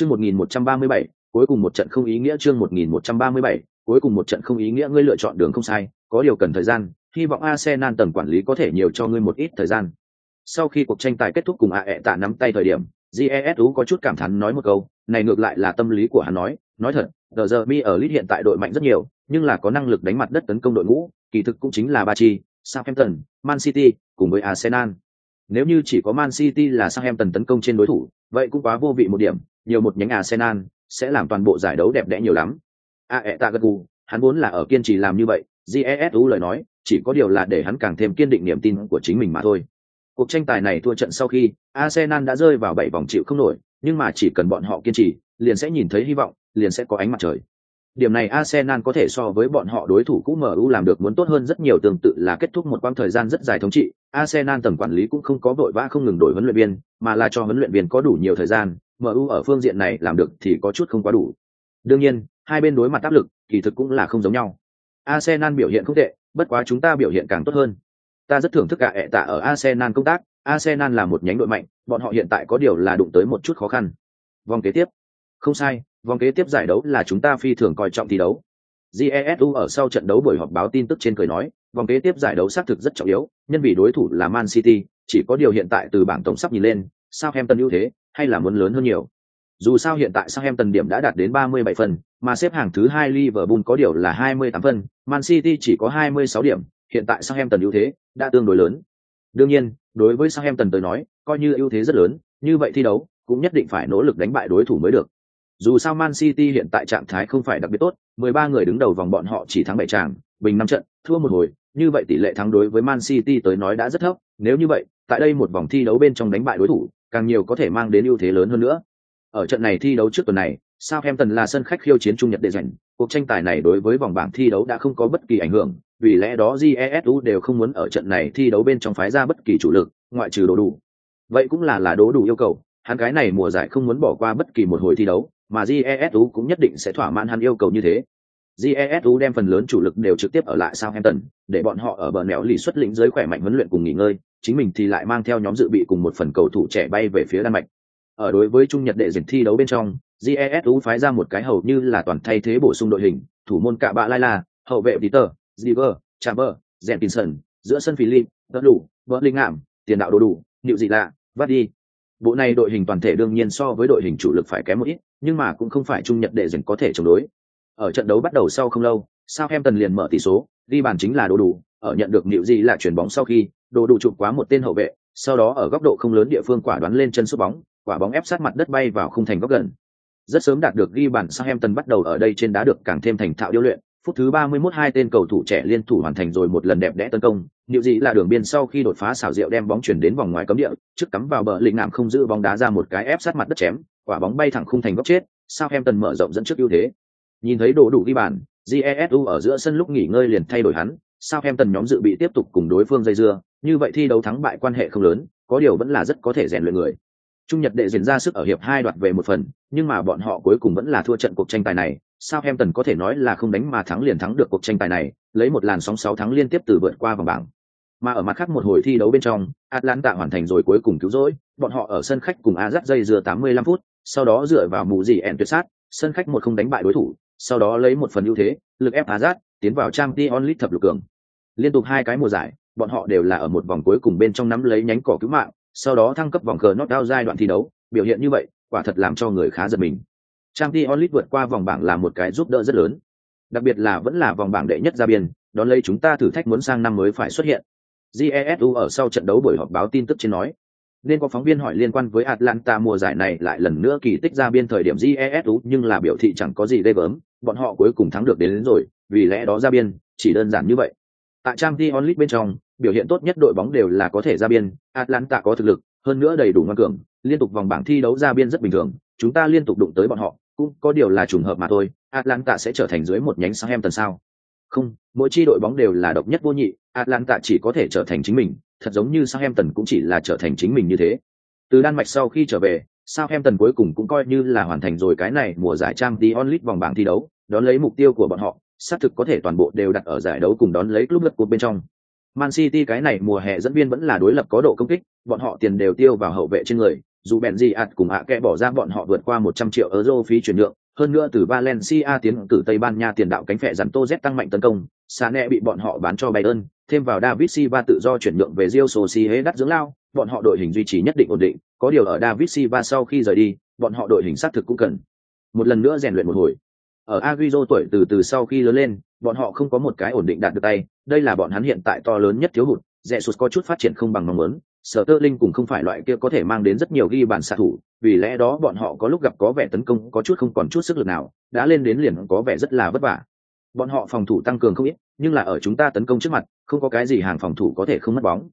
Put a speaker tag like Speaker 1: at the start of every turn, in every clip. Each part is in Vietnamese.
Speaker 1: Chương 1137, cuối cùng một trận không ý nghĩa chương 1137, cuối cùng một trận không ý nghĩa ngươi lựa chọn đường không sai, có điều cần thời gian, hy vọng Arsenal tầng quản lý có thể nhiều cho ngươi một ít thời gian. Sau khi cuộc tranh tài kết thúc cùng AE tạ nắm tay thời điểm, GESU có chút cảm thán nói một câu, này ngược lại là tâm lý của hắn nói, nói thật, The Derby ở Leeds hiện tại đội mạnh rất nhiều, nhưng là có năng lực đánh mặt đất tấn công đội ngũ, kỳ thực cũng chính là ba chi, Southampton, Man City, cùng với Arsenal. Nếu như chỉ có Man City là Southampton tấn công trên đối thủ, vậy cũng quá vô vị một điểm, nhiều một nhánh Arsenal sẽ làm toàn bộ giải đấu đẹp đẽ nhiều lắm. Aetagu, hắn vốn là ở kiên trì làm như vậy, GESU lời nói, chỉ có điều là để hắn càng thêm kiên định niềm tin của chính mình mà thôi. Cuộc tranh tài này thua trận sau khi, Arsenal đã rơi vào bảy vòng chịu không nổi, nhưng mà chỉ cần bọn họ kiên trì, liền sẽ nhìn thấy hy vọng, liền sẽ có ánh mặt trời. Điểm này Arsenal có thể so với bọn họ đối thủ cũ MU làm được muốn tốt hơn rất nhiều tương tự là kết thúc một quãng thời gian rất dài thống trị, Arsenal tầm quản lý cũng không có vội vã không ngừng đổi huấn luyện viên, mà là cho huấn luyện viên có đủ nhiều thời gian, MU ở phương diện này làm được thì có chút không quá đủ. Đương nhiên, hai bên đối mặt áp lực, kỳ thực cũng là không giống nhau. Arsenal biểu hiện không tệ, bất quá chúng ta biểu hiện càng tốt hơn. Ta rất thưởng thức cả ệ tạ ở Arsenal công tác, Arsenal là một nhánh đội mạnh, bọn họ hiện tại có điều là đụng tới một chút khó khăn. Vòng kế tiếp. Không sai, vòng kế tiếp giải đấu là chúng ta phi thường coi trọng thi đấu. Jesu ở sau trận đấu buổi họp báo tin tức trên cười nói, vòng kế tiếp giải đấu xác thực rất trọng yếu, nhân vì đối thủ là Man City, chỉ có điều hiện tại từ bảng tổng sắp nhìn lên, Southampton ưu thế, hay là muốn lớn hơn nhiều. Dù sao hiện tại Southampton điểm đã đạt đến 37 phần, mà xếp hạng thứ hai Liverpool có điều là 28 phần, Man City chỉ có 26 điểm, hiện tại Southampton ưu thế đã tương đối lớn. Đương nhiên, đối với Southampton tới nói, coi như ưu thế rất lớn, như vậy thi đấu cũng nhất định phải nỗ lực đánh bại đối thủ mới được. Dù sao Man City hiện tại trạng thái không phải đặc biệt tốt, 13 người đứng đầu vòng bọn họ chỉ thắng 7 trận, bình 5 trận, thua một hồi, như vậy tỷ lệ thắng đối với Man City tới nói đã rất thấp, nếu như vậy, tại đây một vòng thi đấu bên trong đánh bại đối thủ, càng nhiều có thể mang đến ưu thế lớn hơn nữa. Ở trận này thi đấu trước tuần này, Southampton là sân khách khiêu chiến Trung Nhật để giành, cuộc tranh tài này đối với vòng bảng thi đấu đã không có bất kỳ ảnh hưởng, vì lẽ đó jesu đều không muốn ở trận này thi đấu bên trong phái ra bất kỳ chủ lực ngoại trừ đồ đủ vậy cũng là là đố đủ yêu cầu hắn cái này mùa giải không muốn bỏ qua bất kỳ một hồi thi đấu mà jesu cũng nhất định sẽ thỏa mãn hắn yêu cầu như thế. Jesu đem phần lớn chủ lực đều trực tiếp ở lại southampton để bọn họ ở bờ nẻo lì xuất lĩnh giới khỏe mạnh huấn luyện cùng nghỉ ngơi chính mình thì lại mang theo nhóm dự bị cùng một phần cầu thủ trẻ bay về phía đan mạch. Ở đối với trung nhật đệ diễn thi đấu bên trong jesu phái ra một cái hầu như là toàn thay thế bổ sung đội hình thủ môn cạ bạ lai la hậu vệ peter Ziver, Chamber, Jenkinson, giữa sân Philip, đất đủ, vỡ linh ảm, tiền đạo đồ đủ, nịu gì lạ, vắt đi. Bộ này đội hình toàn thể đương nhiên so với đội hình chủ lực phải kém một ít, nhưng mà cũng không phải trung nhật để dành có thể chống đối. Ở trận đấu bắt đầu sau không lâu, Southampton liền mở tỷ số, ghi bàn chính là đồ đủ, ở nhận được nịu gì là chuyển bóng sau khi, đồ đủ chụp quá một tên hậu vệ, sau đó ở góc độ không lớn địa phương quả đoán lên chân sút bóng, quả bóng ép sát mặt đất bay vào khung thành góc gần. Rất sớm đạt được ghi bàn Southampton bắt đầu ở đây trên đá được càng thêm thành thạo điêu luyện, phút thứ 31 hai tên cầu thủ trẻ liên thủ hoàn thành rồi một lần đẹp đẽ tấn công, Niệu gì là đường biên sau khi đột phá xảo diệu đem bóng chuyển đến vòng ngoài cấm địa, trước cắm vào bờ lĩnh ngạm không giữ bóng đá ra một cái ép sát mặt đất chém, quả bóng bay thẳng khung thành góc chết, Southampton mở rộng dẫn trước ưu thế. Nhìn thấy đồ đủ ghi bàn, Jesu ở giữa sân lúc nghỉ ngơi liền thay đổi hắn, Southampton nhóm dự bị tiếp tục cùng đối phương dây dưa, như vậy thi đấu thắng bại quan hệ không lớn, có điều vẫn là rất có thể rèn luyện người. Trung Nhật đệ diễn ra sức ở hiệp hai đoạt về một phần, nhưng mà bọn họ cuối cùng vẫn là thua trận cuộc tranh tài này, Southampton có thể nói là không đánh mà thắng liền thắng được cuộc tranh tài này, lấy một làn sóng sáu thắng liên tiếp từ vượt qua vòng bảng. Mà ở mặt khác một hồi thi đấu bên trong, Atlanta hoàn thành rồi cuối cùng cứu rỗi, bọn họ ở sân khách cùng Ajax dây dưa 85 phút, sau đó dựa vào mù gì ẻn tuyệt sát, sân khách một không đánh bại đối thủ, sau đó lấy một phần ưu thế, lực ép Ajax tiến vào Champions League thập lục cường. Liên tục hai cái mùa giải, bọn họ đều là ở một vòng cuối cùng bên trong nắm lấy nhánh cỏ cứu mạng, sau đó thăng cấp vòng cờ knockout giai đoạn thi đấu, biểu hiện như vậy, quả thật làm cho người khá giật mình. Trang Dion Onlit vượt qua vòng bảng là một cái giúp đỡ rất lớn. Đặc biệt là vẫn là vòng bảng đệ nhất ra biên, đón lấy chúng ta thử thách muốn sang năm mới phải xuất hiện. Jesu ở sau trận đấu buổi họp báo tin tức trên nói. Nên có phóng viên hỏi liên quan với Atlanta mùa giải này lại lần nữa kỳ tích ra biên thời điểm Jesu nhưng là biểu thị chẳng có gì ghê gớm, bọn họ cuối cùng thắng được đến, đến rồi, vì lẽ đó ra biên, chỉ đơn giản như vậy. Tại Trang Ti Onlit bên trong, biểu hiện tốt nhất đội bóng đều là có thể ra biên, Atlanta có thực lực, hơn nữa đầy đủ ngoan cường, liên tục vòng bảng thi đấu ra biên rất bình thường, chúng ta liên tục đụng tới bọn họ, cũng có điều là trùng hợp mà thôi, Atlanta sẽ trở thành dưới một nhánh Southampton sao? Không, mỗi chi đội bóng đều là độc nhất vô nhị, Atlanta chỉ có thể trở thành chính mình, thật giống như Southampton cũng chỉ là trở thành chính mình như thế. Từ Đan Mạch sau khi trở về, Southampton cuối cùng cũng coi như là hoàn thành rồi cái này mùa giải trang Champions League vòng bảng thi đấu, đón lấy mục tiêu của bọn họ, xác thực có thể toàn bộ đều đặt ở giải đấu cùng đón lấy club lật cuộc bên trong. Man City cái này mùa hè dẫn viên vẫn là đối lập có độ công kích, bọn họ tiền đều tiêu vào hậu vệ trên người, dù bèn gì ạt cùng ạ kẽ bỏ ra bọn họ vượt qua 100 triệu euro phí chuyển nhượng, hơn nữa từ Valencia tiến cử Tây Ban Nha tiền đạo cánh phải dặn Tô Z tăng mạnh tấn công, Sané bị bọn họ bán cho Bayern, thêm vào David Silva tự do chuyển nhượng về Real Sociedad dưỡng lao, bọn họ đội hình duy trì nhất định ổn định, có điều ở David Silva sau khi rời đi, bọn họ đội hình xác thực cũng cần một lần nữa rèn luyện một hồi. Ở Agüero tuổi từ từ sau khi lớn lên, bọn họ không có một cái ổn định đạt được tay, đây là bọn hắn hiện tại to lớn nhất thiếu hụt, Jesus có chút phát triển không bằng mong muốn, sở tơ linh cũng không phải loại kia có thể mang đến rất nhiều ghi bàn xạ thủ vì lẽ đó bọn họ có lúc gặp có vẻ tấn công có chút không còn chút sức lực nào đã lên đến liền có vẻ rất là vất vả. Bọn họ phòng thủ tăng cường không ít nhưng là ở chúng ta tấn công trước mặt không có cái gì hàng phòng thủ có thể không mất bóng.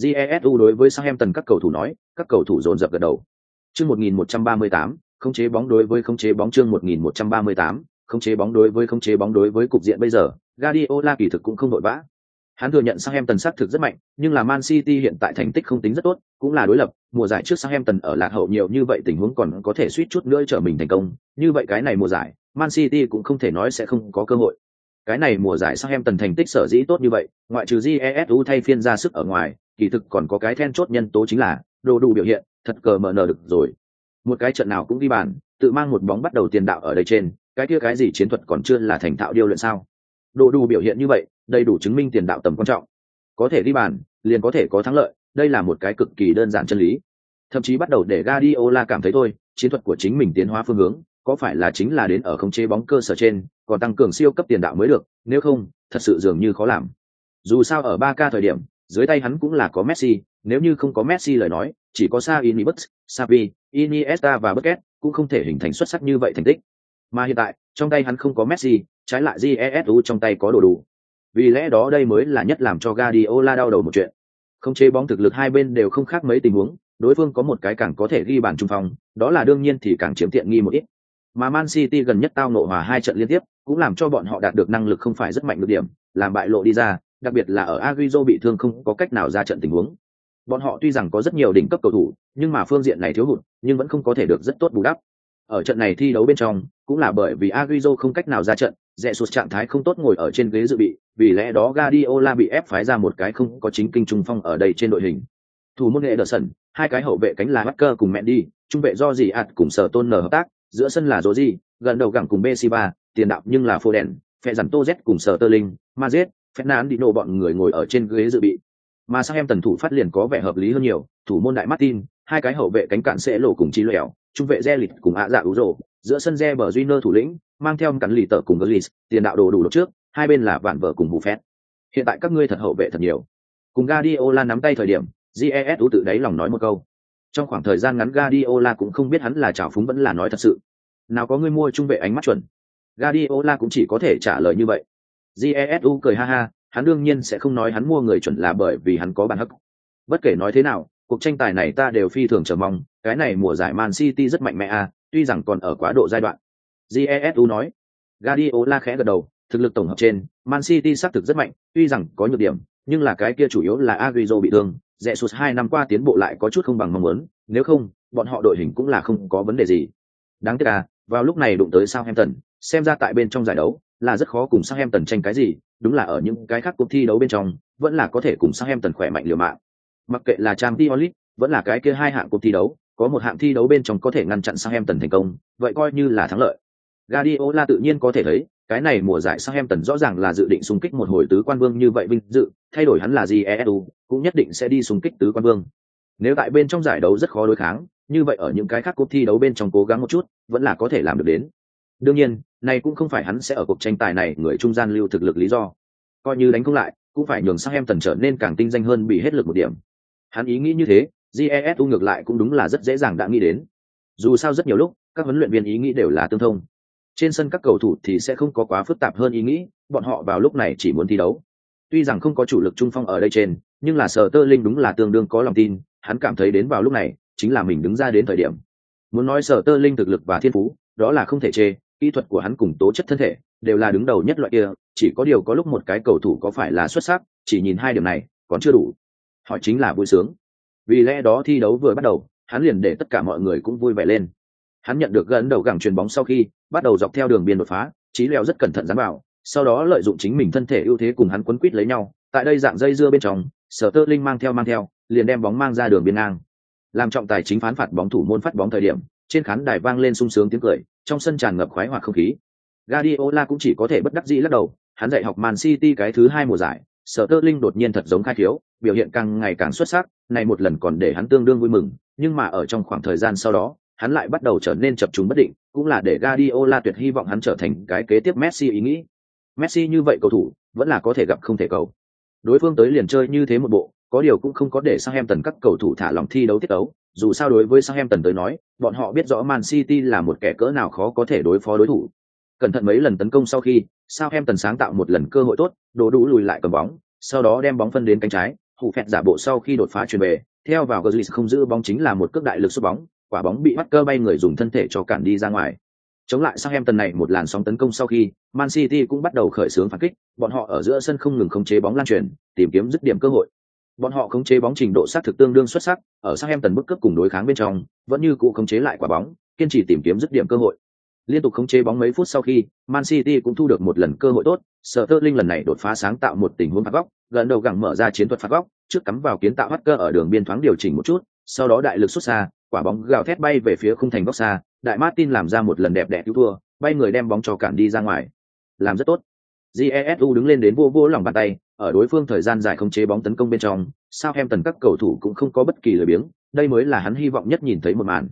Speaker 1: Jesu đối với Southampton các cầu thủ nói các cầu thủ dồn dập gật đầu. Chương 1138, khống chế bóng đối với khống chế bóng chương 1138, khống chế bóng đối với khống chế bóng đối với cục diện bây giờ Guardiola kỳ thực cũng không vội vã Hắn thừa nhận Southampton sát thực rất mạnh, nhưng là Man City hiện tại thành tích không tính rất tốt, cũng là đối lập, mùa giải trước Southampton ở lạc hậu nhiều như vậy tình huống còn có thể suýt chút nữa trở mình thành công, như vậy cái này mùa giải, Man City cũng không thể nói sẽ không có cơ hội. Cái này mùa giải Southampton thành tích sở dĩ tốt như vậy, ngoại trừ Jesu thay phiên ra sức ở ngoài, kỳ thực còn có cái then chốt nhân tố chính là đồ đủ biểu hiện, thật cờ mở nở được rồi. Một cái trận nào cũng đi bàn, tự mang một bóng bắt đầu tiền đạo ở đây trên, cái kia cái gì chiến thuật còn chưa là thành thạo điêu luyện sao? Đồ đủ biểu hiện như vậy, đầy đủ chứng minh tiền đạo tầm quan trọng. Có thể đi bàn liền có thể có thắng lợi đây là một cái cực kỳ đơn giản chân lý. Thậm chí bắt đầu để Guardiola cảm thấy thôi chiến thuật của chính mình tiến hóa phương hướng có phải là chính là đến ở không chế bóng cơ sở trên còn tăng cường siêu cấp tiền đạo mới được nếu không thật sự dường như khó làm. Dù sao ở ba k thời điểm dưới tay hắn cũng là có Messi nếu như không có Messi lời nói chỉ có Sa Inibus, Xavi, Iniesta và Busquets cũng không thể hình thành xuất sắc như vậy thành tích. Mà hiện tại trong tay hắn không có Messi trái lại Jesu trong tay có đồ đủ vì lẽ đó đây mới là nhất làm cho Guardiola đau đầu một chuyện. Không chế bóng thực lực hai bên đều không khác mấy tình huống, đối phương có một cái càng có thể ghi bàn trung phong, đó là đương nhiên thì càng chiếm tiện nghi một ít. Mà Man City gần nhất tao nộ hòa hai trận liên tiếp, cũng làm cho bọn họ đạt được năng lực không phải rất mạnh được điểm, làm bại lộ đi ra, đặc biệt là ở Agüero bị thương không có cách nào ra trận tình huống. Bọn họ tuy rằng có rất nhiều đỉnh cấp cầu thủ, nhưng mà phương diện này thiếu hụt, nhưng vẫn không có thể được rất tốt bù đắp. Ở trận này thi đấu bên trong, cũng là bởi vì Agüero không cách nào ra trận, rẽ sụt trạng thái không tốt ngồi ở trên ghế dự bị, vì lẽ đó Guardiola bị ép phái ra một cái không có chính kinh trung phong ở đây trên đội hình. Thủ môn Ederson, hai cái hậu vệ cánh là Walker cùng Mendy, trung vệ do gì ạt cùng sở tôn nở hợp tác, giữa sân là Rodri, gần đầu gẳng cùng Bessiba, tiền đạo nhưng là Foden, phe dằn Tô Z cùng sở nán Mazet, nổ bọn người ngồi ở trên ghế dự bị. Mà sang em tần thủ phát liền có vẻ hợp lý hơn nhiều, thủ môn đại Martin, hai cái hậu vệ cánh cạn sẽ lộ cùng chi lẻo, trung vệ Zelit cùng ạ dạ Uzo, giữa sân Zeber Junior thủ lĩnh, mang theo cắn lì tờ cùng Gullis, tiền đạo đồ đủ lúc trước, hai bên là vạn vợ cùng Buffett. Hiện tại các ngươi thật hậu vệ thật nhiều. Cùng Guardiola nắm tay thời điểm, GESU tự đáy lòng nói một câu. Trong khoảng thời gian ngắn Guardiola cũng không biết hắn là trào phúng vẫn là nói thật sự. Nào có người mua trung vệ ánh mắt chuẩn. Guardiola cũng chỉ có thể trả lời như vậy. GESU cười ha ha, hắn đương nhiên sẽ không nói hắn mua người chuẩn là bởi vì hắn có bản hắc. Bất kể nói thế nào, cuộc tranh tài này ta đều phi thường chờ mong, cái này mùa giải Man City rất mạnh mẽ à, tuy rằng còn ở quá độ giai đoạn jesu nói. Guardiola khẽ gật đầu, thực lực tổng hợp trên, Man City xác thực rất mạnh, tuy rằng có nhược điểm, nhưng là cái kia chủ yếu là Agüero bị thương, rẽ sút hai năm qua tiến bộ lại có chút không bằng mong muốn, nếu không, bọn họ đội hình cũng là không có vấn đề gì. Đáng tiếc à, vào lúc này đụng tới Southampton, xem ra tại bên trong giải đấu là rất khó cùng Southampton tranh cái gì, đúng là ở những cái khác cuộc thi đấu bên trong, vẫn là có thể cùng Southampton khỏe mạnh liều mạng. Mặc kệ là Champions League, vẫn là cái kia hai hạng cuộc thi đấu, có một hạng thi đấu bên trong có thể ngăn chặn Southampton thành công, vậy coi như là thắng lợi. Guardiola tự nhiên có thể thấy, cái này mùa giải Southampton rõ ràng là dự định xung kích một hồi tứ quan vương như vậy vinh dự, thay đổi hắn là gì e ESU, cũng nhất định sẽ đi xung kích tứ quan vương. Nếu tại bên trong giải đấu rất khó đối kháng, như vậy ở những cái khác cuộc thi đấu bên trong cố gắng một chút, vẫn là có thể làm được đến. Đương nhiên, này cũng không phải hắn sẽ ở cuộc tranh tài này người trung gian lưu thực lực lý do. Coi như đánh không lại, cũng phải nhường Southampton trở nên càng tinh danh hơn bị hết lực một điểm. Hắn ý nghĩ như thế, GESU ngược lại cũng đúng là rất dễ dàng đã nghĩ đến. Dù sao rất nhiều lúc, các huấn luyện viên ý nghĩ đều là tương thông trên sân các cầu thủ thì sẽ không có quá phức tạp hơn ý nghĩ, bọn họ vào lúc này chỉ muốn thi đấu. Tuy rằng không có chủ lực trung phong ở đây trên, nhưng là sở tơ linh đúng là tương đương có lòng tin, hắn cảm thấy đến vào lúc này, chính là mình đứng ra đến thời điểm. Muốn nói sở tơ linh thực lực và thiên phú, đó là không thể chê, kỹ thuật của hắn cùng tố chất thân thể, đều là đứng đầu nhất loại kia, chỉ có điều có lúc một cái cầu thủ có phải là xuất sắc, chỉ nhìn hai điểm này, còn chưa đủ. Họ chính là vui sướng. Vì lẽ đó thi đấu vừa bắt đầu, hắn liền để tất cả mọi người cũng vui vẻ lên. Hắn nhận được gần đầu gẳng truyền bóng sau khi bắt đầu dọc theo đường biên đột phá trí leo rất cẩn thận dám vào sau đó lợi dụng chính mình thân thể ưu thế cùng hắn quấn quít lấy nhau tại đây dạng dây dưa bên trong sở tơ linh mang theo mang theo liền đem bóng mang ra đường biên ngang làm trọng tài chính phán phạt bóng thủ môn phát bóng thời điểm, trên khán đài vang lên sung sướng tiếng cười, trong sân tràn ngập khoái hoặc không khí. Guardiola cũng chỉ có thể bất đắc dĩ lắc đầu, hắn dạy học Man City cái thứ hai mùa giải, sở tơ linh đột nhiên thật giống khai thiếu, biểu hiện càng ngày càng xuất sắc, này một lần còn để hắn tương đương vui mừng, nhưng mà ở trong khoảng thời gian sau đó, hắn lại bắt đầu trở nên chập trùng bất định, cũng là để Guardiola tuyệt hy vọng hắn trở thành cái kế tiếp Messi ý nghĩ. Messi như vậy cầu thủ, vẫn là có thể gặp không thể cầu. Đối phương tới liền chơi như thế một bộ, có điều cũng không có để Southampton các cầu thủ thả lòng thi đấu tiết đấu, dù sao đối với Southampton tới nói, bọn họ biết rõ Man City là một kẻ cỡ nào khó có thể đối phó đối thủ. Cẩn thận mấy lần tấn công sau khi, Southampton sáng tạo một lần cơ hội tốt, đổ đủ lùi lại cầm bóng, sau đó đem bóng phân đến cánh trái, thủ phẹt giả bộ sau khi đột phá truyền về, theo vào Götze không giữ bóng chính là một cước đại lực sút bóng, quả bóng bị bắt cơ bay người dùng thân thể cho cản đi ra ngoài. Chống lại sang em tần này một làn sóng tấn công sau khi, Man City cũng bắt đầu khởi xướng phản kích, bọn họ ở giữa sân không ngừng khống chế bóng lan truyền, tìm kiếm dứt điểm cơ hội. Bọn họ khống chế bóng trình độ sát thực tương đương xuất sắc, ở sang em tần bức cấp cùng đối kháng bên trong, vẫn như cũ khống chế lại quả bóng, kiên trì tìm kiếm dứt điểm cơ hội. Liên tục khống chế bóng mấy phút sau khi, Man City cũng thu được một lần cơ hội tốt, Sterling lần này đột phá sáng tạo một tình huống phạt góc, gần đầu gẳng mở ra chiến thuật phạt góc, trước cắm vào kiến tạo bắt cơ ở đường biên thoáng điều chỉnh một chút, sau đó đại lực xuất xa, quả bóng gào thét bay về phía khung thành góc xa, đại Martin làm ra một lần đẹp đẽ cứu thua, bay người đem bóng cho cản đi ra ngoài. Làm rất tốt. Jesu đứng lên đến vô vô lòng bàn tay, ở đối phương thời gian dài không chế bóng tấn công bên trong, sao em tần các cầu thủ cũng không có bất kỳ lời biếng, đây mới là hắn hy vọng nhất nhìn thấy một màn.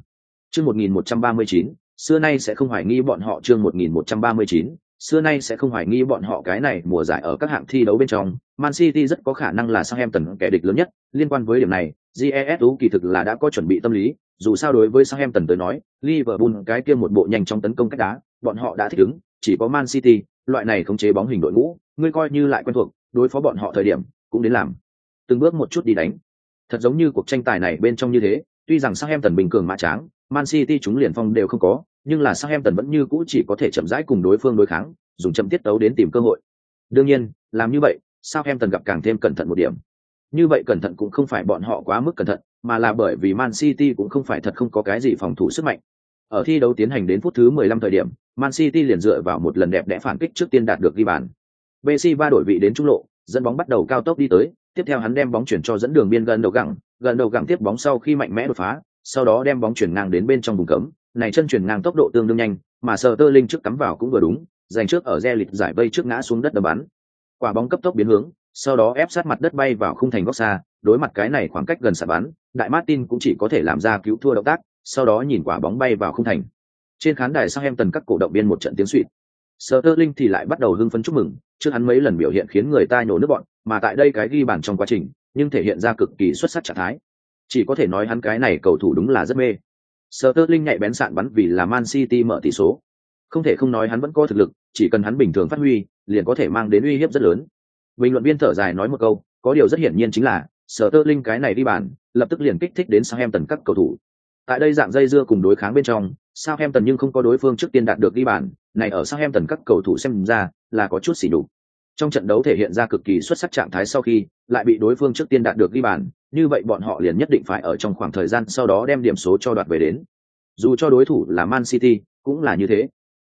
Speaker 1: Chương 1139, xưa nay sẽ không hoài nghi bọn họ chương 1139, xưa nay sẽ không hoài nghi bọn họ cái này mùa giải ở các hạng thi đấu bên trong, Man City rất có khả năng là Southampton kẻ địch lớn nhất, liên quan với điểm này, GESU kỳ thực là đã có chuẩn bị tâm lý, dù sao đối với Southampton tới nói, Liverpool cái kia một bộ nhanh trong tấn công cách đá, bọn họ đã thích ứng, chỉ có Man City, loại này khống chế bóng hình đội ngũ, ngươi coi như lại quen thuộc, đối phó bọn họ thời điểm, cũng đến làm. Từng bước một chút đi đánh. Thật giống như cuộc tranh tài này bên trong như thế, tuy rằng Southampton bình cường mã tráng, Man City chúng liền phong đều không có, nhưng là Southampton vẫn như cũ chỉ có thể chậm rãi cùng đối phương đối kháng, dùng chậm tiết tấu đến tìm cơ hội. Đương nhiên, làm như vậy, Southampton gặp càng thêm cẩn thận một điểm. Như vậy cẩn thận cũng không phải bọn họ quá mức cẩn thận, mà là bởi vì Man City cũng không phải thật không có cái gì phòng thủ sức mạnh. Ở thi đấu tiến hành đến phút thứ 15 thời điểm, Man City liền dựa vào một lần đẹp đẽ phản kích trước tiên đạt được ghi bàn. Messi va đổi vị đến trung lộ, dẫn bóng bắt đầu cao tốc đi tới, tiếp theo hắn đem bóng chuyển cho dẫn đường biên gần đầu gẳng, gần đầu gẳng tiếp bóng sau khi mạnh mẽ đột phá, sau đó đem bóng chuyển ngang đến bên trong vùng cấm, này chân chuyển ngang tốc độ tương đương nhanh, mà sờ tơ linh trước cắm vào cũng vừa đúng, giành trước ở re lịch giải vây trước ngã xuống đất đập bắn. Quả bóng cấp tốc biến hướng, sau đó ép sát mặt đất bay vào khung thành góc xa, đối mặt cái này khoảng cách gần sạp bắn, đại Martin cũng chỉ có thể làm ra cứu thua động tác, sau đó nhìn quả bóng bay vào khung thành. Trên khán đài Southampton các cổ động viên một trận tiếng xuýt. Sterling thì lại bắt đầu hưng phấn chúc mừng, trước hắn mấy lần biểu hiện khiến người ta nhổ nước bọn, mà tại đây cái ghi bàn trong quá trình, nhưng thể hiện ra cực kỳ xuất sắc trạng thái. Chỉ có thể nói hắn cái này cầu thủ đúng là rất mê. Sterling nhạy bén sạn bắn vì là Man City mở tỷ số. Không thể không nói hắn vẫn có thực lực, chỉ cần hắn bình thường phát huy, liền có thể mang đến uy hiếp rất lớn. Bình luận viên thở dài nói một câu, có điều rất hiển nhiên chính là, Sở Erling cái này đi bàn, lập tức liền kích thích đến Southampton các cầu thủ. Tại đây dạng dây dưa cùng đối kháng bên trong, Southampton nhưng không có đối phương trước tiên đạt được đi bàn, này ở Southampton các cầu thủ xem ra là có chút xỉ nhục. Trong trận đấu thể hiện ra cực kỳ xuất sắc trạng thái sau khi lại bị đối phương trước tiên đạt được ghi bàn, như vậy bọn họ liền nhất định phải ở trong khoảng thời gian sau đó đem điểm số cho đoạt về đến. Dù cho đối thủ là Man City, cũng là như thế.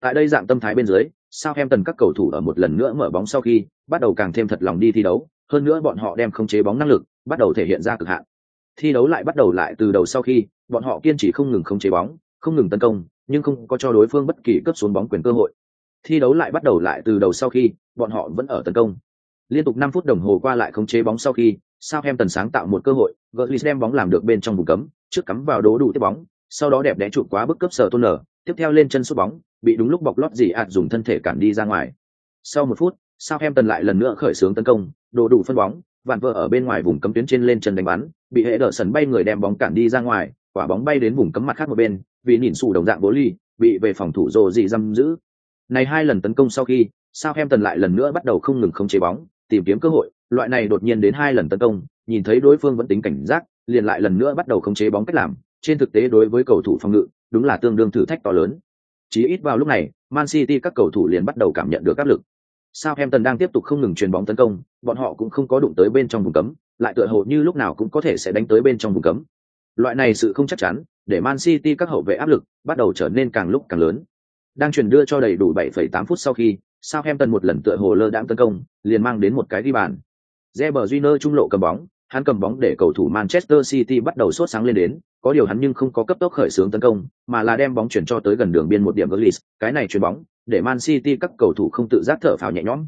Speaker 1: Tại đây dạng tâm thái bên dưới, Southampton các cầu thủ ở một lần nữa mở bóng sau khi bắt đầu càng thêm thật lòng đi thi đấu, hơn nữa bọn họ đem không chế bóng năng lực, bắt đầu thể hiện ra cực hạn. Thi đấu lại bắt đầu lại từ đầu sau khi, bọn họ kiên trì không ngừng không chế bóng, không ngừng tấn công, nhưng không có cho đối phương bất kỳ cấp xuống bóng quyền cơ hội. Thi đấu lại bắt đầu lại từ đầu sau khi, bọn họ vẫn ở tấn công. Liên tục 5 phút đồng hồ qua lại không chế bóng sau khi, Southampton sáng tạo một cơ hội, Götze đem bóng làm được bên trong vùng cấm, trước cắm vào đố đủ tiếp bóng, sau đó đẹp đẽ chụp quá bức cấp sở tôn nở, tiếp theo lên chân sút bóng, bị đúng lúc bọc lót gì ạt dùng thân thể cản đi ra ngoài. Sau một phút, Southampton lại lần nữa khởi xướng tấn công, đồ đủ phân bóng, vạn vợ ở bên ngoài vùng cấm tuyến trên lên chân đánh bắn, bị hệ đỡ sần bay người đem bóng cản đi ra ngoài, quả bóng bay đến vùng cấm mặt khác một bên, vì nhìn xù đồng dạng bố ly, bị về phòng thủ rồ dị giam giữ. Này hai lần tấn công sau khi, sao em tần lại lần nữa bắt đầu không ngừng không chế bóng, tìm kiếm cơ hội, loại này đột nhiên đến hai lần tấn công, nhìn thấy đối phương vẫn tính cảnh giác, liền lại lần nữa bắt đầu không chế bóng cách làm, trên thực tế đối với cầu thủ phòng ngự, đúng là tương đương thử thách to lớn. Chỉ ít vào lúc này, Man City các cầu thủ liền bắt đầu cảm nhận được áp lực. Southampton đang tiếp tục không ngừng truyền bóng tấn công, bọn họ cũng không có đụng tới bên trong vùng cấm, lại tựa hồ như lúc nào cũng có thể sẽ đánh tới bên trong vùng cấm. Loại này sự không chắc chắn, để Man City các hậu vệ áp lực bắt đầu trở nên càng lúc càng lớn. Đang truyền đưa cho đầy đủ 7,8 phút sau khi, Southampton một lần tựa hồ lơ đãng tấn công, liền mang đến một cái ghi bàn. Reber Júnior trung lộ cầm bóng, Hắn cầm bóng để cầu thủ Manchester City bắt đầu sốt sáng lên đến, có điều hắn nhưng không có cấp tốc khởi xướng tấn công, mà là đem bóng chuyển cho tới gần đường biên một điểm Gullis, cái này chuyền bóng, để Man City các cầu thủ không tự giác thở phào nhẹ nhõm.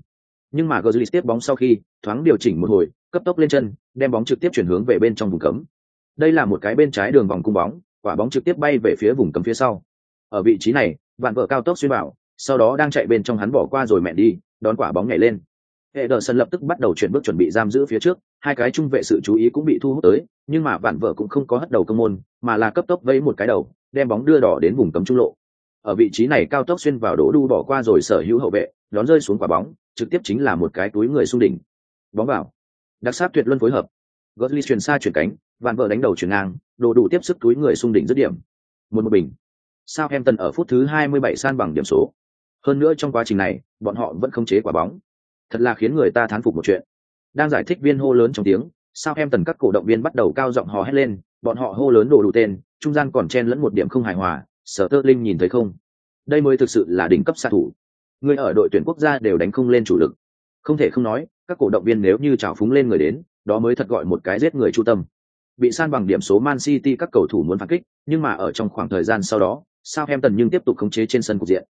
Speaker 1: Nhưng mà Gullis tiếp bóng sau khi, thoáng điều chỉnh một hồi, cấp tốc lên chân, đem bóng trực tiếp chuyển hướng về bên trong vùng cấm. Đây là một cái bên trái đường vòng cung bóng, quả bóng trực tiếp bay về phía vùng cấm phía sau. Ở vị trí này, bạn vợ cao tốc xuyên bảo, sau đó đang chạy bên trong hắn bỏ qua rồi mẹ đi, đón quả bóng nhảy lên hệ đờ sân lập tức bắt đầu chuyển bước chuẩn bị giam giữ phía trước hai cái trung vệ sự chú ý cũng bị thu hút tới nhưng mà bạn vợ cũng không có hất đầu công môn mà là cấp tốc vẫy một cái đầu đem bóng đưa đỏ đến vùng cấm trung lộ ở vị trí này cao tốc xuyên vào đỗ đu bỏ qua rồi sở hữu hậu vệ, đón rơi xuống quả bóng, trực tiếp chính là một cái túi người xung đỉnh. Bóng vào. Đặc sắc tuyệt luân phối hợp. Götze chuyển xa chuyển cánh, vạn vợ đánh đầu chuyển ngang đồ đủ tiếp sức túi người xung đỉnh dứt điểm. Một một bình. Sao em tần ở phút thứ 27 san bằng điểm số. Hơn nữa trong quá trình này, bọn họ vẫn không chế quả bóng. Thật là khiến người ta thán phục một chuyện. Đang giải thích viên hô lớn trong tiếng sao em tần các cổ động viên bắt đầu cao giọng hò hét lên, bọn họ hô lớn đồ đủ tên, trung gian còn chen lẫn một điểm không hài hòa sở tơ linh nhìn thấy không? Đây mới thực sự là đỉnh cấp xạ thủ. Người ở đội tuyển quốc gia đều đánh không lên chủ lực. Không thể không nói các cổ động viên nếu như trào phúng lên người đến đó mới thật gọi một cái giết người chu tâm. Bị san bằng điểm số man city các cầu thủ muốn phản kích nhưng mà ở trong khoảng thời gian sau đó sao em tần nhưng tiếp tục khống chế trên sân cục diện.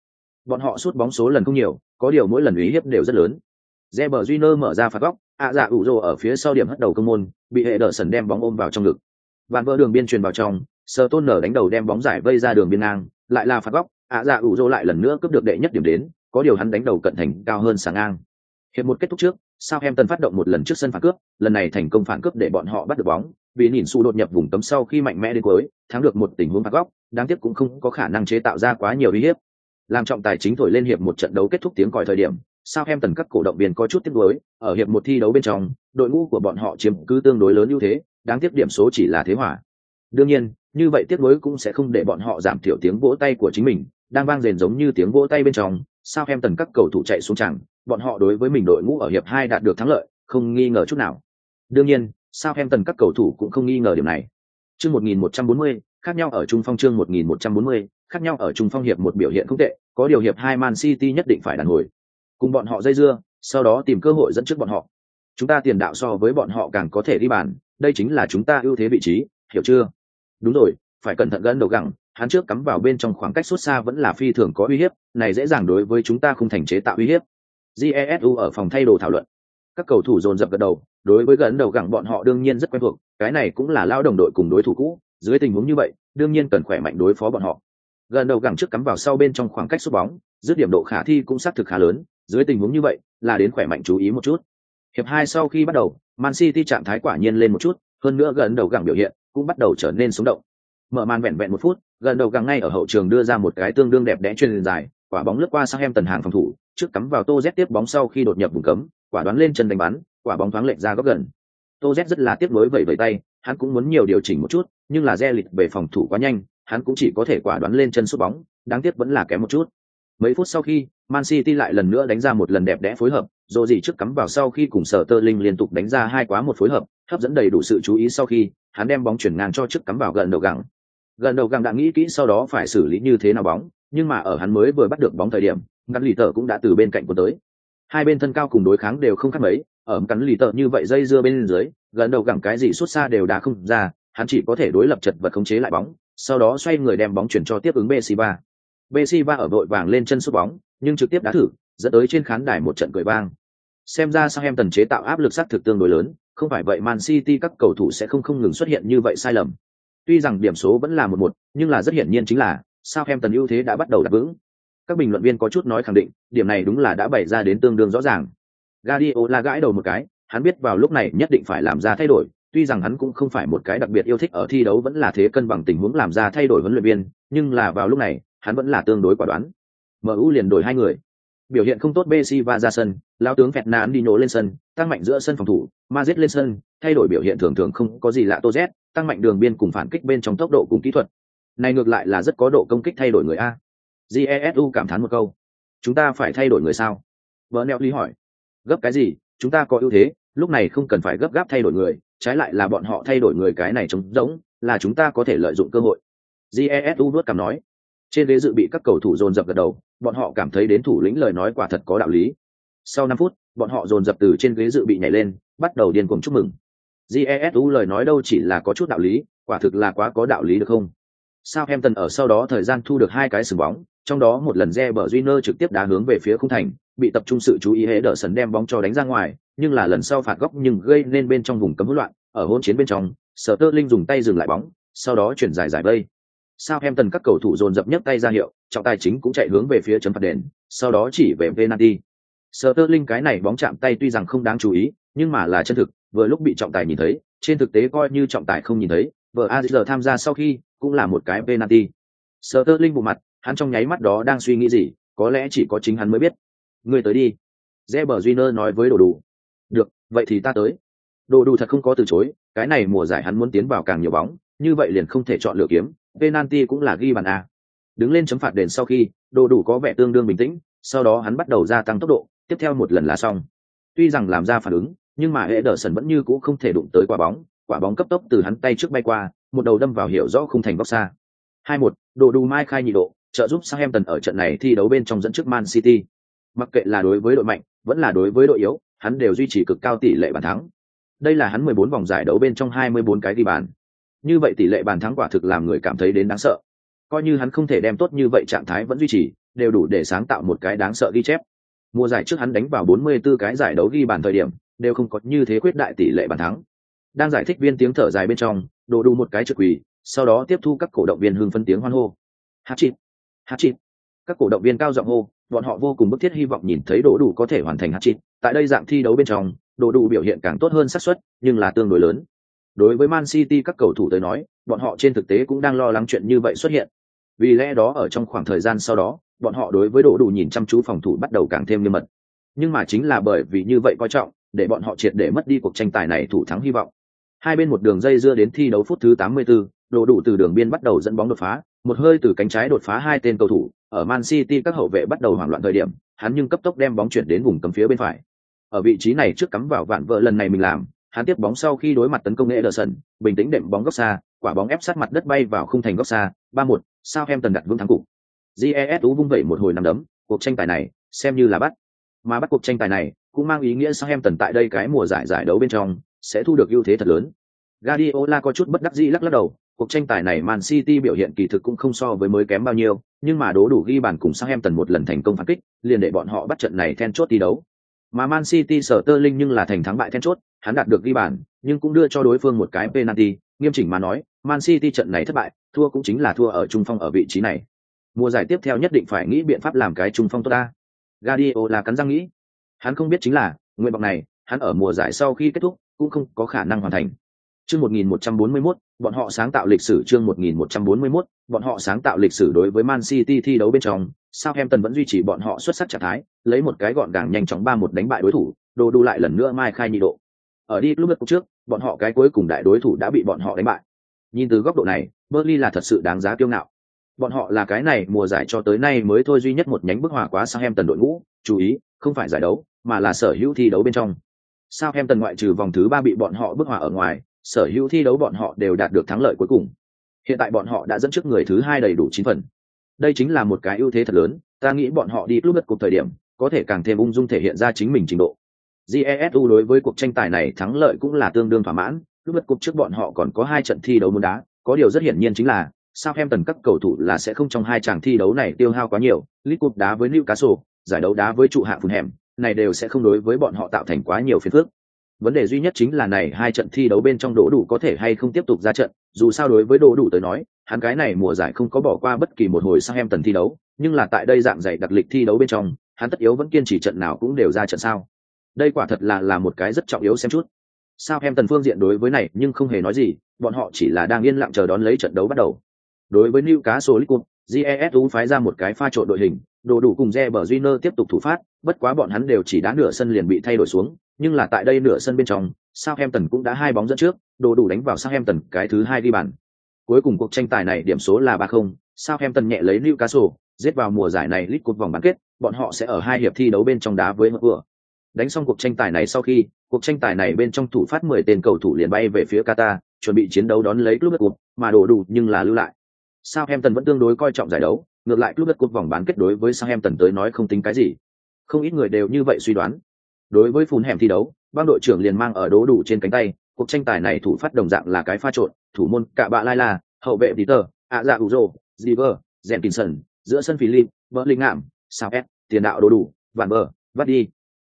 Speaker 1: Bọn họ sút bóng số lần không nhiều có điều mỗi lần uy hiếp đều rất lớn. Reber Júnior mở ra phạt góc, ạ dạ ủ rồ ở phía sau điểm hất đầu công môn, bị hệ đỡ sần đem bóng ôm vào trong ngực. Bàn vỡ đường biên truyền vào trong, Sơ Tôn nở đánh đầu đem bóng giải vây ra đường biên ngang, lại là phạt góc, ạ dạ ủ rô lại lần nữa cướp được đệ nhất điểm đến, có điều hắn đánh đầu cận thành cao hơn sáng ngang. Hiệp một kết thúc trước, sao em tân phát động một lần trước sân phản cướp, lần này thành công phản cướp để bọn họ bắt được bóng, vì nhìn su đột nhập vùng cấm sau khi mạnh mẽ đến cuối, thắng được một tình huống phạt góc, đáng tiếc cũng không có khả năng chế tạo ra quá nhiều uy hiếp. Làm trọng tài chính thổi lên hiệp một trận đấu kết thúc tiếng còi thời điểm, sao em tần các cổ động viên có chút tiếc nuối, ở hiệp một thi đấu bên trong, đội ngũ của bọn họ chiếm cứ tương đối lớn ưu thế, đáng tiếc điểm số chỉ là thế hòa. Đương nhiên, như vậy tiếc nuối cũng sẽ không để bọn họ giảm thiểu tiếng vỗ tay của chính mình, đang vang rền giống như tiếng vỗ tay bên trong, sao em tần các cầu thủ chạy xuống chẳng, bọn họ đối với mình đội ngũ ở hiệp hai đạt được thắng lợi, không nghi ngờ chút nào. Đương nhiên, sao em tần các cầu thủ cũng không nghi ngờ điểm này. Chương 1140, khác nhau ở trung phong chương 1140, khác nhau ở trung phong hiệp một biểu hiện không tệ, có điều hiệp hai Man City nhất định phải đàn hồi cùng bọn họ dây dưa sau đó tìm cơ hội dẫn trước bọn họ chúng ta tiền đạo so với bọn họ càng có thể đi bàn đây chính là chúng ta ưu thế vị trí hiểu chưa đúng rồi, phải cẩn thận gân đầu gẳng, hắn trước cắm vào bên trong khoảng cách xuất xa vẫn là phi thường có uy hiếp, này dễ dàng đối với chúng ta không thành chế tạo uy hiếp. Jesu ở phòng thay đồ thảo luận. Các cầu thủ dồn dập gật đầu, đối với gần đầu gẳng bọn họ đương nhiên rất quen thuộc, cái này cũng là lao đồng đội cùng đối thủ cũ, dưới tình huống như vậy, đương nhiên cần khỏe mạnh đối phó bọn họ. Gần đầu gẳng trước cắm vào sau bên trong khoảng cách sút bóng, dứt điểm độ khả thi cũng xác thực khá lớn, dưới tình huống như vậy, là đến khỏe mạnh chú ý một chút. Hiệp hai sau khi bắt đầu, man city trạng thái quả nhiên lên một chút, hơn nữa gần đầu gẳng biểu hiện cũng bắt đầu trở nên sống động. Mở màn vẹn vẹn một phút, gần đầu găng ngay ở hậu trường đưa ra một cái tương đương đẹp đẽ chuyên dài, quả bóng lướt qua sang em tần hàng phòng thủ, trước cắm vào tô z tiếp bóng sau khi đột nhập vùng cấm, quả đoán lên chân đánh bắn, quả bóng thoáng lệch ra góc gần. Tô z rất là tiếc nuối vẩy vẩy tay, hắn cũng muốn nhiều điều chỉnh một chút, nhưng là re lịch về phòng thủ quá nhanh, hắn cũng chỉ có thể quả đoán lên chân sút bóng, đáng tiếc vẫn là kém một chút. Mấy phút sau khi, man city lại lần nữa đánh ra một lần đẹp đẽ phối hợp dồ gì trước cắm vào sau khi cùng sở tơ linh liên tục đánh ra hai quá một phối hợp, hấp dẫn đầy đủ sự chú ý sau khi hắn đem bóng chuyển ngang cho trước cắm vào gần đầu gẳng gần đầu gẳng đã nghĩ kỹ sau đó phải xử lý như thế nào bóng nhưng mà ở hắn mới vừa bắt được bóng thời điểm ngắn lì tờ cũng đã từ bên cạnh của tới hai bên thân cao cùng đối kháng đều không khác mấy ở cắn lì tờ như vậy dây dưa bên dưới gần đầu gẳng cái gì xuất xa đều đã không ra hắn chỉ có thể đối lập chật vật khống chế lại bóng sau đó xoay người đem bóng chuyển cho tiếp ứng Bessiba. ba ở đội vàng lên chân sút bóng, nhưng trực tiếp đã thử, dẫn tới trên khán đài một trận cười vang. Xem ra sang em tần chế tạo áp lực sát thực tương đối lớn, không phải vậy Man City các cầu thủ sẽ không không ngừng xuất hiện như vậy sai lầm. Tuy rằng điểm số vẫn là một một, nhưng là rất hiển nhiên chính là Southampton ưu thế đã bắt đầu đặt vững. Các bình luận viên có chút nói khẳng định, điểm này đúng là đã bày ra đến tương đương rõ ràng. Guardiola gãi đầu một cái, hắn biết vào lúc này nhất định phải làm ra thay đổi, tuy rằng hắn cũng không phải một cái đặc biệt yêu thích ở thi đấu vẫn là thế cân bằng tình huống làm ra thay đổi huấn luyện viên, nhưng là vào lúc này, hắn vẫn là tương đối quả đoán. MU liền đổi hai người. Biểu hiện không tốt Messi và ra sân, lão tướng Fernand đi nhổ lên sân, tăng mạnh giữa sân phòng thủ, ma giết lên sân, thay đổi biểu hiện thường thường không có gì lạ Tô Z, tăng mạnh đường biên cùng phản kích bên trong tốc độ cùng kỹ thuật. Này ngược lại là rất có độ công kích thay đổi người a. Jesu cảm thán một câu. Chúng ta phải thay đổi người sao? Bernel lý hỏi. Gấp cái gì? Chúng ta có ưu thế, lúc này không cần phải gấp gáp thay đổi người, trái lại là bọn họ thay đổi người cái này trống rỗng, là chúng ta có thể lợi dụng cơ hội. Jesu nuốt cằm nói. Trên ghế dự bị các cầu thủ dồn dập gật đầu, bọn họ cảm thấy đến thủ lĩnh lời nói quả thật có đạo lý. Sau năm phút, bọn họ dồn dập từ trên ghế dự bị nhảy lên, bắt đầu điên cuồng chúc mừng. jesu lời nói đâu chỉ là có chút đạo lý quả thực là quá có đạo lý được không? Sao em tần ở sau đó thời gian thu được hai cái sừng bóng trong đó một lần re bờ Junior trực tiếp đá hướng về phía khung thành bị tập trung sự chú ý hễ đỡ sần đem bóng cho đánh ra ngoài nhưng là lần sau phạt góc nhưng gây nên bên trong vùng cấm hỗn loạn ở hỗn chiến bên trong sở tơ linh dùng tay dừng lại bóng sau đó chuyển dài giải vây. Sao em tần các cầu thủ dồn dập nhấc tay ra hiệu trọng tài chính cũng chạy hướng về phía chấm phạt đền sau đó chỉ về penalty sở tơ linh cái này bóng chạm tay tuy rằng không đáng chú ý, nhưng mà là chân thực, vừa lúc bị trọng tài nhìn thấy, trên thực tế coi như trọng tài không nhìn thấy vợ azr tham gia sau khi cũng là một cái penalty. Sở tơ linh bộ mặt, hắn trong nháy mắt đó đang suy nghĩ gì, có lẽ chỉ có chính hắn mới biết. Người tới đi. Reber Júnior nói với đồ đủ. Được, vậy thì ta tới. Đồ đủ thật không có từ chối, cái này mùa giải hắn muốn tiến vào càng nhiều bóng, như vậy liền không thể chọn lựa kiếm, penalty cũng là ghi bàn a. Đứng lên chấm phạt đền sau khi, đồ đủ có vẻ tương đương bình tĩnh, sau đó hắn bắt đầu gia tăng tốc độ tiếp theo một lần là xong tuy rằng làm ra phản ứng nhưng mà hệ đờ sần vẫn như cũ không thể đụng tới quả bóng quả bóng cấp tốc từ hắn tay trước bay qua một đầu đâm vào hiểu rõ khung thành góc xa hai một đồ đù mai khai nhị độ trợ giúp Southampton ở trận này thi đấu bên trong dẫn trước Man City. Mặc kệ là đối với đội mạnh, vẫn là đối với đội yếu, hắn đều duy trì cực cao tỷ lệ bàn thắng. Đây là hắn 14 vòng giải đấu bên trong 24 cái ghi bàn. Như vậy tỷ lệ bàn thắng quả thực làm người cảm thấy đến đáng sợ. Coi như hắn không thể đem tốt như vậy trạng thái vẫn duy trì, đều đủ để sáng tạo một cái đáng sợ ghi chép. Mùa giải trước hắn đánh vào 44 cái giải đấu ghi bàn thời điểm, đều không có như thế quyết đại tỷ lệ bàn thắng. Đang giải thích viên tiếng thở dài bên trong, đổ đủ một cái trực quỳ, sau đó tiếp thu các cổ động viên hưng phấn tiếng hoan hô. Hat-trick, hạt chít các cổ động viên cao giọng hô bọn họ vô cùng bức thiết hy vọng nhìn thấy đổ đủ có thể hoàn thành hạt chít tại đây dạng thi đấu bên trong đổ đủ biểu hiện càng tốt hơn xác suất nhưng là tương đối lớn đối với man city các cầu thủ tới nói bọn họ trên thực tế cũng đang lo lắng chuyện như vậy xuất hiện vì lẽ đó ở trong khoảng thời gian sau đó bọn họ đối với đỗ đủ nhìn chăm chú phòng thủ bắt đầu càng thêm nghiêm mật nhưng mà chính là bởi vì như vậy coi trọng để bọn họ triệt để mất đi cuộc tranh tài này thủ thắng hy vọng hai bên một đường dây dưa đến thi đấu phút thứ 84, đỗ đủ từ đường biên bắt đầu dẫn bóng đột phá một hơi từ cánh trái đột phá hai tên cầu thủ, ở Man City các hậu vệ bắt đầu hoảng loạn thời điểm, hắn nhưng cấp tốc đem bóng chuyển đến vùng cấm phía bên phải. Ở vị trí này trước cắm vào vạn vợ lần này mình làm, hắn tiếp bóng sau khi đối mặt tấn công Ederson, bình tĩnh đệm bóng góc xa, quả bóng ép sát mặt đất bay vào khung thành góc xa, 3-1, Southampton đặt vững thắng cục. GESU vung vẩy một hồi năm đấm, cuộc tranh tài này xem như là bắt. Mà bắt cuộc tranh tài này cũng mang ý nghĩa Southampton tại đây cái mùa giải giải đấu bên trong sẽ thu được ưu thế thật lớn. Guardiola có chút bất đắc dĩ lắc lắc đầu, cuộc tranh tài này Man City biểu hiện kỳ thực cũng không so với mới kém bao nhiêu, nhưng mà đố đủ ghi bàn cùng Southampton một lần thành công phản kích, liền để bọn họ bắt trận này then chốt thi đấu. Mà Man City sở tơ linh nhưng là thành thắng bại then chốt, hắn đạt được ghi bàn, nhưng cũng đưa cho đối phương một cái penalty, nghiêm chỉnh mà nói, Man City trận này thất bại, thua cũng chính là thua ở trung phong ở vị trí này. Mùa giải tiếp theo nhất định phải nghĩ biện pháp làm cái trung phong tốt ta. Guardiola cắn răng nghĩ. Hắn không biết chính là, nguyện vọng này, hắn ở mùa giải sau khi kết thúc, cũng không có khả năng hoàn thành. Chương 1141, bọn họ sáng tạo lịch sử chương 1141, bọn họ sáng tạo lịch sử đối với Man City thi đấu bên trong, Southampton vẫn duy trì bọn họ xuất sắc trạng thái, lấy một cái gọn gàng nhanh chóng 3-1 đánh bại đối thủ, đồ đu lại lần nữa mai khai nhị độ. Ở đi lúc trước, bọn họ cái cuối cùng đại đối thủ đã bị bọn họ đánh bại. Nhìn từ góc độ này, Burnley là thật sự đáng giá kiêu ngạo. Bọn họ là cái này mùa giải cho tới nay mới thôi duy nhất một nhánh bức hòa quá Southampton đội ngũ, chú ý, không phải giải đấu, mà là sở hữu thi đấu bên trong. Southampton ngoại trừ vòng thứ ba bị bọn họ bức hòa ở ngoài, sở hữu thi đấu bọn họ đều đạt được thắng lợi cuối cùng. Hiện tại bọn họ đã dẫn trước người thứ hai đầy đủ chín phần. Đây chính là một cái ưu thế thật lớn, ta nghĩ bọn họ đi lúc đất cuộc thời điểm, có thể càng thêm ung dung thể hiện ra chính mình trình độ. Jesu đối với cuộc tranh tài này thắng lợi cũng là tương đương thỏa mãn lúc đất cuộc trước bọn họ còn có hai trận thi đấu muốn đá, có điều rất hiển nhiên chính là sao em tần các cầu thủ là sẽ không trong hai chàng thi đấu này tiêu hao quá nhiều League Cup đá với Newcastle, giải đấu đá với trụ hạ phun hẻm, này đều sẽ không đối với bọn họ tạo thành quá nhiều phiền phức vấn đề duy nhất chính là này hai trận thi đấu bên trong đỗ đủ có thể hay không tiếp tục ra trận, dù sao đối với đỗ đủ tới nói, hắn cái này mùa giải không có bỏ qua bất kỳ một hồi sang em tần thi đấu, nhưng là tại đây dạng dạy đặc lịch thi đấu bên trong, hắn tất yếu vẫn kiên trì trận nào cũng đều ra trận sao? Đây quả thật là là một cái rất trọng yếu xem chút. Sao em tần phương diện đối với này nhưng không hề nói gì, bọn họ chỉ là đang yên lặng chờ đón lấy trận đấu bắt đầu. Đối với Newcastle League jesu phái ra một cái pha trộn đội hình đồ đủ cùng Reber junior tiếp tục thủ phát, bất quá bọn hắn đều chỉ đá nửa sân liền bị thay đổi xuống nhưng là tại đây nửa sân bên trong, Southampton cũng đã hai bóng dẫn trước, đồ đủ đánh vào Southampton cái thứ hai đi bàn. Cuối cùng cuộc tranh tài này điểm số là 3-0, Southampton nhẹ lấy Newcastle, giết vào mùa giải này lít cột vòng bán kết, bọn họ sẽ ở hai hiệp thi đấu bên trong đá với Hotspur. Đánh xong cuộc tranh tài này sau khi, cuộc tranh tài này bên trong thủ phát 10 tên cầu thủ liền bay về phía Qatar, chuẩn bị chiến đấu đón lấy club cup, mà đồ đủ nhưng là lưu lại. Southampton vẫn tương đối coi trọng giải đấu, ngược lại club cup vòng bán kết đối với Southampton tới nói không tính cái gì. Không ít người đều như vậy suy đoán đối với phun hẻm thi đấu, băng đội trưởng liền mang ở đố đủ trên cánh tay, cuộc tranh tài này thủ phát đồng dạng là cái pha trộn, thủ môn cả bạ lai la, hậu vệ peter, ạ dạ uzo ziver, jenkinson, giữa sân philip vỡ linh ngạm sao s tiền đạo đố đủ vạn bờ vắt đi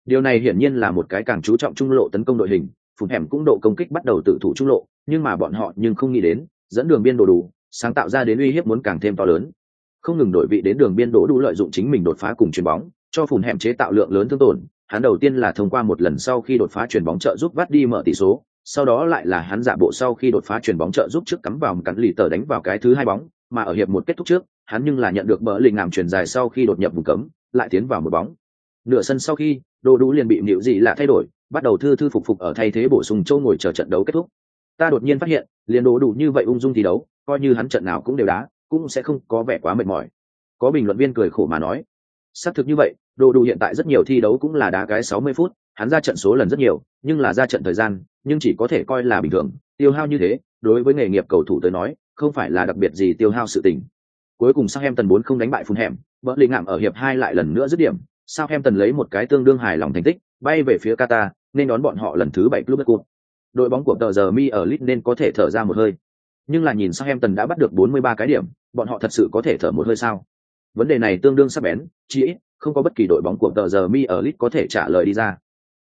Speaker 1: điều này hiển nhiên là một cái càng chú trọng trung lộ tấn công đội hình, phun hẻm cũng độ công kích bắt đầu tự thủ trung lộ, nhưng mà bọn họ nhưng không nghĩ đến, dẫn đường biên đồ đủ, sáng tạo ra đến uy hiếp muốn càng thêm to lớn. Không ngừng đổi vị đến đường biên đổ đủ lợi dụng chính mình đột phá cùng chuyền bóng, cho phùn hẻm chế tạo lượng lớn thương tổn hắn đầu tiên là thông qua một lần sau khi đột phá chuyền bóng trợ giúp vắt đi mở tỷ số, sau đó lại là hắn giả bộ sau khi đột phá chuyền bóng trợ giúp trước cắm vào một cắn lì tờ đánh vào cái thứ hai bóng, mà ở hiệp một kết thúc trước, hắn nhưng là nhận được bờ lì ngàm chuyển dài sau khi đột nhập vùng cấm, lại tiến vào một bóng. Nửa sân sau khi đồ đủ liền bị nịu gì là thay đổi, bắt đầu thư thư phục phục ở thay thế bổ sung châu ngồi chờ trận đấu kết thúc. Ta đột nhiên phát hiện, liền đồ đủ như vậy ung dung thi đấu, coi như hắn trận nào cũng đều đá, cũng sẽ không có vẻ quá mệt mỏi. Có bình luận viên cười khổ mà nói, xác thực như vậy đồ đủ hiện tại rất nhiều thi đấu cũng là đá cái 60 phút, hắn ra trận số lần rất nhiều, nhưng là ra trận thời gian, nhưng chỉ có thể coi là bình thường, tiêu hao như thế, đối với nghề nghiệp cầu thủ tới nói, không phải là đặc biệt gì tiêu hao sự tình. Cuối cùng Southampton 4 không đánh bại phun hẻm bỡ lì ngạm ở hiệp hai lại lần nữa dứt điểm, Southampton lấy một cái tương đương hài lòng thành tích, bay về phía Qatar, nên đón bọn họ lần thứ bảy club cup đội bóng của tờ giờ mi ở lit nên có thể thở ra một hơi. Nhưng là nhìn Southampton đã bắt được 43 cái điểm, bọn họ thật sự có thể thở một hơi sao? Vấn đề này tương đương sắc bén chỉ ít không có bất kỳ đội bóng của tờ giờ mi ở lit có thể trả lời đi ra.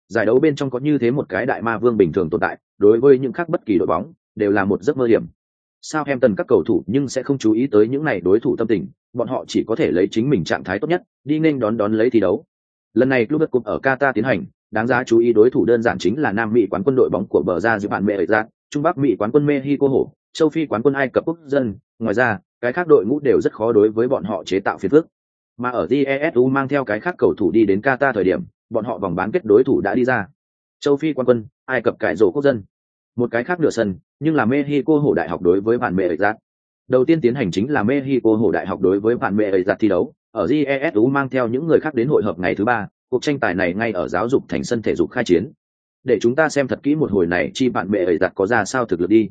Speaker 1: Giải đấu bên trong có như thế một cái đại ma vương bình thường tồn tại, đối với những khác bất kỳ đội bóng, đều là một giấc mơ điểm sao em tần các cầu thủ nhưng sẽ không chú ý tới những này đối thủ tâm tình, bọn họ chỉ có thể lấy chính mình trạng thái tốt nhất, đi nên đón đón lấy thi đấu. Lần này club cup ở qatar tiến hành, đáng giá chú ý đối thủ đơn giản chính là nam mỹ quán quân đội bóng của bờ ra giữa bạn mẹ ra trung bắc mỹ quán quân mexico hổ châu phi quán quân ai cập quốc dân. Ngoài ra, cái khác đội ngũ đều rất khó đối với bọn họ chế tạo phiền phức mà ở jesu mang theo cái khác cầu thủ đi đến qatar thời điểm, bọn họ vòng bán kết đối thủ đã đi ra. Châu phi quan quân, ai cập cải rổ quốc dân. Một cái khác nửa sân, nhưng là mexico hổ đại học đối với bạn mẹ ấy giác đầu tiên tiến hành chính là mexico hổ đại học đối với bạn mẹ ấy giác thi đấu. Ở jesu mang theo những người khác đến hội hợp ngày thứ ba, cuộc tranh tài này ngay ở giáo dục thành sân thể dục khai chiến. Để chúng ta xem thật kỹ một hồi này chi bạn mẹ ấy giặt có ra sao thực lực đi.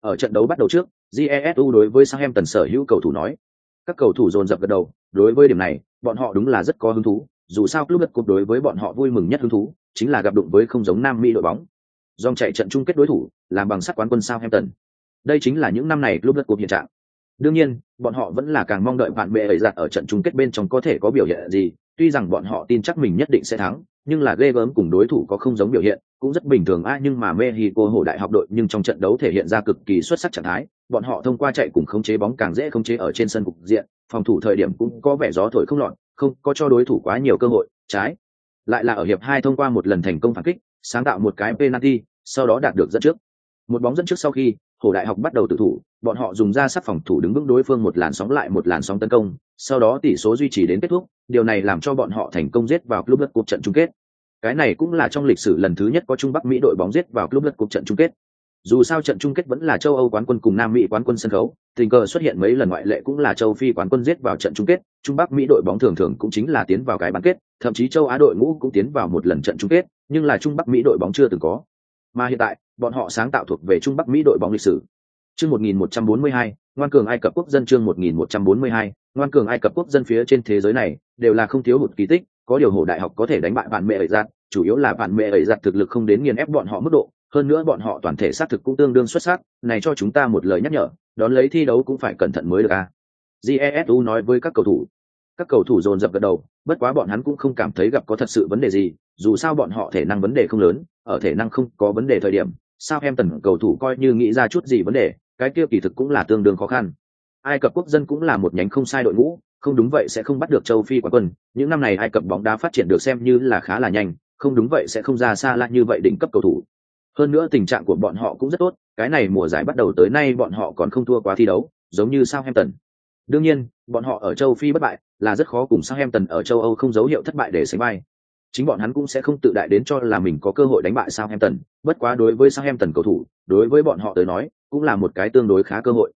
Speaker 1: Ở trận đấu bắt đầu trước jesu đối với Southampton tần sở hữu cầu thủ nói các cầu thủ dồn dập gật đầu đối với điểm này bọn họ đúng là rất có hứng thú. Dù sao club đất cuộc đối với bọn họ vui mừng nhất hứng thú chính là gặp đụng với không giống nam mỹ đội bóng. Dòng chạy trận chung kết đối thủ làm bằng sắt quán quân sao hampton Đây chính là những năm này club đất cuộc hiện trạng. Đương nhiên, bọn họ vẫn là càng mong đợi bạn bè ấy giặt ở trận chung kết bên trong có thể có biểu hiện gì, tuy rằng bọn họ tin chắc mình nhất định sẽ thắng, nhưng là ghê gớm cùng đối thủ có không giống biểu hiện, cũng rất bình thường a nhưng mà Mexico Hổ đại học đội nhưng trong trận đấu thể hiện ra cực kỳ xuất sắc trạng thái, bọn họ thông qua chạy cùng khống chế bóng càng dễ khống chế ở trên sân cục diện, phòng thủ thời điểm cũng có vẻ gió thổi không loạn, không có cho đối thủ quá nhiều cơ hội, trái. Lại là ở hiệp hai thông qua một lần thành công phản kích, sáng tạo một cái penalty, sau đó đạt được dẫn trước. Một bóng dẫn trước sau khi, Hồ Đại học bắt đầu tự thủ, bọn họ dùng ra sắc phòng thủ đứng vững đối phương một làn sóng lại một làn sóng tấn công, sau đó tỷ số duy trì đến kết thúc, điều này làm cho bọn họ thành công giết vào club đất cuộc trận chung kết. Cái này cũng là trong lịch sử lần thứ nhất có Trung Bắc Mỹ đội bóng giết vào club lật cuộc trận chung kết. Dù sao trận chung kết vẫn là châu Âu quán quân cùng Nam Mỹ quán quân sân khấu, tình cờ xuất hiện mấy lần ngoại lệ cũng là châu Phi quán quân giết vào trận chung kết, Trung Bắc Mỹ đội bóng thường thường cũng chính là tiến vào cái bán kết, thậm chí châu Á đội ngũ cũng tiến vào một lần trận chung kết, nhưng là Trung Bắc Mỹ đội bóng chưa từng có. Mà hiện tại, bọn họ sáng tạo thuộc về Trung Bắc Mỹ đội bóng lịch sử. Chương 1142, ngoan cường Ai Cập quốc dân chương 1142, ngoan cường Ai Cập quốc dân phía trên thế giới này đều là không thiếu hụt kỳ tích, có điều hổ đại học có thể đánh bại bạn mẹ ấy giặt, chủ yếu là bạn mẹ ấy giặt thực lực không đến nghiền ép bọn họ mức độ, hơn nữa bọn họ toàn thể xác thực cũng tương đương xuất sắc, này cho chúng ta một lời nhắc nhở, đón lấy thi đấu cũng phải cẩn thận mới được à. a. Jesu nói với các cầu thủ. Các cầu thủ dồn dập gật đầu, bất quá bọn hắn cũng không cảm thấy gặp có thật sự vấn đề gì, dù sao bọn họ thể năng vấn đề không lớn, ở thể năng không có vấn đề thời điểm, sao em tần cầu thủ coi như nghĩ ra chút gì vấn đề, cái kia kỳ thực cũng là tương đương khó khăn. Ai Cập quốc dân cũng là một nhánh không sai đội ngũ, không đúng vậy sẽ không bắt được châu Phi quán quân. Những năm này Ai Cập bóng đá phát triển được xem như là khá là nhanh, không đúng vậy sẽ không ra xa lại như vậy đỉnh cấp cầu thủ. Hơn nữa tình trạng của bọn họ cũng rất tốt, cái này mùa giải bắt đầu tới nay bọn họ còn không thua quá thi đấu, giống như Southampton. Đương nhiên, bọn họ ở châu Phi bất bại, là rất khó cùng Southampton ở châu Âu không dấu hiệu thất bại để sánh bay Chính bọn hắn cũng sẽ không tự đại đến cho là mình có cơ hội đánh bại Southampton, bất quá đối với Southampton cầu thủ, đối với bọn họ tới nói, cũng là một cái tương đối khá cơ hội.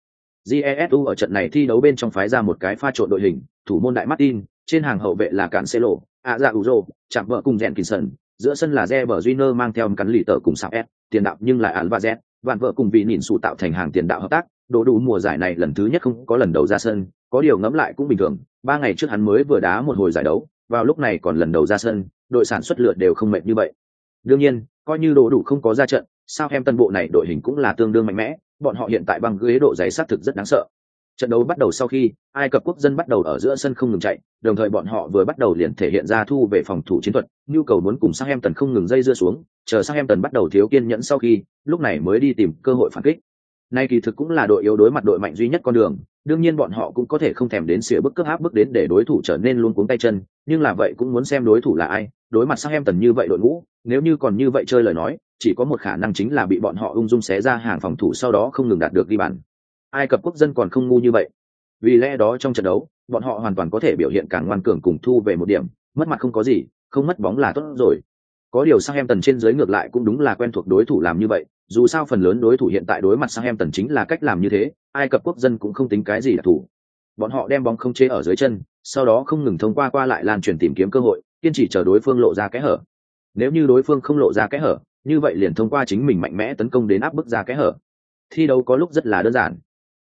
Speaker 1: Jesu ở trận này thi đấu bên trong phái ra một cái pha trộn đội hình, thủ môn đại Martin, trên hàng hậu vệ là Cancelo, Azauzo, chạm vợ cùng Jenkinson, giữa sân là Reber Junior mang theo cắn lì tờ cùng Sao S, tiền đạo nhưng lại Alvarez, vạn vợ cùng vị nhìn sụ tạo thành hàng tiền đạo hợp tác, đồ đủ mùa giải này lần thứ nhất không có lần đầu ra sân, có điều ngẫm lại cũng bình thường, ba ngày trước hắn mới vừa đá một hồi giải đấu, vào lúc này còn lần đầu ra sân, đội sản xuất lượt đều không mệt như vậy. Đương nhiên, coi như đồ đủ không có ra trận, sao em tân bộ này đội hình cũng là tương đương mạnh mẽ bọn họ hiện tại băng ghế độ dày xác thực rất đáng sợ. Trận đấu bắt đầu sau khi, ai cập quốc dân bắt đầu ở giữa sân không ngừng chạy, đồng thời bọn họ vừa bắt đầu liền thể hiện ra thu về phòng thủ chiến thuật, nhu cầu muốn cùng sang em tần không ngừng dây dưa xuống, chờ sang em tần bắt đầu thiếu kiên nhẫn sau khi, lúc này mới đi tìm cơ hội phản kích. Nay kỳ thực cũng là đội yếu đối mặt đội mạnh duy nhất con đường, đương nhiên bọn họ cũng có thể không thèm đến xỉa bức cướp áp bước đến để đối thủ trở nên luôn cuống tay chân, nhưng là vậy cũng muốn xem đối thủ là ai, đối mặt sang em tần như vậy đội ngũ nếu như còn như vậy chơi lời nói, chỉ có một khả năng chính là bị bọn họ ung dung xé ra hàng phòng thủ sau đó không ngừng đạt được ghi bàn. Ai cập quốc dân còn không ngu như vậy. Vì lẽ đó trong trận đấu, bọn họ hoàn toàn có thể biểu hiện càng ngoan cường cùng thu về một điểm, mất mặt không có gì, không mất bóng là tốt rồi. Có điều sang em tần trên dưới ngược lại cũng đúng là quen thuộc đối thủ làm như vậy, dù sao phần lớn đối thủ hiện tại đối mặt sang em tần chính là cách làm như thế, ai cập quốc dân cũng không tính cái gì đặc thủ. Bọn họ đem bóng không chế ở dưới chân, sau đó không ngừng thông qua qua lại lan truyền tìm kiếm cơ hội, kiên trì chờ đối phương lộ ra kẽ hở nếu như đối phương không lộ ra kẽ hở, như vậy liền thông qua chính mình mạnh mẽ tấn công đến áp bức ra kẽ hở. Thi đấu có lúc rất là đơn giản.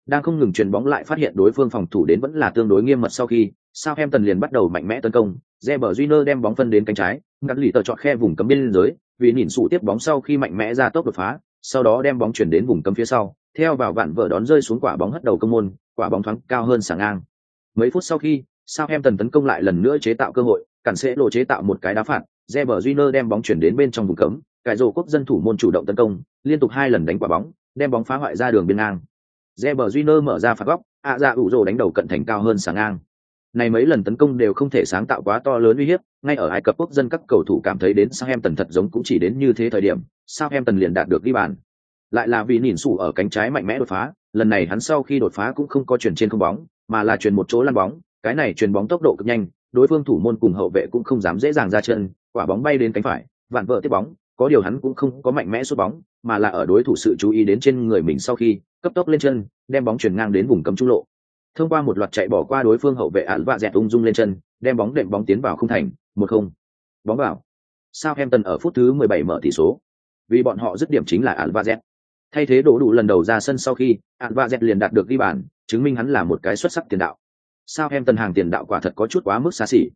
Speaker 1: Đang không ngừng truyền bóng lại phát hiện đối phương phòng thủ đến vẫn là tương đối nghiêm mật sau khi sao em tần liền bắt đầu mạnh mẽ tấn công. Reber Júnior đem bóng phân đến cánh trái ngắt lì tờ chọn khe vùng cấm biên giới, vì nhìn sụ tiếp bóng sau khi mạnh mẽ ra tốc đột phá, sau đó đem bóng chuyển đến vùng cấm phía sau, theo vào vạn vợ đón rơi xuống quả bóng hất đầu công môn, quả bóng thoáng cao hơn sáng ngang. Mấy phút sau khi sao em tần tấn công lại lần nữa chế tạo cơ hội, cản sẽ lộ chế tạo một cái đá phạt. Reber Júnior đem bóng chuyển đến bên trong vùng cấm, cải rổ quốc dân thủ môn chủ động tấn công, liên tục hai lần đánh quả bóng, đem bóng phá hoại ra đường biên ngang. Reber Júnior mở ra phạt góc, ạ dạ ủ rồ đánh đầu cận thành cao hơn sáng ngang. Này mấy lần tấn công đều không thể sáng tạo quá to lớn uy hiếp, ngay ở ai cập quốc dân các cầu thủ cảm thấy đến Southampton em tần thật giống cũng chỉ đến như thế thời điểm sao em tần liền đạt được ghi bàn. Lại là vì nhìn sủ ở cánh trái mạnh mẽ đột phá, lần này hắn sau khi đột phá cũng không có chuyển trên không bóng, mà là chuyển một chỗ lăn bóng, cái này chuyển bóng tốc độ cực nhanh, đối phương thủ môn cùng hậu vệ cũng không dám dễ dàng ra chân quả bóng bay đến cánh phải, vạn vợ tiếp bóng, có điều hắn cũng không có mạnh mẽ sút bóng, mà là ở đối thủ sự chú ý đến trên người mình sau khi cấp tốc lên chân, đem bóng chuyển ngang đến vùng cấm trung lộ. Thông qua một loạt chạy bỏ qua đối phương hậu vệ án vạ dẹt ung dung lên chân, đem bóng đệm bóng tiến vào không thành, một không. Bóng vào. Sao em tần ở phút thứ mười bảy mở tỷ số. Vì bọn họ dứt điểm chính là án vạ dẹt thay thế đổ đủ lần đầu ra sân sau khi án vạ dẹt liền đạt được ghi bàn, chứng minh hắn là một cái xuất sắc tiền đạo. Sao em tần hàng tiền đạo quả thật có chút quá mức xa xỉ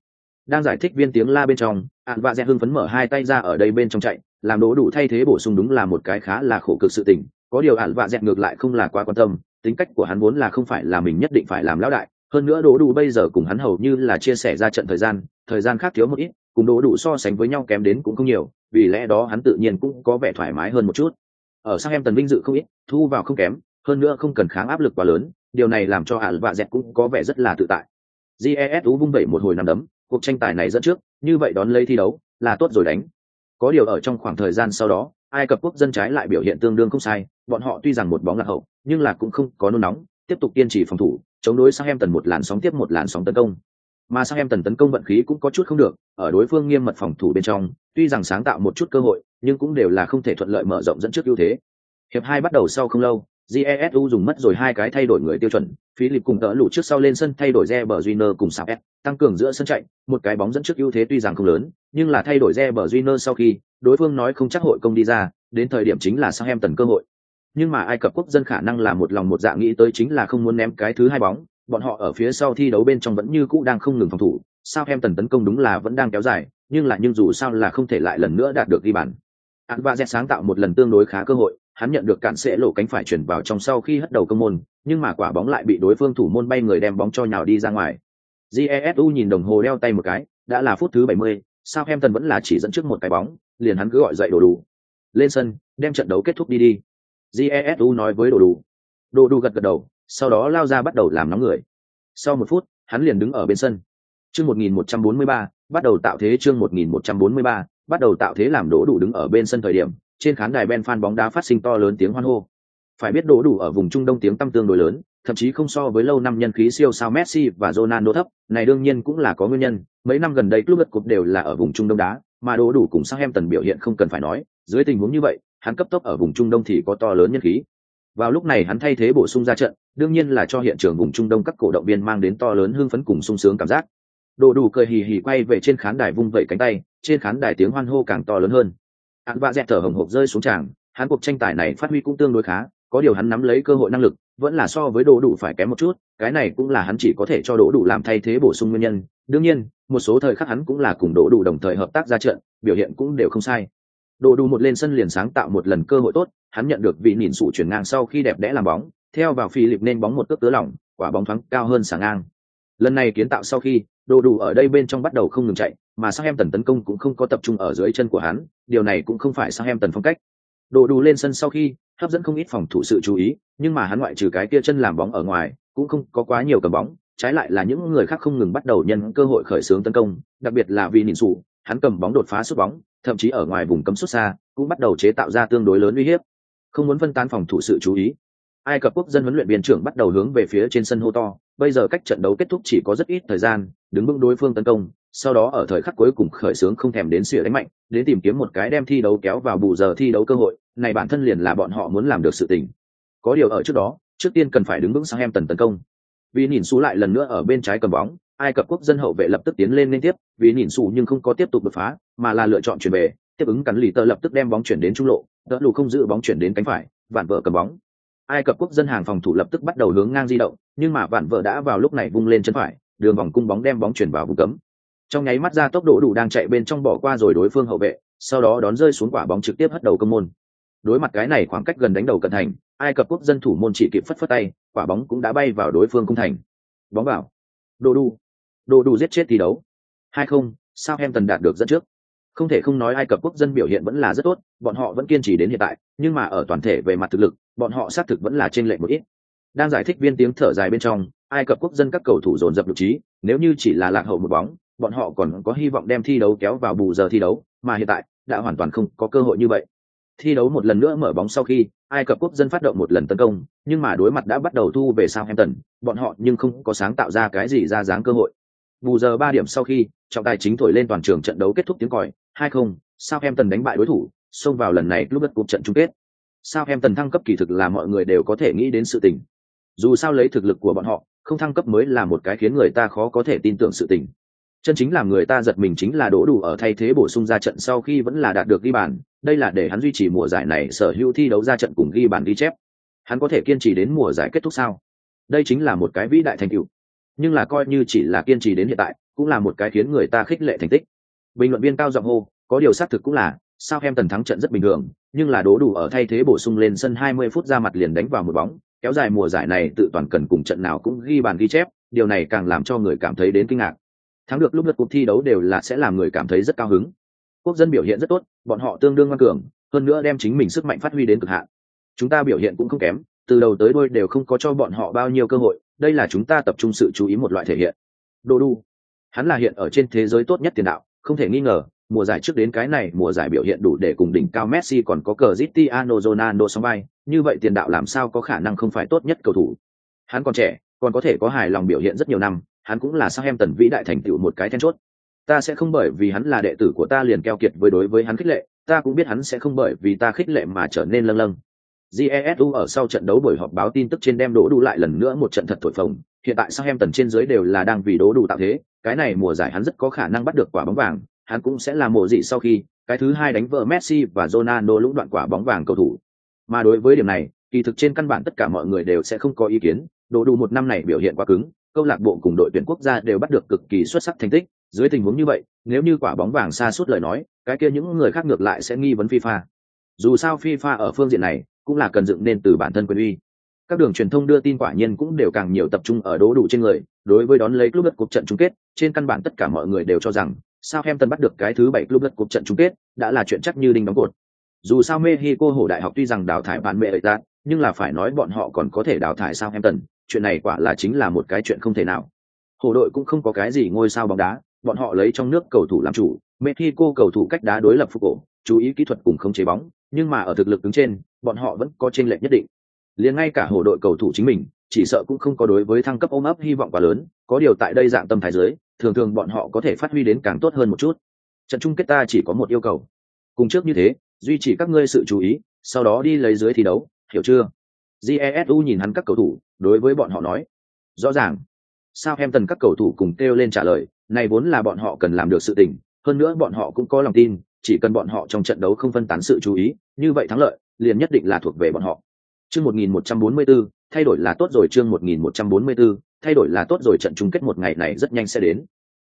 Speaker 1: đang giải thích viên tiếng la bên trong ạn vạ dẹ hưng phấn mở hai tay ra ở đây bên trong chạy, làm đố đủ thay thế bổ sung đúng là một cái khá là khổ cực sự tình, có điều ạn vạ dẹ ngược lại không là quá quan tâm, tính cách của hắn vốn là không phải là mình nhất định phải làm lão đại, hơn nữa đố đủ bây giờ cùng hắn hầu như là chia sẻ ra trận thời gian thời gian khác thiếu một ít, cùng đố đủ so sánh với nhau kém đến cũng không nhiều, vì lẽ đó hắn tự nhiên cũng có vẻ thoải mái hơn một chút. Ở sang em tần vinh dự không ít, thu vào không kém, hơn nữa không cần kháng áp lực quá lớn, điều này làm cho ạn vạ dẹ cũng có vẻ rất là tự tại. Jes vung vẩy một hồi nằm đấm cuộc tranh tài này dẫn trước, như vậy đón lấy thi đấu là tốt rồi đánh. Có điều ở trong khoảng thời gian sau đó, ai cập quốc dân trái lại biểu hiện tương đương không sai, bọn họ tuy rằng một bóng lạc hậu, nhưng là cũng không có nôn nóng, tiếp tục kiên trì phòng thủ, chống đối sang em tần một làn sóng tiếp một làn sóng tấn công. Mà sang em tần tấn công vận khí cũng có chút không được, ở đối phương nghiêm mật phòng thủ bên trong, tuy rằng sáng tạo một chút cơ hội, nhưng cũng đều là không thể thuận lợi mở rộng dẫn trước ưu thế. Hiệp hai bắt đầu sau không lâu jesu dùng mất rồi hai cái thay đổi người tiêu chuẩn, philip cùng tỡ lụ trước sau lên sân thay đổi re bờ junior cùng sao tăng cường giữa sân chạy, một cái bóng dẫn trước ưu thế tuy rằng không lớn, nhưng là thay đổi re bờ junior sau khi, đối phương nói không chắc hội công đi ra, đến thời điểm chính là sang em tần cơ hội. Nhưng mà ai cập quốc dân khả năng là một lòng một dạ nghĩ tới chính là không muốn ném cái thứ hai bóng, bọn họ ở phía sau thi đấu bên trong vẫn như cũ đang không ngừng phòng thủ sao em tần tấn công đúng là vẫn đang kéo dài, nhưng là nhưng dù sao là không thể lại lần nữa đạt được ghi bàn. Hắn va sáng tạo một lần tương đối khá cơ hội hắn nhận được cản sẽ lộ cánh phải chuyển vào trong sau khi hất đầu công môn nhưng mà quả bóng lại bị đối phương thủ môn bay người đem bóng cho nhào đi ra ngoài. Jesu nhìn đồng hồ đeo tay một cái đã là phút thứ 70, sao em vẫn là chỉ dẫn trước một cái bóng liền hắn cứ gọi dậy đồ đủ. Lên sân đem trận đấu kết thúc đi đi. Jesu nói với đồ đủ. Đồ đủ gật gật đầu sau đó lao ra bắt đầu làm nóng người. Sau một phút hắn liền đứng ở bên sân. Chương 1143, bắt đầu tạo thế chương 1143, bắt đầu tạo thế làm đổ đủ đứng ở bên sân thời điểm trên khán đài ben fan bóng đá phát sinh to lớn tiếng hoan hô. Phải biết đổ đủ ở vùng trung đông tiếng tăm tương đối lớn, thậm chí không so với lâu năm nhân khí siêu sao messi và ronaldo thấp, này đương nhiên cũng là có nguyên nhân, mấy năm gần đây club cục đều là ở vùng trung đông đá, mà đổ đủ cùng sang em tần biểu hiện không cần phải nói, dưới tình huống như vậy, hắn cấp tốc ở vùng trung đông thì có to lớn nhân khí. Vào lúc này hắn thay thế bổ sung ra trận, đương nhiên là cho hiện trường vùng trung đông các cổ động viên mang đến to lớn hưng phấn cùng sung sướng cảm giác. Đồ đủ cười hì hì quay về trên khán đài vung vẩy cánh tay, trên khán đài tiếng hoan hô càng to lớn hơn hắn vạ dẹt thở hồng hộc rơi xuống tràng, hắn cuộc tranh tài này phát huy cũng tương đối khá, có điều hắn nắm lấy cơ hội năng lực, vẫn là so với đồ đủ phải kém một chút, cái này cũng là hắn chỉ có thể cho đồ đủ làm thay thế bổ sung nguyên nhân. Đương nhiên, một số thời khắc hắn cũng là cùng đồ đủ đồng thời hợp tác ra trận, biểu hiện cũng đều không sai. Đồ đủ một lên sân liền sáng tạo một lần cơ hội tốt, hắn nhận được vị nhìn sụ chuyển ngang sau khi đẹp đẽ làm bóng, theo vào phi lịp nên bóng một cước tứ lỏng, quả bóng thoáng cao hơn sáng ngang. Lần này kiến tạo sau khi đồ đủ ở đây bên trong bắt đầu không ngừng chạy, mà sang em tần tấn công cũng không có tập trung ở dưới chân của hắn, điều này cũng không phải sang em tần phong cách. Đồ đủ lên sân sau khi hấp dẫn không ít phòng thủ sự chú ý, nhưng mà hắn ngoại trừ cái kia chân làm bóng ở ngoài, cũng không có quá nhiều cầm bóng, trái lại là những người khác không ngừng bắt đầu nhân cơ hội khởi xướng tấn công, đặc biệt là vì nịn sụ, hắn cầm bóng đột phá sút bóng, thậm chí ở ngoài vùng cấm xuất xa, cũng bắt đầu chế tạo ra tương đối lớn uy hiếp. Không muốn phân tán phòng thủ sự chú ý ai cập quốc dân huấn luyện viên trưởng bắt đầu hướng về phía trên sân hô to. Bây giờ cách trận đấu kết thúc chỉ có rất ít thời gian, đứng vững đối phương tấn công, sau đó ở thời khắc cuối cùng khởi xướng không thèm đến xỉa đánh mạnh, đến tìm kiếm một cái đem thi đấu kéo vào bù giờ thi đấu cơ hội, này bản thân liền là bọn họ muốn làm được sự tình. Có điều ở trước đó, trước tiên cần phải đứng vững sang em tần tấn công. Vì nhìn xú lại lần nữa ở bên trái cầm bóng, ai cập quốc dân hậu vệ lập tức tiến lên liên tiếp, vì nhìn xù nhưng không có tiếp tục đột phá, mà là lựa chọn chuyển về, tiếp ứng cắn lì tơ lập tức đem bóng chuyển đến trung lộ đỡ lù không giữ bóng chuyển đến cánh phải, vạn vợ cầm bóng ai cập quốc dân hàng phòng thủ lập tức bắt đầu hướng ngang di động, nhưng mà vạn vợ đã vào lúc này vung lên chân phải, đường vòng cung bóng đem bóng chuyển vào vùng cấm. Trong nháy mắt ra tốc độ đủ đang chạy bên trong bỏ qua rồi đối phương hậu vệ, sau đó đón rơi xuống quả bóng trực tiếp hất đầu công môn. Đối mặt cái này khoảng cách gần đánh đầu cận thành, ai cập quốc dân thủ môn chỉ kịp phất phất tay, quả bóng cũng đã bay vào đối phương cung thành. Bóng vào. Đồ đủ đồ đủ giết chết thi đấu. Hai không sao em tần đạt được dẫn trước không thể không nói ai cập quốc dân biểu hiện vẫn là rất tốt bọn họ vẫn kiên trì đến hiện tại nhưng mà ở toàn thể về mặt thực lực bọn họ xác thực vẫn là trên lệ một ít. Đang giải thích viên tiếng thở dài bên trong ai cập quốc dân các cầu thủ dồn dập được trí nếu như chỉ là lạc hậu một bóng bọn họ còn có hy vọng đem thi đấu kéo vào bù giờ thi đấu mà hiện tại đã hoàn toàn không có cơ hội như vậy. Thi đấu một lần nữa mở bóng sau khi ai cập quốc dân phát động một lần tấn công nhưng mà đối mặt đã bắt đầu thu về sao Southampton, bọn họ nhưng không có sáng tạo ra cái gì ra dáng cơ hội bù giờ ba điểm sau khi, trọng tài chính thổi lên toàn trường trận đấu kết thúc tiếng còi, hai không sao em tần đánh bại đối thủ, xông vào lần này lúc đất cuộc trận chung kết. Sao em tần thăng cấp kỳ thực là mọi người đều có thể nghĩ đến sự tình. Dù sao lấy thực lực của bọn họ, không thăng cấp mới là một cái khiến người ta khó có thể tin tưởng sự tình. Chân chính làm người ta giật mình chính là đỗ đủ ở thay thế bổ sung ra trận sau khi vẫn là đạt được ghi bàn, đây là để hắn duy trì mùa giải này sở hữu thi đấu ra trận cùng ghi bàn ghi chép. Hắn có thể kiên trì đến mùa giải kết thúc sao? Đây chính là một cái vĩ đại thành tựu nhưng là coi như chỉ là kiên trì đến hiện tại, cũng là một cái khiến người ta khích lệ thành tích. Bình luận viên cao giọng hô, có điều xác thực cũng là, sao em tần thắng trận rất bình thường, nhưng là đố đủ ở thay thế bổ sung lên sân 20 phút ra mặt liền đánh vào một bóng, kéo dài mùa giải này tự toàn cần cùng trận nào cũng ghi bàn ghi chép, điều này càng làm cho người cảm thấy đến kinh ngạc. Thắng được lúc lượt cuộc thi đấu đều là sẽ làm người cảm thấy rất cao hứng. Quốc dân biểu hiện rất tốt, bọn họ tương đương ngoan cường, hơn nữa đem chính mình sức mạnh phát huy đến cực hạn. Chúng ta biểu hiện cũng không kém, từ đầu tới đôi đều không có cho bọn họ bao nhiêu cơ hội đây là chúng ta tập trung sự chú ý một loại thể hiện đồ đu hắn là hiện ở trên thế giới tốt nhất tiền đạo không thể nghi ngờ mùa giải trước đến cái này mùa giải biểu hiện đủ để cùng đỉnh cao Messi còn có cờ Cristiano Ronaldo song vai, như vậy tiền đạo làm sao có khả năng không phải tốt nhất cầu thủ. Hắn còn trẻ, còn có thể có hài lòng biểu hiện rất nhiều năm, hắn cũng là Southampton vĩ đại thành tựu một cái then chốt. Ta sẽ không bởi vì hắn là đệ tử của ta liền keo kiệt với đối với hắn khích lệ, ta cũng biết hắn sẽ không bởi vì ta khích lệ mà trở nên lâng lâng. Jesu ở sau trận đấu buổi họp báo tin tức trên đem đổ đủ lại lần nữa một trận thật thổi phồng, hiện tại Southampton trên dưới đều là đang vì đố đủ tạo thế, cái này mùa giải hắn rất có khả năng bắt được quả bóng vàng, hắn cũng sẽ là mùa dị sau khi cái thứ hai đánh vợ Messi và Ronaldo lũng đoạn quả bóng vàng cầu thủ. Mà đối với điểm này, kỳ thực trên căn bản tất cả mọi người đều sẽ không có ý kiến, đồ đủ một năm này biểu hiện quá cứng, câu lạc bộ cùng đội tuyển quốc gia đều bắt được cực kỳ xuất sắc thành tích, dưới tình huống như vậy, nếu như quả bóng vàng xa suốt lời nói, cái kia những người khác ngược lại sẽ nghi vấn FIFA. Dù sao FIFA ở phương diện này cũng là cần dựng nên từ bản thân quyền uy. Các đường truyền thông đưa tin quả nhiên cũng đều càng nhiều tập trung ở đố đủ trên người, đối với đón lấy club đất cuộc trận chung kết, trên căn bản tất cả mọi người đều cho rằng sao em tần bắt được cái thứ bảy club đất cuộc trận chung kết, đã là chuyện chắc như đinh đóng cột. Dù sao Mexico hổ đại học tuy rằng đào thải bạn mẹ ấy ra, nhưng là phải nói bọn họ còn có thể đào thải sao em tần, chuyện này quả là chính là một cái chuyện không thể nào. Hồ đội cũng không có cái gì ngôi sao bóng đá, bọn họ lấy trong nước cầu thủ làm chủ, Mexico cầu thủ cách đá đối lập phục cổ, chú ý kỹ thuật cùng không chế bóng, nhưng mà ở thực lực đứng trên, bọn họ vẫn có chênh lệch nhất định. Liền ngay cả hồ đội cầu thủ chính mình, chỉ sợ cũng không có đối với thăng cấp ôm ấp hy vọng quá lớn, có điều tại đây dạng tâm thái dưới, thường thường bọn họ có thể phát huy đến càng tốt hơn một chút. Trận chung kết ta chỉ có một yêu cầu. Cùng trước như thế, duy trì các ngươi sự chú ý, sau đó đi lấy dưới thi đấu, hiểu chưa? Jesu nhìn hắn các cầu thủ, đối với bọn họ nói. Rõ ràng. Sao em tần các cầu thủ cùng kêu lên trả lời, này vốn là bọn họ cần làm được sự tình, hơn nữa bọn họ cũng có lòng tin, chỉ cần bọn họ trong trận đấu không phân tán sự chú ý, như vậy thắng lợi liền nhất định là thuộc về bọn họ. Chương 1144, thay đổi là tốt rồi chương 1144, thay đổi là tốt rồi trận chung kết một ngày này rất nhanh sẽ đến.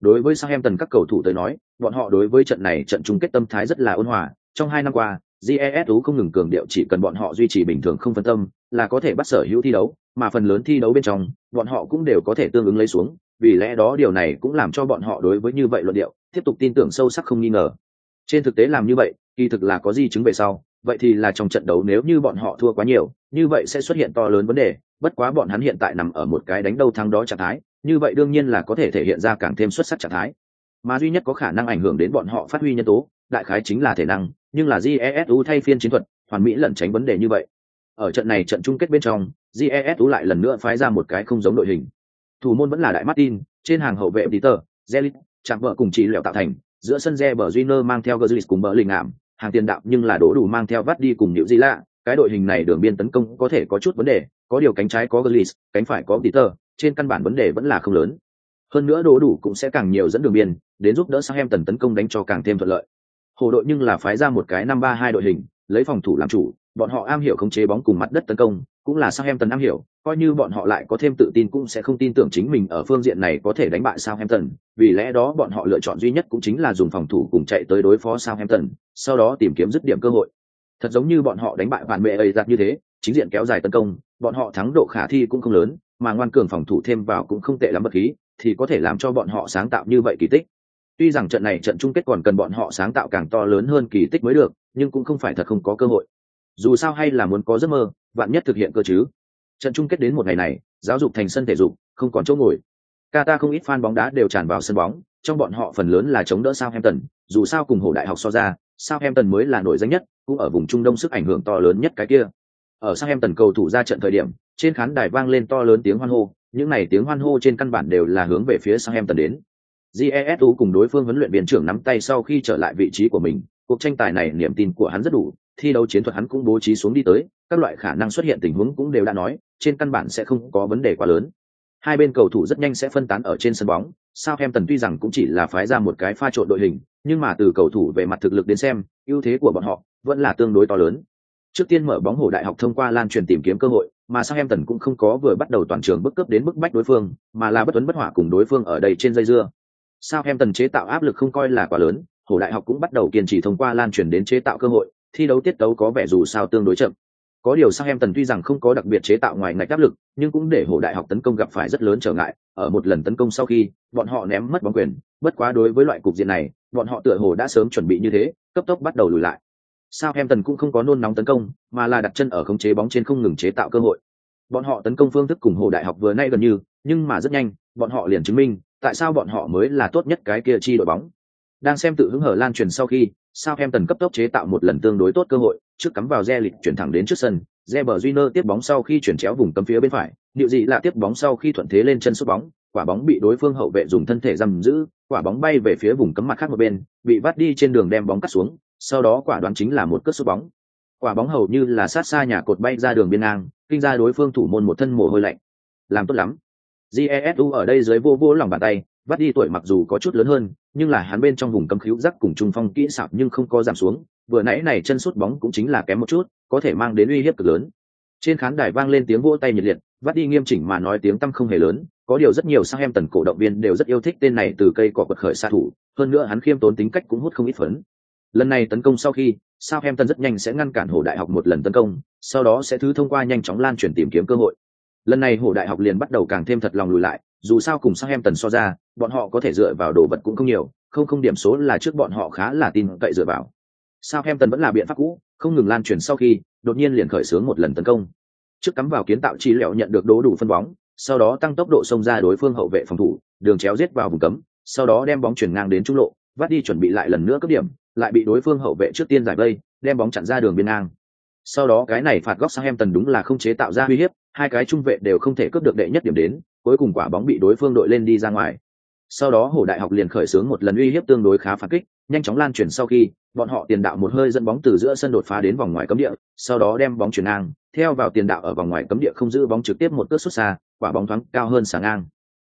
Speaker 1: Đối với Southampton các cầu thủ tới nói, bọn họ đối với trận này trận chung kết tâm thái rất là ôn hòa, trong hai năm qua jesu không ngừng cường điệu chỉ cần bọn họ duy trì bình thường không phân tâm là có thể bắt sở hữu thi đấu mà phần lớn thi đấu bên trong bọn họ cũng đều có thể tương ứng lấy xuống vì lẽ đó điều này cũng làm cho bọn họ đối với như vậy luận điệu tiếp tục tin tưởng sâu sắc không nghi ngờ trên thực tế làm như vậy kỳ thực là có di chứng về sau vậy thì là trong trận đấu nếu như bọn họ thua quá nhiều, như vậy sẽ xuất hiện to lớn vấn đề, bất quá bọn hắn hiện tại nằm ở một cái đánh đầu thắng đó trạng thái, như vậy đương nhiên là có thể thể hiện ra càng thêm xuất sắc trạng thái. Mà duy nhất có khả năng ảnh hưởng đến bọn họ phát huy nhân tố, đại khái chính là thể năng, nhưng là jesu thay phiên chiến thuật, hoàn mỹ lẩn tránh vấn đề như vậy. Ở trận này trận chung kết bên trong jesu lại lần nữa phái ra một cái không giống đội hình. Thủ môn vẫn là đại martin, trên hàng hậu vệ peter, zelit chạm vợ cùng chỉ lẹo tạo thành, giữa sân re bờ Junior mang theo Gerlis cùng bờ lình ảm hàng tiền đạo nhưng là đổ đủ mang theo vắt đi cùng Diệu Di lạ cái đội hình này đường biên tấn công có thể có chút vấn đề có điều cánh trái có Gazlis cánh phải có Peter trên căn bản vấn đề vẫn là không lớn. Hơn nữa đổ đủ cũng sẽ càng nhiều dẫn đường biên đến giúp đỡ sang em tần tấn công đánh cho càng thêm thuận lợi. Hồ đội nhưng là phái ra một cái năm ba hai đội hình lấy phòng thủ làm chủ bọn họ am hiểu khống chế bóng cùng mặt đất tấn công cũng là sao em tần am hiểu coi như bọn họ lại có thêm tự tin cũng sẽ không tin tưởng chính mình ở phương diện này có thể đánh bại Southampton, vì lẽ đó bọn họ lựa chọn duy nhất cũng chính là dùng phòng thủ cùng chạy tới đối phó Southampton, sau đó tìm kiếm dứt điểm cơ hội. Thật giống như bọn họ đánh bại bạn mẹ ấy giặt như thế, chính diện kéo dài tấn công, bọn họ thắng độ khả thi cũng không lớn, mà ngoan cường phòng thủ thêm vào cũng không tệ lắm bất khí, thì có thể làm cho bọn họ sáng tạo như vậy kỳ tích. Tuy rằng trận này trận chung kết còn cần bọn họ sáng tạo càng to lớn hơn kỳ tích mới được, nhưng cũng không phải thật không có cơ hội. Dù sao hay là muốn có giấc mơ, vạn nhất thực hiện cơ chứ trận chung kết đến một ngày này giáo dục thành sân thể dục không còn chỗ ngồi Qatar không ít fan bóng đá đều tràn vào sân bóng trong bọn họ phần lớn là chống đỡ Southampton dù sao cùng hồ đại học so ra Southampton mới là nổi danh nhất, cũng ở vùng trung đông sức ảnh hưởng to lớn nhất cái kia. Ở Southampton cầu thủ ra trận thời điểm, trên khán đài vang lên to lớn tiếng hoan hô, những này tiếng hoan hô trên căn bản đều là hướng về phía Southampton đến. Jesu cùng đối phương huấn luyện viên trưởng nắm tay sau khi trở lại vị trí của mình, cuộc tranh tài này niềm tin của hắn rất đủ, thi đấu chiến thuật hắn cũng bố trí xuống đi tới, các loại khả năng xuất hiện tình huống cũng đều đã nói, trên căn bản sẽ không có vấn đề quá lớn hai bên cầu thủ rất nhanh sẽ phân tán ở trên sân bóng. Sao em tần tuy rằng cũng chỉ là phái ra một cái pha trộn đội hình, nhưng mà từ cầu thủ về mặt thực lực đến xem, ưu thế của bọn họ vẫn là tương đối to lớn. Trước tiên mở bóng hồ đại học thông qua lan truyền tìm kiếm cơ hội, mà sao em tần cũng không có vừa bắt đầu toàn trường bức cướp đến bức bách đối phương, mà là bất tuấn bất hỏa cùng đối phương ở đây trên dây dưa. Sao em tần chế tạo áp lực không coi là quá lớn hồ đại học cũng bắt đầu kiên trì thông qua lan truyền đến chế tạo cơ hội, thi đấu tiết tấu có vẻ dù sao tương đối chậm có điều sang em tần tuy rằng không có đặc biệt chế tạo ngoài ngạch áp lực, nhưng cũng để hồ đại học tấn công gặp phải rất lớn trở ngại. Ở một lần tấn công sau khi, bọn họ ném mất bóng quyền. Bất quá đối với loại cục diện này, bọn họ tựa hồ đã sớm chuẩn bị như thế, cấp tốc bắt đầu lùi lại. Sao em tần cũng không có nôn nóng tấn công, mà là đặt chân ở khống chế bóng trên không ngừng chế tạo cơ hội. Bọn họ tấn công phương thức cùng hồ đại học vừa nay gần như, nhưng mà rất nhanh, bọn họ liền chứng minh tại sao bọn họ mới là tốt nhất cái kia chi đội bóng. Đang xem tự hứng hở lan truyền sau khi sao em tần cấp tốc chế tạo một lần tương đối tốt cơ hội trước cắm vào re lịch chuyển thẳng đến trước sân, re bờ Junior tiếp bóng sau khi chuyển chéo vùng cấm phía bên phải, điệu dị là tiếp bóng sau khi thuận thế lên chân sút bóng, quả bóng bị đối phương hậu vệ dùng thân thể giam giữ, quả bóng bay về phía vùng cấm mặt khác một bên, bị vắt đi trên đường đem bóng cắt xuống, sau đó quả đoán chính là một cất sút bóng. Quả bóng hầu như là sát xa nhà cột bay ra đường biên ngang, kinh ra đối phương thủ môn một thân mồ hôi lạnh. Làm tốt lắm. Jesu ở đây dưới vô vô lòng bàn tay, vắt đi tuổi mặc dù có chút lớn hơn nhưng là hắn bên trong vùng cấm khíu giác cùng trung phong kỹ xảo nhưng không có giảm xuống, vừa nãy này chân sút bóng cũng chính là kém một chút, có thể mang đến uy hiếp cực lớn. Trên khán đài vang lên tiếng vỗ tay nhiệt liệt, vắt đi nghiêm chỉnh mà nói tiếng tăm không hề lớn, có điều rất nhiều sang em tần cổ động viên đều rất yêu thích tên này từ cây cỏ quật khởi xạ thủ, hơn nữa hắn khiêm tốn tính cách cũng hút không ít phấn. Lần này tấn công sau khi sao em tần rất nhanh sẽ ngăn cản hồ đại học một lần tấn công, sau đó sẽ thứ thông qua nhanh chóng lan truyền tìm kiếm cơ hội. Lần này hồ đại học liền bắt đầu càng thêm thật lòng lùi lại, dù sao cùng sang em tần so ra bọn họ có thể dựa vào đồ vật cũng không nhiều, không không điểm số là trước bọn họ khá là tin cậy dựa vào. Southampton tần vẫn là biện pháp cũ, không ngừng lan truyền sau khi, đột nhiên liền khởi xướng một lần tấn công. Trước cắm vào kiến tạo chi lẹo nhận được đố đủ phân bóng, sau đó tăng tốc độ xông ra đối phương hậu vệ phòng thủ, đường chéo giết vào vùng cấm, sau đó đem bóng chuyển ngang đến trung lộ, vắt đi chuẩn bị lại lần nữa cấp điểm, lại bị đối phương hậu vệ trước tiên giải vây, đem bóng chặn ra đường biên ngang. Sau đó cái này phạt góc sang em tần đúng là không chế tạo ra uy hiếp, hai cái trung vệ đều không thể cướp được đệ nhất điểm đến, cuối cùng quả bóng bị đối phương đội lên đi ra ngoài sau đó hồ đại học liền khởi xướng một lần uy hiếp tương đối khá phản kích, nhanh chóng lan truyền sau khi, bọn họ tiền đạo một hơi dẫn bóng từ giữa sân đột phá đến vòng ngoài cấm địa, sau đó đem bóng chuyển ngang, theo vào tiền đạo ở vòng ngoài cấm địa không giữ bóng trực tiếp một cước xuất xa, quả bóng thoáng cao hơn sáng ngang.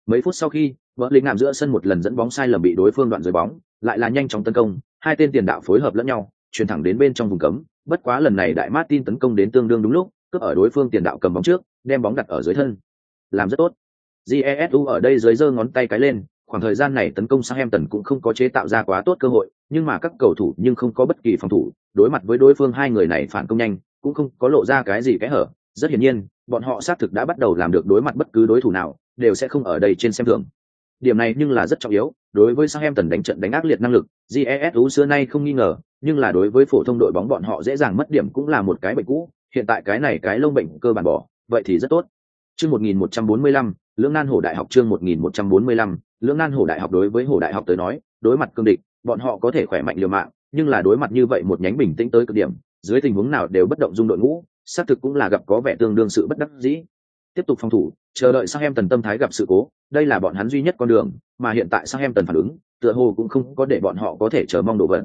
Speaker 1: Mấy phút sau khi vợ linh ngạm giữa sân một lần dẫn bóng sai lầm bị đối phương đoạn rời bóng, lại là nhanh chóng tấn công, hai tên tiền đạo phối hợp lẫn nhau chuyển thẳng đến bên trong vùng cấm, bất quá lần này đại martin tấn công đến tương đương đúng lúc, cướp ở đối phương tiền đạo cầm bóng trước, đem bóng đặt ở dưới thân. Làm rất tốt. Jesu ở đây dưới giơ ngón tay cái lên khoảng thời gian này tấn công sang em tần cũng không có chế tạo ra quá tốt cơ hội nhưng mà các cầu thủ nhưng không có bất kỳ phòng thủ đối mặt với đối phương hai người này phản công nhanh cũng không có lộ ra cái gì cái hở. Rất hiển nhiên bọn họ xác thực đã bắt đầu làm được đối mặt bất cứ đối thủ nào đều sẽ không ở đây trên xem thường. Điểm này nhưng là rất trọng yếu đối với sang em tần đánh trận đánh ác liệt năng lực jesu xưa nay không nghi ngờ nhưng là đối với phổ thông đội bóng bọn họ dễ dàng mất điểm cũng là một cái bệnh cũ hiện tại cái này cái lông bệnh cơ bản bỏ vậy thì rất tốt. Chương 1145, lưỡng nan hổ đại học chương 1145, lưỡng nan hổ đại học đối với hổ đại học tới nói, đối mặt cương địch, bọn họ có thể khỏe mạnh liều mạng, nhưng là đối mặt như vậy một nhánh bình tĩnh tới cực điểm, dưới tình huống nào đều bất động dung đội ngũ, xác thực cũng là gặp có vẻ tương đương sự bất đắc dĩ. Tiếp tục phòng thủ, chờ đợi sang em tần tâm thái gặp sự cố, đây là bọn hắn duy nhất con đường, mà hiện tại sang em tần phản ứng, tựa hồ cũng không có để bọn họ có thể chờ mong đổ vận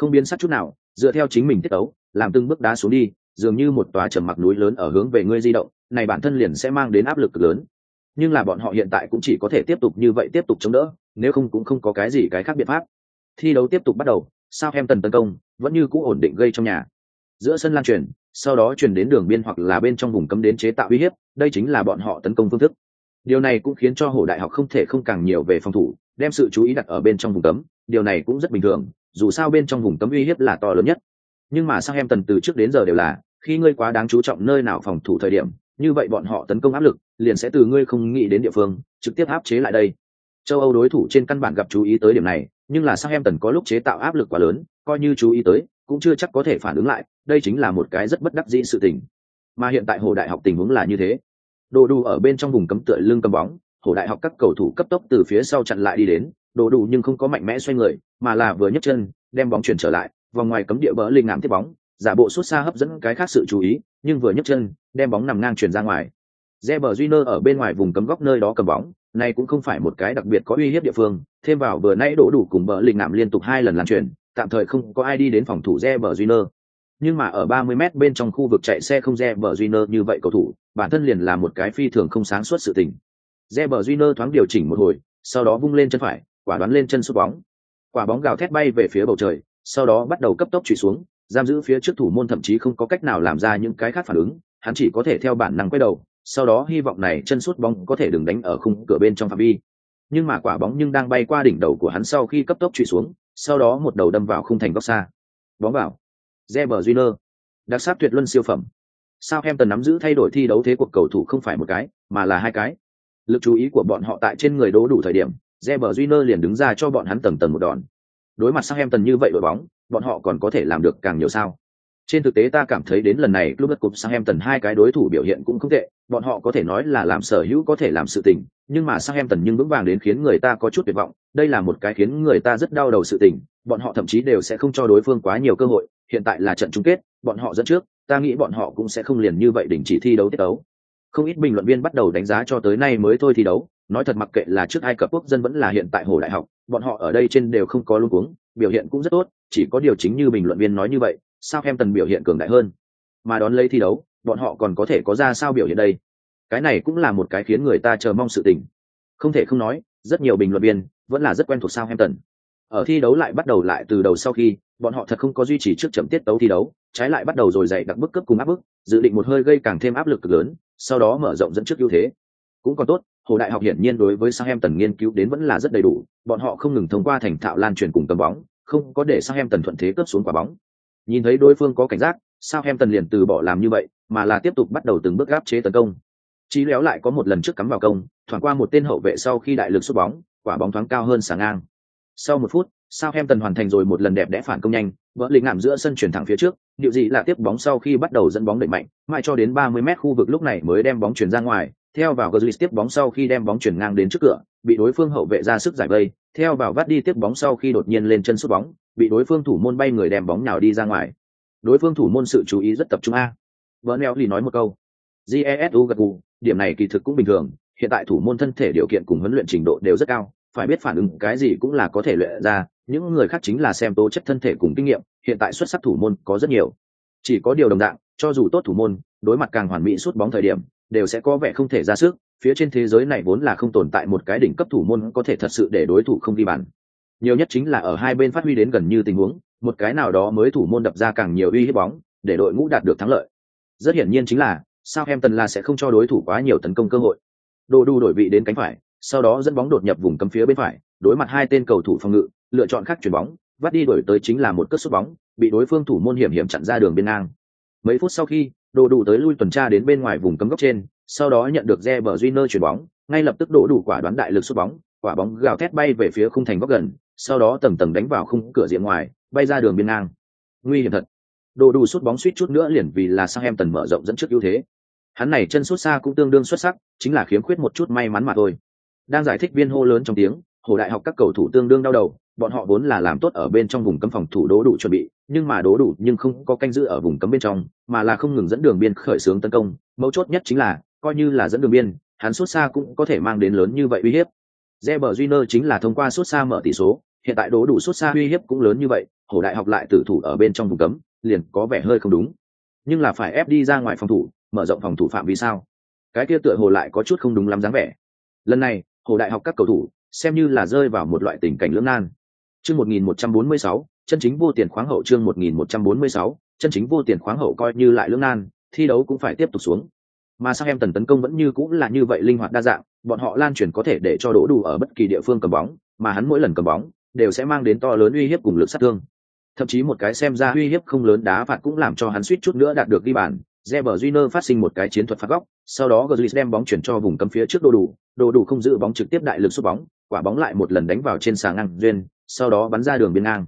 Speaker 1: không biến sắc chút nào, dựa theo chính mình tiết ấu làm từng bước đá xuống đi, dường như một tòa trầm mặc núi lớn ở hướng về ngươi di động, này bản thân liền sẽ mang đến áp lực lớn nhưng là bọn họ hiện tại cũng chỉ có thể tiếp tục như vậy tiếp tục chống đỡ, nếu không cũng không có cái gì cái khác biện pháp. Thi đấu tiếp tục bắt đầu sao em tần tấn công, vẫn như cũ ổn định gây trong nhà. Giữa sân lan truyền, sau đó truyền đến đường biên hoặc là bên trong vùng cấm đến chế tạo uy hiếp, đây chính là bọn họ tấn công phương thức. Điều này cũng khiến cho hồ đại học không thể không càng nhiều về phòng thủ, đem sự chú ý đặt ở bên trong vùng cấm, điều này cũng rất bình thường, dù sao bên trong vùng cấm uy hiếp là to lớn nhất. Nhưng mà sang em tần từ trước đến giờ đều là, khi ngươi quá đáng chú trọng nơi nào phòng thủ thời điểm, như vậy bọn họ tấn công áp lực liền sẽ từ ngươi không nghĩ đến địa phương, trực tiếp áp chế lại đây. Châu âu đối thủ trên căn bản gặp chú ý tới điểm này, nhưng là sang em tần có lúc chế tạo áp lực quá lớn, coi như chú ý tới, cũng chưa chắc có thể phản ứng lại, đây chính là một cái rất bất đắc dĩ sự tình. Mà hiện tại hồ đại học tình huống là như thế. Đồ đủ ở bên trong vùng cấm tựa lưng cầm bóng, hồ đại học các cầu thủ cấp tốc từ phía sau chặn lại đi đến, đồ đủ nhưng không có mạnh mẽ xoay người, mà là vừa nhấc chân, đem bóng chuyển trở lại, vòng ngoài cấm địa bỡ linh ngạm tiếp bóng, giả bộ xuất xa hấp dẫn cái khác sự chú ý, nhưng vừa nhấc chân, đem bóng nằm ngang chuyển ra ngoài. Reber Júnior ở bên ngoài vùng cấm góc nơi đó cầm bóng, này cũng không phải một cái đặc biệt có uy hiếp địa phương, thêm vào vừa nãy đổ đủ cùng bờ lình nạm liên tục hai lần lan chuyển, tạm thời không có ai đi đến phòng thủ Reber Júnior. Nhưng mà ở 30 m bên trong khu vực chạy xe không Reber Júnior như vậy cầu thủ, bản thân liền là một cái phi thường không sáng suốt sự tình. Reber Júnior thoáng điều chỉnh một hồi, sau đó vung lên chân phải, quả đoán lên chân sút bóng. Quả bóng gào thét bay về phía bầu trời, sau đó bắt đầu cấp tốc chủy xuống, giam giữ phía trước thủ môn thậm chí không có cách nào làm ra những cái khác phản ứng, hắn chỉ có thể theo bản năng quay đầu, sau đó hy vọng này chân sút bóng có thể đừng đánh ở khung cửa bên trong phạm vi. Nhưng mà quả bóng nhưng đang bay qua đỉnh đầu của hắn sau khi cấp tốc truy xuống, sau đó một đầu đâm vào khung thành góc xa. Bóng vào. Reber Júnior. Đặc sắc tuyệt luân siêu phẩm. Sao em tần nắm giữ thay đổi thi đấu thế cuộc cầu thủ không phải một cái, mà là hai cái. Lực chú ý của bọn họ tại trên người đố đủ thời điểm, Reber Júnior liền đứng ra cho bọn hắn tầng tầng một đòn. Đối mặt Southampton như vậy đội bóng, bọn họ còn có thể làm được càng nhiều sao? Trên thực tế ta cảm thấy đến lần này Club Cup tần hai cái đối thủ biểu hiện cũng không tệ, bọn họ có thể nói là làm sở hữu có thể làm sự tình, nhưng mà sang em tần nhưng vững vàng đến khiến người ta có chút tuyệt vọng, đây là một cái khiến người ta rất đau đầu sự tình, bọn họ thậm chí đều sẽ không cho đối phương quá nhiều cơ hội, hiện tại là trận chung kết, bọn họ dẫn trước, ta nghĩ bọn họ cũng sẽ không liền như vậy đình chỉ thi đấu tiết đấu. Không ít bình luận viên bắt đầu đánh giá cho tới nay mới thôi thi đấu, nói thật mặc kệ là trước ai cập quốc dân vẫn là hiện tại hồ đại học, bọn họ ở đây trên đều không có luôn cuống, biểu hiện cũng rất tốt, chỉ có điều chính như bình luận viên nói như vậy, sao em tần biểu hiện cường đại hơn? Mà đón lấy thi đấu, bọn họ còn có thể có ra sao biểu hiện đây? Cái này cũng là một cái khiến người ta chờ mong sự tình. Không thể không nói, rất nhiều bình luận viên vẫn là rất quen thuộc sao em tần ở thi đấu lại bắt đầu lại từ đầu sau khi, bọn họ thật không có duy trì trước chậm tiết tấu thi đấu, trái lại bắt đầu rồi dậy đặc bức cấp cùng áp bức, dự định một hơi gây càng thêm áp lực cực lớn, sau đó mở rộng dẫn trước ưu thế. Cũng còn tốt, hồ đại học hiển nhiên đối với sang em tần nghiên cứu đến vẫn là rất đầy đủ, bọn họ không ngừng thông qua thành thạo lan truyền cùng tầm bóng, không có để sang em tần thuận thế cướp xuống quả bóng nhìn thấy đối phương có cảnh giác, sao em tần liền từ bỏ làm như vậy, mà là tiếp tục bắt đầu từng bước gáp chế tấn công. Chí léo lại có một lần trước cắm vào công, thoảng qua một tên hậu vệ sau khi đại lực xuất bóng, quả bóng thoáng cao hơn sáng ngang. Sau một phút, sao em tần hoàn thành rồi một lần đẹp đẽ phản công nhanh, vỡ lịch ngảm giữa sân chuyển thẳng phía trước, điệu gì là tiếp bóng sau khi bắt đầu dẫn bóng đẩy mạnh, mãi cho đến 30 mét khu vực lúc này mới đem bóng chuyển ra ngoài, theo vào Grizzlies tiếp bóng sau khi đem bóng chuyển ngang đến trước cửa, bị đối phương hậu vệ ra sức giải vây, theo vào vắt đi tiếp bóng sau khi đột nhiên lên chân sút bóng bị đối phương thủ môn bay người đem bóng nào đi ra ngoài. Đối phương thủ môn sự chú ý rất tập trung a. Vợ neo lì nói một câu. Jesu gật gù, điểm này kỳ thực cũng bình thường, hiện tại thủ môn thân thể điều kiện cùng huấn luyện trình độ đều rất cao, phải biết phản ứng cái gì cũng là có thể luyện ra, những người khác chính là xem tố chất thân thể cùng kinh nghiệm, hiện tại xuất sắc thủ môn có rất nhiều. Chỉ có điều đồng dạng, cho dù tốt thủ môn, đối mặt càng hoàn mỹ suốt bóng thời điểm, đều sẽ có vẻ không thể ra sức, phía trên thế giới này vốn là không tồn tại một cái đỉnh cấp thủ môn có thể thật sự để đối thủ không ghi bàn nhiều nhất chính là ở hai bên phát huy đến gần như tình huống, một cái nào đó mới thủ môn đập ra càng nhiều uy hiếp bóng, để đội ngũ đạt được thắng lợi. Rất hiển nhiên chính là sao em tần là sẽ không cho đối thủ quá nhiều tấn công cơ hội. Đồ đu đổi vị đến cánh phải, sau đó dẫn bóng đột nhập vùng cấm phía bên phải, đối mặt hai tên cầu thủ phòng ngự, lựa chọn khác chuyển bóng, vắt đi đổi tới chính là một cất sút bóng, bị đối phương thủ môn hiểm hiểm chặn ra đường biên ngang. Mấy phút sau khi đồ đủ tới lui tuần tra đến bên ngoài vùng cấm góc trên, sau đó nhận được Reber Júnior chuyển bóng, ngay lập tức đổ đủ quả đoán đại lực sút bóng, quả bóng gào thét bay về phía khung thành góc gần sau đó tầng tầng đánh vào khung cửa diện ngoài, bay ra đường biên ngang. Nguy hiểm thật. Đồ đủ sút bóng suýt chút nữa liền vì là sang em tần mở rộng dẫn trước ưu thế. Hắn này chân sút xa cũng tương đương xuất sắc, chính là khiếm khuyết một chút may mắn mà thôi. Đang giải thích viên hô lớn trong tiếng, hồ đại học các cầu thủ tương đương đau đầu, bọn họ vốn là làm tốt ở bên trong vùng cấm phòng thủ đố đủ chuẩn bị, nhưng mà đố đủ nhưng không có canh giữ ở vùng cấm bên trong, mà là không ngừng dẫn đường biên khởi xướng tấn công. Mấu chốt nhất chính là, coi như là dẫn đường biên, hắn sút xa cũng có thể mang đến lớn như vậy uy hiếp. Reber Júnior chính là thông qua sút xa mở tỷ số hiện tại đố đủ xuất xa uy hiếp cũng lớn như vậy hồ đại học lại tử thủ ở bên trong vùng cấm liền có vẻ hơi không đúng. Nhưng là phải ép đi ra ngoài phòng thủ mở rộng phòng thủ phạm vì sao? Cái kia tựa hồ lại có chút không đúng lắm dáng vẻ. Lần này hồ đại học các cầu thủ xem như là rơi vào một loại tình cảnh lưỡng nan. Chương 1146, chân chính vô tiền khoáng hậu chương 1146, chân chính vô tiền khoáng hậu coi như lại lưỡng nan thi đấu cũng phải tiếp tục xuống. Mà sang em tần tấn công vẫn như cũng là như vậy linh hoạt đa dạng bọn họ lan truyền có thể để cho đỗ đủ ở bất kỳ địa phương cầm bóng mà hắn mỗi lần cầm bóng đều sẽ mang đến to lớn uy hiếp cùng lực sát thương thậm chí một cái xem ra uy hiếp không lớn đá phạt cũng làm cho hắn suýt chút nữa đạt được ghi bàn Reber Júnior phát sinh một cái chiến thuật phạt góc, sau đó Götze đem bóng chuyển cho vùng cấm phía trước đồ đủ, đồ đủ không giữ bóng trực tiếp đại lực sút bóng, quả bóng lại một lần đánh vào trên sàng ngang duyên, sau đó bắn ra đường biên ngang.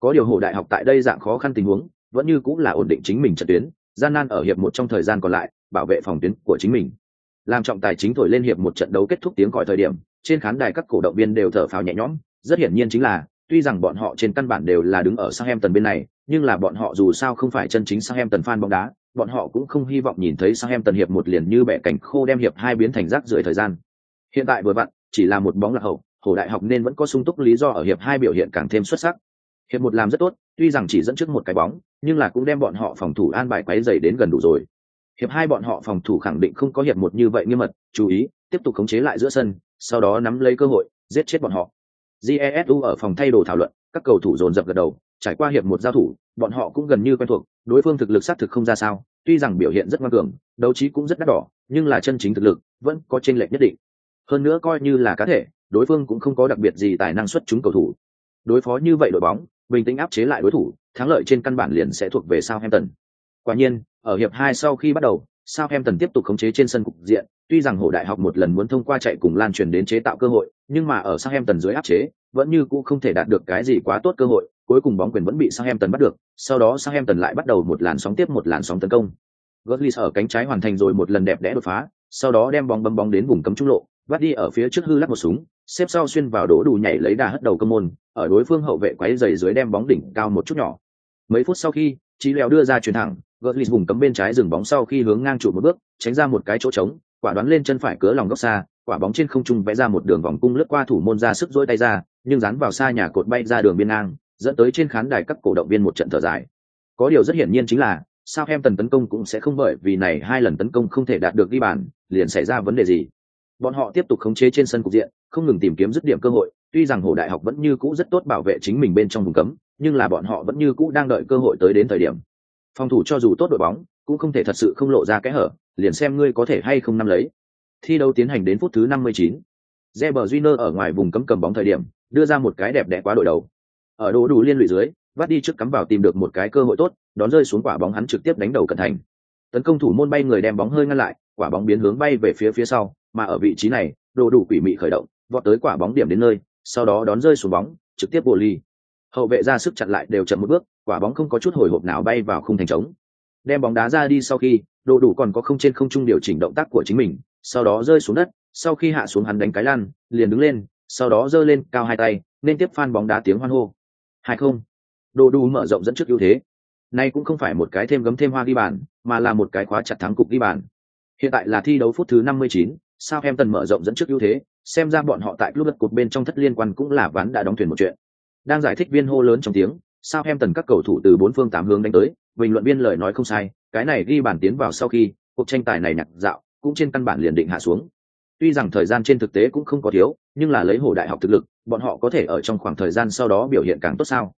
Speaker 1: Có điều hồ đại học tại đây dạng khó khăn tình huống, vẫn như cũng là ổn định chính mình trận tuyến, gian nan ở hiệp một trong thời gian còn lại, bảo vệ phòng tuyến của chính mình. Làm trọng tài chính thổi lên hiệp một trận đấu kết thúc tiếng còi thời điểm, trên khán đài các cổ động viên đều thở phào nhẹ nhõm, rất hiển nhiên chính là, tuy rằng bọn họ trên căn bản đều là đứng ở Southampton bên này, nhưng là bọn họ dù sao không phải chân chính Southampton fan bóng đá, bọn họ cũng không hy vọng nhìn thấy Southampton hiệp một liền như bẻ cảnh khô đem hiệp hai biến thành rác rưởi thời gian. Hiện tại vừa vặn, chỉ là một bóng lạc hậu, Hồ Đại học nên vẫn có sung túc lý do ở hiệp hai biểu hiện càng thêm xuất sắc. Hiệp một làm rất tốt, tuy rằng chỉ dẫn trước một cái bóng, nhưng là cũng đem bọn họ phòng thủ an bài quấy dày đến gần đủ rồi. Hiệp hai bọn họ phòng thủ khẳng định không có hiệp một như vậy nghiêm mật, chú ý, tiếp tục khống chế lại giữa sân, sau đó nắm lấy cơ hội, giết chết bọn họ. Jesu ở phòng thay đồ thảo luận, các cầu thủ dồn dập gật đầu, trải qua hiệp một giao thủ, bọn họ cũng gần như quen thuộc, đối phương thực lực xác thực không ra sao, tuy rằng biểu hiện rất ngoan cường, đấu trí cũng rất đắt đỏ, nhưng là chân chính thực lực vẫn có chênh lệch nhất định. Hơn nữa coi như là cá thể, đối phương cũng không có đặc biệt gì tài năng xuất chúng cầu thủ. Đối phó như vậy đội bóng, bình tĩnh áp chế lại đối thủ, thắng lợi trên căn bản liền sẽ thuộc về Southampton. Quả nhiên, ở hiệp hai sau khi bắt đầu, Southampton tiếp tục khống chế trên sân cục diện, tuy rằng hồ đại học một lần muốn thông qua chạy cùng lan truyền đến chế tạo cơ hội, nhưng mà ở sang em tần dưới áp chế, vẫn như cũ không thể đạt được cái gì quá tốt cơ hội, cuối cùng bóng quyền vẫn bị sang em tần bắt được, sau đó sang em tần lại bắt đầu một làn sóng tiếp một làn sóng tấn công. Götze ở cánh trái hoàn thành rồi một lần đẹp đẽ đột phá, sau đó đem bóng bấm bóng đến vùng cấm trung lộ, vắt đi ở phía trước hư lắc một súng, xếp sau xuyên vào đổ đủ nhảy lấy đà hất đầu cơ môn, ở đối phương hậu vệ quấy giày dưới đem bóng đỉnh cao một chút nhỏ. Mấy phút sau khi, Chí Lèo đưa ra chuyền thẳng, Götze vùng cấm bên trái dừng bóng sau khi hướng ngang trụ một bước, tránh ra một cái chỗ trống, quả đoán lên chân phải cứa lòng góc xa, quả bóng trên không trung vẽ ra một đường vòng cung lướt qua thủ môn ra sức dỗi tay ra, nhưng dán vào xa nhà cột bay ra đường biên ngang, dẫn tới trên khán đài các cổ động viên một trận thở dài. Có điều rất hiển nhiên chính là, sao em tần tấn công cũng sẽ không bởi vì này hai lần tấn công không thể đạt được ghi bàn, liền xảy ra vấn đề gì. Bọn họ tiếp tục khống chế trên sân cục diện, không ngừng tìm kiếm dứt điểm cơ hội, tuy rằng Hồ Đại học vẫn như cũ rất tốt bảo vệ chính mình bên trong vùng cấm, nhưng là bọn họ vẫn như cũ đang đợi cơ hội tới đến thời điểm. Phòng thủ cho dù tốt đội bóng, cũng không thể thật sự không lộ ra kẽ hở, liền xem ngươi có thể hay không nắm lấy. Thi đấu tiến hành đến phút thứ 59. Reber Júnior ở ngoài vùng cấm cầm bóng thời điểm, đưa ra một cái đẹp đẽ quá đội đầu. Ở đồ đủ liên lụy dưới, vắt đi trước cắm vào tìm được một cái cơ hội tốt, đón rơi xuống quả bóng hắn trực tiếp đánh đầu cẩn thành. Tấn công thủ môn bay người đem bóng hơi ngăn lại, quả bóng biến hướng bay về phía phía sau, mà ở vị trí này, đồ đủ quỷ mị khởi động, vọt tới quả bóng điểm đến nơi, sau đó đón rơi xuống bóng, trực tiếp bộ ly. Hậu vệ ra sức chặn lại đều chậm một bước, quả bóng không có chút hồi hộp nào bay vào khung thành trống. Đem bóng đá ra đi sau khi, đồ đủ còn có không trên không trung điều chỉnh động tác của chính mình, sau đó rơi xuống đất, sau khi hạ xuống hắn đánh cái lăn, liền đứng lên, sau đó giơ lên cao hai tay, nên tiếp phan bóng đá tiếng hoan hô. Hai không. Đồ đu mở rộng dẫn trước ưu thế. Nay cũng không phải một cái thêm gấm thêm hoa ghi bàn, mà là một cái khóa chặt thắng cục ghi bàn. Hiện tại là thi đấu phút thứ 59, tần mở rộng dẫn trước ưu thế, xem ra bọn họ tại lúc đất cột bên trong thất liên quan cũng là ván đã đóng thuyền một chuyện. Đang giải thích viên hô lớn trong tiếng, sao em tần các cầu thủ từ bốn phương tám hướng đánh tới, bình luận viên lời nói không sai, cái này ghi bàn tiến vào sau khi, cuộc tranh tài này nhặt dạo, cũng trên căn bản liền định hạ xuống. Tuy rằng thời gian trên thực tế cũng không có thiếu, nhưng là lấy hồ đại học thực lực, bọn họ có thể ở trong khoảng thời gian sau đó biểu hiện càng tốt sao?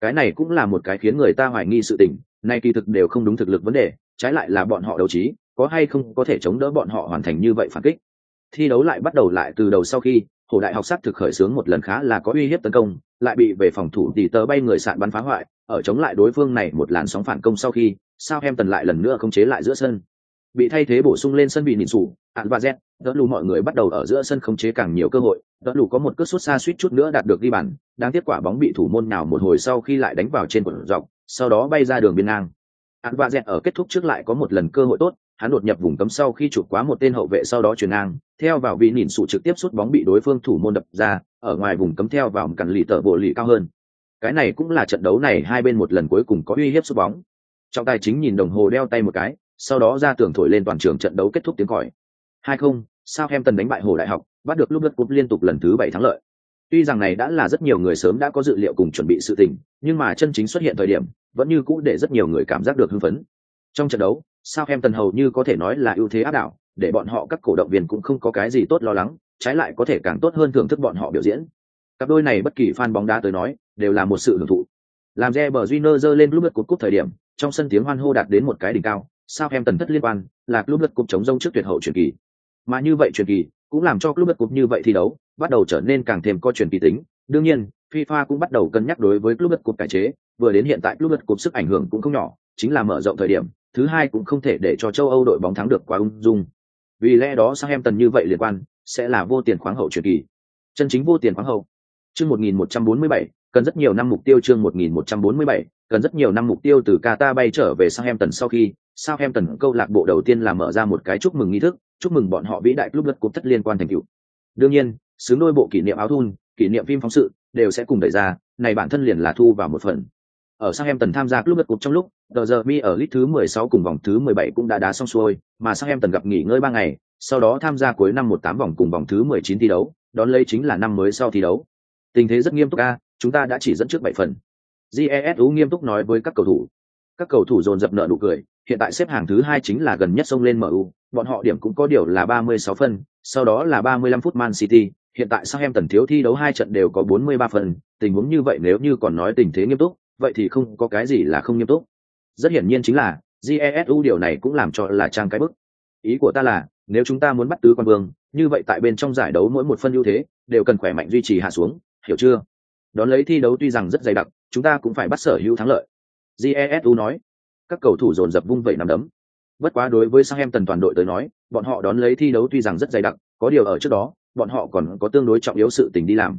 Speaker 1: Cái này cũng là một cái khiến người ta hoài nghi sự tình, nay kỳ thực đều không đúng thực lực vấn đề, trái lại là bọn họ đấu trí, có hay không có thể chống đỡ bọn họ hoàn thành như vậy phản kích. thi đấu lại bắt đầu lại từ đầu sau khi hồ đại học sát thực khởi xướng một lần khá là có uy hiếp tấn công lại bị về phòng thủ tỉ tớ bay người sạn bắn phá hoại ở chống lại đối phương này một làn sóng phản công sau khi sao em tần lại lần nữa không chế lại giữa sân bị thay thế bổ sung lên sân bị nịn sủ ạn và z đỡ lù mọi người bắt đầu ở giữa sân không chế càng nhiều cơ hội, đỡ lù có một cước sút xa suýt chút nữa đạt được ghi bàn, đáng tiếc quả bóng bị thủ môn nào một hồi sau khi lại đánh vào trên quần dọc, sau đó bay ra đường biên ngang. Ạn và z ở kết thúc trước lại có một lần cơ hội tốt, hắn đột nhập vùng cấm sau khi chụp quá một tên hậu vệ sau đó chuyển ngang, theo vào vị nỉn sủ trực tiếp sút bóng bị đối phương thủ môn đập ra, ở ngoài vùng cấm theo vào cằn lì tờ bộ lì cao hơn. Cái này cũng là trận đấu này hai bên một lần cuối cùng có uy hiếp sút bóng. Trọng tài chính nhìn đồng hồ đeo tay một cái sau đó ra tường thổi lên toàn trường trận đấu kết thúc tiếng còi. Hai không sao em đánh bại hồ đại học, bắt được lúc đất cúp liên tục lần thứ bảy thắng lợi. Tuy rằng này đã là rất nhiều người sớm đã có dự liệu cùng chuẩn bị sự tình, nhưng mà chân chính xuất hiện thời điểm, vẫn như cũ để rất nhiều người cảm giác được hưng phấn. Trong trận đấu sao em hầu như có thể nói là ưu thế áp đảo, để bọn họ các cổ động viên cũng không có cái gì tốt lo lắng, trái lại có thể càng tốt hơn thưởng thức bọn họ biểu diễn. Cặp đôi này bất kỳ fan bóng đá tới nói, đều là một sự hưởng thụ. Làm Reber Júnior giơ lên lúc đất cúp thời điểm, trong sân tiếng hoan hô đạt đến một cái đỉnh cao sao em tần thất liên quan là club đất cục chống rông trước tuyệt hậu truyền kỳ. Mà như vậy truyền kỳ cũng làm cho club đất cục như vậy thi đấu bắt đầu trở nên càng thêm có truyền kỳ tính. Đương nhiên FIFA cũng bắt đầu cân nhắc đối với club đất cục cải chế vừa đến hiện tại club đất cục sức ảnh hưởng cũng không nhỏ chính là mở rộng thời điểm thứ hai cũng không thể để cho châu âu đội bóng thắng được quá ung dung. Vì lẽ đó sang em tần như vậy liên quan sẽ là vô tiền khoáng hậu truyền kỳ. Chân chính vô tiền khoáng hậu. Chương 1147, cần rất nhiều năm mục tiêu chương 1147, cần rất nhiều năm mục tiêu từ Qatar bay trở về sang em tần sau khi Southampton câu lạc bộ đầu tiên là mở ra một cái chúc mừng nghi thức, chúc mừng bọn họ vĩ đại club lật cúp thất liên quan thành tựu. Đương nhiên, xứng đôi bộ kỷ niệm áo thun, kỷ niệm phim phóng sự đều sẽ cùng đẩy ra, này bản thân liền là thu vào một phần. Ở Southampton tham gia club lật cúp trong lúc, The mi ở lít thứ 16 cùng vòng thứ 17 cũng đã đá xong xuôi, mà Southampton gặp nghỉ ngơi 3 ngày, sau đó tham gia cuối năm 18 vòng cùng vòng thứ 19 thi đấu, đón lấy chính là năm mới sau thi đấu. Tình thế rất nghiêm túc a, chúng ta đã chỉ dẫn trước 7 phần. Jesu nghiêm túc nói với các cầu thủ. Các cầu thủ dồn dập nợ nụ cười, hiện tại xếp hàng thứ hai chính là gần nhất sông lên MU, bọn họ điểm cũng có điều là 36 phân, sau đó là 35 phút Man City, hiện tại Southampton em tần thiếu thi đấu hai trận đều có 43 phần, tình huống như vậy nếu như còn nói tình thế nghiêm túc, vậy thì không có cái gì là không nghiêm túc. Rất hiển nhiên chính là, GESU điều này cũng làm cho là trang cái bức. Ý của ta là, nếu chúng ta muốn bắt tứ quan vương, như vậy tại bên trong giải đấu mỗi một phân ưu thế, đều cần khỏe mạnh duy trì hạ xuống, hiểu chưa? Đón lấy thi đấu tuy rằng rất dày đặc, chúng ta cũng phải bắt sở hữu thắng lợi. GESU nói, các cầu thủ dồn dập vung vẩy nắm đấm. Bất quá đối với Southampton toàn đội tới nói, bọn họ đón lấy thi đấu tuy rằng rất dày đặc, có điều ở trước đó, bọn họ còn có tương đối trọng yếu sự tình đi làm.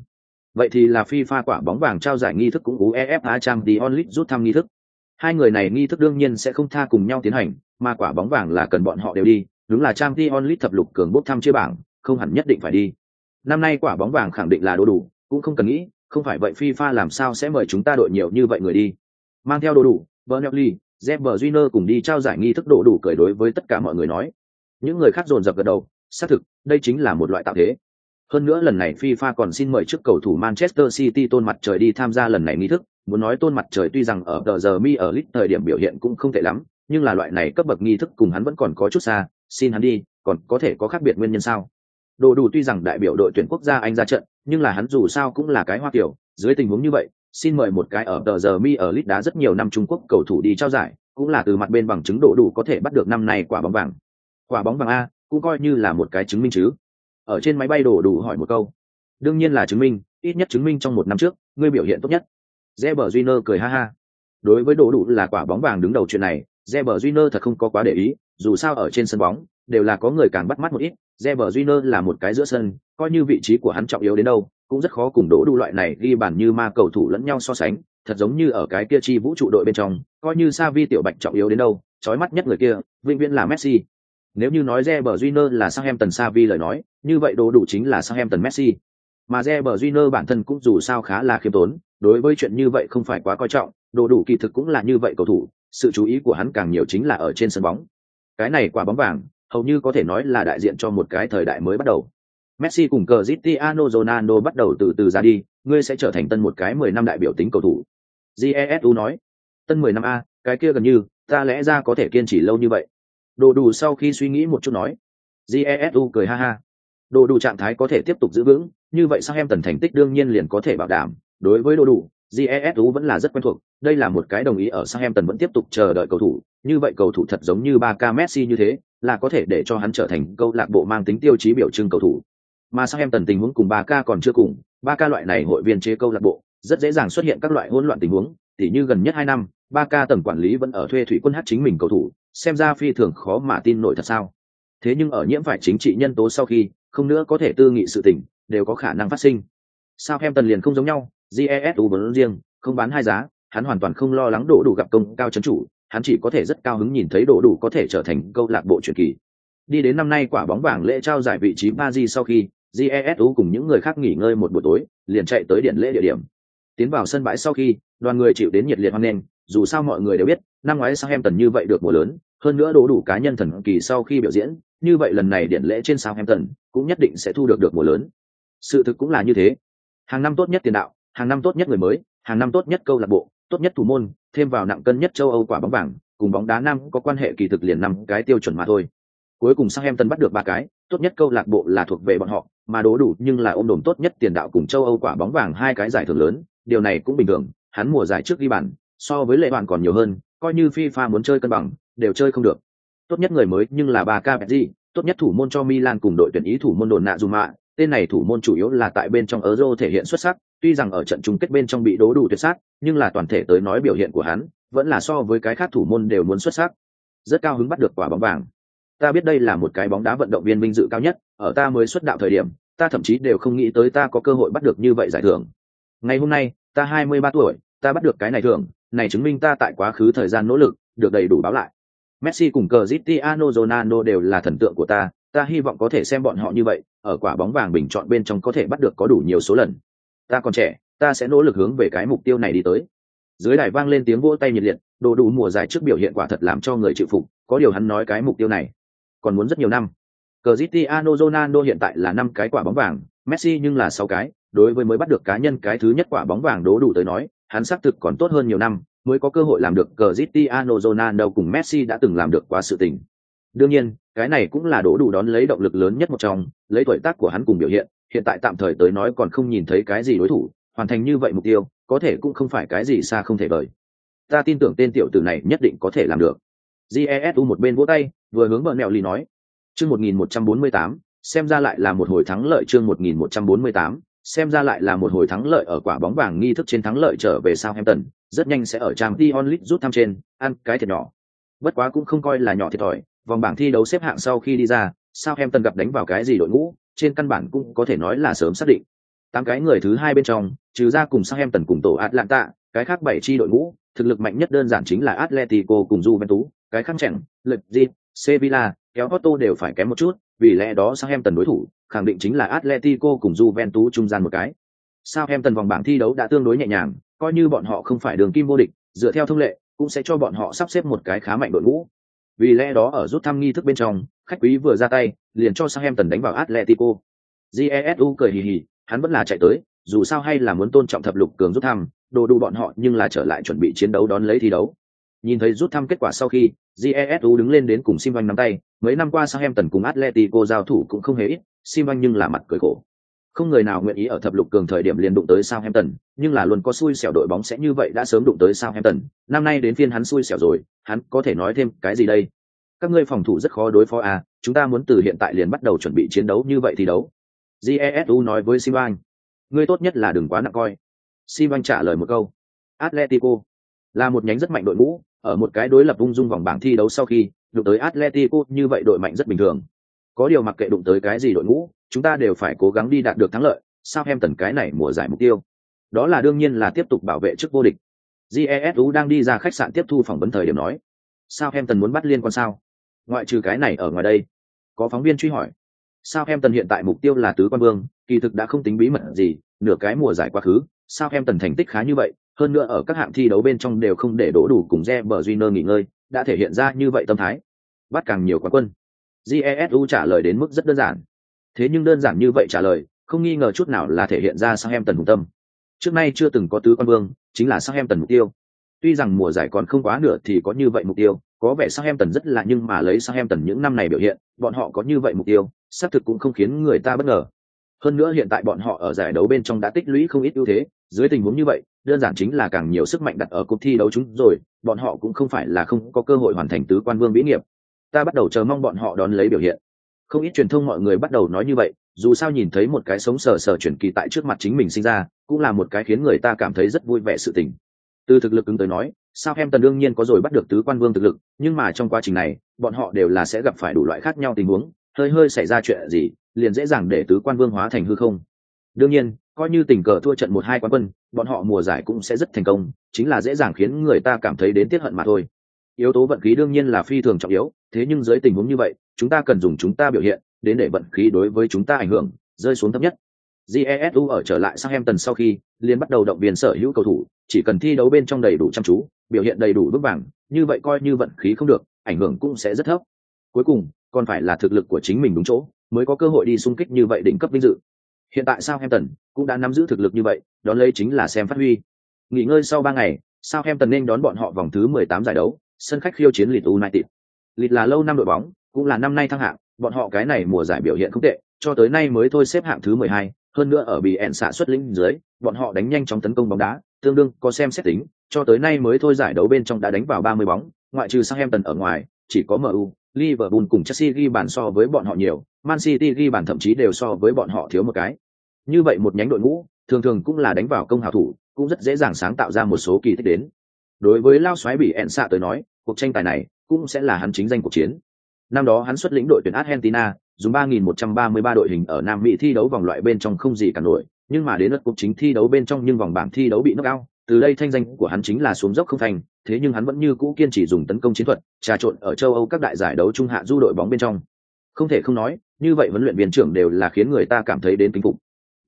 Speaker 1: Vậy thì là FIFA quả bóng vàng trao giải nghi thức cũng UEFA Champions League rút thăm nghi thức. Hai người này nghi thức đương nhiên sẽ không tha cùng nhau tiến hành, mà quả bóng vàng là cần bọn họ đều đi, đúng là Champions League thập lục cường bốc thăm chia bảng, không hẳn nhất định phải đi. Năm nay quả bóng vàng khẳng định là đồ đủ, cũng không cần nghĩ, không phải vậy FIFA làm sao sẽ mời chúng ta đội nhiều như vậy người đi. Mang theo đồ đủ, Bernelli, Zebber Junior cùng đi trao giải nghi thức độ đủ cười đối với tất cả mọi người nói. Những người khác dồn dập gật đầu, xác thực, đây chính là một loại tạo thế. Hơn nữa lần này FIFA còn xin mời trước cầu thủ Manchester City tôn mặt trời đi tham gia lần này nghi thức, muốn nói tôn mặt trời tuy rằng ở The giờ mi ở lít thời điểm biểu hiện cũng không tệ lắm, nhưng là loại này cấp bậc nghi thức cùng hắn vẫn còn có chút xa, xin hắn đi, còn có thể có khác biệt nguyên nhân sao? Đồ đủ tuy rằng đại biểu đội tuyển quốc gia Anh ra trận, nhưng là hắn dù sao cũng là cái hoa kiểu, dưới tình huống như vậy, xin mời một cái ở tờ giờ mi ở lit đá rất nhiều năm Trung Quốc cầu thủ đi trao giải, cũng là từ mặt bên bằng chứng độ đủ có thể bắt được năm nay quả bóng vàng. Quả bóng vàng a, cũng coi như là một cái chứng minh chứ. Ở trên máy bay đổ đủ hỏi một câu. Đương nhiên là chứng minh, ít nhất chứng minh trong một năm trước, ngươi biểu hiện tốt nhất. Reber Júnior cười ha ha. Đối với đổ đủ là quả bóng vàng đứng đầu chuyện này, Reber Júnior thật không có quá để ý, dù sao ở trên sân bóng đều là có người càng bắt mắt một ít. Reber Júnior là một cái giữa sân, coi như vị trí của hắn trọng yếu đến đâu, cũng rất khó cùng đỗ đủ loại này ghi bàn như ma cầu thủ lẫn nhau so sánh, thật giống như ở cái kia chi vũ trụ đội bên trong, coi như sa vi tiểu bạch trọng yếu đến đâu, chói mắt nhất người kia, vĩnh viễn là Messi. Nếu như nói Reber Júnior là Southampton Savi lời nói, như vậy đồ đủ chính là Southampton Messi. Mà Reber Júnior bản thân cũng dù sao khá là khiêm tốn, đối với chuyện như vậy không phải quá coi trọng, đồ đủ kỳ thực cũng là như vậy cầu thủ, sự chú ý của hắn càng nhiều chính là ở trên sân bóng. Cái này quả bóng vàng, hầu như có thể nói là đại diện cho một cái thời đại mới bắt đầu. Messi cùng Cristiano Ronaldo bắt đầu từ từ ra đi, ngươi sẽ trở thành tân một cái mười năm đại biểu tính cầu thủ. Jesu nói, tân mười năm a, cái kia gần như, ta lẽ ra có thể kiên trì lâu như vậy. Đồ đủ sau khi suy nghĩ một chút nói. Jesu cười ha ha. Đồ đủ trạng thái có thể tiếp tục giữ vững, như vậy sao em tần thành tích đương nhiên liền có thể bảo đảm. Đối với đồ đủ, Jesu vẫn là rất quen thuộc, đây là một cái đồng ý ở Southampton vẫn tiếp tục chờ đợi cầu thủ, như vậy cầu thủ thật giống như Barca Messi như thế, là có thể để cho hắn trở thành câu lạc bộ mang tính tiêu chí biểu trưng cầu thủ. Mà sang em tần tình huống cùng ba ca còn chưa cùng, ba ca loại này hội viên chế câu lạc bộ, rất dễ dàng xuất hiện các loại hỗn loạn tình huống, tỉ như gần nhất hai năm, ba ca tầng quản lý vẫn ở thuê thủy quân hát chính mình cầu thủ, xem ra phi thường khó mà tin nổi thật sao. Thế nhưng ở nhiễm phải chính trị nhân tố sau khi, không nữa có thể tư nghị sự tình, đều có khả năng phát sinh. Sao em tần liền không giống nhau, Jesu bốn riêng, không bán hai giá, hắn hoàn toàn không lo lắng đổ đủ gặp công cao chấn chủ, hắn chỉ có thể rất cao hứng nhìn thấy đổ đủ có thể trở thành câu lạc bộ truyền kỳ. Đi đến năm nay quả bóng vàng lễ trao giải vị trí Ba sau khi, jesu cùng những người khác nghỉ ngơi một buổi tối, liền chạy tới điện lễ địa điểm. Tiến vào sân bãi sau khi, đoàn người chịu đến nhiệt liệt hoan nghênh, dù sao mọi người đều biết, năm ngoái Sao Hèm Tần như vậy được mùa lớn, hơn nữa đổ đủ cá nhân thần kỳ sau khi biểu diễn, như vậy lần này điện lễ trên Sao Hèm Tần cũng nhất định sẽ thu được được mùa lớn. Sự thực cũng là như thế. Hàng năm tốt nhất tiền đạo, hàng năm tốt nhất người mới, hàng năm tốt nhất câu lạc bộ, tốt nhất thủ môn, thêm vào nặng cân nhất châu Âu quả bóng vàng, cùng bóng đá nam có quan hệ kỳ thực liền năm cái tiêu chuẩn mà thôi. Cuối cùng Southampton bắt được ba cái, tốt nhất câu lạc bộ là thuộc về bọn họ, mà đố đủ nhưng là ôm đồn tốt nhất tiền đạo cùng châu Âu quả bóng vàng hai cái giải thưởng lớn, điều này cũng bình thường, hắn mùa giải trước ghi bàn, so với lệ bạn còn nhiều hơn, coi như FIFA muốn chơi cân bằng, đều chơi không được. Tốt nhất người mới nhưng là Barca k gì, tốt nhất thủ môn cho Milan cùng đội tuyển ý thủ môn đồn nạ Zuma, tên này thủ môn chủ yếu là tại bên trong Euro thể hiện xuất sắc, tuy rằng ở trận chung kết bên trong bị đố đủ tuyệt sát, nhưng là toàn thể tới nói biểu hiện của hắn, vẫn là so với cái khác thủ môn đều muốn xuất sắc. Rất cao hứng bắt được quả bóng vàng. Ta biết đây là một cái bóng đá vận động viên vinh dự cao nhất, ở ta mới xuất đạo thời điểm, ta thậm chí đều không nghĩ tới ta có cơ hội bắt được như vậy giải thưởng. Ngày hôm nay, ta 23 tuổi, ta bắt được cái này thưởng, này chứng minh ta tại quá khứ thời gian nỗ lực, được đầy đủ báo lại. Messi cùng Cristiano Ronaldo đều là thần tượng của ta, ta hy vọng có thể xem bọn họ như vậy, ở quả bóng vàng bình chọn bên trong có thể bắt được có đủ nhiều số lần. Ta còn trẻ, ta sẽ nỗ lực hướng về cái mục tiêu này đi tới. Dưới đài vang lên tiếng vỗ tay nhiệt liệt, đồ đủ mùa giải trước biểu hiện quả thật làm cho người chịu phục, có điều hắn nói cái mục tiêu này, còn muốn rất nhiều năm. Cristiano Ronaldo hiện tại là năm cái quả bóng vàng, Messi nhưng là sáu cái, đối với mới bắt được cá nhân cái thứ nhất quả bóng vàng đố đủ tới nói, hắn xác thực còn tốt hơn nhiều năm, mới có cơ hội làm được Cristiano Ronaldo cùng Messi đã từng làm được quá sự tình. Đương nhiên, cái này cũng là đố đủ đón lấy động lực lớn nhất một trong, lấy tuổi tác của hắn cùng biểu hiện, hiện tại tạm thời tới nói còn không nhìn thấy cái gì đối thủ, hoàn thành như vậy mục tiêu, có thể cũng không phải cái gì xa không thể vời. Ta tin tưởng tên tiểu tử này nhất định có thể làm được. Jesu một bên vỗ tay, vừa hướng bờ mèo lì nói. Chương 1148, xem ra lại là một hồi thắng lợi chương 1148, xem ra lại là một hồi thắng lợi ở quả bóng vàng nghi thức trên thắng lợi trở về Southampton, rất nhanh sẽ ở trang Dion League rút thăm trên, ăn cái thiệt nhỏ. Bất quá cũng không coi là nhỏ thiệt thòi, vòng bảng thi đấu xếp hạng sau khi đi ra, Southampton gặp đánh vào cái gì đội ngũ, trên căn bản cũng có thể nói là sớm xác định. Tám cái người thứ hai bên trong, trừ ra cùng Southampton cùng tổ Atlanta, cái khác bảy chi đội ngũ, thực lực mạnh nhất đơn giản chính là Atletico cùng Juventus, cái khác chẳng, Leipzig, Sevilla, kéo Otto đều phải kém một chút, vì lẽ đó Southampton đối thủ, khẳng định chính là Atletico cùng Juventus trung gian một cái. Southampton vòng bảng thi đấu đã tương đối nhẹ nhàng, coi như bọn họ không phải đường kim vô địch, dựa theo thông lệ, cũng sẽ cho bọn họ sắp xếp một cái khá mạnh đội ngũ. Vì lẽ đó ở rút thăm nghi thức bên trong, khách quý vừa ra tay, liền cho Southampton đánh vào Atletico. Jesu cười hì hì, hắn vẫn là chạy tới, dù sao hay là muốn tôn trọng thập lục cường rút thăm, đồ đủ bọn họ nhưng là trở lại chuẩn bị chiến đấu đón lấy thi đấu. Nhìn thấy rút thăm kết quả sau khi, Jesu đứng lên đến cùng Simvan nắm tay, mấy năm qua Southampton cùng Atletico giao thủ cũng không hề ít, Simvan nhưng là mặt cười khổ. Không người nào nguyện ý ở thập lục cường thời điểm liền đụng tới Southampton, nhưng là luôn có xui xẻo đội bóng sẽ như vậy đã sớm đụng tới Southampton, năm nay đến phiên hắn xui xẻo rồi, hắn có thể nói thêm cái gì đây? Các ngươi phòng thủ rất khó đối phó à, chúng ta muốn từ hiện tại liền bắt đầu chuẩn bị chiến đấu như vậy thì đấu. Jesu nói với Simban, ngươi tốt nhất là đừng quá nặng coi. Simban trả lời một câu. Atletico là một nhánh rất mạnh đội ngũ, ở một cái đối lập ung dung vòng bảng thi đấu sau khi đụng tới Atletico như vậy đội mạnh rất bình thường. Có điều mặc kệ đụng tới cái gì đội ngũ, chúng ta đều phải cố gắng đi đạt được thắng lợi, sao em tần cái này mùa giải mục tiêu. Đó là đương nhiên là tiếp tục bảo vệ chức vô địch. Jesu đang đi ra khách sạn tiếp thu phỏng vấn thời điểm nói. Sao em tần muốn bắt liên quan sao? Ngoại trừ cái này ở ngoài đây. Có phóng viên truy hỏi. Sao em tần hiện tại mục tiêu là tứ quan vương, kỳ thực đã không tính bí mật gì, nửa cái mùa giải quá khứ, sao em tần thành tích khá như vậy, hơn nữa ở các hạng thi đấu bên trong đều không để đổ đủ cùng duy Júnior nghỉ ngơi, đã thể hiện ra như vậy tâm thái. Bắt càng nhiều quán quân. Jesu trả lời đến mức rất đơn giản. Thế nhưng đơn giản như vậy trả lời, không nghi ngờ chút nào là thể hiện ra sang em tần hùng tâm. Trước nay chưa từng có tứ quan vương, chính là sang em tần mục tiêu. Tuy rằng mùa giải còn không quá nửa thì có như vậy mục tiêu, có vẻ sang em tần rất là nhưng mà lấy sang em tần những năm này biểu hiện, bọn họ có như vậy mục tiêu, xác thực cũng không khiến người ta bất ngờ. Hơn nữa hiện tại bọn họ ở giải đấu bên trong đã tích lũy không ít ưu thế, dưới tình huống như vậy, đơn giản chính là càng nhiều sức mạnh đặt ở cuộc thi đấu chúng rồi, bọn họ cũng không phải là không có cơ hội hoàn thành tứ quan vương vĩ nghiệp. ta bắt đầu chờ mong bọn họ đón lấy biểu hiện. Không ít truyền thông mọi người bắt đầu nói như vậy dù sao nhìn thấy một cái sống sờ sờ chuyển kỳ tại trước mặt chính mình sinh ra cũng là một cái khiến người ta cảm thấy rất vui vẻ sự tình. Từ thực lực ứng tới nói sao em tần đương nhiên có rồi bắt được tứ quan vương thực lực nhưng mà trong quá trình này bọn họ đều là sẽ gặp phải đủ loại khác nhau tình huống hơi hơi xảy ra chuyện gì liền dễ dàng để tứ quan vương hóa thành hư không. Đương nhiên coi như tình cờ thua trận một hai quán quân, bọn họ mùa giải cũng sẽ rất thành công, chính là dễ dàng khiến người ta cảm thấy đến tiết hận mà thôi. Yếu tố vận khí đương nhiên là phi thường trọng yếu, thế nhưng dưới tình huống như vậy, chúng ta cần dùng chúng ta biểu hiện, đến để vận khí đối với chúng ta ảnh hưởng, rơi xuống thấp nhất. Jesu ở trở lại sang em tần sau khi liên bắt đầu động viên sở hữu cầu thủ, chỉ cần thi đấu bên trong đầy đủ chăm chú, biểu hiện đầy đủ vững vàng, như vậy coi như vận khí không được, ảnh hưởng cũng sẽ rất thấp. Cuối cùng, còn phải là thực lực của chính mình đúng chỗ, mới có cơ hội đi xung kích như vậy đỉnh cấp vinh dự. Hiện tại sao em tần? Cũng đã nắm giữ thực lực như vậy đón lấy chính là xem phát huy nghỉ ngơi sau ba ngày Southampton nên đón bọn họ vòng thứ 18 giải đấu sân khách khiêu chiến Leeds United Leeds là lâu năm đội bóng cũng là năm nay thăng hạng bọn họ cái này mùa giải biểu hiện không tệ cho tới nay mới thôi xếp hạng thứ 12, hơn nữa ở bị ẻn xạ xuất lĩnh dưới bọn họ đánh nhanh chóng tấn công bóng đá tương đương có xem xét tính cho tới nay mới thôi giải đấu bên trong đã đánh vào 30 bóng ngoại trừ Southampton ở ngoài chỉ có MU Liverpool cùng Chelsea ghi bàn so với bọn họ nhiều, Man City ghi bàn thậm chí đều so với bọn họ thiếu một cái. Như vậy một nhánh đội ngũ, thường thường cũng là đánh vào công hào thủ, cũng rất dễ dàng sáng tạo ra một số kỳ tích đến. Đối với Lao xoáy bị ẹn xạ tới nói, cuộc tranh tài này cũng sẽ là hắn chính danh cuộc chiến. Năm đó hắn xuất lĩnh đội tuyển Argentina, dùng 3.133 đội hình ở Nam Mỹ thi đấu vòng loại bên trong không gì cả nổi, nhưng mà đến lượt cuộc chính thi đấu bên trong nhưng vòng bảng thi đấu bị knock out, từ đây thanh danh của hắn chính là xuống dốc không thành thế nhưng hắn vẫn như cũ kiên trì dùng tấn công chiến thuật trà trộn ở châu âu các đại giải đấu trung hạ du đội bóng bên trong không thể không nói như vậy huấn luyện viên trưởng đều là khiến người ta cảm thấy đến kính phục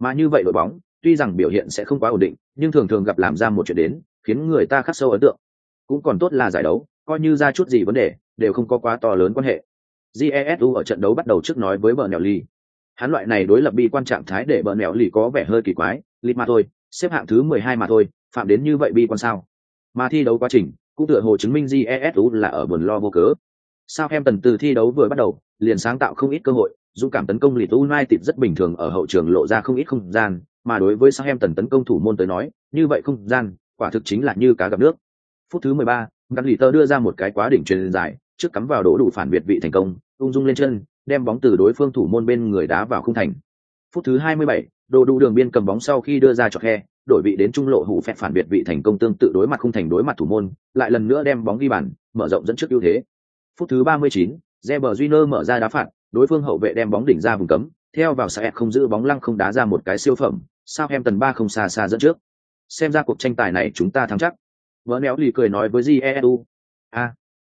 Speaker 1: mà như vậy đội bóng, tuy rằng biểu hiện sẽ không quá ổn định, nhưng thường thường gặp làm ra một chuyện đến, khiến người ta khắc sâu ấn tượng. Cũng còn tốt là giải đấu, coi như ra chút gì vấn đề, đều không có quá to lớn quan hệ. Jesu ở trận đấu bắt đầu trước nói với bờ nèo ly hắn loại này đối lập bi quan trạng thái để bờ nèo ly có vẻ hơi kỳ quái, lịt mà thôi, xếp hạng thứ mười hai mà thôi, phạm đến như vậy bi quan sao? Mà thi đấu quá trình, cũng tựa hồ chứng minh jesu là ở buồn lo vô cớ sao em tần từ thi đấu vừa bắt đầu liền sáng tạo không ít cơ hội dũng cảm tấn công lì tu united rất bình thường ở hậu trường lộ ra không ít không gian mà đối với sao em tần tấn công thủ môn tới nói như vậy không gian quả thực chính là như cá gặp nước phút thứ mười ba, gắn lì tơ đưa ra một cái quá đỉnh truyền dài trước cắm vào đổ đủ phản biệt vị thành công ung dung lên chân đem bóng từ đối phương thủ môn bên người đá vào khung thành phút thứ hai mươi bảy, đồ đủ đường biên cầm bóng sau khi đưa ra cho khe đổi vị đến trung lộ hủ phẹt phản biệt vị thành công tương tự đối mặt không thành đối mặt thủ môn, lại lần nữa đem bóng ghi bàn, mở rộng dẫn trước ưu thế. Phút thứ 39, Reber Júnior mở ra đá phạt, đối phương hậu vệ đem bóng đỉnh ra vùng cấm, theo vào sẹt không giữ bóng lăng không đá ra một cái siêu phẩm, sao em ba không xa xa dẫn trước. Xem ra cuộc tranh tài này chúng ta thắng chắc. Vỡ néo lì cười nói với Jesu. A,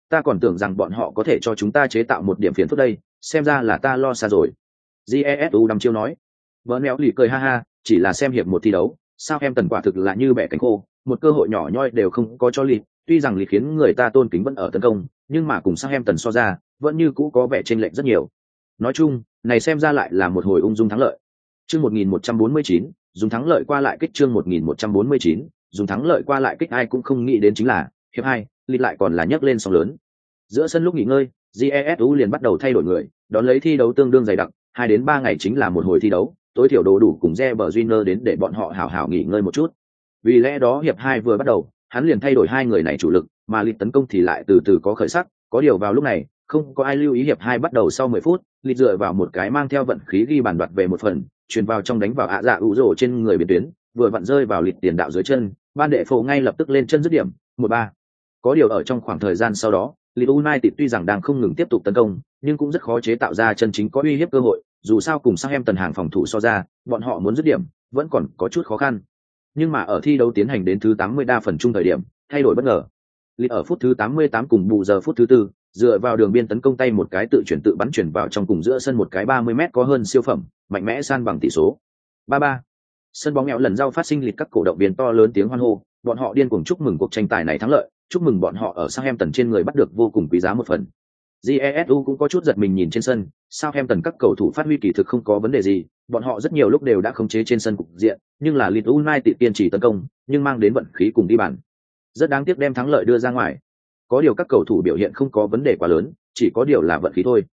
Speaker 1: ta còn tưởng rằng bọn họ có thể cho chúng ta chế tạo một điểm phiền phức đây, xem ra là ta lo xa rồi. Jesu đăm chiêu nói. Vỡ néo lì cười ha ha, chỉ là xem hiệp một thi đấu, sao em quả thực là như bẻ cánh khô một cơ hội nhỏ nhoi đều không có cho lì, tuy rằng lì khiến người ta tôn kính vẫn ở tấn công nhưng mà cùng sang em tần so ra vẫn như cũ có vẻ chênh lệch rất nhiều. Nói chung này xem ra lại là một hồi ung dung thắng lợi. Chương 1149, dùng thắng lợi qua lại kích chương 1149, dùng thắng lợi qua lại kích ai cũng không nghĩ đến chính là hiệp hai lịch lại còn là nhấc lên sóng lớn. Giữa sân lúc nghỉ ngơi jesu liền bắt đầu thay đổi người đón lấy thi đấu tương đương dày đặc hai đến ba ngày chính là một hồi thi đấu tối thiểu đồ đủ cùng re bờ junior đến để bọn họ hảo hảo nghỉ ngơi một chút. Vì lẽ đó hiệp hai vừa bắt đầu, hắn liền thay đổi hai người này chủ lực, mà lịch tấn công thì lại từ từ có khởi sắc, có điều vào lúc này, không có ai lưu ý hiệp hai bắt đầu sau 10 phút, lịch dựa vào một cái mang theo vận khí ghi bàn đoạt về một phần, truyền vào trong đánh vào ạ dạ ủ rổ trên người biến tuyến, vừa vặn rơi vào lịch tiền đạo dưới chân, ban đệ phổ ngay lập tức lên chân dứt điểm, 1-3. Có điều ở trong khoảng thời gian sau đó, Leeds United tuy rằng đang không ngừng tiếp tục tấn công, nhưng cũng rất khó chế tạo ra chân chính có uy hiếp cơ hội, dù sao cùng sang em tần hàng phòng thủ so ra, bọn họ muốn dứt điểm, vẫn còn có chút khó khăn. Nhưng mà ở thi đấu tiến hành đến thứ 80 đa phần trung thời điểm, thay đổi bất ngờ lịch ở phút thứ 88 cùng bù giờ phút thứ tư, dựa vào đường biên tấn công tay một cái tự chuyển tự bắn chuyển vào trong cùng giữa sân một cái 30 m có hơn siêu phẩm, mạnh mẽ san bằng tỷ số. 3-3. Sân bóng nghèo lần giao phát sinh lịch các cổ động viên to lớn tiếng hoan hô, bọn họ điên cuồng chúc mừng cuộc tranh tài này thắng lợi, chúc mừng bọn họ ở Southampton trên người bắt được vô cùng quý giá một phần. Jesu cũng có chút giật mình nhìn trên sân, Southampton các cầu thủ phát huy kỳ thực không có vấn đề gì, bọn họ rất nhiều lúc đều đã khống chế trên sân cục diện, nhưng là Leeds United tiên chỉ tấn công, nhưng mang đến vận khí cùng đi bàn. Rất đáng tiếc đem thắng lợi đưa ra ngoài. Có điều các cầu thủ biểu hiện không có vấn đề quá lớn, chỉ có điều là vận khí thôi.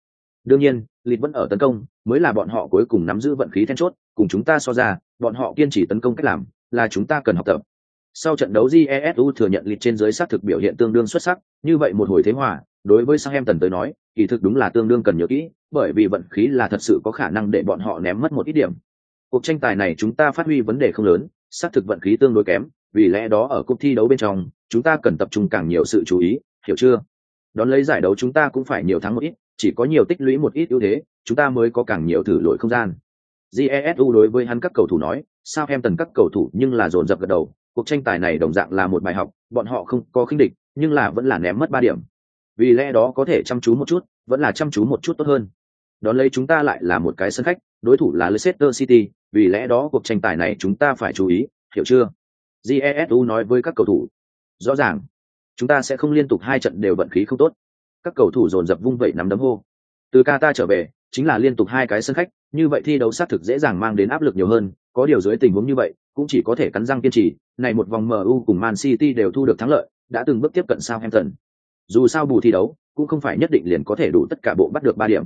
Speaker 1: Đương nhiên, lịt vẫn ở tấn công, mới là bọn họ cuối cùng nắm giữ vận khí then chốt, cùng chúng ta so ra, bọn họ kiên trì tấn công cách làm, là chúng ta cần học tập. Sau trận đấu Jesu thừa nhận lịch trên dưới sát thực biểu hiện tương đương xuất sắc, như vậy một hồi thế hòa, đối với Southampton tới nói, kỳ thực đúng là tương đương cần nhớ kỹ bởi vì vận khí là thật sự có khả năng để bọn họ ném mất một ít điểm cuộc tranh tài này chúng ta phát huy vấn đề không lớn xác thực vận khí tương đối kém vì lẽ đó ở cuộc thi đấu bên trong, chúng ta cần tập trung càng nhiều sự chú ý, hiểu chưa? Đón lấy giải đấu chúng ta cũng phải nhiều thắng một ít, chỉ có nhiều tích lũy một ít ưu thế, chúng ta mới có càng nhiều thử lỗi không gian. Jesu đối với hắn các cầu thủ nói, sao em tần các cầu thủ nhưng là dồn dập gật đầu, cuộc tranh tài này đồng dạng là một bài học, bọn họ không có khinh địch, nhưng là vẫn là ném mất ba điểm. Vì lẽ đó có thể chăm chú một chút, vẫn là chăm chú một chút tốt hơn. Đón lấy chúng ta lại là một cái sân khách, đối thủ là leicester city, vì lẽ đó cuộc tranh tài này chúng ta phải chú ý, hiểu chưa? Jesu nói với các cầu thủ. Rõ ràng, chúng ta sẽ không liên tục hai trận đều vận khí không tốt. Các cầu thủ dồn dập vung vẩy nắm đấm hô. Từ Qatar trở về, chính là liên tục hai cái sân khách, như vậy thi đấu xác thực dễ dàng mang đến áp lực nhiều hơn, có điều dưới tình huống như vậy, cũng chỉ có thể cắn răng kiên trì. Này một vòng mu cùng man city đều thu được thắng lợi, đã từng bước tiếp cận Southampton. dù sao bù thi đấu, cũng không phải nhất định liền có thể đủ tất cả bộ bắt được ba điểm.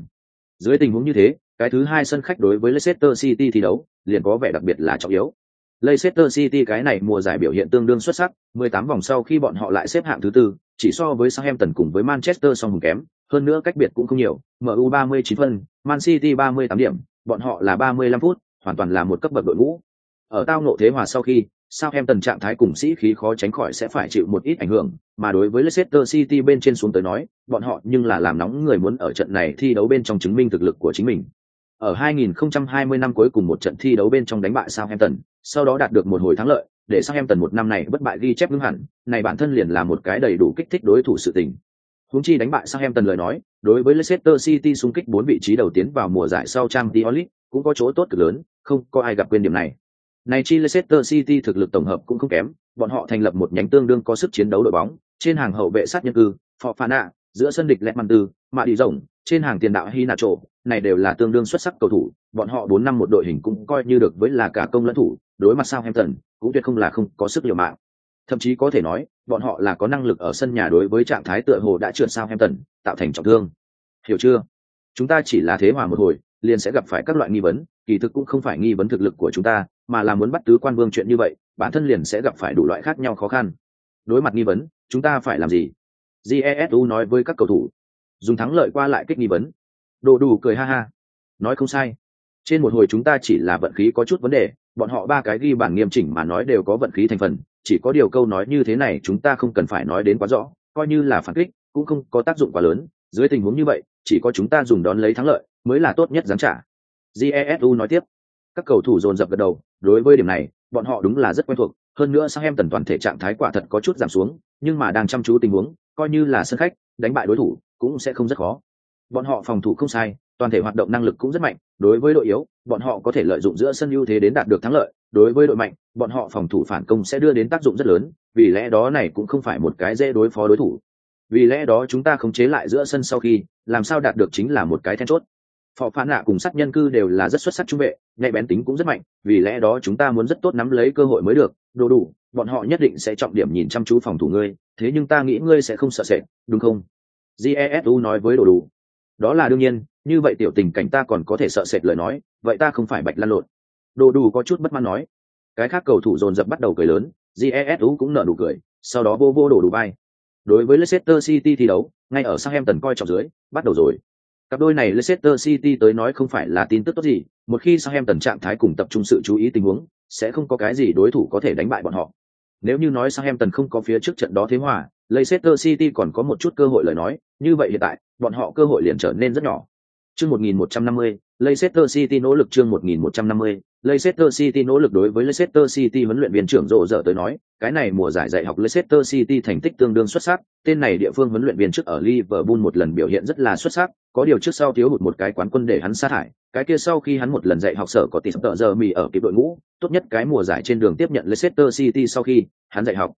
Speaker 1: Dưới tình huống như thế, cái thứ hai sân khách đối với leicester city thi đấu, liền có vẻ đặc biệt là trọng yếu. Leicester City cái này mùa giải biểu hiện tương đương xuất sắc, 18 vòng sau khi bọn họ lại xếp hạng thứ tư, chỉ so với Southampton cùng với Manchester song hùng kém, hơn nữa cách biệt cũng không nhiều, MU 39 phân, Man City 38 điểm, bọn họ là 35 phút, hoàn toàn là một cấp bậc đội ngũ. Ở tao nộ thế hòa sau khi, Southampton trạng thái cùng sĩ khí khó tránh khỏi sẽ phải chịu một ít ảnh hưởng, mà đối với Leicester City bên trên xuống tới nói, bọn họ nhưng là làm nóng người muốn ở trận này thi đấu bên trong chứng minh thực lực của chính mình. Ở 2020 năm cuối cùng một trận thi đấu bên trong đánh bại Southampton, sau đó đạt được một hồi thắng lợi, để sang em tần một năm này bất bại ghi chép ngưng hẳn, này bản thân liền là một cái đầy đủ kích thích đối thủ sự tình. Huống chi đánh bại sang em tần lời nói, đối với Leicester City xung kích bốn vị trí đầu tiến vào mùa giải sau Champions League cũng có chỗ tốt cực lớn, không có ai gặp quên điểm này. Này chi Leicester City thực lực tổng hợp cũng không kém, bọn họ thành lập một nhánh tương đương có sức chiến đấu đội bóng, trên hàng hậu vệ sát nhân cư, Fofana, giữa sân địch Lẹt Màn Tư, Mạ Đi Rồng, trên hàng tiền đạo Hinacho, này đều là tương đương xuất sắc cầu thủ, bọn họ bốn năm một đội hình cũng coi như được với là cả công lẫn thủ, đối mặt Southampton, cũng tuyệt không là không có sức liều mạng. Thậm chí có thể nói, bọn họ là có năng lực ở sân nhà đối với trạng thái tựa hồ đã trượt Southampton, tạo thành trọng thương. Hiểu chưa? Chúng ta chỉ là thế hòa một hồi, liền sẽ gặp phải các loại nghi vấn, kỳ thực cũng không phải nghi vấn thực lực của chúng ta, mà là muốn bắt tứ quan vương chuyện như vậy, bản thân liền sẽ gặp phải đủ loại khác nhau khó khăn. Đối mặt nghi vấn, chúng ta phải làm gì? Jesu nói với các cầu thủ, dùng thắng lợi qua lại kích nghi vấn. Đồ đủ cười ha ha, nói không sai. Trên một hồi chúng ta chỉ là vận khí có chút vấn đề, bọn họ ba cái ghi bản nghiêm chỉnh mà nói đều có vận khí thành phần, chỉ có điều câu nói như thế này chúng ta không cần phải nói đến quá rõ, coi như là phản kích, cũng không có tác dụng quá lớn. Dưới tình huống như vậy, chỉ có chúng ta dùng đón lấy thắng lợi mới là tốt nhất dám trả. Jesu nói tiếp. Các cầu thủ dồn dập gật đầu, đối với điểm này, bọn họ đúng là rất quen thuộc, hơn nữa sang em tần toàn thể trạng thái quả thật có chút giảm xuống, nhưng mà đang chăm chú tình huống, coi như là sân khách, đánh bại đối thủ cũng sẽ không rất khó. Bọn họ phòng thủ không sai, toàn thể hoạt động năng lực cũng rất mạnh, đối với đội yếu, bọn họ có thể lợi dụng giữa sân ưu thế đến đạt được thắng lợi, đối với đội mạnh, bọn họ phòng thủ phản công sẽ đưa đến tác dụng rất lớn, vì lẽ đó này cũng không phải một cái dễ đối phó đối thủ. Vì lẽ đó chúng ta khống chế lại giữa sân sau khi, làm sao đạt được chính là một cái then chốt. Phò phản nạ cùng sát nhân cư đều là rất xuất sắc trung vệ nhạy bén tính cũng rất mạnh vì lẽ đó chúng ta muốn rất tốt nắm lấy cơ hội mới được đồ đủ bọn họ nhất định sẽ trọng điểm nhìn chăm chú phòng thủ ngươi thế nhưng ta nghĩ ngươi sẽ không sợ sệt đúng không? Jesu nói với đồ đủ đó là đương nhiên như vậy tiểu tình cảnh ta còn có thể sợ sệt lời nói vậy ta không phải bạch lăn lộn. Đồ đủ có chút bất mãn nói. Cái khác cầu thủ dồn dập bắt đầu cười lớn jesu cũng nở nụ cười sau đó vô vô đồ đủ bay đối với leicester city thi đấu ngay ở Southampton coi trọng dưới bắt đầu rồi. Cặp đôi này Leicester City tới nói không phải là tin tức tốt gì, một khi Southampton trạng thái cùng tập trung sự chú ý tình huống, sẽ không có cái gì đối thủ có thể đánh bại bọn họ. Nếu như nói Southampton không có phía trước trận đó thế hòa, Leicester City còn có một chút cơ hội lời nói, như vậy hiện tại, bọn họ cơ hội liền trở nên rất nhỏ. Chương 1150, Leicester City nỗ lực chương 1150, Leicester City nỗ lực đối với Leicester City huấn luyện viên trưởng rộ rỡ tới nói, cái này mùa giải dạy học Leicester City thành tích tương đương xuất sắc, tên này địa phương huấn luyện viên trước ở Liverpool một lần biểu hiện rất là xuất sắc, có điều trước sau thiếu hụt một cái quán quân để hắn sát hại, cái kia sau khi hắn một lần dạy học sở có tỷ tợ giờ mì ở kịp đội ngũ, tốt nhất cái mùa giải trên đường tiếp nhận Leicester City sau khi hắn dạy học.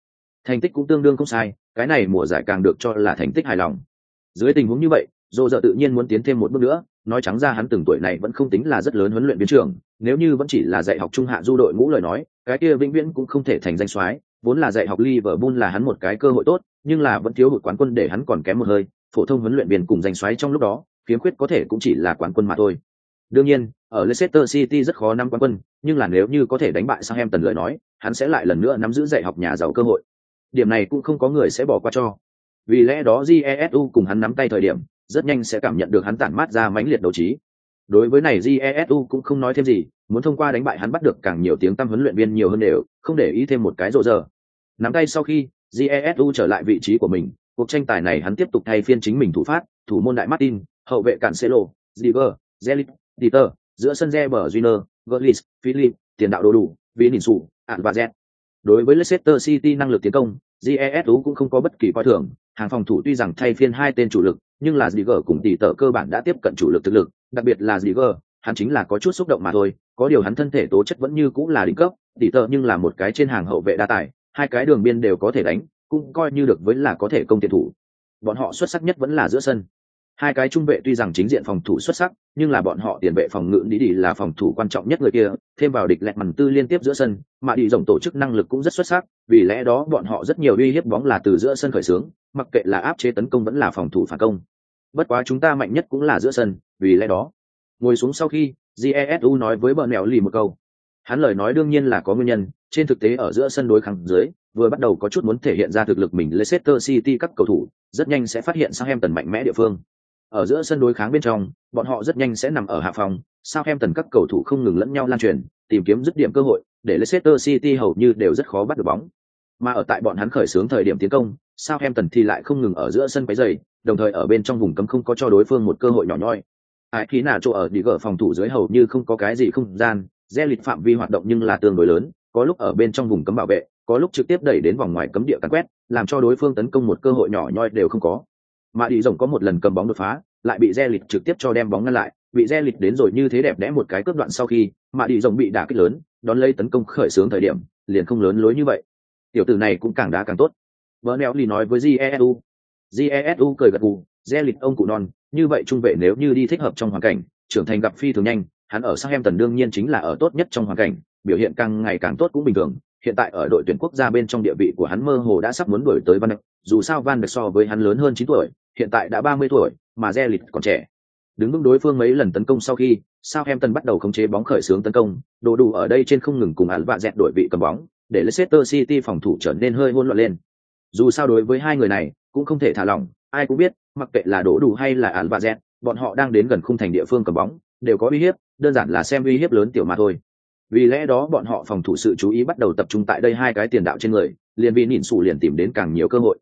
Speaker 1: Thành tích cũng tương đương không sai, cái này mùa giải càng được cho là thành tích hài lòng. Dưới tình huống như vậy, dô dợ tự nhiên muốn tiến thêm một bước nữa, nói trắng ra hắn từng tuổi này vẫn không tính là rất lớn huấn luyện viên trưởng, nếu như vẫn chỉ là dạy học trung hạ du đội ngũ lời nói, cái kia vĩnh viễn cũng không thể thành danh soái, vốn là dạy học Liverpool là hắn một cái cơ hội tốt, nhưng là vẫn thiếu hụt quán quân để hắn còn kém một hơi, phổ thông huấn luyện viên cùng danh soái trong lúc đó, khiếm khuyết có thể cũng chỉ là quán quân mà thôi. Đương nhiên, ở Leicester City rất khó năm quán quân, nhưng là nếu như có thể đánh bại Southampton lời nói, hắn sẽ lại lần nữa nắm giữ dạy học nhà giàu cơ hội. Điểm này cũng không có người sẽ bỏ qua cho. Vì lẽ đó Jesu cùng hắn nắm tay thời điểm, rất nhanh sẽ cảm nhận được hắn tản mát ra mãnh liệt đấu trí. Đối với này Jesu cũng không nói thêm gì, muốn thông qua đánh bại hắn bắt được càng nhiều tiếng tăm huấn luyện viên nhiều hơn đều, không để ý thêm một cái rộ giờ. Nắm tay sau khi, Jesu trở lại vị trí của mình, cuộc tranh tài này hắn tiếp tục thay phiên chính mình thủ phát, thủ môn đại Martin, hậu vệ Cancelo, Ziver, Zelit, Dieter, giữa sân Reber Junior Gullis, Philip, tiền đạo đồ đủ, Vinicius, Alvarez. Đối với Leicester City năng lực tiến công, GESU cũng không có bất kỳ coi thường, hàng phòng thủ tuy rằng thay phiên hai tên chủ lực, nhưng là Ziger cùng tỷ tở cơ bản đã tiếp cận chủ lực thực lực, đặc biệt là Ziger, hắn chính là có chút xúc động mà thôi, có điều hắn thân thể tố chất vẫn như cũng là đỉnh cấp, tỷ tở nhưng là một cái trên hàng hậu vệ đa tài, hai cái đường biên đều có thể đánh, cũng coi như được với là có thể công tiền thủ. Bọn họ xuất sắc nhất vẫn là giữa sân. Hai cái trung vệ tuy rằng chính diện phòng thủ xuất sắc, nhưng là bọn họ tiền vệ phòng ngự đi đi là phòng thủ quan trọng nhất người kia, thêm vào địch lẹt màn tư liên tiếp giữa sân, mà đi rộng tổ chức năng lực cũng rất xuất sắc, vì lẽ đó bọn họ rất nhiều uy hiếp bóng là từ giữa sân khởi xướng, mặc kệ là áp chế tấn công vẫn là phòng thủ phản công. Bất quá chúng ta mạnh nhất cũng là giữa sân, vì lẽ đó. Ngồi xuống sau khi, Jesu nói với bờ mèo lì một câu. Hắn lời nói đương nhiên là có nguyên nhân, trên thực tế ở giữa sân đối kháng dưới, vừa bắt đầu có chút muốn thể hiện ra thực lực mình Leicester City các cầu thủ, rất nhanh sẽ phát hiện sang em tần mạnh mẽ địa phương ở giữa sân đối kháng bên trong, bọn họ rất nhanh sẽ nằm ở hạ phòng, sao em tần các cầu thủ không ngừng lẫn nhau lan truyền, tìm kiếm dứt điểm cơ hội, để Leicester City hầu như đều rất khó bắt được bóng. Mà ở tại bọn hắn khởi xướng thời điểm tiến công, sao em tần thì lại không ngừng ở giữa sân quấy rầy, đồng thời ở bên trong vùng cấm không có cho đối phương một cơ hội nhỏ nhoi. Ai khí nào chỗ ở đi gỡ phòng thủ dưới hầu như không có cái gì không gian, re lịch phạm vi hoạt động nhưng là tương đối lớn, có lúc ở bên trong vùng cấm bảo vệ, có lúc trực tiếp đẩy đến vòng ngoài cấm địa cắn quét, làm cho đối phương tấn công một cơ hội nhỏ nhoi đều không có mà đi rồng có một lần cầm bóng đột phá, lại bị re lịch trực tiếp cho đem bóng ngăn lại. Bị re lịch đến rồi như thế đẹp đẽ một cái cướp đoạn sau khi, mà đi rồng bị đả kích lớn, đón lấy tấn công khởi xướng thời điểm, liền không lớn lối như vậy. Tiểu tử này cũng càng đá càng tốt. Vợ neo lì nói với jesu jesu cười gật gù re lịch ông cụ non, như vậy trung vệ nếu như đi thích hợp trong hoàn cảnh, trưởng thành gặp phi thường nhanh, hắn ở sang em tần đương nhiên chính là ở tốt nhất trong hoàn cảnh, biểu hiện càng ngày càng tốt cũng bình thường hiện tại ở đội tuyển quốc gia bên trong địa vị của hắn mơ hồ đã sắp muốn đuổi tới Van Dijk, dù sao Van Dijk so với hắn lớn hơn chín tuổi, hiện tại đã ba mươi tuổi, mà Zelit còn trẻ. Đứng vững đối phương mấy lần tấn công sau khi, Southampton bắt đầu khống chế bóng khởi xướng tấn công, đồ đủ ở đây trên không ngừng cùng án và dẹt đổi vị cầm bóng, để Leicester City phòng thủ trở nên hơi hỗn loạn lên. Dù sao đối với hai người này, cũng không thể thả lỏng, ai cũng biết, mặc kệ là đổ đủ hay là án và dẹt, bọn họ đang đến gần khung thành địa phương cầm bóng, đều có uy hiếp, đơn giản là xem uy hiếp lớn tiểu mà thôi vì lẽ đó bọn họ phòng thủ sự chú ý bắt đầu tập trung tại đây hai cái tiền đạo trên người liền vì nhìn sủ liền tìm đến càng nhiều cơ hội.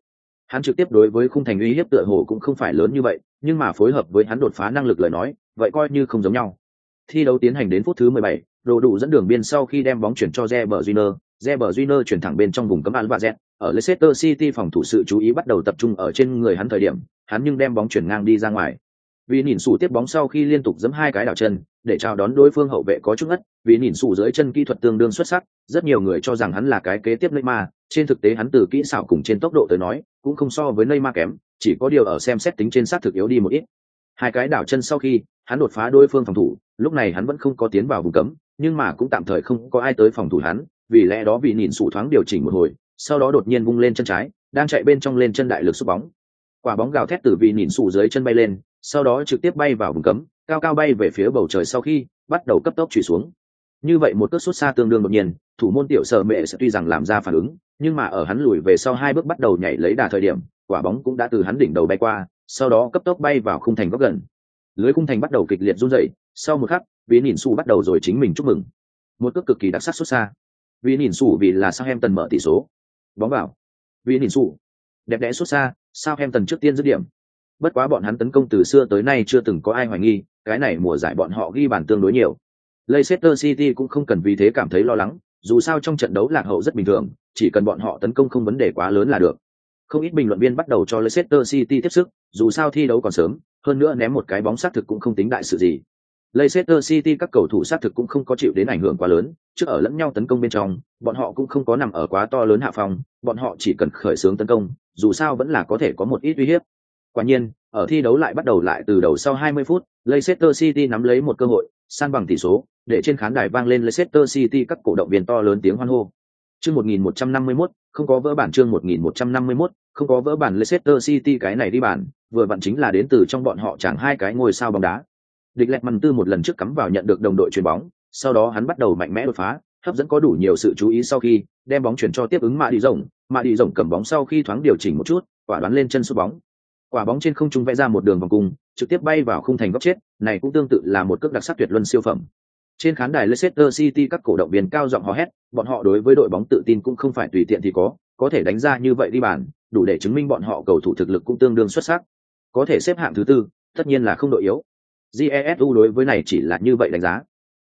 Speaker 1: Hắn trực tiếp đối với khung thành uy hiếp tựa hồ cũng không phải lớn như vậy nhưng mà phối hợp với hắn đột phá năng lực lời nói vậy coi như không giống nhau. Thi đấu tiến hành đến phút thứ 17, đồ đủ dẫn đường biên sau khi đem bóng chuyển cho Reber Júnior, Reber Júnior chuyển thẳng bên trong vùng cấm Alvarez, ở Leicester City phòng thủ sự chú ý bắt đầu tập trung ở trên người hắn thời điểm, hắn nhưng đem bóng chuyển ngang đi ra ngoài. Vì nhìn sủ tiếp bóng sau khi liên tục giẫm hai cái đảo chân, để chào đón đối phương hậu vệ có chút ngất, vì nhìn sủ dưới chân kỹ thuật tương đương xuất sắc, rất nhiều người cho rằng hắn là cái kế tiếp Neymar, trên thực tế hắn từ kỹ xảo cùng trên tốc độ tới nói, cũng không so với Neymar kém, chỉ có điều ở xem xét tính trên sát thực yếu đi một ít. Hai cái đảo chân sau khi, hắn đột phá đối phương phòng thủ, lúc này hắn vẫn không có tiến vào vùng cấm, nhưng mà cũng tạm thời không có ai tới phòng thủ hắn, vì lẽ đó vì nhìn sủ thoáng điều chỉnh một hồi, sau đó đột nhiên vung lên chân trái, đang chạy bên trong lên chân đại lực xúc bóng. Quả bóng gào thét từ vị nhìn sủ dưới chân bay lên, sau đó trực tiếp bay vào vùng cấm, cao cao bay về phía bầu trời sau khi bắt đầu cấp tốc chủy xuống. Như vậy một cước xuất xa tương đương đột nhiên thủ môn tiểu sở mẹ sẽ tuy rằng làm ra phản ứng nhưng mà ở hắn lùi về sau hai bước bắt đầu nhảy lấy đà thời điểm quả bóng cũng đã từ hắn đỉnh đầu bay qua sau đó cấp tốc bay vào khung thành góc gần. Lưới khung thành bắt đầu kịch liệt run dậy, sau một khắc vì nhìn xù bắt đầu rồi chính mình chúc mừng. Một cước cực kỳ đặc sắc xuất xa. Vì nhìn xù vì là sao em tần mở tỷ số. Bóng vào. Vì nhìn xù. đẹp đẽ xuất xa sao em tần trước tiên dứt điểm bất quá bọn hắn tấn công từ xưa tới nay chưa từng có ai hoài nghi cái này mùa giải bọn họ ghi bàn tương đối nhiều. Leicester City cũng không cần vì thế cảm thấy lo lắng dù sao trong trận đấu lạc hậu rất bình thường chỉ cần bọn họ tấn công không vấn đề quá lớn là được. Không ít bình luận viên bắt đầu cho Leicester City tiếp sức dù sao thi đấu còn sớm hơn nữa ném một cái bóng xác thực cũng không tính đại sự gì. Leicester City các cầu thủ xác thực cũng không có chịu đến ảnh hưởng quá lớn, trước ở lẫn nhau tấn công bên trong, bọn họ cũng không có nằm ở quá to lớn hạ phòng, bọn họ chỉ cần khởi xướng tấn công, dù sao vẫn là có thể có một ít uy hiếp. Quả nhiên, ở thi đấu lại bắt đầu lại từ đầu sau 20 phút, Leicester City nắm lấy một cơ hội, san bằng tỷ số, để trên khán đài vang lên Leicester City các cổ động viên to lớn tiếng hoan hô. Chương 1151, không có vỡ bản chương 1151, không có vỡ bản Leicester City cái này đi bản, vừa vặn chính là đến từ trong bọn họ chẳng hai cái ngôi sao bóng đá. Địch Lẹt Măn Tư một lần trước cắm vào nhận được đồng đội chuyền bóng, sau đó hắn bắt đầu mạnh mẽ đột phá, hấp dẫn có đủ nhiều sự chú ý sau khi đem bóng chuyển cho tiếp ứng Mã Đi Rồng, Mã Đi Rồng cầm bóng sau khi thoáng điều chỉnh một chút, quả đoán lên chân sút bóng quả bóng trên không trung vẽ ra một đường vòng cung, trực tiếp bay vào khung thành góc chết, này cũng tương tự là một cước đặc sắc tuyệt luân siêu phẩm. Trên khán đài Leicester City các cổ động viên cao giọng hò hét, bọn họ đối với đội bóng tự tin cũng không phải tùy tiện thì có có thể đánh ra như vậy đi bàn, đủ để chứng minh bọn họ cầu thủ thực lực cũng tương đương xuất sắc. Có thể xếp hạng thứ tư, tất nhiên là không đội yếu. Jesu đối với này chỉ là như vậy đánh giá.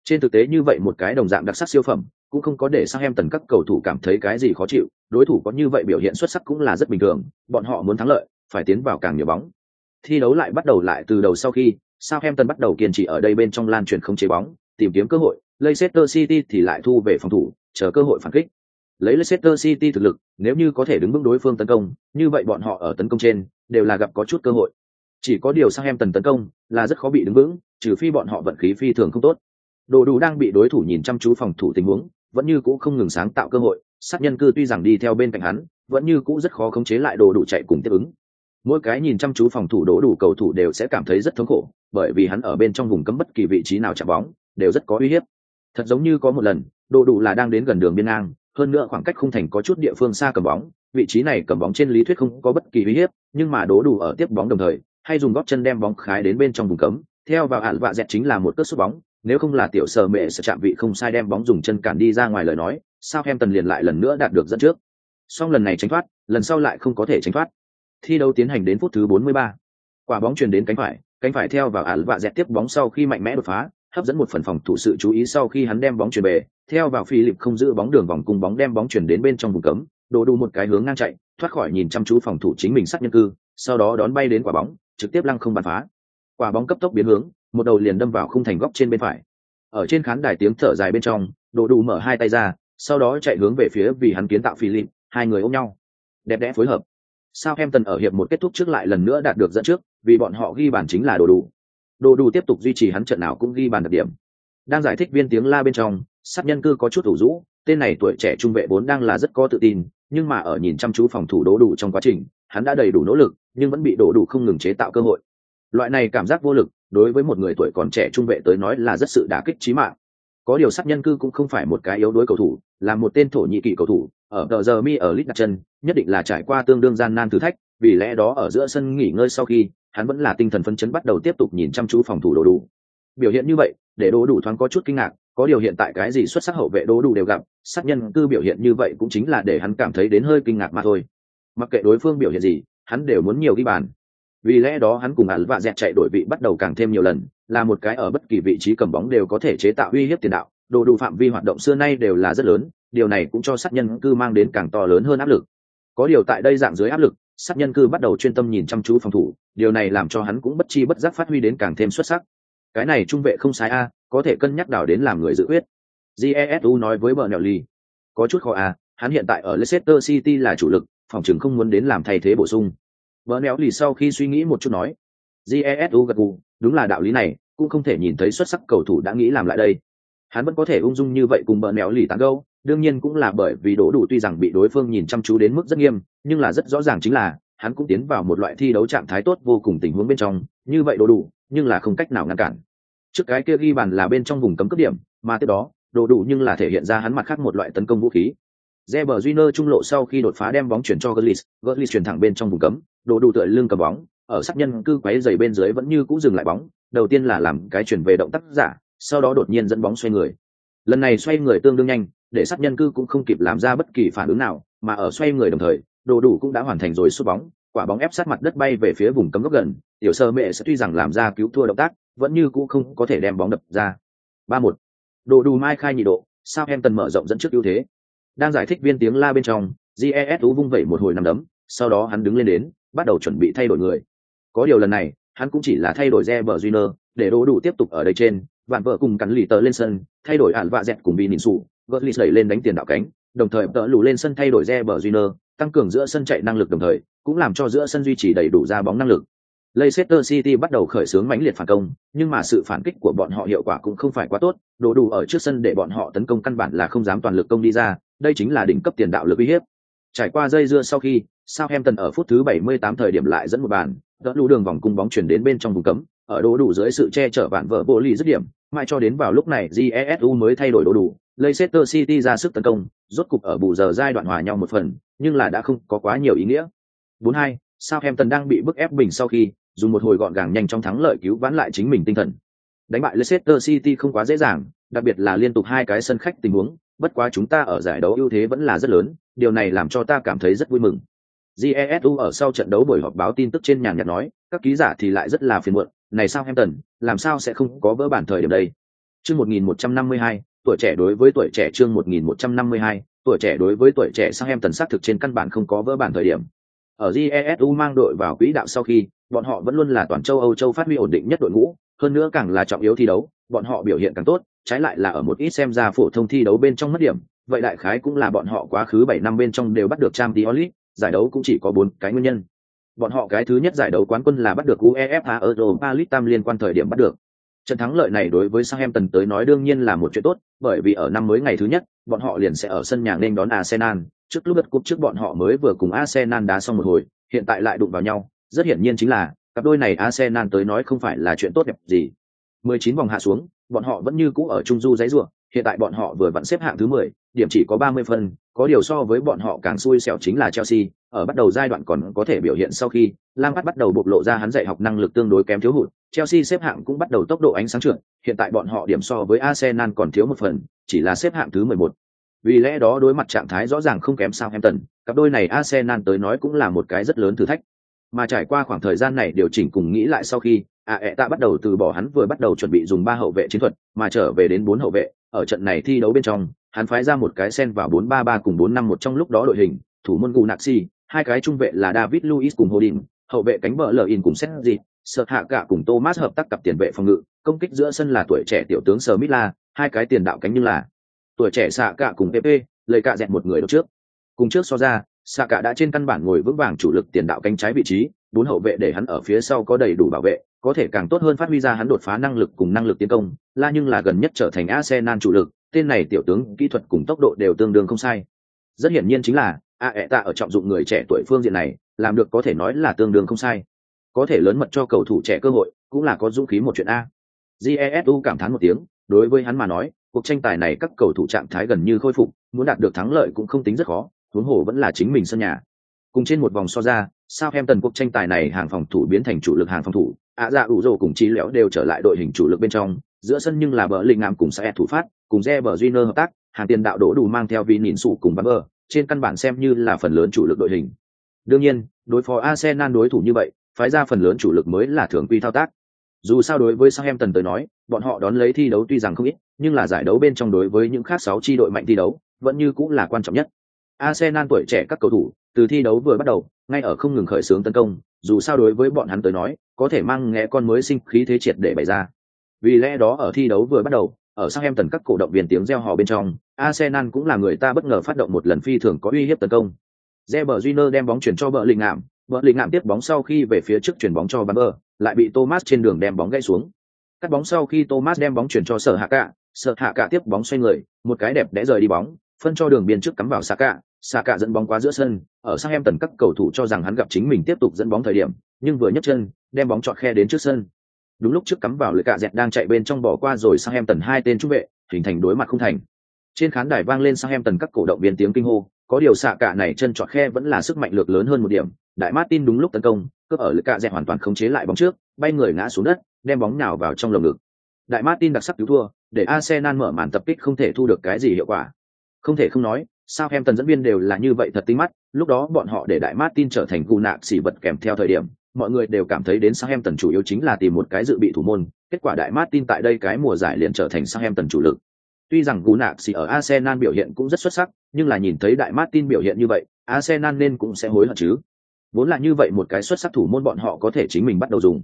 Speaker 1: Trên thực tế như vậy một cái đồng dạng đặc sắc siêu phẩm, cũng không có để sang em tần các cầu thủ cảm thấy cái gì khó chịu, đối thủ có như vậy biểu hiện xuất sắc cũng là rất bình thường, bọn họ muốn thắng lợi phải tiến vào càng nhiều bóng. Thi đấu lại bắt đầu lại từ đầu sau khi Southampton bắt đầu kiên trì ở đây bên trong lan truyền không chế bóng, tìm kiếm cơ hội, Leicester City thì lại thu về phòng thủ, chờ cơ hội phản kích. Lấy Leicester City thực lực, nếu như có thể đứng vững đối phương tấn công, như vậy bọn họ ở tấn công trên đều là gặp có chút cơ hội. Chỉ có điều Southampton tấn công là rất khó bị đứng vững, trừ phi bọn họ vận khí phi thường không tốt. Đồ đủ đang bị đối thủ nhìn chăm chú phòng thủ tình huống, vẫn như cũ không ngừng sáng tạo cơ hội, sát nhân cư tuy rằng đi theo bên cạnh hắn, vẫn như cũ rất khó khống chế lại đồ đủ chạy cùng tiếp ứng mỗi cái nhìn chăm chú phòng thủ đổ đủ cầu thủ đều sẽ cảm thấy rất thống khổ, bởi vì hắn ở bên trong vùng cấm bất kỳ vị trí nào chạm bóng, đều rất có uy hiếp. Thật giống như có một lần đồ đủ là đang đến gần đường biên ngang, hơn nữa khoảng cách khung thành có chút địa phương xa cầm bóng, vị trí này cầm bóng trên lý thuyết không có bất kỳ uy hiếp, nhưng mà đố đủ ở tiếp bóng đồng thời, hay dùng gót chân đem bóng khái đến bên trong vùng cấm, theo vào hạn vạ dẹt chính là một cất sút bóng, nếu không là tiểu sở mệ sẽ chạm vị không sai đem bóng dùng chân cản đi ra ngoài lời nói sao em tần liền lại lần nữa đạt được dẫn trước. Song lần này tránh thoát, lần sau lại không có thể tránh thoát thi đấu tiến hành đến phút thứ 43. quả bóng truyền đến cánh phải cánh phải theo vào ả và dẹt tiếp bóng sau khi mạnh mẽ đột phá hấp dẫn một phần phòng thủ sự chú ý sau khi hắn đem bóng chuyển về theo vào Philip không giữ bóng đường vòng cùng bóng đem bóng chuyển đến bên trong vùng cấm đổ đủ một cái hướng ngang chạy thoát khỏi nhìn chăm chú phòng thủ chính mình sát nhân cư sau đó đón bay đến quả bóng trực tiếp lăng không bàn phá. Quả bóng cấp tốc biến hướng một đầu liền đâm vào khung thành góc trên bên phải. Ở trên khán đài tiếng thở dài bên trong đổ đủ mở hai tay ra sau đó chạy hướng về phía vì hắn kiến tạo Philip, hai người ôm nhau. Đẹp đẽ phối hợp sao em tần ở hiệp một kết thúc trước lại lần nữa đạt được dẫn trước, vì bọn họ ghi bàn chính là đồ đủ. Đồ đủ tiếp tục duy trì hắn trận nào cũng ghi bàn đặc điểm. Đang giải thích viên tiếng la bên trong, sát nhân cư có chút thủ rũ, tên này tuổi trẻ trung vệ vốn đang là rất có tự tin, nhưng mà ở nhìn chăm chú phòng thủ đố đủ trong quá trình, hắn đã đầy đủ nỗ lực, nhưng vẫn bị đổ đủ không ngừng chế tạo cơ hội. Loại này cảm giác vô lực, đối với một người tuổi còn trẻ trung vệ tới nói là rất sự đả kích trí mạng. Có điều sát nhân cư cũng không phải một cái yếu đuối cầu thủ, là một tên thổ nhị kỳ cầu thủ ở tờ giờ mi ở lit đặt chân, nhất định là trải qua tương đương gian nan thử thách, vì lẽ đó ở giữa sân nghỉ ngơi sau khi, hắn vẫn là tinh thần phấn chấn bắt đầu tiếp tục nhìn chăm chú phòng thủ đồ đủ. Biểu hiện như vậy, để đồ đủ thoáng có chút kinh ngạc, có điều hiện tại cái gì xuất sắc hậu vệ đồ đủ đều gặp, sát nhân cư biểu hiện như vậy cũng chính là để hắn cảm thấy đến hơi kinh ngạc mà thôi. Mặc kệ đối phương biểu hiện gì, hắn đều muốn nhiều ghi bàn. Vì lẽ đó hắn cùng ẩn và dẹt chạy đổi vị bắt đầu càng thêm nhiều lần, là một cái ở bất kỳ vị trí cầm bóng đều có thể chế tạo uy hiếp tiền đạo, đồ đủ phạm vi hoạt động xưa nay đều là rất lớn điều này cũng cho sát nhân cư mang đến càng to lớn hơn áp lực. Có điều tại đây dạng dưới áp lực, sát nhân cư bắt đầu chuyên tâm nhìn chăm chú phòng thủ, điều này làm cho hắn cũng bất chi bất giác phát huy đến càng thêm xuất sắc. Cái này trung vệ không sai a, có thể cân nhắc đảo đến làm người dự quyết. Jesu nói với bờ nẹo ly có chút khó a, hắn hiện tại ở leicester city là chủ lực, phòng chừng không muốn đến làm thay thế bổ sung. Bờ nẹo ly sau khi suy nghĩ một chút nói jesu gật gù, đúng là đạo lý này, cũng không thể nhìn thấy xuất sắc cầu thủ đã nghĩ làm lại đây. Hắn vẫn có thể ung dung như vậy cùng bờ nẹo lì tán gâu đương nhiên cũng là bởi vì đỗ đủ tuy rằng bị đối phương nhìn chăm chú đến mức rất nghiêm nhưng là rất rõ ràng chính là hắn cũng tiến vào một loại thi đấu trạng thái tốt vô cùng tình huống bên trong như vậy đỗ đủ nhưng là không cách nào ngăn cản trước cái kia ghi bàn là bên trong vùng cấm cấp điểm mà tiếp đó đỗ đủ nhưng là thể hiện ra hắn mặt khác một loại tấn công vũ khí Reber Júnior trung lộ sau khi đột phá đem bóng chuyển cho Gullis, Gullis chuyển thẳng bên trong vùng cấm, đổ đủ tựa lưng cầm bóng, ở sát nhân cư quấy giày bên dưới vẫn như cũ dừng lại bóng, đầu tiên là làm cái chuyển về động tác giả, sau đó đột nhiên dẫn bóng xoay người. Lần này xoay người tương đương nhanh, để sát nhân cư cũng không kịp làm ra bất kỳ phản ứng nào, mà ở xoay người đồng thời, đồ đủ cũng đã hoàn thành rồi sút bóng, quả bóng ép sát mặt đất bay về phía vùng cấm góc gần, tiểu sơ mẹ sẽ tuy rằng làm ra cứu thua động tác, vẫn như cũ không có thể đem bóng đập ra. Ba một, Đồ đủ mai khai nhị độ, sao em tần mở rộng dẫn trước ưu thế. Đang giải thích viên tiếng la bên trong, GES vung vẩy một hồi nằm đấm, sau đó hắn đứng lên đến, bắt đầu chuẩn bị thay đổi người. Có điều lần này, hắn cũng chỉ là thay đổi Reber junior, để đồ đủ tiếp tục ở đây trên, vạn vợ cùng cắn lì tờ lên sân, thay đổi ản vạ dẹt cùng vì nịn sụ, Gutlis đẩy lên đánh tiền đạo cánh, đồng thời tợ lù lên sân thay đổi Reber Júnior, tăng cường giữa sân chạy năng lực đồng thời, cũng làm cho giữa sân duy trì đầy đủ ra bóng năng lực. Leicester City bắt đầu khởi xướng mãnh liệt phản công, nhưng mà sự phản kích của bọn họ hiệu quả cũng không phải quá tốt, đồ đủ ở trước sân để bọn họ tấn công căn bản là không dám toàn lực công đi ra, đây chính là đỉnh cấp tiền đạo lực uy hiếp. Trải qua dây dưa sau khi, Southampton ở phút thứ 78 thời điểm lại dẫn một bàn, đỡ lũ đường vòng cung bóng chuyển đến bên trong vùng cấm, ở đồ đủ dưới sự che chở vạn vợ bộ lì dứt điểm, mãi cho đến vào lúc này jesu mới thay đổi đồ đủ leicester city ra sức tấn công rốt cục ở bù giờ giai đoạn hòa nhau một phần nhưng là đã không có quá nhiều ý nghĩa 4-2, Southampton đang bị bức ép bình sau khi dùng một hồi gọn gàng nhanh trong thắng lợi cứu vãn lại chính mình tinh thần. Đánh bại Leicester City không quá dễ dàng, đặc biệt là liên tục hai cái sân khách tình huống, bất quá chúng ta ở giải đấu ưu thế vẫn là rất lớn, điều này làm cho ta cảm thấy rất vui mừng. Jesu ở sau trận đấu buổi họp báo tin tức trên nhàn nhạt nói, các ký giả thì lại rất là phiền muộn, này sao Hampton, làm sao sẽ không có vỡ bản thời điểm đây. Chương 1152, tuổi trẻ đối với tuổi trẻ chương 1152, tuổi trẻ đối với tuổi trẻ sang em tần sát thực trên căn bản không có vỡ bản thời điểm. Ở GESU mang đội vào quỹ đạo sau khi, bọn họ vẫn luôn là toàn châu Âu châu phát huy ổn định nhất đội ngũ, hơn nữa càng là trọng yếu thi đấu, bọn họ biểu hiện càng tốt, trái lại là ở một ít xem ra phổ thông thi đấu bên trong mất điểm, vậy đại khái cũng là bọn họ quá khứ 7 năm bên trong đều bắt được Champions League, giải đấu cũng chỉ có bốn cái nguyên nhân. Bọn họ cái thứ nhất giải đấu quán quân là bắt được UEFA Europa League tam liên quan thời điểm bắt được. Trận thắng lợi này đối với Southampton tới nói đương nhiên là một chuyện tốt, bởi vì ở năm mới ngày thứ nhất, bọn họ liền sẽ ở sân nhà nên đón Arsenal, trước lúc đất cúp trước bọn họ mới vừa cùng Arsenal đá xong một hồi, hiện tại lại đụng vào nhau, rất hiển nhiên chính là cặp đôi này Arsenal tới nói không phải là chuyện tốt đẹp gì. 19 vòng hạ xuống, bọn họ vẫn như cũ ở trung du giấy rùa, hiện tại bọn họ vừa vặn xếp hạng thứ 10, điểm chỉ có 30 phân, có điều so với bọn họ càng xui xẻo chính là Chelsea, ở bắt đầu giai đoạn còn có thể biểu hiện sau khi Lampard bắt đầu bộc lộ ra hắn dạy học năng lực tương đối kém thiếu hụt, Chelsea xếp hạng cũng bắt đầu tốc độ ánh sáng trượt, hiện tại bọn họ điểm so với Arsenal còn thiếu một phần, chỉ là xếp hạng thứ 11. Vì lẽ đó đối mặt trạng thái rõ ràng không kém Southampton, cặp đôi này Arsenal tới nói cũng là một cái rất lớn thử thách. Mà trải qua khoảng thời gian này điều chỉnh cùng nghĩ lại sau khi, Aeta bắt đầu từ bỏ hắn vừa bắt đầu chuẩn bị dùng ba hậu vệ chiến thuật, mà trở về đến bốn hậu vệ, ở trận này thi đấu bên trong, hắn phái ra một cái sen vào 4-3-3 cùng 4-5-1 trong lúc đó đội hình, thủ môn Gunaxi, hai cái trung vệ là David Luiz cùng Hodin, hậu vệ cánh bờ in cùng Sergi, sợ hạ cả cùng Thomas hợp tác cặp tiền vệ phòng ngự, công kích giữa sân là tuổi trẻ tiểu tướng Smithla, hai cái tiền đạo cánh như là tuổi trẻ xạ cả cùng Pepe, lời cả dẹt một người đầu trước. Cùng trước so ra, xạ cả đã trên căn bản ngồi vững vàng chủ lực tiền đạo cánh trái vị trí, bốn hậu vệ để hắn ở phía sau có đầy đủ bảo vệ, có thể càng tốt hơn phát huy ra hắn đột phá năng lực cùng năng lực tiến công, là nhưng là gần nhất trở thành Arsenal chủ lực, tên này tiểu tướng kỹ thuật cùng tốc độ đều tương đương không sai. Rất hiển nhiên chính là a ẹ tạ ở trọng dụng người trẻ tuổi phương diện này, làm được có thể nói là tương đương không sai. Có thể lớn mật cho cầu thủ trẻ cơ hội, cũng là có dũng khí một chuyện a. Jesu cảm thán một tiếng, đối với hắn mà nói, cuộc tranh tài này các cầu thủ trạng thái gần như khôi phục, muốn đạt được thắng lợi cũng không tính rất khó, huống hồ vẫn là chính mình sân nhà. Cùng trên một vòng so ra, sao em tần cuộc tranh tài này hàng phòng thủ biến thành chủ lực hàng phòng thủ, ạ dạ ủ rồ cùng trí lẽo đều trở lại đội hình chủ lực bên trong, giữa sân nhưng là bờ linh ngạm cùng sẽ thủ phát, cùng Reber Júnior hợp tác, hàng tiền đạo đổ đủ mang theo vì nhìn sụ cùng bắn bờ, trên căn bản xem như là phần lớn chủ lực đội hình. Đương nhiên, đối phó Arsenal đối thủ như vậy, phái ra phần lớn chủ lực mới là thường quy thao tác. Dù sao đối với Southampton tới nói, bọn họ đón lấy thi đấu tuy rằng không ít, nhưng là giải đấu bên trong đối với những khác sáu chi đội mạnh thi đấu, vẫn như cũng là quan trọng nhất. Arsenal tuổi trẻ các cầu thủ, từ thi đấu vừa bắt đầu, ngay ở không ngừng khởi xướng tấn công, dù sao đối với bọn hắn tới nói, có thể mang nghe con mới sinh khí thế triệt để bày ra. Vì lẽ đó ở thi đấu vừa bắt đầu, ở sang em tần các cổ động viên tiếng reo hò bên trong, Arsenal cũng là người ta bất ngờ phát động một lần phi thường có uy hiếp tấn công. Reber Júnior đem bóng chuyển cho bờ lình ngạm, bờ lình ngạm tiếp bóng sau khi về phía trước chuyển bóng cho Bamber, lại bị Thomas trên đường đem bóng gãy xuống. Cắt bóng sau khi Thomas đem bóng chuyển cho Sở Hạ Cả, Sở Hạ Cả tiếp bóng xoay người, một cái đẹp đẽ rời đi bóng, phân cho đường biên trước cắm vào Saka, Saka dẫn bóng qua giữa sân, ở sang em tần các cầu thủ cho rằng hắn gặp chính mình tiếp tục dẫn bóng thời điểm, nhưng vừa nhấc chân, đem bóng chọn khe đến trước sân. Đúng lúc trước cắm vào lưỡi cạ dẹt đang chạy bên trong bỏ qua rồi sang em tần hai tên trung vệ, hình thành đối mặt không thành. Trên khán đài vang lên sang em tần các cổ động viên tiếng kinh hô, có điều xạ cả này chân trọt khe vẫn là sức mạnh lược lớn hơn một điểm, đại martin đúng lúc tấn công cướp ở lưỡi cạ dẹt hoàn toàn khống chế lại bóng trước bay người ngã xuống đất đem bóng nào vào trong lồng ngực. Đại martin đặc sắc cứu thua để arsenal mở màn tập kích không thể thu được cái gì hiệu quả. Không thể không nói sao em tần dẫn viên đều là như vậy thật tinh mắt lúc đó bọn họ để đại martin trở thành gu nạc xỉ vật kèm theo thời điểm mọi người đều cảm thấy đến Southampton tần chủ yếu chính là tìm một cái dự bị thủ môn, kết quả đại martin tại đây cái mùa giải liền trở thành Southampton tần chủ lực. Tuy rằng cú nạc xì ở arsenal biểu hiện cũng rất xuất sắc, nhưng là nhìn thấy đại martin biểu hiện như vậy, arsenal nên cũng sẽ hối hận chứ. Vốn là như vậy một cái xuất sắc thủ môn bọn họ có thể chính mình bắt đầu dùng.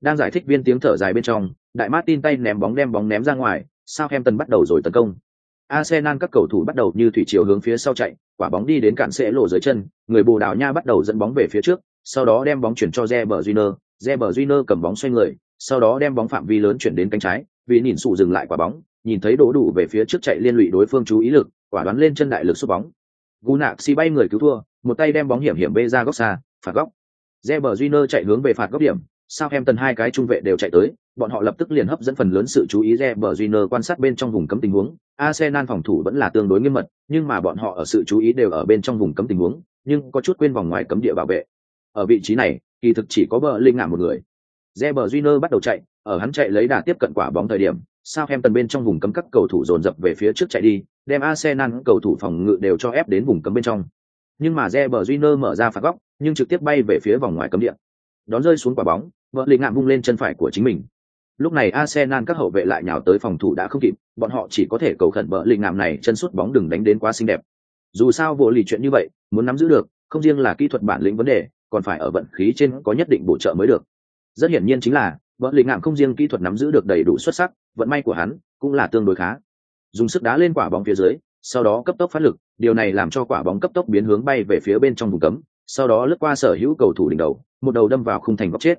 Speaker 1: Đang giải thích viên tiếng thở dài bên trong, đại martin tay ném bóng đem bóng ném ra ngoài, Southampton tần bắt đầu rồi tấn công. Arsenal các cầu thủ bắt đầu như thủy chiều hướng phía sau chạy, quả bóng đi đến cản sẽ lộ dưới chân, người bồ đào nha bắt đầu dẫn bóng về phía trước sau đó đem bóng chuyển cho Reber Júnior, Reber Júnior cầm bóng xoay người, sau đó đem bóng phạm vi lớn chuyển đến cánh trái, vì nhìn sụ dừng lại quả bóng, nhìn thấy đổ đủ về phía trước chạy liên lụy đối phương chú ý lực, quả đoán lên chân đại lực sút bóng. Gu nạc si bay người cứu thua, một tay đem bóng hiểm hiểm bê ra góc xa, phạt góc. Reber Júnior chạy hướng về phạt góc điểm, Southampton hai cái trung vệ đều chạy tới, bọn họ lập tức liền hấp dẫn phần lớn sự chú ý Reber Júnior quan sát bên trong vùng cấm tình huống. Arsenal phòng thủ vẫn là tương đối nghiêm mật, nhưng mà bọn họ ở sự chú ý đều ở bên trong vùng cấm tình huống, nhưng có chút quên vòng ngoài cấm địa bảo vệ. Ở vị trí này, kỳ thực chỉ có bờ linh ngảm một người. Reber Júnior bắt đầu chạy, ở hắn chạy lấy đà tiếp cận quả bóng thời điểm, Southampton bên trong vùng cấm các cầu thủ dồn dập về phía trước chạy đi, đem Arsenal cầu thủ phòng ngự đều cho ép đến vùng cấm bên trong. Nhưng mà Reber Júnior mở ra phạt góc, nhưng trực tiếp bay về phía vòng ngoài cấm địa. Đón rơi xuống quả bóng, vợ lì ngạm vung lên chân phải của chính mình. Lúc này Arsenal các hậu vệ lại nhào tới phòng thủ đã không kịp, bọn họ chỉ có thể cầu khẩn vợ lì ngạm này chân sút bóng đừng đánh đến quá xinh đẹp. Dù sao vô lì chuyện như vậy, muốn nắm giữ được, không riêng là kỹ thuật bản lĩnh vấn đề, còn phải ở vận khí trên có nhất định bổ trợ mới được. Rất hiển nhiên chính là, vợ lì ngạm không riêng kỹ thuật nắm giữ được đầy đủ xuất sắc, vận may của hắn cũng là tương đối khá. Dùng sức đá lên quả bóng phía dưới, sau đó cấp tốc phát lực, điều này làm cho quả bóng cấp tốc biến hướng bay về phía bên trong vùng cấm, sau đó lướt qua sở hữu cầu thủ đỉnh đầu, một đầu đâm vào khung thành góc chết.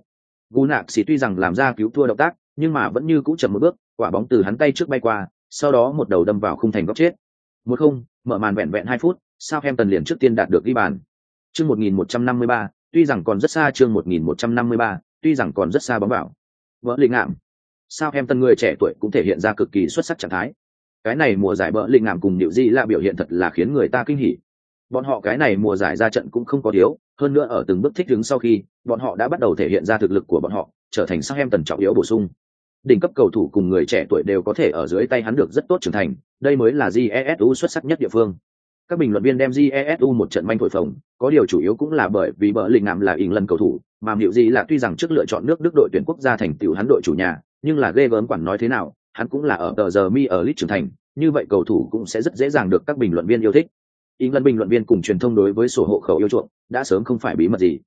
Speaker 1: Gu nạp xì tuy rằng làm ra cứu thua động tác, nhưng mà vẫn như cũ chậm một bước, quả bóng từ hắn tay trước bay qua, sau đó một đầu đâm vào khung thành góc chết. Một không, mở màn vẹn vẹn hai phút, Southampton liền trước tiên đạt được ghi bàn. Chương 1153, tuy rằng còn rất xa chương 1153, tuy rằng còn rất xa bóng vào. Vỡ linh ngạm. tân người trẻ tuổi cũng thể hiện ra cực kỳ xuất sắc trạng thái. Cái này mùa giải bỡ linh ngạm cùng Diệu Di là biểu hiện thật là khiến người ta kinh hỉ. Bọn họ cái này mùa giải ra trận cũng không có thiếu, hơn nữa ở từng bước thích ứng sau khi, bọn họ đã bắt đầu thể hiện ra thực lực của bọn họ, trở thành sang em tần trọng yếu bổ sung. Đỉnh cấp cầu thủ cùng người trẻ tuổi đều có thể ở dưới tay hắn được rất tốt trưởng thành, đây mới là GESU xuất sắc nhất địa phương. Các bình luận viên đem Jesu một trận manh thổi phồng, có điều chủ yếu cũng là bởi vì bờ lình ngạm là ỉn lần cầu thủ, mà liệu gì là tuy rằng trước lựa chọn nước Đức đội tuyển quốc gia thành tiểu hắn đội chủ nhà, nhưng là ghê gớm quản nói thế nào, hắn cũng là ở tờ giờ mi ở lit trưởng thành, như vậy cầu thủ cũng sẽ rất dễ dàng được các bình luận viên yêu thích. ỉng lần bình luận viên cùng truyền thông đối với sổ hộ khẩu yêu chuộng, đã sớm không phải bí mật gì.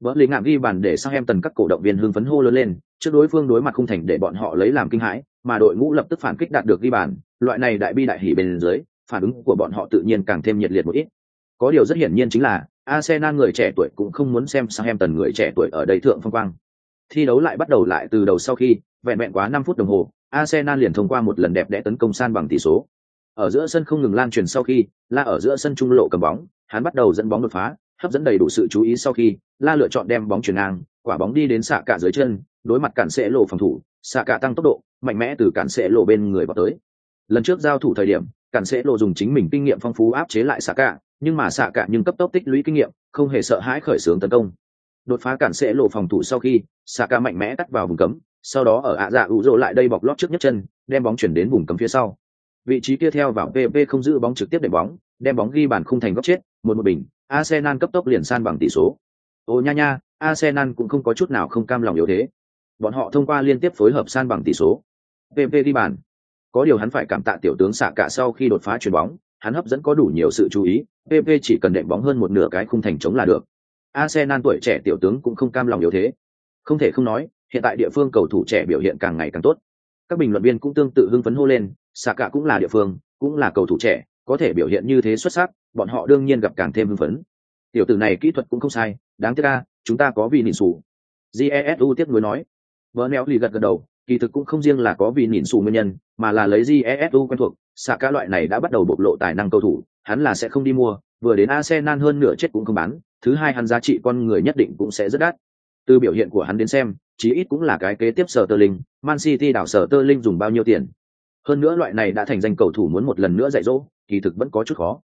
Speaker 1: Bỡ lình ngạm ghi bàn để sang em tần các cổ động viên hưng phấn hô lớn lên, trước đối phương đối mặt không thành để bọn họ lấy làm kinh hãi, mà đội ngũ lập tức phản kích đạt được ghi bàn, loại này đại bi đại hỉ bên dưới, phản ứng của bọn họ tự nhiên càng thêm nhiệt liệt một ít. Có điều rất hiển nhiên chính là Arsenal người trẻ tuổi cũng không muốn xem Southampton người trẻ tuổi ở đây thượng phong quang. Thi đấu lại bắt đầu lại từ đầu sau khi, vẹn vẹn quá 5 phút đồng hồ, Arsenal liền thông qua một lần đẹp đẽ tấn công san bằng tỷ số. Ở giữa sân không ngừng lan truyền sau khi, La ở giữa sân trung lộ cầm bóng, hắn bắt đầu dẫn bóng đột phá, hấp dẫn đầy đủ sự chú ý sau khi, La lựa chọn đem bóng chuyển ngang, quả bóng đi đến xạ cả dưới chân, đối mặt cản sẽ lộ phòng thủ, xạ cả tăng tốc độ, mạnh mẽ từ cản sẽ lộ bên người vào tới. Lần trước giao thủ thời điểm, cản sẽ lộ dùng chính mình kinh nghiệm phong phú áp chế lại xạ cả, nhưng mà xạ cả nhưng cấp tốc tích lũy kinh nghiệm không hề sợ hãi khởi xướng tấn công. Đột phá cản sẽ lộ phòng thủ sau khi xạ cả mạnh mẽ tắt vào vùng cấm sau đó ở ạ dạ ủ rỗ lại đây bọc lót trước nhất chân đem bóng chuyển đến vùng cấm phía sau. Vị trí kia theo vào pp không giữ bóng trực tiếp để bóng đem bóng ghi bàn khung thành góc chết một một bình arsenal cấp tốc liền san bằng tỷ số. Ô nha nha arsenal cũng không có chút nào không cam lòng yếu thế. Bọn họ thông qua liên tiếp phối hợp san bằng tỷ số. Pp ghi bàn có điều hắn phải cảm tạ tiểu tướng xạ cả sau khi đột phá chuyền bóng hắn hấp dẫn có đủ nhiều sự chú ý, PP chỉ cần đệm bóng hơn một nửa cái khung thành chống là được. Arsenal tuổi trẻ tiểu tướng cũng không cam lòng yếu thế. Không thể không nói, hiện tại địa phương cầu thủ trẻ biểu hiện càng ngày càng tốt. Các bình luận viên cũng tương tự hưng phấn hô lên, Saka cũng là địa phương, cũng là cầu thủ trẻ, có thể biểu hiện như thế xuất sắc, bọn họ đương nhiên gặp càng thêm hưng phấn. Tiểu tử này kỹ thuật cũng không sai, đáng tiếc a, chúng ta có vì nhìn sủ. Jesu tiếp nối nói. Bernel lì gật gật đầu, kỳ thực cũng không riêng là có vì nhìn xù nguyên nhân, mà là lấy Jesu quen thuộc, xạ cả loại này đã bắt đầu bộc lộ tài năng cầu thủ, hắn là sẽ không đi mua, vừa đến Arsenal hơn nửa chết cũng không bán, thứ hai hắn giá trị con người nhất định cũng sẽ rất đắt. Từ biểu hiện của hắn đến xem, chí ít cũng là cái kế tiếp sở Sterling, Man City đảo sở Sterling dùng bao nhiêu tiền. Hơn nữa loại này đã thành danh cầu thủ muốn một lần nữa dạy dỗ, kỳ thực vẫn có chút khó.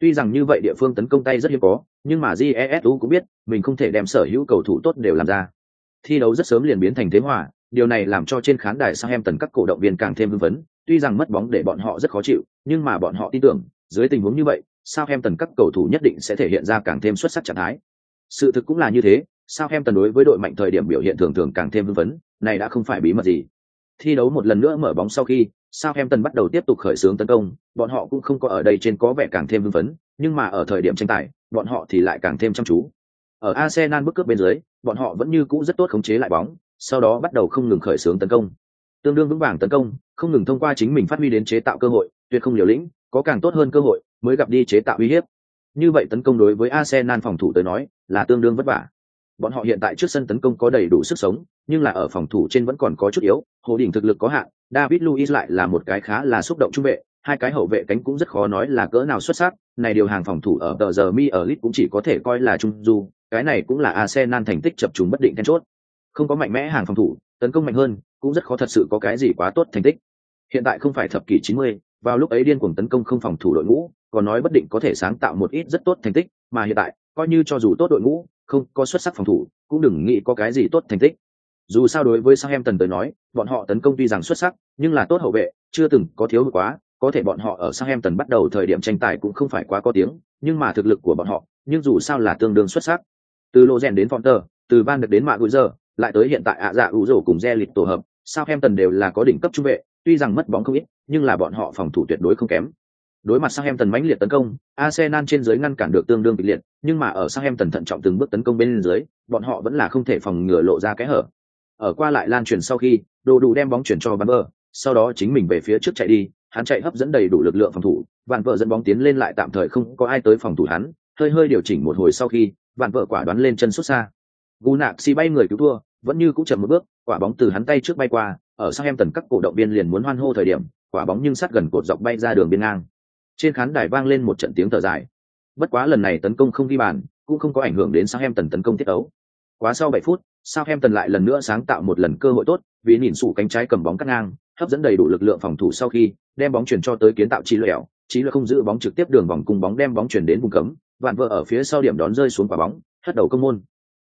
Speaker 1: Tuy rằng như vậy địa phương tấn công tay rất hiếm có, nhưng mà Jesu cũng biết, mình không thể đem sở hữu cầu thủ tốt đều làm ra. Thi đấu rất sớm liền biến thành thế hòa, điều này làm cho trên khán đài Southampton các cổ động viên càng thêm hưng phấn, tuy rằng mất bóng để bọn họ rất khó chịu, nhưng mà bọn họ tin tưởng, dưới tình huống như vậy, Southampton các cầu thủ nhất định sẽ thể hiện ra càng thêm xuất sắc trạng thái. Sự thực cũng là như thế, Southampton đối với đội mạnh thời điểm biểu hiện thường thường càng thêm hưng phấn, này đã không phải bí mật gì. Thi đấu một lần nữa mở bóng sau khi, Southampton bắt đầu tiếp tục khởi xướng tấn công, bọn họ cũng không có ở đây trên có vẻ càng thêm hưng phấn, nhưng mà ở thời điểm tranh tài, bọn họ thì lại càng thêm chăm chú. Ở Arsenal bước cướp bên dưới, bọn họ vẫn như cũ rất tốt khống chế lại bóng, sau đó bắt đầu không ngừng khởi xướng tấn công. Tương đương vững vàng tấn công, không ngừng thông qua chính mình phát huy đến chế tạo cơ hội, tuyệt không liều lĩnh, có càng tốt hơn cơ hội, mới gặp đi chế tạo uy hiếp. Như vậy tấn công đối với arsenal phòng thủ tới nói, là tương đương vất vả. Bọn họ hiện tại trước sân tấn công có đầy đủ sức sống, nhưng là ở phòng thủ trên vẫn còn có chút yếu, hồ đỉnh thực lực có hạn, david luiz lại là một cái khá là xúc động trung vệ, hai cái hậu vệ cánh cũng rất khó nói là cỡ nào xuất sắc, này điều hàng phòng thủ ở tờ giờ mi ở lit cũng chỉ có thể coi là trung du, cái này cũng là arsenal thành tích chập trùng bất định then chốt không có mạnh mẽ hàng phòng thủ tấn công mạnh hơn cũng rất khó thật sự có cái gì quá tốt thành tích hiện tại không phải thập kỷ 90, vào lúc ấy điên cuồng tấn công không phòng thủ đội ngũ còn nói bất định có thể sáng tạo một ít rất tốt thành tích mà hiện tại coi như cho dù tốt đội ngũ không có xuất sắc phòng thủ, cũng đừng nghĩ có cái gì tốt thành tích. Dù sao đối với Southampton tới nói, bọn họ tấn công tuy rằng xuất sắc, nhưng là tốt hậu vệ, chưa từng có thiếu hụt quá, có thể bọn họ ở Southampton bắt đầu thời điểm tranh tài cũng không phải quá có tiếng, nhưng mà thực lực của bọn họ, nhưng dù sao là tương đương xuất sắc. Từ lộ Rèn đến Fonter, từ Van được đến Mạ Gùi giờ, lại tới hiện tại ạ dạ ủ rổ cùng Zelit tổ hợp, sao em tần đều là có đỉnh cấp trung vệ, tuy rằng mất bóng không ít, nhưng là bọn họ phòng thủ tuyệt đối không kém. Đối mặt sao em tần mãnh liệt tấn công, Arsenal trên dưới ngăn cản được tương đương kịch liệt, nhưng mà ở sao em tần thận trọng từng bước tấn công bên dưới, bọn họ vẫn là không thể phòng ngừa lộ ra cái hở. Ở qua lại lan truyền sau khi, đồ đủ đem bóng chuyển cho bắn vợ sau đó chính mình về phía trước chạy đi, hắn chạy hấp dẫn đầy đủ lực lượng phòng thủ, vạn Vợ dẫn bóng tiến lên lại tạm thời không có ai tới phòng thủ hắn, hơi hơi điều chỉnh một hồi sau khi, vạn Vợ quả đoán lên chân xuất xa. Gu Nạc si bay người cứu thua, vẫn như cũng chậm một bước, quả bóng từ hắn tay trước bay qua, ở sang em tần các cổ động viên liền muốn hoan hô thời điểm, quả bóng nhưng sát gần cột dọc bay ra đường biên ngang. Trên khán đài vang lên một trận tiếng thở dài. Bất quá lần này tấn công không ghi bàn, cũng không có ảnh hưởng đến sang em tần tấn công tiết đấu. Quá sau 7 phút, sang em tần lại lần nữa sáng tạo một lần cơ hội tốt, vì nhìn sụ cánh trái cầm bóng cắt ngang, hấp dẫn đầy đủ lực lượng phòng thủ sau khi đem bóng chuyển cho tới kiến tạo trí lẻo, trí lẻo không giữ bóng trực tiếp đường vòng cùng bóng đem bóng chuyển đến vùng cấm, vạn vợ ở phía sau điểm đón rơi xuống quả bóng, hất đầu công môn.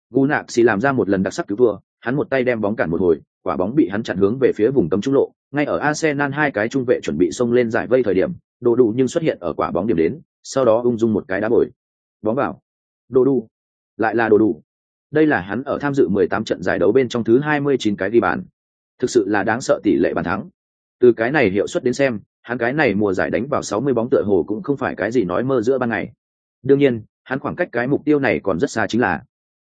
Speaker 1: Gu nạc xì làm ra một lần đặc sắc cứu thua, hắn một tay đem bóng cản một hồi, quả bóng bị hắn chặn hướng về phía vùng cấm trung lộ, ngay ở Arsenal hai cái trung vệ chuẩn bị xông lên giải vây thời điểm, đồ đủ nhưng xuất hiện ở quả bóng điểm đến, sau đó ung dung một cái đá bồi. Bóng vào. Đồ đủ. Lại là đồ đủ. Đây là hắn ở tham dự 18 trận giải đấu bên trong thứ 29 cái ghi bàn. Thực sự là đáng sợ tỷ lệ bàn thắng. Từ cái này hiệu suất đến xem, hắn cái này mùa giải đánh vào 60 bóng tựa hồ cũng không phải cái gì nói mơ giữa ban ngày. Đương nhiên, hắn khoảng cách cái mục tiêu này còn rất xa chính là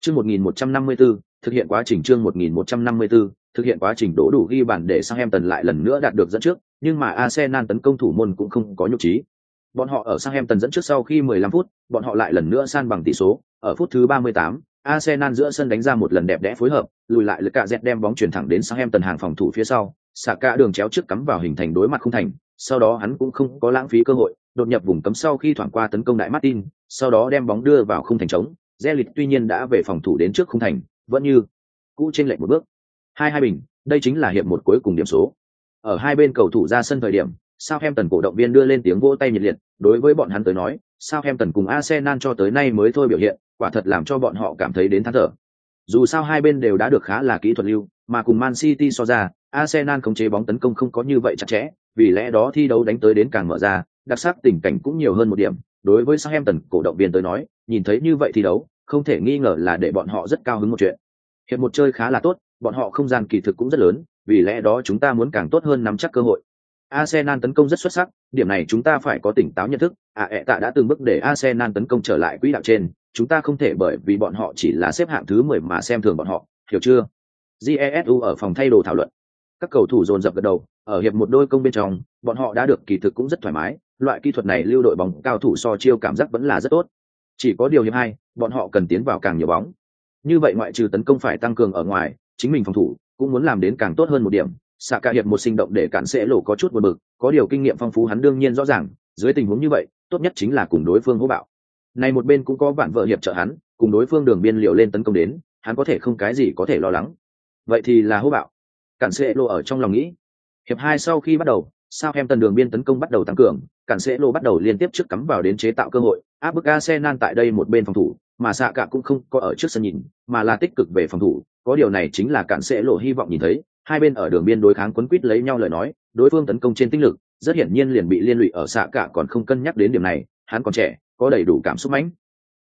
Speaker 1: chương 1154, thực hiện quá trình chương 1154, thực hiện quá trình đổ đủ ghi bàn để sang em tần lại lần nữa đạt được dẫn trước, nhưng mà Arsenal tấn công thủ môn cũng không có nhục trí. Bọn họ ở sang em tần dẫn trước sau khi 15 phút, bọn họ lại lần nữa san bằng tỷ số, ở phút thứ 38, Arsenal giữa sân đánh ra một lần đẹp đẽ phối hợp, lùi lại lực cả dẹt đem bóng chuyển thẳng đến sang em tần hàng phòng thủ phía sau, xạ cả đường chéo trước cắm vào hình thành đối mặt không thành, sau đó hắn cũng không có lãng phí cơ hội, đột nhập vùng cấm sau khi thoảng qua tấn công đại Martin, sau đó đem bóng đưa vào không thành trống, Zelit tuy nhiên đã về phòng thủ đến trước không thành, vẫn như cũ trên lệch một bước. Hai hai bình, đây chính là hiệp một cuối cùng điểm số. Ở hai bên cầu thủ ra sân thời điểm, Southampton cổ động viên đưa lên tiếng vỗ tay nhiệt liệt, đối với bọn hắn tới nói, Southampton cùng Arsenal cho tới nay mới thôi biểu hiện, quả thật làm cho bọn họ cảm thấy đến thán thở. Dù sao hai bên đều đã được khá là kỹ thuật lưu, mà cùng Man City so ra, Arsenal khống chế bóng tấn công không có như vậy chặt chẽ, vì lẽ đó thi đấu đánh tới đến càng mở ra, đặc sắc tình cảnh cũng nhiều hơn một điểm. Đối với Southampton cổ động viên tới nói, nhìn thấy như vậy thi đấu, không thể nghi ngờ là để bọn họ rất cao hứng một chuyện. Hiện một chơi khá là tốt, bọn họ không gian kỳ thực cũng rất lớn, vì lẽ đó chúng ta muốn càng tốt hơn nắm chắc cơ hội. Arsenal tấn công rất xuất sắc, điểm này chúng ta phải có tỉnh táo nhận thức. À ẹ tạ đã từng bước để Arsenal tấn công trở lại quỹ đạo trên, chúng ta không thể bởi vì bọn họ chỉ là xếp hạng thứ mười mà xem thường bọn họ, hiểu chưa? Jesu ở phòng thay đồ thảo luận. Các cầu thủ dồn dập gật đầu, ở hiệp một đôi công bên trong, bọn họ đã được kỳ thực cũng rất thoải mái, loại kỹ thuật này lưu đội bóng cao thủ so chiêu cảm giác vẫn là rất tốt. Chỉ có điều hiệp hai, bọn họ cần tiến vào càng nhiều bóng. Như vậy ngoại trừ tấn công phải tăng cường ở ngoài, chính mình phòng thủ cũng muốn làm đến càng tốt hơn một điểm. Sạ cả hiệp một sinh động để cản sẽ lộ có chút buồn bực, có điều kinh nghiệm phong phú hắn đương nhiên rõ ràng, dưới tình huống như vậy, tốt nhất chính là cùng đối phương hỗ bạo. Này một bên cũng có vạn vợ hiệp trợ hắn, cùng đối phương đường biên liều lên tấn công đến, hắn có thể không cái gì có thể lo lắng. Vậy thì là hô bạo. Cản sẽ lộ ở trong lòng nghĩ. Hiệp hai sau khi bắt đầu, sao em tần đường biên tấn công bắt đầu tăng cường, cản sẽ lộ bắt đầu liên tiếp trước cắm vào đến chế tạo cơ hội, áp bức Arsenal tại đây một bên phòng thủ, mà xạ cả cũng không có ở trước sân nhìn, mà là tích cực về phòng thủ, có điều này chính là cản sẽ lộ hy vọng nhìn thấy, hai bên ở đường biên đối kháng quấn quýt lấy nhau lời nói, đối phương tấn công trên tinh lực, rất hiển nhiên liền bị liên lụy ở xạ cả còn không cân nhắc đến điểm này, hắn còn trẻ, có đầy đủ cảm xúc mãnh.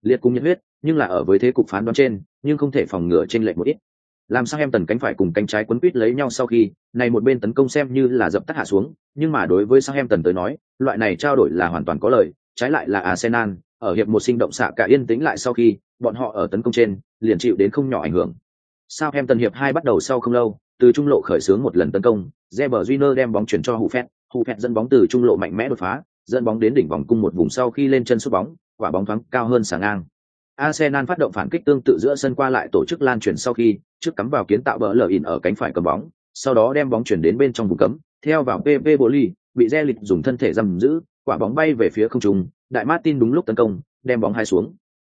Speaker 1: Liệt cùng nhiệt huyết, nhưng là ở với thế cục phán đoán trên, nhưng không thể phòng ngừa trên lệch một ít. Làm sao em tần cánh phải cùng cánh trái quấn quýt lấy nhau sau khi, này một bên tấn công xem như là dập tắt hạ xuống, nhưng mà đối với Sang Em Tần tới nói, loại này trao đổi là hoàn toàn có lợi, trái lại là Arsenal, ở hiệp một sinh động xạ cả yên tĩnh lại sau khi, bọn họ ở tấn công trên, liền chịu đến không nhỏ ảnh hưởng. Sau em tần hiệp hai bắt đầu sau không lâu, từ trung lộ khởi xướng một lần tấn công, Reber Júnior đem bóng chuyển cho Hufet, Hufet dẫn bóng từ trung lộ mạnh mẽ đột phá, dẫn bóng đến đỉnh vòng cung một vùng sau khi lên chân sút bóng, quả bóng thoáng cao hơn sáng ngang. Arsenal phát động phản kích tương tự giữa sân qua lại tổ chức lan chuyển sau khi, trước cắm vào kiến tạo bờ lờ in ở cánh phải cầm bóng, sau đó đem bóng chuyển đến bên trong vùng cấm, theo vào PP Boli, bị Zelit dùng thân thể giầm giữ, quả bóng bay về phía không trung, đại Martin đúng lúc tấn công, đem bóng hai xuống.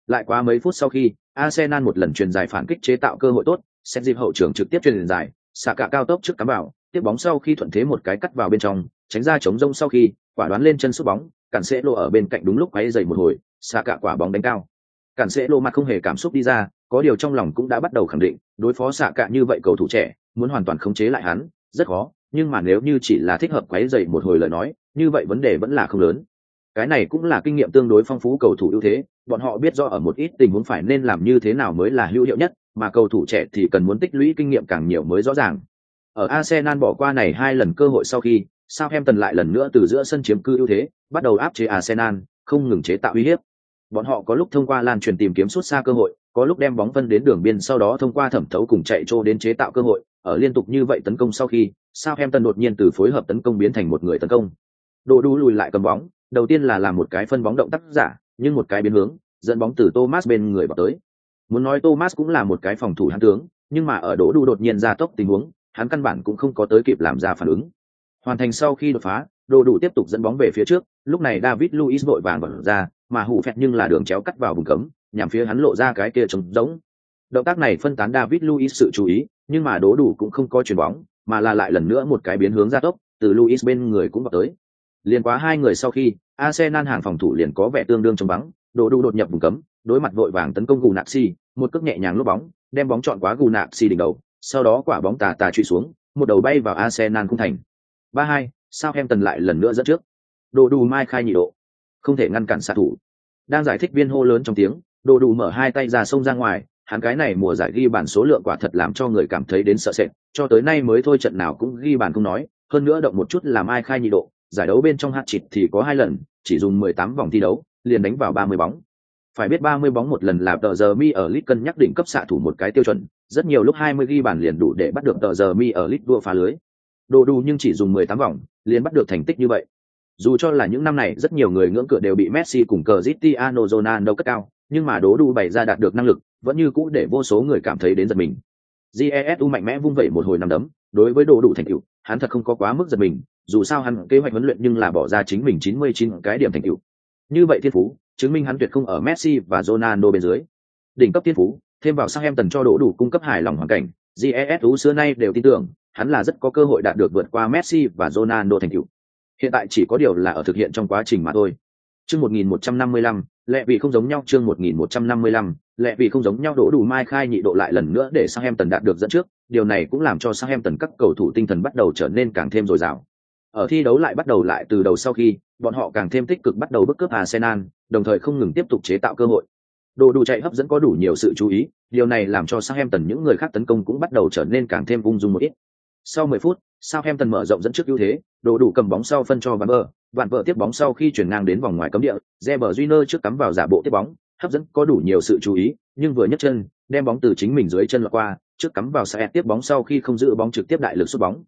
Speaker 1: Lại qua mấy phút sau khi, Arsenal một lần truyền dài phản kích chế tạo cơ hội tốt, xét dịp hậu trưởng trực tiếp truyền dài, xạ cả cao tốc trước cắm vào, tiếp bóng sau khi thuận thế một cái cắt vào bên trong, tránh ra chống rông sau khi, quả đoán lên chân sút bóng, cản sẽ lộ ở bên cạnh đúng lúc quay dày một hồi, xạ cả quả bóng đánh cao. Cản sẽ lộ mặt không hề cảm xúc đi ra, có điều trong lòng cũng đã bắt đầu khẳng định đối phó xạ cạ như vậy cầu thủ trẻ muốn hoàn toàn khống chế lại hắn rất khó nhưng mà nếu như chỉ là thích hợp quấy dày một hồi lời nói như vậy vấn đề vẫn là không lớn cái này cũng là kinh nghiệm tương đối phong phú cầu thủ ưu thế, bọn họ biết rõ ở một ít tình huống phải nên làm như thế nào mới là hữu hiệu nhất, mà cầu thủ trẻ thì cần muốn tích lũy kinh nghiệm càng nhiều mới rõ ràng. Ở Arsenal bỏ qua này hai lần cơ hội sau khi, Southampton lại lần nữa từ giữa sân chiếm cư ưu thế, bắt đầu áp chế Arsenal, không ngừng chế tạo uy hiếp. Bọn họ có lúc thông qua lan truyền tìm kiếm suốt xa cơ hội, có lúc đem bóng phân đến đường biên sau đó thông qua thẩm thấu cùng chạy trô đến chế tạo cơ hội. Ở liên tục như vậy tấn công sau khi, Southampton đột nhiên từ phối hợp tấn công biến thành một người tấn công. Đồ đủ lùi lại cầm bóng đầu tiên là làm một cái phân bóng động tác giả, nhưng một cái biến hướng, dẫn bóng từ Thomas bên người vào tới. Muốn nói Thomas cũng là một cái phòng thủ hắn tướng, nhưng mà ở đỗ đủ đột nhiên ra tốc tình huống, hắn căn bản cũng không có tới kịp làm ra phản ứng. Hoàn thành sau khi đột phá đồ đủ tiếp tục dẫn bóng về phía trước, lúc này david luis vội vàng mở ra, mà hủ phẹt nhưng là đường chéo cắt vào vùng cấm, nhằm phía hắn lộ ra cái kia trống giống động tác này phân tán david luis sự chú ý, nhưng mà đố đủ cũng không có chuyền bóng, mà là lại lần nữa một cái biến hướng ra tốc, từ luis bên người cũng vào tới liền quá hai người sau khi, arsenal hàng phòng thủ liền có vẻ tương đương trong vắng, đồ đủ đột nhập vùng cấm, đối mặt vội vàng tấn công gù nạp si một cước nhẹ nhàng lốp bóng, đem bóng chọn quá gù nạp si đỉnh đầu, sau đó quả bóng tà tà truy xuống, một đầu bay vào arsenal khung thành. Ba hai sao em tần lại lần nữa dẫn trước. Đồ đủ mai khai nhị độ, không thể ngăn cản xạ thủ. Đang giải thích viên hô lớn trong tiếng, đồ đủ mở hai tay ra sông ra ngoài, hắn cái này mùa giải ghi bàn số lượng quả thật làm cho người cảm thấy đến sợ sệt, cho tới nay mới thôi trận nào cũng ghi bàn không nói, hơn nữa động một chút làm ai khai nhị độ giải đấu bên trong hạt chịt thì có hai lần chỉ dùng mười tám vòng thi đấu liền đánh vào ba mươi bóng. Phải biết ba mươi bóng một lần là tờ giờ mi ở lit cân nhắc định cấp xạ thủ một cái tiêu chuẩn rất nhiều lúc hai mươi ghi bàn liền đủ để bắt được tờ giờ mi ở lit đua phá lưới. Đồ đủ nhưng chỉ dùng mười tám vòng liền bắt được thành tích như vậy. Dù cho là những năm này rất nhiều người ngưỡng cửa đều bị Messi cùng Cristiano Ronaldo cất cao, nhưng mà đố đủ bày ra đạt được năng lực, vẫn như cũ để vô số người cảm thấy đến giật mình. Jesu mạnh mẽ vung vẩy một hồi năm đấm, đối với đồ đủ thành tựu, hắn thật không có quá mức giật mình, dù sao hắn kế hoạch huấn luyện nhưng là bỏ ra chính mình 99 cái điểm thành tựu. Như vậy thiên phú, chứng minh hắn tuyệt không ở Messi và Ronaldo bên dưới. Đỉnh cấp thiên phú, thêm vào sang em tần cho đổ đủ cung cấp hài lòng hoàn cảnh, Jesu xưa nay đều tin tưởng, hắn là rất có cơ hội đạt được vượt qua Messi và Ronaldo thành tựu hiện tại chỉ có điều là ở thực hiện trong quá trình mà thôi chương 1155, lệ vị không giống nhau chương 1155, lệ vị không giống nhau đổ đủ mai khai nhị độ lại lần nữa để sang em tần đạt được dẫn trước điều này cũng làm cho sang em tần các cầu thủ tinh thần bắt đầu trở nên càng thêm dồi dào ở thi đấu lại bắt đầu lại từ đầu sau khi bọn họ càng thêm tích cực bắt đầu bức cướp arsenal đồng thời không ngừng tiếp tục chế tạo cơ hội. Đồ đủ chạy hấp dẫn có đủ nhiều sự chú ý điều này làm cho Southampton tần những người khác tấn công cũng bắt đầu trở nên càng thêm ung dung một ít. Sau 10 phút Southampton mở rộng dẫn trước ưu thế, đồ đủ cầm bóng sau phân cho Van Bơ, bạn Vợ tiếp bóng sau khi chuyển ngang đến vòng ngoài cấm địa, Reber Júnior trước cắm vào giả bộ tiếp bóng, hấp dẫn có đủ nhiều sự chú ý, nhưng vừa nhấc chân, đem bóng từ chính mình dưới chân lọt qua, trước cắm vào xe tiếp bóng sau khi không giữ bóng trực tiếp đại lực sút bóng.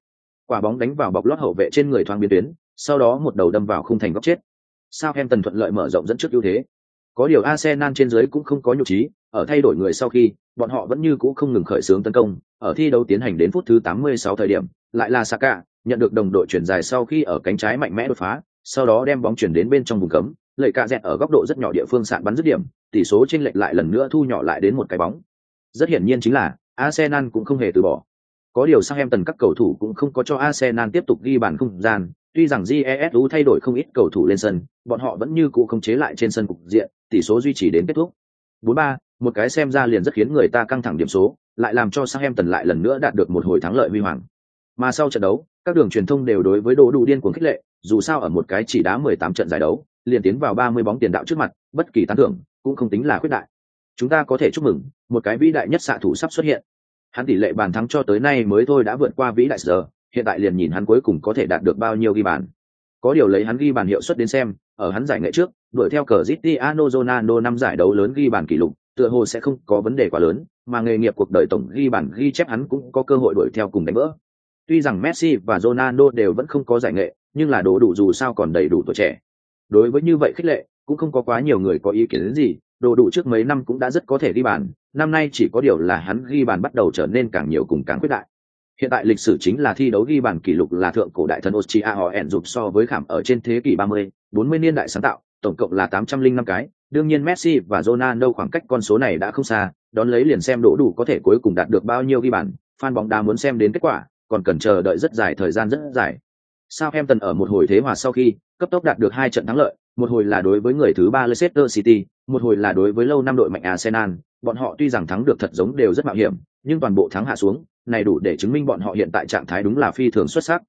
Speaker 1: Quả bóng đánh vào bọc lót hậu vệ trên người thoáng biến tuyến, sau đó một đầu đâm vào khung thành góc chết. Southampton thuận lợi mở rộng dẫn trước ưu thế. Có điều Arsenal trên dưới cũng không có nhục trí, ở thay đổi người sau khi, bọn họ vẫn như cũ không ngừng khởi xướng tấn công, ở thi đấu tiến hành đến phút thứ 86 thời điểm, lại là Saka, nhận được đồng đội chuyển dài sau khi ở cánh trái mạnh mẽ đột phá, sau đó đem bóng chuyển đến bên trong vùng cấm, lợi cạ dẹt ở góc độ rất nhỏ địa phương sạn bắn dứt điểm, tỷ số trên lệch lại lần nữa thu nhỏ lại đến một cái bóng. Rất hiển nhiên chính là Arsenal cũng không hề từ bỏ. Có điều sang em tần các cầu thủ cũng không có cho Arsenal tiếp tục ghi bàn không gian, tuy rằng Jesu thay đổi không ít cầu thủ lên sân, bọn họ vẫn như cũ không chế lại trên sân cục diện, tỷ số duy trì đến kết thúc. 4-3, một cái xem ra liền rất khiến người ta căng thẳng điểm số, lại làm cho Southampton lại lần nữa đạt được một hồi thắng lợi huy hoàng. Mà sau trận đấu, các đường truyền thông đều đối với đồ đủ điên cuồng khích lệ, dù sao ở một cái chỉ đá 18 trận giải đấu, liền tiến vào 30 bóng tiền đạo trước mặt, bất kỳ tán thưởng cũng không tính là khuyết đại. Chúng ta có thể chúc mừng, một cái vĩ đại nhất xạ thủ sắp xuất hiện. Hắn tỷ lệ bàn thắng cho tới nay mới thôi đã vượt qua vĩ đại giờ, hiện tại liền nhìn hắn cuối cùng có thể đạt được bao nhiêu ghi bàn. Có điều lấy hắn ghi bàn hiệu suất đến xem, ở hắn giải nghệ trước, đuổi theo cờ Cristiano Ronaldo năm giải đấu lớn ghi bàn kỷ lục, tựa hồ sẽ không có vấn đề quá lớn, mà nghề nghiệp cuộc đời tổng ghi bàn ghi chép hắn cũng có cơ hội đuổi theo cùng đánh vỡ. Tuy rằng Messi và Ronaldo đều vẫn không có giải nghệ, nhưng là đồ đủ dù sao còn đầy đủ tuổi trẻ. Đối với như vậy khích lệ, cũng không có quá nhiều người có ý kiến gì, đồ đủ trước mấy năm cũng đã rất có thể ghi bàn, năm nay chỉ có điều là hắn ghi bàn bắt đầu trở nên càng nhiều cùng càng quyết đại. Hiện tại lịch sử chính là thi đấu ghi bàn kỷ lục là thượng cổ đại thần Ostia Hoen dục so với khảm ở trên thế kỷ 30, 40 niên đại sáng tạo, tổng cộng là 805 cái, đương nhiên Messi và Ronaldo khoảng cách con số này đã không xa, đón lấy liền xem đổ đủ có thể cuối cùng đạt được bao nhiêu ghi bàn, fan bóng đá muốn xem đến kết quả, còn cần chờ đợi rất dài thời gian rất dài. Southampton ở một hồi thế hòa sau khi cấp tốc đạt được hai trận thắng lợi, một hồi là đối với người thứ ba Leicester City, một hồi là đối với lâu năm đội mạnh Arsenal, bọn họ tuy rằng thắng được thật giống đều rất mạo hiểm, nhưng toàn bộ thắng hạ xuống, này đủ để chứng minh bọn họ hiện tại trạng thái đúng là phi thường xuất sắc.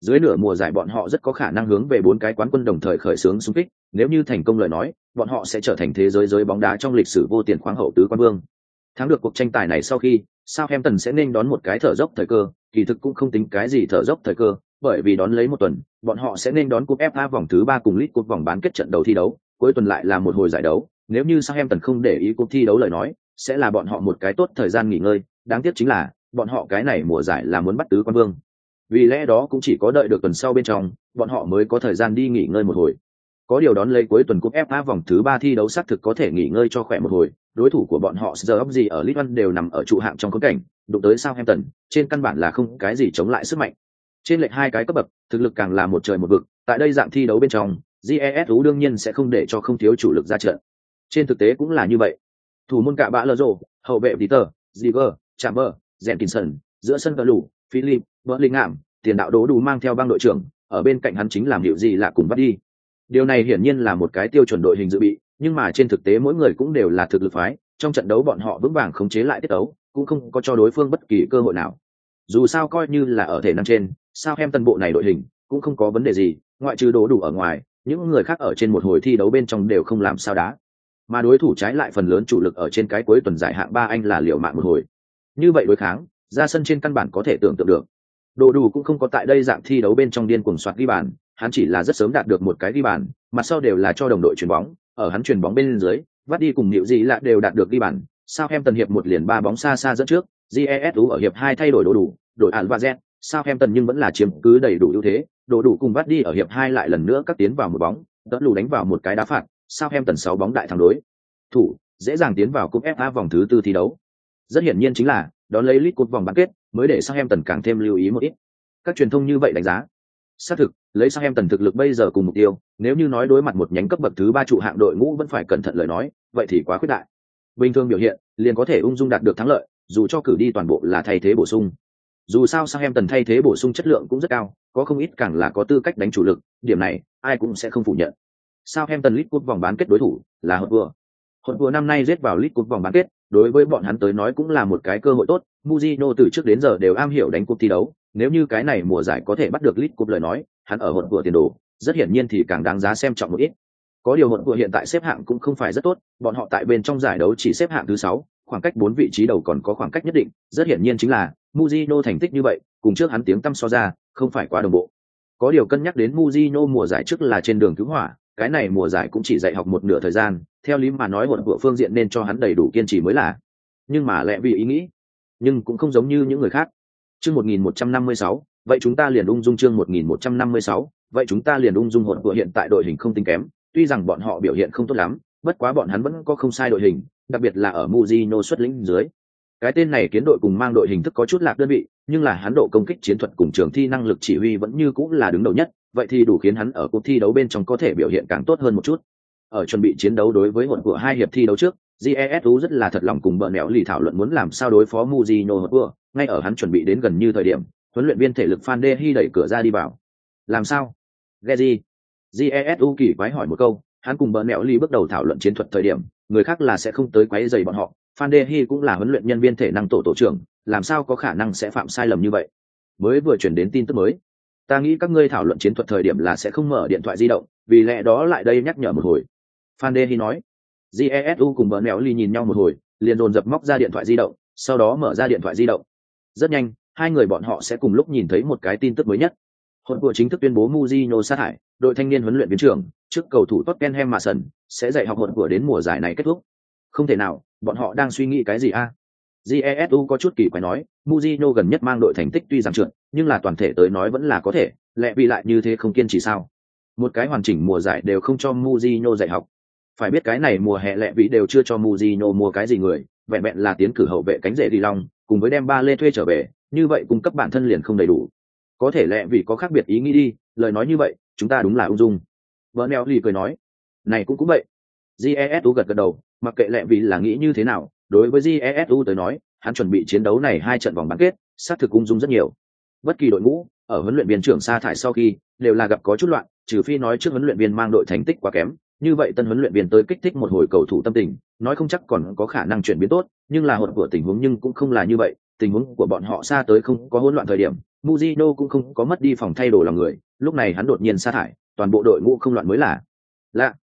Speaker 1: Dưới nửa mùa giải bọn họ rất có khả năng hướng về bốn cái quán quân đồng thời khởi xướng xung kích, nếu như thành công lời nói, bọn họ sẽ trở thành thế giới giới bóng đá trong lịch sử vô tiền khoáng hậu tứ quan vương. Thắng được cuộc tranh tài này sau khi, Southampton sẽ nên đón một cái thở dốc thời cơ, kỳ thực cũng không tính cái gì thở dốc thời cơ, bởi vì đón lấy một tuần, bọn họ sẽ nên đón cúp FA vòng thứ ba cùng League Cup vòng bán kết trận đầu thi đấu, cuối tuần lại là một hồi giải đấu, nếu như Southampton không để ý cuộc thi đấu lời nói, sẽ là bọn họ một cái tốt thời gian nghỉ ngơi, đáng tiếc chính là, bọn họ cái này mùa giải là muốn bắt tứ quan vương. Vì lẽ đó cũng chỉ có đợi được tuần sau bên trong, bọn họ mới có thời gian đi nghỉ ngơi một hồi. Có điều đón lấy cuối tuần cúp FA vòng thứ ba thi đấu xác thực có thể nghỉ ngơi cho khỏe một hồi, đối thủ của bọn họ giờ gì ở Leeds đều nằm ở trụ hạng trong khốn cảnh, đụng tới Southampton, trên căn bản là không cái gì chống lại sức mạnh. Trên lệch hai cái cấp bậc, thực lực càng là một trời một vực, tại đây dạng thi đấu bên trong, jesu đương nhiên sẽ không để cho không thiếu chủ lực ra trận. Trên thực tế cũng là như vậy. Thủ môn cạ bã lơ rộ hậu vệ Peter, Ziger, Chamber, Jenkinson, giữa sân cờ lũ, Philip, Bellingham, tiền đạo đố đủ mang theo băng đội trưởng, ở bên cạnh hắn chính làm hiệu gì là cùng bắt đi. Điều này hiển nhiên là một cái tiêu chuẩn đội hình dự bị, nhưng mà trên thực tế mỗi người cũng đều là thực lực phái, trong trận đấu bọn họ vững vàng khống chế lại tiết đấu, cũng không có cho đối phương bất kỳ cơ hội nào. Dù sao coi như là ở thể năng trên, sao em tân bộ này đội hình cũng không có vấn đề gì, ngoại trừ đố đủ ở ngoài, những người khác ở trên một hồi thi đấu bên trong đều không làm sao đá. Mà đối thủ trái lại phần lớn chủ lực ở trên cái cuối tuần giải hạng ba anh là liệu mạng một hồi. Như vậy đối kháng, ra sân trên căn bản có thể tưởng tượng được. Đồ đủ cũng không có tại đây dạng thi đấu bên trong điên cuồng soạt ghi bàn, hắn chỉ là rất sớm đạt được một cái ghi bàn, mặt sau đều là cho đồng đội chuyền bóng, ở hắn chuyền bóng bên dưới, vắt đi cùng Niệu gì là đều đạt được ghi bàn. Sao em tần hiệp một liền ba bóng xa xa dẫn trước, jesu ở hiệp hai thay đổi đồ đủ, đổi ạn và Z, sao em tần nhưng vẫn là chiếm cứ đầy đủ ưu thế, đổ đủ cùng vắt đi ở hiệp hai lại lần nữa cắt tiến vào một bóng, đỡ lù đánh vào một cái đá phạt, sao em tần sáu bóng đại thắng đối. Thủ, dễ dàng tiến vào cúp FA vòng thứ tư thi đấu. Rất hiển nhiên chính là, đón lấy lít cột vòng bán kết, mới để sang em tần càng thêm lưu ý một ít. Các truyền thông như vậy đánh giá. Xác thực, lấy sang em tần thực lực bây giờ cùng mục tiêu, nếu như nói đối mặt một nhánh cấp bậc thứ ba trụ hạng đội ngũ vẫn phải cẩn thận lời nói, vậy thì quá khuyết đại. Bình thường biểu hiện, liền có thể ung dung đạt được thắng lợi, dù cho cử đi toàn bộ là thay thế bổ sung. Dù sao sang em tần thay thế bổ sung chất lượng cũng rất cao, có không ít càng là có tư cách đánh chủ lực, điểm này ai cũng sẽ không phủ nhận. Sao em tần lít cúp vòng bán kết đối thủ là Hot vừa. Hot vừa năm nay rết vào lít cúp vòng bán kết, đối với bọn hắn tới nói cũng là một cái cơ hội tốt. muzino từ trước đến giờ đều am hiểu đánh cúp thi đấu, nếu như cái này mùa giải có thể bắt được lít cúp lời nói, hắn ở hột vừa tiền đồ, rất hiển nhiên thì càng đáng giá xem trọng một ít. Có điều hột vừa hiện tại xếp hạng cũng không phải rất tốt, bọn họ tại bên trong giải đấu chỉ xếp hạng thứ sáu, khoảng cách bốn vị trí đầu còn có khoảng cách nhất định, rất hiển nhiên chính là Mujino thành tích như vậy, cùng trước hắn tiếng tăm so ra, không phải quá đồng bộ. Có điều cân nhắc đến Mujino mùa giải trước là trên đường cứu hỏa, cái này mùa giải cũng chỉ dạy học một nửa thời gian, theo lý mà nói hỗn vừa phương diện nên cho hắn đầy đủ kiên trì mới là. Nhưng mà lẽ vì ý nghĩ, nhưng cũng không giống như những người khác. Chương 1156, vậy chúng ta liền ung dung chương 1156, vậy chúng ta liền ung dung hỗn của hiện tại đội hình không tính kém, tuy rằng bọn họ biểu hiện không tốt lắm, bất quá bọn hắn vẫn có không sai đội hình, đặc biệt là ở Mujino xuất lĩnh dưới. Cái tên này kiến đội cùng mang đội hình thức có chút lạc đơn vị, nhưng là hắn độ công kích chiến thuật cùng trường thi năng lực chỉ huy vẫn như cũng là đứng đầu nhất, vậy thì đủ khiến hắn ở cuộc thi đấu bên trong có thể biểu hiện càng tốt hơn một chút. Ở chuẩn bị chiến đấu đối với hỗn của hai hiệp thi đấu trước, GESU rất là thật lòng cùng bọn nẻo lì thảo luận muốn làm sao đối phó Mujino hỗn của, ngay ở hắn chuẩn bị đến gần như thời điểm, huấn luyện viên thể lực Phan Dehi Hi đẩy cửa ra đi vào. Làm sao? Geji. Jesu kỳ quái hỏi một câu, hắn cùng bờ nẹo ly bước đầu thảo luận chiến thuật thời điểm, người khác là sẽ không tới quấy rầy bọn họ. Phan Đê Hi cũng là huấn luyện nhân viên thể năng tổ tổ trưởng, làm sao có khả năng sẽ phạm sai lầm như vậy? Mới vừa chuyển đến tin tức mới. Ta nghĩ các ngươi thảo luận chiến thuật thời điểm là sẽ không mở điện thoại di động, vì lẽ đó lại đây nhắc nhở một hồi. Phan Đê Hi nói. Jesu cùng bờ nẹo ly nhìn nhau một hồi, liền dồn dập móc ra điện thoại di động, sau đó mở ra điện thoại di động. Rất nhanh, hai người bọn họ sẽ cùng lúc nhìn thấy một cái tin tức mới nhất. Hỗn của chính thức tuyên bố Mujino sát hại, đội thanh niên huấn luyện viên trưởng, trước cầu thủ Tottenham Mason sẽ dạy học hỗn của đến mùa giải này kết thúc. Không thể nào, bọn họ đang suy nghĩ cái gì a? À? Jesu có chút kỳ quái nói, Mujino gần nhất mang đội thành tích tuy giảm trượt, nhưng là toàn thể tới nói vẫn là có thể, lẽ vì lại như thế không kiên trì sao? Một cái hoàn chỉnh mùa giải đều không cho Mujino dạy học. Phải biết cái này mùa hè lẽ vì đều chưa cho Mujino mua cái gì người, vẹn vẹn là tiến cử hậu vệ cánh rể đi long, cùng với đem ba lê thuê trở về, như vậy cung cấp bản thân liền không đầy đủ có thể lẽ vì có khác biệt ý nghĩ đi, lời nói như vậy, chúng ta đúng là ung dung. Vợ neo lì cười nói, này cũng cũng vậy. Jesu gật gật đầu, mặc kệ lẽ vì là nghĩ như thế nào, đối với jesu tới nói, hắn chuẩn bị chiến đấu này hai trận vòng bán kết, xác thực ung dung rất nhiều. Bất kỳ đội ngũ ở huấn luyện viên trưởng sa thải sau khi đều là gặp có chút loạn, trừ phi nói trước huấn luyện viên mang đội thành tích quá kém, như vậy tân huấn luyện viên tới kích thích một hồi cầu thủ tâm tình, nói không chắc còn có khả năng chuyển biến tốt, nhưng là hột của tình huống nhưng cũng không là như vậy, tình huống của bọn họ xa tới không có hỗn loạn thời điểm Mujino cũng không có mất đi phòng thay đồ lòng người, lúc này hắn đột nhiên sa thải, toàn bộ đội ngũ không loạn mới là lạ.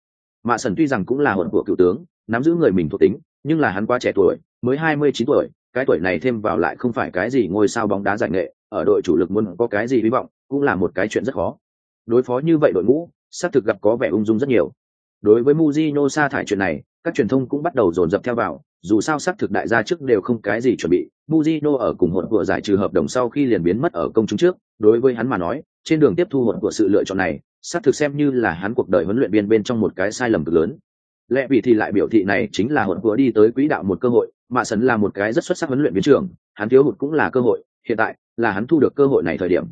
Speaker 1: Mạ Sẩn tuy rằng cũng là hồn của cựu tướng, nắm giữ người mình thuộc tính, nhưng là hắn quá trẻ tuổi, mới hai mươi chín tuổi, cái tuổi này thêm vào lại không phải cái gì ngôi sao bóng đá giải nghệ, ở đội chủ lực muốn có cái gì hy vọng cũng là một cái chuyện rất khó. Đối phó như vậy đội ngũ, xác thực gặp có vẻ ung dung rất nhiều. Đối với Mujino sa thải chuyện này, các truyền thông cũng bắt đầu dồn dập theo vào dù sao xác thực đại gia trước đều không cái gì chuẩn bị, Mujino ở cùng hỗn của giải trừ hợp đồng sau khi liền biến mất ở công chúng trước, đối với hắn mà nói, trên đường tiếp thu hỗn của sự lựa chọn này, xác thực xem như là hắn cuộc đời huấn luyện viên bên trong một cái sai lầm cực lớn. Lẽ vì thì lại biểu thị này chính là hỗn của đi tới quỹ đạo một cơ hội, mà sấn là một cái rất xuất sắc huấn luyện viên trưởng, hắn thiếu hụt cũng là cơ hội, hiện tại là hắn thu được cơ hội này thời điểm.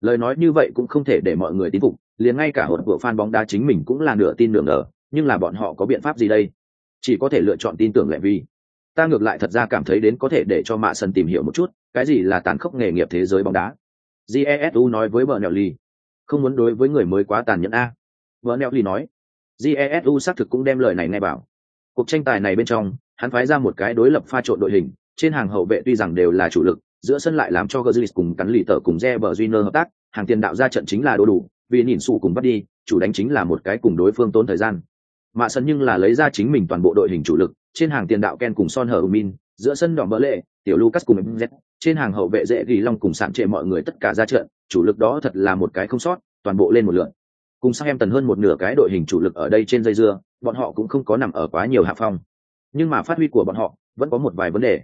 Speaker 1: Lời nói như vậy cũng không thể để mọi người tin phục, liền ngay cả hỗn của fan bóng đá chính mình cũng là nửa tin nửa ngờ, nhưng là bọn họ có biện pháp gì đây? Chỉ có thể lựa chọn tin tưởng lệ vì ta ngược lại thật ra cảm thấy đến có thể để cho mạ sân tìm hiểu một chút cái gì là tàn khốc nghề nghiệp thế giới bóng đá. Jesu nói với vợ nẹo ly không muốn đối với người mới quá tàn nhẫn a. Vợ nẹo ly nói. Jesu xác thực cũng đem lời này nghe bảo. Cuộc tranh tài này bên trong hắn phái ra một cái đối lập pha trộn đội hình trên hàng hậu vệ tuy rằng đều là chủ lực giữa sân lại làm cho Gazlis cùng cắn lì tở cùng Reber junior hợp tác, hàng tiền đạo ra trận chính là đồ đủ, vì nhìn sụ cùng bắt đi, chủ đánh chính là một cái cùng đối phương tốn thời gian. Mạ sân nhưng là lấy ra chính mình toàn bộ đội hình chủ lực, trên hàng tiền đạo Ken cùng Son hở Min, giữa sân đỏ bỡ lệ, tiểu Lucas cùng MZ, trên hàng hậu vệ dễ ghi long cùng sạm trệ mọi người tất cả ra trận, chủ lực đó thật là một cái không sót, toàn bộ lên một lượt. Cùng sang em tần hơn một nửa cái đội hình chủ lực ở đây trên dây dưa, bọn họ cũng không có nằm ở quá nhiều hạ phong. Nhưng mà phát huy của bọn họ vẫn có một vài vấn đề.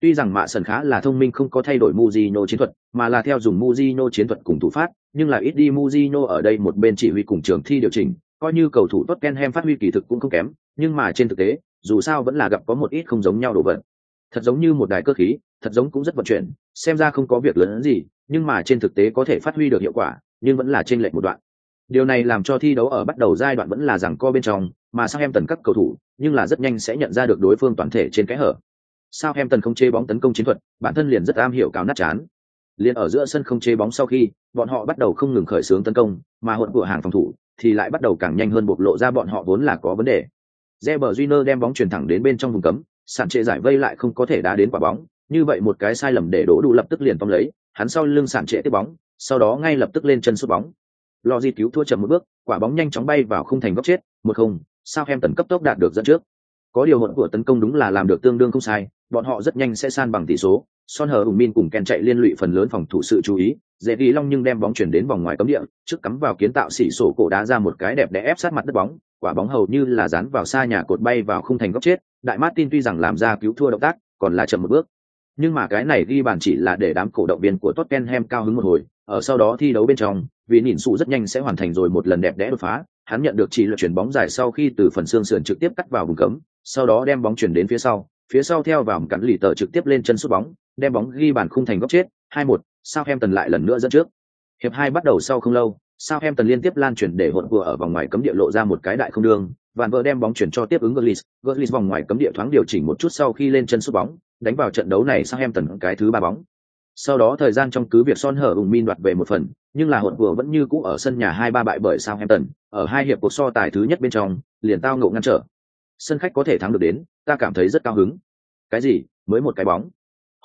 Speaker 1: Tuy rằng Mạ Sần khá là thông minh không có thay đổi muzino chiến thuật, mà là theo dùng muzino chiến thuật cùng thủ phát, nhưng là ít đi muzino ở đây một bên chỉ huy cùng trường thi điều chỉnh, coi như cầu thủ Tottenham phát huy kỳ thực cũng không kém, nhưng mà trên thực tế, dù sao vẫn là gặp có một ít không giống nhau đồ vật. Thật giống như một đài cơ khí, thật giống cũng rất vận chuyển, xem ra không có việc lớn gì, nhưng mà trên thực tế có thể phát huy được hiệu quả, nhưng vẫn là trên lệch một đoạn. Điều này làm cho thi đấu ở bắt đầu giai đoạn vẫn là rằng co bên trong, mà sang em tần các cầu thủ, nhưng là rất nhanh sẽ nhận ra được đối phương toàn thể trên cái hở. Sao em tần không chế bóng tấn công chiến thuật, bản thân liền rất am hiểu cáo nát chán. Liên ở giữa sân không chế bóng sau khi, bọn họ bắt đầu không ngừng khởi xướng tấn công, mà hỗn của hàng phòng thủ thì lại bắt đầu càng nhanh hơn bộc lộ ra bọn họ vốn là có vấn đề. Reber Júnior đem bóng truyền thẳng đến bên trong vùng cấm, sàn trệ giải vây lại không có thể đá đến quả bóng, như vậy một cái sai lầm để đổ đủ lập tức liền tóm lấy, hắn sau lưng sàn trệ tiếp bóng, sau đó ngay lập tức lên chân sút bóng. Lò di cứu thua chậm một bước, quả bóng nhanh chóng bay vào khung thành góc chết, một không, sao em tần cấp tốc đạt được dẫn trước. Có điều hỗn của tấn công đúng là làm được tương đương không sai, bọn họ rất nhanh sẽ san bằng tỷ số. Son hờ Hùng Min cùng Ken chạy liên lụy phần lớn phòng thủ sự chú ý, dễ ghi long nhưng đem bóng chuyển đến vòng ngoài cấm địa, trước cắm vào kiến tạo xỉ sổ cổ đá ra một cái đẹp đẽ ép sát mặt đất bóng, quả bóng hầu như là dán vào xa nhà cột bay vào khung thành góc chết. Đại Martin tuy rằng làm ra cứu thua động tác, còn là chậm một bước. Nhưng mà cái này ghi bàn chỉ là để đám cổ động viên của Tottenham cao hứng một hồi, ở sau đó thi đấu bên trong, vì nhìn sụ rất nhanh sẽ hoàn thành rồi một lần đẹp đẽ đột phá, hắn nhận được chỉ lượt chuyển bóng dài sau khi từ phần xương sườn trực tiếp cắt vào vùng cấm, sau đó đem bóng chuyển đến phía sau, phía sau theo vào cắn lì tờ trực tiếp lên chân sút bóng, đem bóng ghi bàn khung thành góc chết, 2-1, Southampton lại lần nữa dẫn trước. Hiệp hai bắt đầu sau không lâu, Southampton liên tiếp lan chuyển để hỗn vừa ở vòng ngoài cấm địa lộ ra một cái đại không đường, Van vợ đem bóng chuyển cho tiếp ứng Gullis, Gullis vòng ngoài cấm địa thoáng điều chỉnh một chút sau khi lên chân sút bóng, đánh vào trận đấu này Southampton cái thứ ba bóng. Sau đó thời gian trong cứ việc Son hở ủng min đoạt về một phần, nhưng là hỗn vừa vẫn như cũ ở sân nhà hai ba bại bởi Southampton, ở hai hiệp cuộc so tài thứ nhất bên trong, liền tao ngộ ngăn trở. Sân khách có thể thắng được đến, ta cảm thấy rất cao hứng. Cái gì? Mới một cái bóng.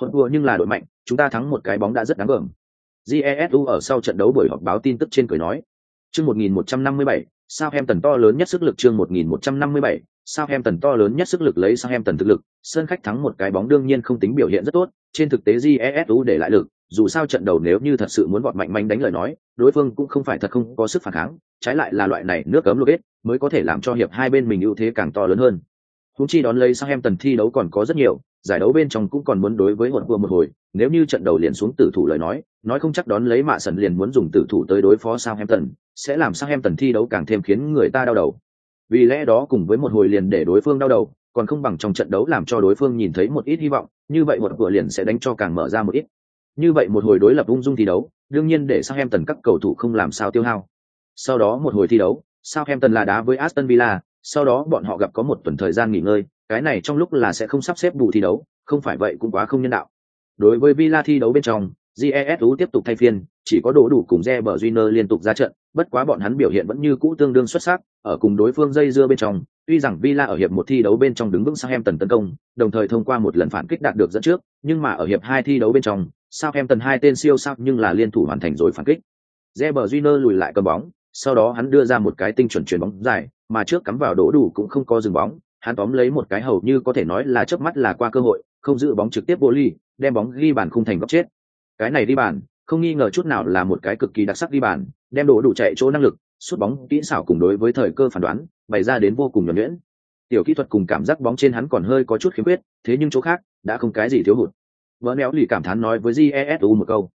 Speaker 1: Hỗn vừa nhưng là đội mạnh, chúng ta thắng một cái bóng đã rất đáng gờm. Jesu ở sau trận đấu buổi họp báo tin tức trên cười nói. Chương 1157, tần to lớn nhất sức lực chương 1157, tần to lớn nhất sức lực lấy Southampton thực lực, sân khách thắng một cái bóng đương nhiên không tính biểu hiện rất tốt, trên thực tế Jesu để lại lực, dù sao trận đầu nếu như thật sự muốn bọn mạnh manh đánh lời nói, đối phương cũng không phải thật không có sức phản kháng, trái lại là loại này nước cấm lô mới có thể làm cho hiệp hai bên mình ưu thế càng to lớn hơn. Húng chi đón lấy Southampton thi đấu còn có rất nhiều, giải đấu bên trong cũng còn muốn đối với hột vừa một hồi, nếu như trận đầu liền xuống tử thủ lời nói, nói không chắc đón lấy mạ sần liền muốn dùng tử thủ tới đối phó sao ham tần, sẽ làm sao ham tần thi đấu càng thêm khiến người ta đau đầu. Vì lẽ đó cùng với một hồi liền để đối phương đau đầu, còn không bằng trong trận đấu làm cho đối phương nhìn thấy một ít hy vọng, như vậy một cửa liền sẽ đánh cho càng mở ra một ít. Như vậy một hồi đối lập ung dung thi đấu, đương nhiên để sao ham tần các cầu thủ không làm sao tiêu hao. Sau đó một hồi thi đấu, sao ham tần là đá với Aston Villa, sau đó bọn họ gặp có một tuần thời gian nghỉ ngơi, cái này trong lúc là sẽ không sắp xếp đủ thi đấu, không phải vậy cũng quá không nhân đạo. Đối với Villa thi đấu bên trong, GESU tiếp tục thay phiên, chỉ có đổ đủ cùng Reber Júnior liên tục ra trận, bất quá bọn hắn biểu hiện vẫn như cũ tương đương xuất sắc, ở cùng đối phương dây dưa bên trong, tuy rằng Villa ở hiệp một thi đấu bên trong đứng vững Southampton tấn công, đồng thời thông qua một lần phản kích đạt được dẫn trước, nhưng mà ở hiệp hai thi đấu bên trong, Southampton hai tên siêu sao nhưng là liên thủ hoàn thành rồi phản kích. Reber Júnior lùi lại cầm bóng, sau đó hắn đưa ra một cái tinh chuẩn chuyền bóng dài, mà trước cắm vào đổ đủ cũng không có dừng bóng, hắn tóm lấy một cái hầu như có thể nói là chớp mắt là qua cơ hội, không giữ bóng trực tiếp vô ly, đem bóng ghi bàn khung thành góc chết. Cái này đi bàn, không nghi ngờ chút nào là một cái cực kỳ đặc sắc đi bàn, đem đổ đủ chạy chỗ năng lực, sút bóng kỹ xảo cùng đối với thời cơ phán đoán, bày ra đến vô cùng nhuần nhuyễn. Tiểu kỹ thuật cùng cảm giác bóng trên hắn còn hơi có chút khiếm khuyết, thế nhưng chỗ khác đã không cái gì thiếu hụt. Vỡ méo lì cảm thán nói với Jesu một câu.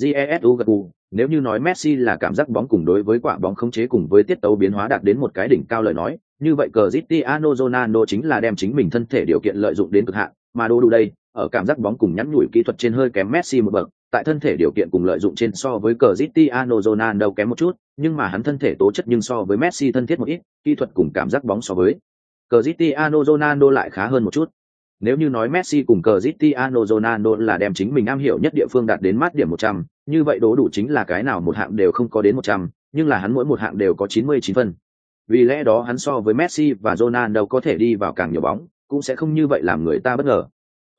Speaker 1: Jesu gật gù, nếu như nói Messi là cảm giác bóng cùng đối với quả bóng khống chế cùng với tiết tấu biến hóa đạt đến một cái đỉnh cao lời nói, như vậy Cristiano Ronaldo chính là đem chính mình thân thể điều kiện lợi dụng đến cực hạn, mà đồ đủ đây, ở cảm giác bóng cùng nhắn nhủi kỹ thuật trên hơi kém Messi một bậc, tại thân thể điều kiện cùng lợi dụng trên so với Cristiano Ronaldo kém một chút, nhưng mà hắn thân thể tố chất nhưng so với Messi thân thiết một ít, kỹ thuật cùng cảm giác bóng so với Cristiano Ronaldo lại khá hơn một chút. Nếu như nói Messi cùng Cristiano Ronaldo là đem chính mình am hiểu nhất địa phương đạt đến mát điểm 100, như vậy đố đủ chính là cái nào một hạng đều không có đến 100, nhưng là hắn mỗi một hạng đều có 99 phân. Vì lẽ đó hắn so với Messi và Ronaldo có thể đi vào càng nhiều bóng, cũng sẽ không như vậy làm người ta bất ngờ.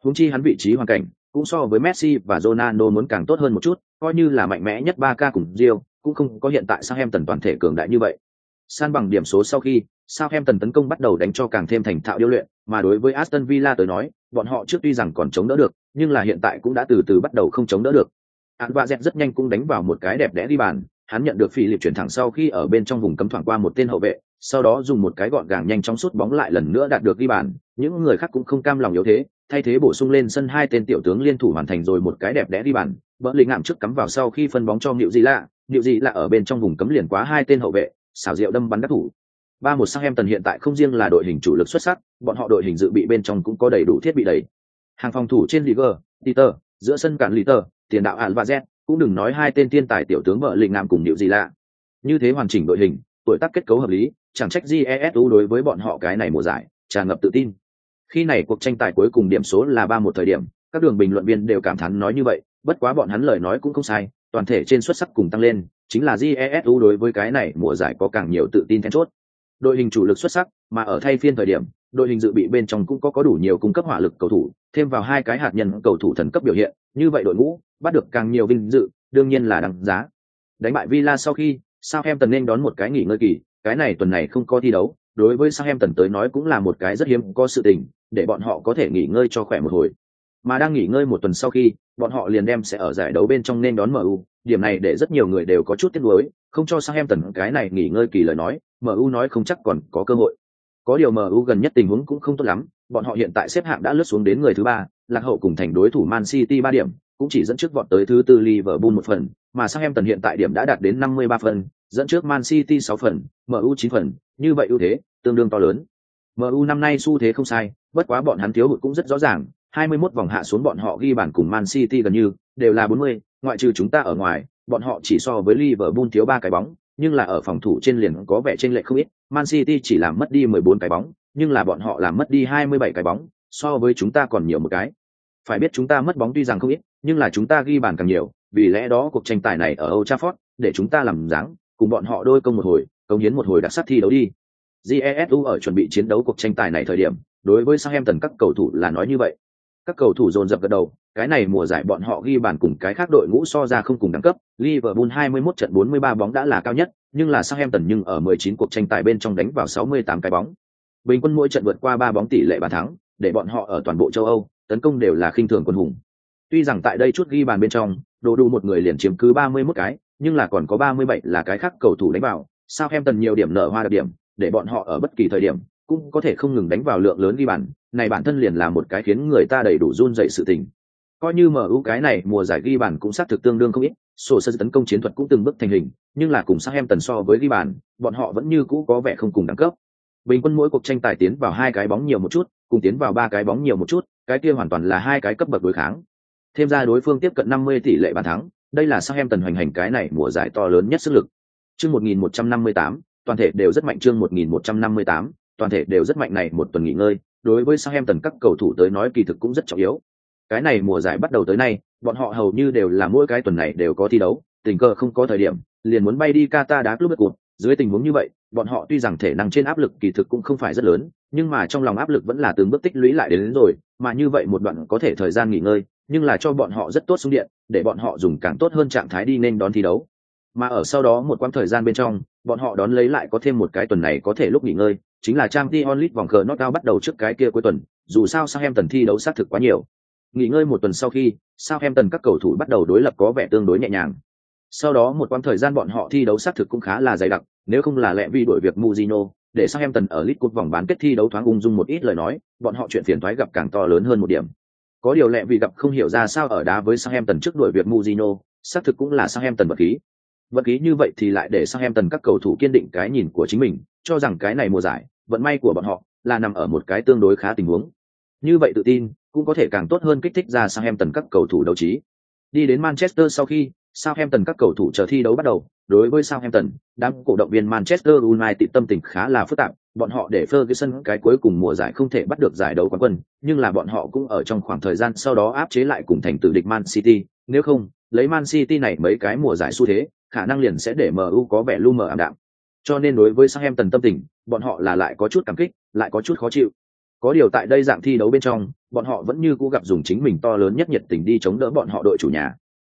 Speaker 1: Huống chi hắn vị trí hoàn cảnh, cũng so với Messi và Ronaldo muốn càng tốt hơn một chút, coi như là mạnh mẽ nhất 3K cùng Rio, cũng không có hiện tại Southampton toàn thể cường đại như vậy. San bằng điểm số sau khi, Southampton tấn công bắt đầu đánh cho càng thêm thành thạo điêu luyện, mà đối với Aston Villa tới nói, bọn họ trước tuy rằng còn chống đỡ được, nhưng là hiện tại cũng đã từ từ bắt đầu không chống đỡ được. Alvarez rất nhanh cũng đánh vào một cái đẹp đẽ đi bàn, hắn nhận được phi liệp chuyển thẳng sau khi ở bên trong vùng cấm thoảng qua một tên hậu vệ, sau đó dùng một cái gọn gàng nhanh chóng sút bóng lại lần nữa đạt được đi bàn, những người khác cũng không cam lòng yếu thế, thay thế bổ sung lên sân hai tên tiểu tướng liên thủ hoàn thành rồi một cái đẹp đẽ đi bàn, bỡ lì ngạm trước cắm vào sau khi phân bóng cho Niệu Dị Lạ, Niệu Dị Lạ ở bên trong vùng cấm liền quá hai tên hậu vệ, xảo diệu đâm bắn đắc thủ. Ba một sang em tần hiện tại không riêng là đội hình chủ lực xuất sắc, bọn họ đội hình dự bị bên trong cũng có đầy đủ thiết bị đầy. Hàng phòng thủ trên Liga, Peter, giữa sân cản Liter, tiền đạo Alvarez, cũng đừng nói hai tên thiên tài tiểu tướng vợ lịnh nam cùng điệu gì Lạ. Như thế hoàn chỉnh đội hình, tuổi tác kết cấu hợp lý, chẳng trách jesu đối với bọn họ cái này mùa giải tràn ngập tự tin khi này cuộc tranh tài cuối cùng điểm số là ba một thời điểm các đường bình luận viên đều cảm thán nói như vậy bất quá bọn hắn lời nói cũng không sai toàn thể trên xuất sắc cùng tăng lên chính là jesu đối với cái này mùa giải có càng nhiều tự tin then chốt đội hình chủ lực xuất sắc mà ở thay phiên thời điểm đội hình dự bị bên trong cũng có có đủ nhiều cung cấp hỏa lực cầu thủ thêm vào hai cái hạt nhân cầu thủ thần cấp biểu hiện như vậy đội ngũ bắt được càng nhiều vinh dự đương nhiên là đáng giá đánh bại villa sau khi sao em tần nên đón một cái nghỉ ngơi kỳ cái này tuần này không có thi đấu, đối với Southampton tới nói cũng là một cái rất hiếm có sự tình, để bọn họ có thể nghỉ ngơi cho khỏe một hồi. Mà đang nghỉ ngơi một tuần sau khi, bọn họ liền đem sẽ ở giải đấu bên trong nên đón MU, điểm này để rất nhiều người đều có chút tiếc nuối, không cho sang em tần cái này nghỉ ngơi kỳ lời nói, MU nói không chắc còn có cơ hội. Có điều MU gần nhất tình huống cũng không tốt lắm, bọn họ hiện tại xếp hạng đã lướt xuống đến người thứ ba, lạc hậu cùng thành đối thủ Man City ba điểm, cũng chỉ dẫn trước vọt tới thứ tư Liverpool một phần, mà sang em tần hiện tại điểm đã đạt đến 53 phần, dẫn trước Man City 6 phần, MU 9 phần, như vậy ưu thế tương đương to lớn. MU năm nay xu thế không sai, bất quá bọn hắn thiếu hụt cũng rất rõ ràng, 21 vòng hạ xuống bọn họ ghi bàn cùng Man City gần như đều là 40, ngoại trừ chúng ta ở ngoài, bọn họ chỉ so với Liverpool thiếu ba cái bóng, nhưng là ở phòng thủ trên liền có vẻ chênh lệch không ít, Man City chỉ làm mất đi 14 cái bóng, nhưng là bọn họ làm mất đi 27 cái bóng, so với chúng ta còn nhiều một cái. Phải biết chúng ta mất bóng tuy rằng không ít, nhưng là chúng ta ghi bàn càng nhiều, vì lẽ đó cuộc tranh tài này ở Old Trafford, để chúng ta làm dáng, cùng bọn họ đôi công một hồi công hiến một hồi đặc sắc thi đấu đi. Jesu ở chuẩn bị chiến đấu cuộc tranh tài này thời điểm đối với Southampton các cầu thủ là nói như vậy các cầu thủ dồn dập gật đầu cái này mùa giải bọn họ ghi bàn cùng cái khác đội ngũ so ra không cùng đẳng cấp. Liverpool 21 trận 43 bóng đã là cao nhất nhưng là Southampton nhưng ở 19 cuộc tranh tài bên trong đánh vào 68 cái bóng. Bình quân mỗi trận vượt qua ba bóng tỷ lệ bàn thắng để bọn họ ở toàn bộ châu Âu tấn công đều là khinh thường quân hùng. Tuy rằng tại đây chút ghi bàn bên trong đồ đủ một người liền chiếm cứ 31 cái nhưng là còn có 37 là cái khác cầu thủ đánh vào, Southampton em tần nhiều điểm nở hoa đặc điểm, để bọn họ ở bất kỳ thời điểm cũng có thể không ngừng đánh vào lượng lớn ghi bàn, này bản thân liền là một cái khiến người ta đầy đủ run dậy sự tình. Coi như MU cái này mùa giải ghi bàn cũng xác thực tương đương không ít, sổ sơ tấn công chiến thuật cũng từng bước thành hình, nhưng là cùng sang em tần so với ghi bàn, bọn họ vẫn như cũ có vẻ không cùng đẳng cấp. Bình quân mỗi cuộc tranh tài tiến vào hai cái bóng nhiều một chút, cùng tiến vào ba cái bóng nhiều một chút, cái kia hoàn toàn là hai cái cấp bậc đối kháng. Thêm ra đối phương tiếp cận 50 tỷ lệ bàn thắng, đây là sang em tần hoành hành cái này mùa giải to lớn nhất sức lực. Chương 1158, toàn thể đều rất mạnh chương 1158, toàn thể đều rất mạnh này một tuần nghỉ ngơi, đối với Southampton em các cầu thủ tới nói kỳ thực cũng rất trọng yếu. Cái này mùa giải bắt đầu tới nay, bọn họ hầu như đều là mỗi cái tuần này đều có thi đấu, tình cờ không có thời điểm liền muốn bay đi Qatar đá club cuộc dưới tình huống như vậy bọn họ tuy rằng thể năng trên áp lực kỳ thực cũng không phải rất lớn nhưng mà trong lòng áp lực vẫn là từng bước tích lũy lại đến, đến rồi mà như vậy một đoạn có thể thời gian nghỉ ngơi nhưng là cho bọn họ rất tốt xuống điện để bọn họ dùng càng tốt hơn trạng thái đi nên đón thi đấu mà ở sau đó một quãng thời gian bên trong bọn họ đón lấy lại có thêm một cái tuần này có thể lúc nghỉ ngơi chính là trang t onlit vòng cờ knockout bắt đầu trước cái kia cuối tuần dù sao Southampton tần thi đấu sát thực quá nhiều nghỉ ngơi một tuần sau khi Southampton tần các cầu thủ bắt đầu đối lập có vẻ tương đối nhẹ nhàng sau đó một quãng thời gian bọn họ thi đấu sát thực cũng khá là dày đặc nếu không là lẽ vì đổi việc Mujino, để Southampton tần ở lit cup vòng bán kết thi đấu thoáng ung dung một ít lời nói, bọn họ chuyện phiền toái gặp càng to lớn hơn một điểm. Có điều lẽ vì gặp không hiểu ra sao ở đá với Southampton tần trước đuổi việc Mujino, xác thực cũng là Southampton tần vật khí. Vật khí như vậy thì lại để Southampton tần các cầu thủ kiên định cái nhìn của chính mình, cho rằng cái này mùa giải, vận may của bọn họ là nằm ở một cái tương đối khá tình huống. Như vậy tự tin, cũng có thể càng tốt hơn kích thích ra sang em tần các cầu thủ đấu trí. Đi đến Manchester sau khi, Southampton các cầu thủ chờ thi đấu bắt đầu, đối với Southampton, đám cổ động viên Manchester United tâm tình khá là phức tạp, bọn họ để Ferguson cái cuối cùng mùa giải không thể bắt được giải đấu quán quân, nhưng là bọn họ cũng ở trong khoảng thời gian sau đó áp chế lại cùng thành tử địch Man City, nếu không, lấy Man City này mấy cái mùa giải xu thế, khả năng liền sẽ để MU có vẻ lu mờ ảm đạm. Cho nên đối với sang em tần tâm tình, bọn họ là lại có chút cảm kích, lại có chút khó chịu. Có điều tại đây dạng thi đấu bên trong, bọn họ vẫn như cũ gặp dùng chính mình to lớn nhất nhiệt tình đi chống đỡ bọn họ đội chủ nhà.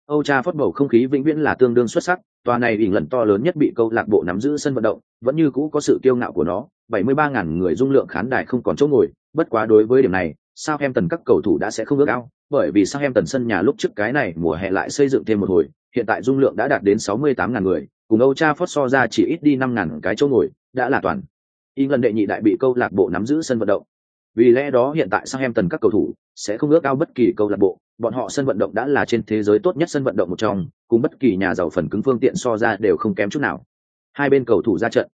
Speaker 1: Âu Cha phất bầu không khí vĩnh viễn là tương đương xuất sắc, tòa này ỉn lần to lớn nhất bị câu lạc bộ nắm giữ sân vận động, vẫn như cũ có sự kiêu ngạo của nó, 73.000 người dung lượng khán đài không còn chỗ ngồi, bất quá đối với điểm này, sao em tần các cầu thủ đã sẽ không ước ao, bởi vì sao em tần sân nhà lúc trước cái này mùa hè lại xây dựng thêm một hồi, hiện tại dung lượng đã đạt đến 68.000 người, cùng Âu Cha Phót so ra chỉ ít đi 5.000 cái chỗ ngồi, đã là toàn. England đệ nhị đại bị câu lạc bộ nắm giữ sân vận động. Vì lẽ đó hiện tại Southampton các cầu thủ sẽ không ước ao bất kỳ câu lạc bộ, bọn họ sân vận động đã là trên thế giới tốt nhất sân vận động một trong, cùng bất kỳ nhà giàu phần cứng phương tiện so ra đều không kém chút nào. Hai bên cầu thủ ra trận.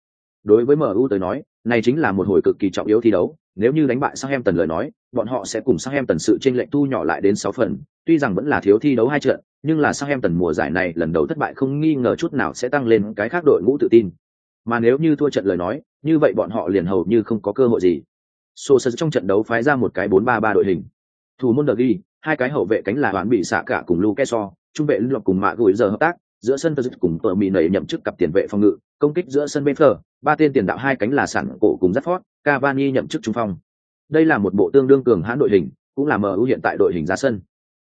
Speaker 1: Đối với MU tới nói, này chính là một hồi cực kỳ trọng yếu thi đấu, nếu như đánh bại Southampton lời nói, bọn họ sẽ cùng Southampton sự chênh lệch thu nhỏ lại đến 6 phần, tuy rằng vẫn là thiếu thi đấu hai trận, nhưng là Southampton mùa giải này lần đầu thất bại không nghi ngờ chút nào sẽ tăng lên cái khác đội ngũ tự tin. Mà nếu như thua trận lời nói, như vậy bọn họ liền hầu như không có cơ hội gì. Sosa trong trận đấu phái ra một cái 4-3-3 đội hình. Thủ môn Derby, hai cái hậu vệ cánh là đoán bị xạ cả cùng Luke So, trung vệ lọc cùng mạ gửi giờ hợp tác, giữa sân Tơ cùng tờ mì nảy nhậm chức cặp tiền vệ phòng ngự, công kích giữa sân Benfer, ba tên tiền đạo hai cánh là sản cổ cùng rất phót, Cavani nhậm chức trung phong. Đây là một bộ tương đương cường hãn đội hình, cũng là MU hiện tại đội hình ra sân.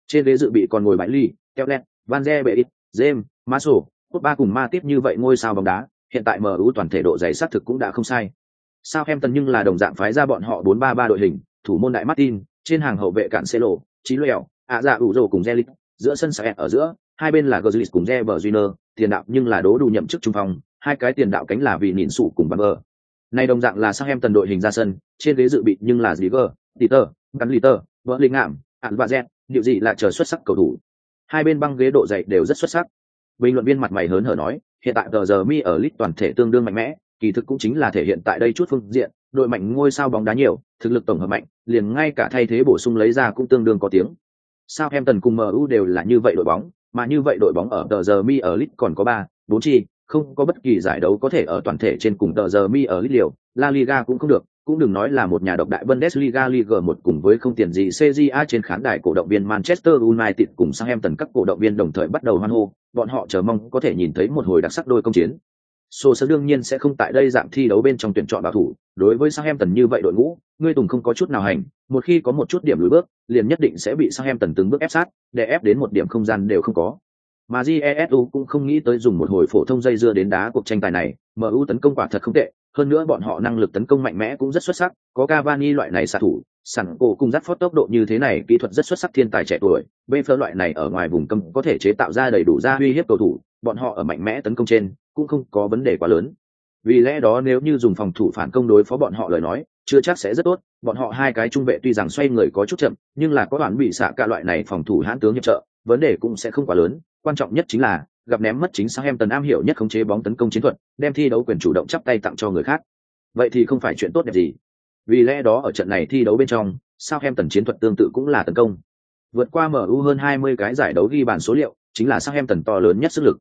Speaker 1: Trên ghế dự bị còn ngồi bãi ly, Kellen, Van de Beek, James, Maso, cốt ba cùng ma tiếp như vậy ngôi sao bóng đá, hiện tại MU toàn thể độ dày sát thực cũng đã không sai. Sao em tần nhưng là đồng dạng phái ra bọn họ 4-3-3 đội hình, thủ môn đại Martin, trên hàng hậu vệ cản Celo, Chí Lèo, ạ dạ ủ rồ cùng Zelit, giữa sân sẽ ở giữa, hai bên là Gazlis cùng Zever Junior, tiền đạo nhưng là đố đủ nhậm chức trung phong, hai cái tiền đạo cánh là vị nhìn sụ cùng Bamber. Này đồng dạng là sang em tần đội hình ra sân, trên ghế dự bị nhưng là Ziger, Peter, Gắn Liter, Vỡ Linh Ngạm, Ản và Zen, điều gì là chờ xuất sắc cầu thủ. Hai bên băng ghế độ dày đều rất xuất sắc. Bình luận viên mặt mày hớn hở nói, hiện tại tờ giờ mi ở lit toàn thể tương đương mạnh mẽ, kỳ thực cũng chính là thể hiện tại đây chút phương diện, đội mạnh ngôi sao bóng đá nhiều, thực lực tổng hợp mạnh, liền ngay cả thay thế bổ sung lấy ra cũng tương đương có tiếng. Sao em tần cùng MU đều là như vậy đội bóng, mà như vậy đội bóng ở tờ giờ mi ở lit còn có ba, bốn chi, không có bất kỳ giải đấu có thể ở toàn thể trên cùng tờ giờ mi ở lít liều, La Liga cũng không được, cũng đừng nói là một nhà độc đại Bundesliga Liga một cùng với không tiền gì CJA trên khán đài cổ động viên Manchester United cùng Southampton các cổ động viên đồng thời bắt đầu hoan hô, bọn họ chờ mong có thể nhìn thấy một hồi đặc sắc đôi công chiến. Sô sơ đương nhiên sẽ không tại đây dạng thi đấu bên trong tuyển chọn bảo thủ, đối với Southampton như vậy đội ngũ, ngươi Tùng không có chút nào hành, một khi có một chút điểm lùi bước, liền nhất định sẽ bị Southampton từng bước ép sát, để ép đến một điểm không gian đều không có. Mà Jesu cũng không nghĩ tới dùng một hồi phổ thông dây dưa đến đá cuộc tranh tài này, MU tấn công quả thật không tệ, hơn nữa bọn họ năng lực tấn công mạnh mẽ cũng rất xuất sắc, có Cavani loại này xạ thủ, sẵn cổ cùng dắt phót tốc độ như thế này, kỹ thuật rất xuất sắc thiên tài trẻ tuổi, bên phơ loại này ở ngoài vùng cấm có thể chế tạo ra đầy đủ ra uy hiếp cầu thủ, bọn họ ở mạnh mẽ tấn công trên, cũng không có vấn đề quá lớn. Vì lẽ đó nếu như dùng phòng thủ phản công đối phó bọn họ lời nói, chưa chắc sẽ rất tốt, bọn họ hai cái trung vệ tuy rằng xoay người có chút chậm, nhưng là có đoạn bị xạ cả loại này phòng thủ hãn tướng nhập trợ, vấn đề cũng sẽ không quá lớn, quan trọng nhất chính là gặp ném mất chính sang em tần am hiểu nhất khống chế bóng tấn công chiến thuật, đem thi đấu quyền chủ động chắp tay tặng cho người khác. Vậy thì không phải chuyện tốt đẹp gì. Vì lẽ đó ở trận này thi đấu bên trong, sao em tần chiến thuật tương tự cũng là tấn công. Vượt qua MU hơn 20 cái giải đấu ghi bàn số liệu, chính là sang em tần to lớn nhất sức lực.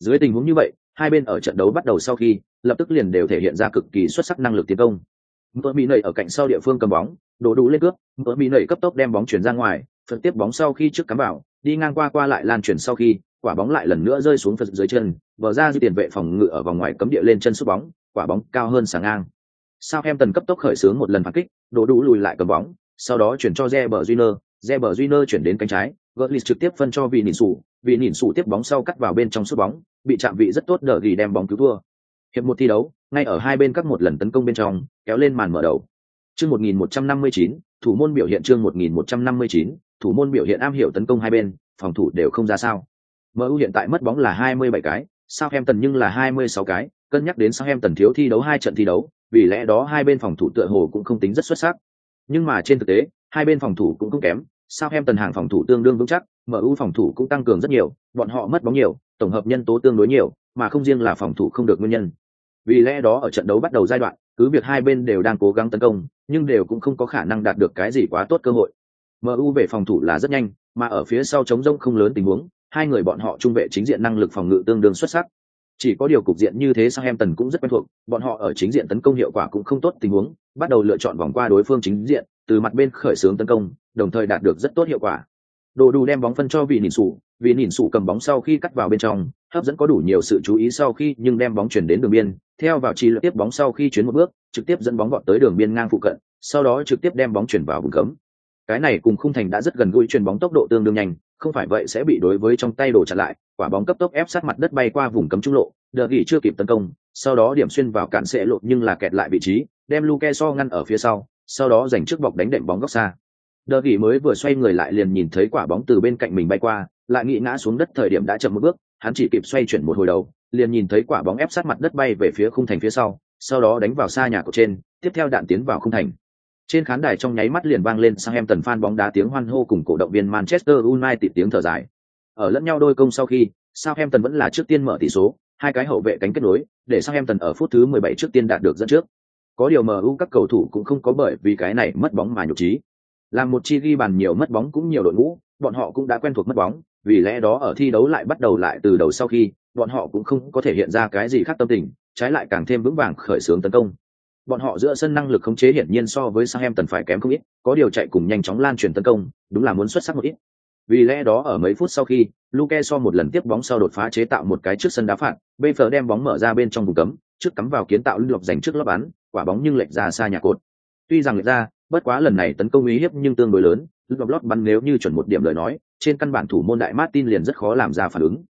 Speaker 1: Dưới tình huống như vậy, hai bên ở trận đấu bắt đầu sau khi, lập tức liền đều thể hiện ra cực kỳ xuất sắc năng lực tiến công. Mỡ Mỹ nảy ở cạnh sau địa phương cầm bóng, đổ đủ lên cướp, mỡ Mỹ nảy cấp tốc đem bóng chuyển ra ngoài, phần tiếp bóng sau khi trước cắm vào, đi ngang qua qua lại lan chuyển sau khi, quả bóng lại lần nữa rơi xuống phật dưới chân, bờ ra di tiền vệ phòng ngự ở vòng ngoài cấm địa lên chân sút bóng, quả bóng cao hơn sáng ngang. Sau em tần cấp tốc khởi xướng một lần phản kích, đổ đủ lùi lại cầm bóng, sau đó chuyển cho Reber Júnior, Reber Júnior chuyển đến cánh trái, Götze trực tiếp phân cho vị nỉn sủ, vị nỉn sủ tiếp bóng sau cắt vào bên trong sút bóng, bị chạm vị rất tốt đỡ ghi đem bóng cứu thua. Hiệp một thi đấu, ngay ở hai bên các một lần tấn công bên trong, kéo lên màn mở đầu. Chương 1159, thủ môn biểu hiện chương 1159, thủ môn biểu hiện am hiểu tấn công hai bên, phòng thủ đều không ra sao. MU hiện tại mất bóng là 27 cái, Southampton nhưng là 26 cái, cân nhắc đến Southampton thiếu thi đấu hai trận thi đấu, vì lẽ đó hai bên phòng thủ tựa hồ cũng không tính rất xuất sắc. Nhưng mà trên thực tế, hai bên phòng thủ cũng không kém, Southampton hàng phòng thủ tương đương vững chắc, MU phòng thủ cũng tăng cường rất nhiều, bọn họ mất bóng nhiều, tổng hợp nhân tố tương đối nhiều, mà không riêng là phòng thủ không được nguyên nhân. Vì lẽ đó ở trận đấu bắt đầu giai đoạn, cứ việc hai bên đều đang cố gắng tấn công, nhưng đều cũng không có khả năng đạt được cái gì quá tốt cơ hội. MU về phòng thủ là rất nhanh, mà ở phía sau chống rông không lớn tình huống, hai người bọn họ trung vệ chính diện năng lực phòng ngự tương đương xuất sắc. Chỉ có điều cục diện như thế Southampton cũng rất quen thuộc, bọn họ ở chính diện tấn công hiệu quả cũng không tốt tình huống, bắt đầu lựa chọn vòng qua đối phương chính diện, từ mặt bên khởi xướng tấn công, đồng thời đạt được rất tốt hiệu quả. Đồ đủ đem bóng phân cho vị nhìn sủ, vị nhìn sủ cầm bóng sau khi cắt vào bên trong, hấp dẫn có đủ nhiều sự chú ý sau khi nhưng đem bóng chuyển đến đường biên, theo vào chi tiếp bóng sau khi chuyến một bước, trực tiếp dẫn bóng gọn tới đường biên ngang phụ cận, sau đó trực tiếp đem bóng chuyển vào vùng cấm. Cái này cùng khung thành đã rất gần gũi chuyền bóng tốc độ tương đương nhanh, không phải vậy sẽ bị đối với trong tay đổ chặn lại, quả bóng cấp tốc ép sát mặt đất bay qua vùng cấm trung lộ, đờ gỉ chưa kịp tấn công, sau đó điểm xuyên vào cản sẽ lộ nhưng là kẹt lại vị trí, đem Luke so ngăn ở phía sau, sau đó giành trước bọc đánh đệm bóng góc xa. Đờ gỉ mới vừa xoay người lại liền nhìn thấy quả bóng từ bên cạnh mình bay qua, lại nghĩ ngã xuống đất thời điểm đã chậm một bước, hắn chỉ kịp xoay chuyển một hồi đầu, liền nhìn thấy quả bóng ép sát mặt đất bay về phía khung thành phía sau, sau đó đánh vào xa nhà cổ trên, tiếp theo đạn tiến vào khung thành. Trên khán đài trong nháy mắt liền vang lên sang em tần fan bóng đá tiếng hoan hô cùng cổ động viên Manchester United tiếng thở dài. Ở lẫn nhau đôi công sau khi, Southampton vẫn là trước tiên mở tỷ số, hai cái hậu vệ cánh kết nối, để Southampton ở phút thứ 17 trước tiên đạt được dẫn trước. Có điều MU các cầu thủ cũng không có bởi vì cái này mất bóng mà nhục trí. Làm một chi ghi bàn nhiều mất bóng cũng nhiều đội ngũ, bọn họ cũng đã quen thuộc mất bóng, vì lẽ đó ở thi đấu lại bắt đầu lại từ đầu sau khi, bọn họ cũng không có thể hiện ra cái gì khác tâm tình, trái lại càng thêm vững vàng khởi xướng tấn công. Bọn họ giữa sân năng lực khống chế hiển nhiên so với Southampton phải kém không ít, có điều chạy cùng nhanh chóng lan truyền tấn công, đúng là muốn xuất sắc một ít. Vì lẽ đó ở mấy phút sau khi, Luke so một lần tiếp bóng sau đột phá chế tạo một cái trước sân đá phạt, BF đem bóng mở ra bên trong vùng cấm, trước cắm vào kiến tạo lưu lọc dành trước lớp bắn, quả bóng nhưng lệch ra xa nhà cột. Tuy rằng lệch ra, bất quá lần này tấn công uy hiếp nhưng tương đối lớn, lộc lót bắn nếu như chuẩn một điểm lời nói, trên căn bản thủ môn đại Martin liền rất khó làm ra phản ứng.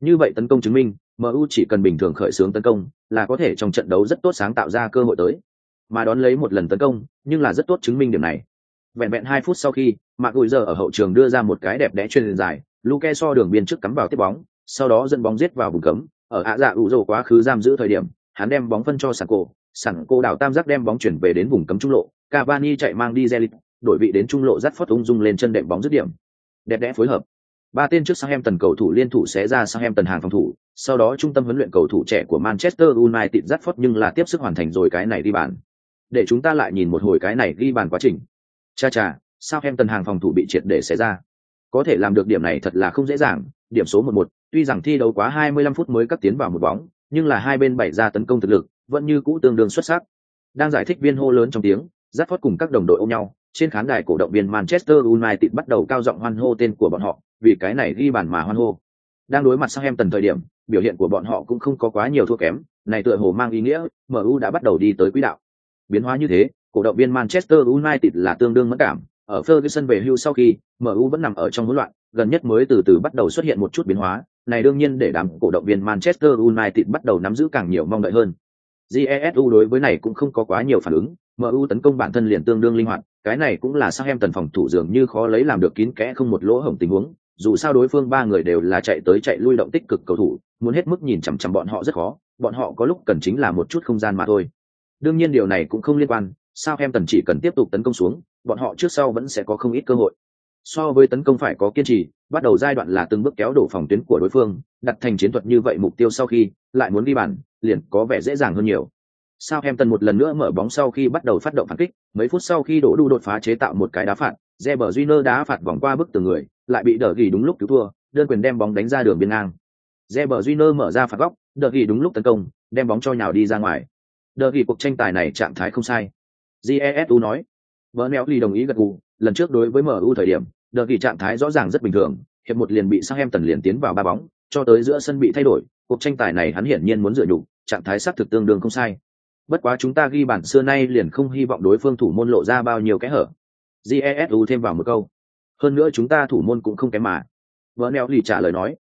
Speaker 1: Như vậy tấn công chứng minh, MU chỉ cần bình thường khởi xướng tấn công, là có thể trong trận đấu rất tốt sáng tạo ra cơ hội tới. Mà đón lấy một lần tấn công, nhưng là rất tốt chứng minh điểm này. Vẹn vẹn hai phút sau khi, Mạc Gùi giờ ở hậu trường đưa ra một cái đẹp đẽ truyền dài, Luke so đường biên trước cắm vào tiếp bóng, sau đó dẫn bóng giết vào vùng cấm, ở ạ dạ ủ rồ quá khứ giam giữ thời điểm, hắn đem bóng phân cho sàn cổ, sàn cổ đảo tam giác đem bóng chuyển về đến vùng cấm trung lộ, Cavani chạy mang đi Zelit, đổi vị đến trung lộ dắt phát ung dung lên chân đệm bóng dứt điểm. Đẹp đẽ phối hợp. Ba tên trước sang em tần cầu thủ liên thủ sẽ ra sang em tần hàng phòng thủ, sau đó trung tâm huấn luyện cầu thủ trẻ của Manchester United dắt phốt nhưng là tiếp sức hoàn thành rồi cái này đi bàn. Để chúng ta lại nhìn một hồi cái này ghi bàn quá trình. Cha cha, sao em tần hàng phòng thủ bị triệt để xé ra. Có thể làm được điểm này thật là không dễ dàng, điểm số một một. tuy rằng thi đấu quá 25 phút mới cắt tiến vào một bóng, nhưng là hai bên bày ra tấn công thực lực, vẫn như cũ tương đương xuất sắc. Đang giải thích viên hô lớn trong tiếng, Rashford cùng các đồng đội ôm nhau, trên khán đài cổ động viên Manchester United bắt đầu cao giọng hoan hô tên của bọn họ, vì cái này ghi bàn mà hoan hô. Đang đối mặt sang em tần thời điểm, biểu hiện của bọn họ cũng không có quá nhiều thua kém, này tựa hồ mang ý nghĩa, MU đã bắt đầu đi tới quỹ đạo. Biến hóa như thế, cổ động viên Manchester United là tương đương mất cảm, ở Ferguson về hưu sau khi, MU vẫn nằm ở trong hỗn loạn, gần nhất mới từ từ bắt đầu xuất hiện một chút biến hóa, này đương nhiên để đám cổ động viên Manchester United bắt đầu nắm giữ càng nhiều mong đợi hơn. Jesu đối với này cũng không có quá nhiều phản ứng, MU tấn công bản thân liền tương đương linh hoạt, cái này cũng là sang em tần phòng thủ dường như khó lấy làm được kín kẽ không một lỗ hổng tình huống, dù sao đối phương ba người đều là chạy tới chạy lui động tích cực cầu thủ, muốn hết mức nhìn chằm chằm bọn họ rất khó, bọn họ có lúc cần chính là một chút không gian mà thôi. Đương nhiên điều này cũng không liên quan, sao em tần chỉ cần tiếp tục tấn công xuống, bọn họ trước sau vẫn sẽ có không ít cơ hội. So với tấn công phải có kiên trì, bắt đầu giai đoạn là từng bước kéo đổ phòng tuyến của đối phương, đặt thành chiến thuật như vậy mục tiêu sau khi lại muốn đi bàn, liền có vẻ dễ dàng hơn nhiều. Sao em tần một lần nữa mở bóng sau khi bắt đầu phát động phản kích, mấy phút sau khi đổ đu đột phá chế tạo một cái đá phạt, Reber Júnior đá phạt vòng qua bức tường người, lại bị đỡ Gỉ đúng lúc cứu thua, đơn quyền đem bóng đánh ra đường biên ngang. Reber Júnior mở ra phạt góc, đỡ Gỉ đúng lúc tấn công, đem bóng cho nhào đi ra ngoài. Đỡ Gỉ cuộc tranh tài này trạng thái không sai. Jesu nói. Bernelli đồng ý gật gù, lần trước đối với MU thời điểm, đỡ Gỉ trạng thái rõ ràng rất bình thường, hiệp một liền bị Southampton liền tiến vào ba bóng, cho tới giữa sân bị thay đổi, cuộc tranh tài này hắn hiển nhiên muốn dựa nhục, trạng thái sắc thực tương đương không sai. Bất quá chúng ta ghi bản xưa nay liền không hy vọng đối phương thủ môn lộ ra bao nhiêu cái hở. Jesu thêm vào một câu. Hơn nữa chúng ta thủ môn cũng không kém mà. Vernel lì trả lời nói.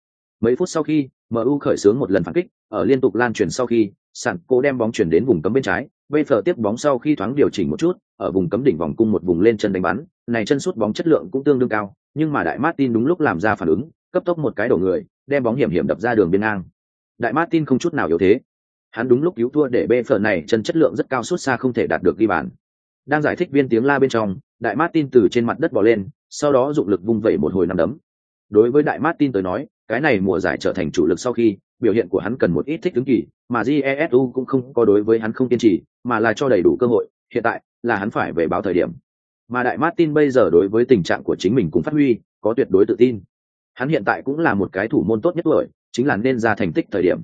Speaker 1: Mấy phút sau khi, MU khởi xướng một lần phản kích, ở liên tục lan truyền sau khi, sẵn cố đem bóng chuyển đến vùng cấm bên trái, bây giờ tiếp bóng sau khi thoáng điều chỉnh một chút, ở vùng cấm đỉnh vòng cung một vùng lên chân đánh bắn, này chân sút bóng chất lượng cũng tương đương cao, nhưng mà đại Martin đúng lúc làm ra phản ứng, cấp tốc một cái đổ người, đem bóng hiểm hiểm đập ra đường biên ngang. Đại Martin không chút nào yếu thế. Hắn đúng lúc cứu thua để bê phở này chân chất lượng rất cao suốt xa không thể đạt được ghi bàn. Đang giải thích viên tiếng la bên trong, Đại Martin từ trên mặt đất bò lên, sau đó dụng lực vung vẩy một hồi nắm đấm. Đối với Đại Martin tới nói, cái này mùa giải trở thành chủ lực sau khi, biểu hiện của hắn cần một ít thích ứng kỳ, mà Jesu cũng không có đối với hắn không kiên trì, mà là cho đầy đủ cơ hội, hiện tại là hắn phải về báo thời điểm. Mà đại Martin bây giờ đối với tình trạng của chính mình cũng phát huy, có tuyệt đối tự tin. Hắn hiện tại cũng là một cái thủ môn tốt nhất tuổi, chính là nên ra thành tích thời điểm.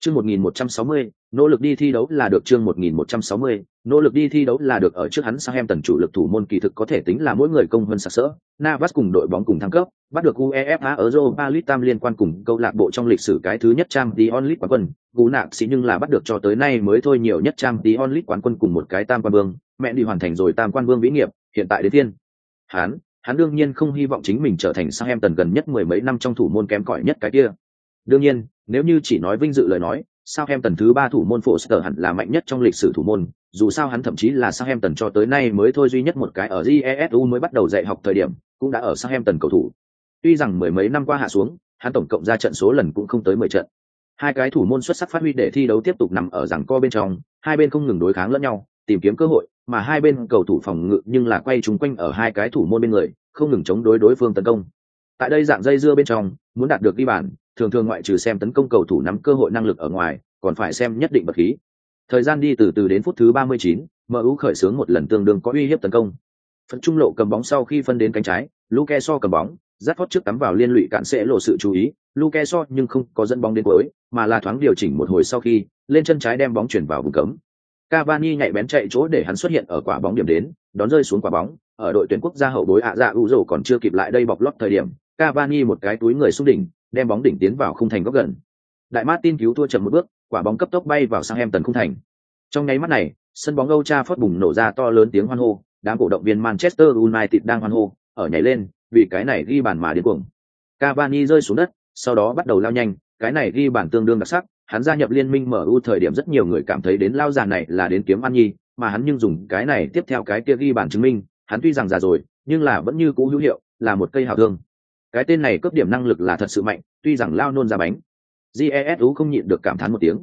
Speaker 1: Chương 1160, nỗ lực đi thi đấu là được chương 1160, nỗ lực đi thi đấu là được ở trước hắn Southampton chủ lực thủ môn kỳ thực có thể tính là mỗi người công hơn sặc sỡ. Navas cùng đội bóng cùng thăng cấp, bắt được UEFA Europa League tam liên quan cùng câu lạc bộ trong lịch sử cái thứ nhất trang Dion League quán quân, Cú nạc sĩ nhưng là bắt được cho tới nay mới thôi nhiều nhất trang Dion League quán quân cùng một cái tam quan vương, mẹ đi hoàn thành rồi tam quan vương vĩ nghiệp, hiện tại đến thiên. Hắn, hắn đương nhiên không hy vọng chính mình trở thành Southampton gần nhất mười mấy năm trong thủ môn kém cỏi nhất cái kia. Đương nhiên, nếu như chỉ nói vinh dự lời nói, Southampton thứ ba thủ môn Foster hẳn là mạnh nhất trong lịch sử thủ môn, dù sao hắn thậm chí là Southampton cho tới nay mới thôi duy nhất một cái ở GESU mới bắt đầu dạy học thời điểm, cũng đã ở Southampton cầu thủ. Tuy rằng mười mấy năm qua hạ xuống, hắn tổng cộng ra trận số lần cũng không tới mười trận. Hai cái thủ môn xuất sắc phát huy để thi đấu tiếp tục nằm ở rằng co bên trong, hai bên không ngừng đối kháng lẫn nhau, tìm kiếm cơ hội, mà hai bên cầu thủ phòng ngự nhưng là quay chúng quanh ở hai cái thủ môn bên người, không ngừng chống đối đối phương tấn công. Tại đây dạng dây dưa bên trong, muốn đạt được ghi bàn, thường thường ngoại trừ xem tấn công cầu thủ nắm cơ hội năng lực ở ngoài, còn phải xem nhất định bật khí. Thời gian đi từ từ đến phút thứ 39, MU khởi xướng một lần tương đương có uy hiếp tấn công. Phần trung lộ cầm bóng sau khi phân đến cánh trái, Luke so cầm bóng, rát phót trước cắm vào liên lụy cạn sẽ lộ sự chú ý, Luke so nhưng không có dẫn bóng đến cuối, mà là thoáng điều chỉnh một hồi sau khi, lên chân trái đem bóng chuyển vào vùng cấm. Cavani nhạy bén chạy chỗ để hắn xuất hiện ở quả bóng điểm đến, đón rơi xuống quả bóng, ở đội tuyển quốc gia hậu bối ạ dạ Uzo còn chưa kịp lại đây bọc lót thời điểm, Cavani một cái túi người xuống đỉnh, đem bóng đỉnh tiến vào khung thành góc gần. Đại Martin cứu thua chậm một bước, quả bóng cấp tốc bay vào sang em tần khung thành. Trong nháy mắt này, sân bóng Old Trafford bùng nổ ra to lớn tiếng hoan hô, đám cổ động viên Manchester United đang hoan hô, ở nhảy lên, vì cái này ghi bàn mà điên cuồng. Cavani rơi xuống đất, sau đó bắt đầu lao nhanh, cái này ghi bàn tương đương đặc sắc, hắn gia nhập liên minh MU thời điểm rất nhiều người cảm thấy đến lao già này là đến kiếm ăn nhi, mà hắn nhưng dùng cái này tiếp theo cái kia ghi bàn chứng minh, hắn tuy rằng già rồi, nhưng là vẫn như cũ hữu hiệu, là một cây hào thương. Cái tên này cấp điểm năng lực là thật sự mạnh, tuy rằng lao nôn ra bánh. Jesu không nhịn được cảm thán một tiếng.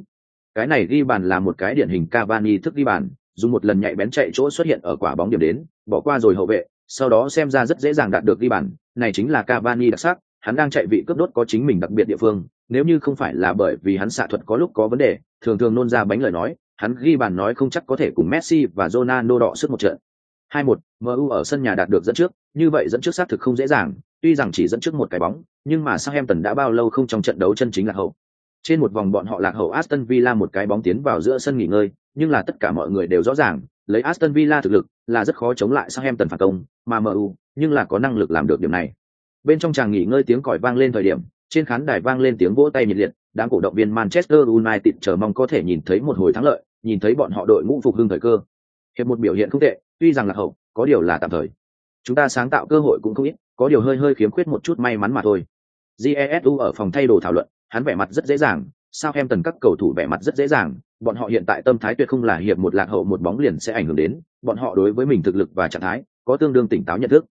Speaker 1: Cái này ghi bàn là một cái điển hình Cavani thức ghi bàn, dùng một lần nhạy bén chạy chỗ xuất hiện ở quả bóng điểm đến, bỏ qua rồi hậu vệ, sau đó xem ra rất dễ dàng đạt được ghi bàn, này chính là Cavani đặc sắc, hắn đang chạy vị cướp đốt có chính mình đặc biệt địa phương, nếu như không phải là bởi vì hắn xạ thuật có lúc có vấn đề, thường thường nôn ra bánh lời nói, hắn ghi bàn nói không chắc có thể cùng Messi và Ronaldo đọ sức một trận. 2-1, MU ở sân nhà đạt được dẫn trước, như vậy dẫn trước xác thực không dễ dàng, tuy rằng chỉ dẫn trước một cái bóng, nhưng mà Southampton đã bao lâu không trong trận đấu chân chính là hậu. Trên một vòng bọn họ lạc hậu Aston Villa một cái bóng tiến vào giữa sân nghỉ ngơi, nhưng là tất cả mọi người đều rõ ràng, lấy Aston Villa thực lực là rất khó chống lại Southampton phản công, mà MU nhưng là có năng lực làm được điểm này. Bên trong tràng nghỉ ngơi tiếng còi vang lên thời điểm, trên khán đài vang lên tiếng vỗ tay nhiệt liệt, đám cổ động viên Manchester United chờ mong có thể nhìn thấy một hồi thắng lợi, nhìn thấy bọn họ đội ngũ phục hưng thời cơ. Hiệp một biểu hiện không tệ, tuy rằng là hậu, có điều là tạm thời. Chúng ta sáng tạo cơ hội cũng không ít, có điều hơi hơi khiếm khuyết một chút may mắn mà thôi. Jesu ở phòng thay đồ thảo luận, hắn vẻ mặt rất dễ dàng, sao em tần các cầu thủ vẻ mặt rất dễ dàng, bọn họ hiện tại tâm thái tuyệt không là hiệp một lạc hậu một bóng liền sẽ ảnh hưởng đến, bọn họ đối với mình thực lực và trạng thái có tương đương tỉnh táo nhận thức.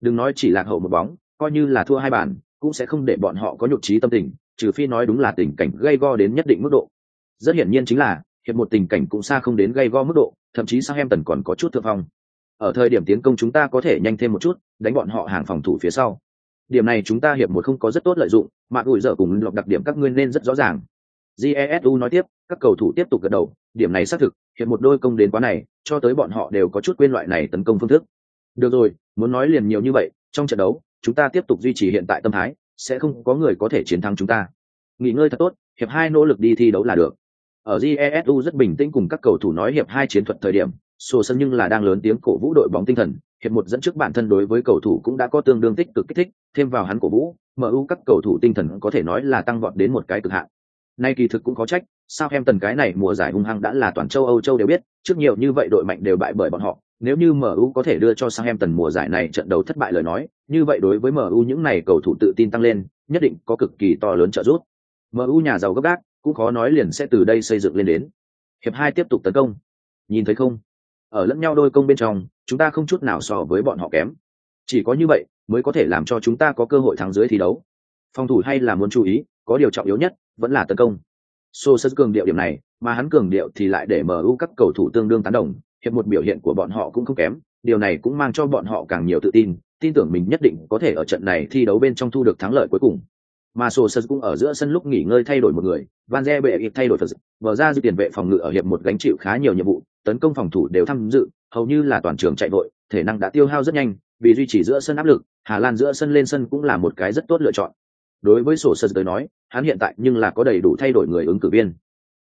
Speaker 1: Đừng nói chỉ lạc hậu một bóng, coi như là thua hai bàn, cũng sẽ không để bọn họ có nhục trí tâm tình, trừ phi nói đúng là tình cảnh gây go đến nhất định mức độ. Rất hiển nhiên chính là, hiệp một tình cảnh cũng xa không đến gây go mức độ, thậm chí Southampton còn có chút thượng phong. Ở thời điểm tiến công chúng ta có thể nhanh thêm một chút, đánh bọn họ hàng phòng thủ phía sau. Điểm này chúng ta hiệp một không có rất tốt lợi dụng, mà ủi dở cùng lọc đặc điểm các ngươi nên rất rõ ràng. Jesu nói tiếp, các cầu thủ tiếp tục gật đầu, điểm này xác thực, hiệp một đôi công đến quá này, cho tới bọn họ đều có chút quên loại này tấn công phương thức. Được rồi, muốn nói liền nhiều như vậy, trong trận đấu, chúng ta tiếp tục duy trì hiện tại tâm thái, sẽ không có người có thể chiến thắng chúng ta. Nghỉ ngơi thật tốt, hiệp hai nỗ lực đi thi đấu là được. Ở Jesu rất bình tĩnh cùng các cầu thủ nói hiệp hai chiến thuật thời điểm, sổ sân nhưng là đang lớn tiếng cổ vũ đội bóng tinh thần, hiệp một dẫn trước bản thân đối với cầu thủ cũng đã có tương đương tích cực kích thích, thêm vào hắn cổ vũ mu các cầu thủ tinh thần có thể nói là tăng vọt đến một cái cực hạn. Nay kỳ thực cũng có trách sao em tần cái này mùa giải hung hăng đã là toàn châu âu châu đều biết, trước nhiều như vậy đội mạnh đều bại bởi bọn họ, nếu như mu có thể đưa cho sang em tần mùa giải này trận đấu thất bại lời nói, như vậy đối với mu những này cầu thủ tự tin tăng lên, nhất định có cực kỳ to lớn trợ giúp. Mu nhà giàu gấp gác, cũng khó nói liền sẽ từ đây xây dựng lên đến. Hiệp hai tiếp tục tấn công. Nhìn thấy không? Ở lẫn nhau đôi công bên trong, chúng ta không chút nào so với bọn họ kém. Chỉ có như vậy mới có thể làm cho chúng ta có cơ hội thắng dưới thi đấu. Phòng thủ hay là muốn chú ý, có điều trọng yếu nhất vẫn là tấn công. Sô sơ cường điệu điểm này, mà hắn cường điệu thì lại để mu các cầu thủ tương đương tán đồng, hiệp một biểu hiện của bọn họ cũng không kém, điều này cũng mang cho bọn họ càng nhiều tự tin tin tưởng mình nhất định có thể ở trận này thi đấu bên trong thu được thắng lợi cuối cùng mà sổ sơ cũng ở giữa sân lúc nghỉ ngơi thay đổi một người, van re bệ ít thay đổi phật vờ ra dư tiền vệ phòng ngự ở hiệp một gánh chịu khá nhiều nhiệm vụ, tấn công phòng thủ đều tham dự, hầu như là toàn trường chạy vội, thể năng đã tiêu hao rất nhanh, vì duy trì giữa sân áp lực, hà lan giữa sân lên sân cũng là một cái rất tốt lựa chọn. Đối với sổ sân tới nói, hắn hiện tại nhưng là có đầy đủ thay đổi người ứng cử viên.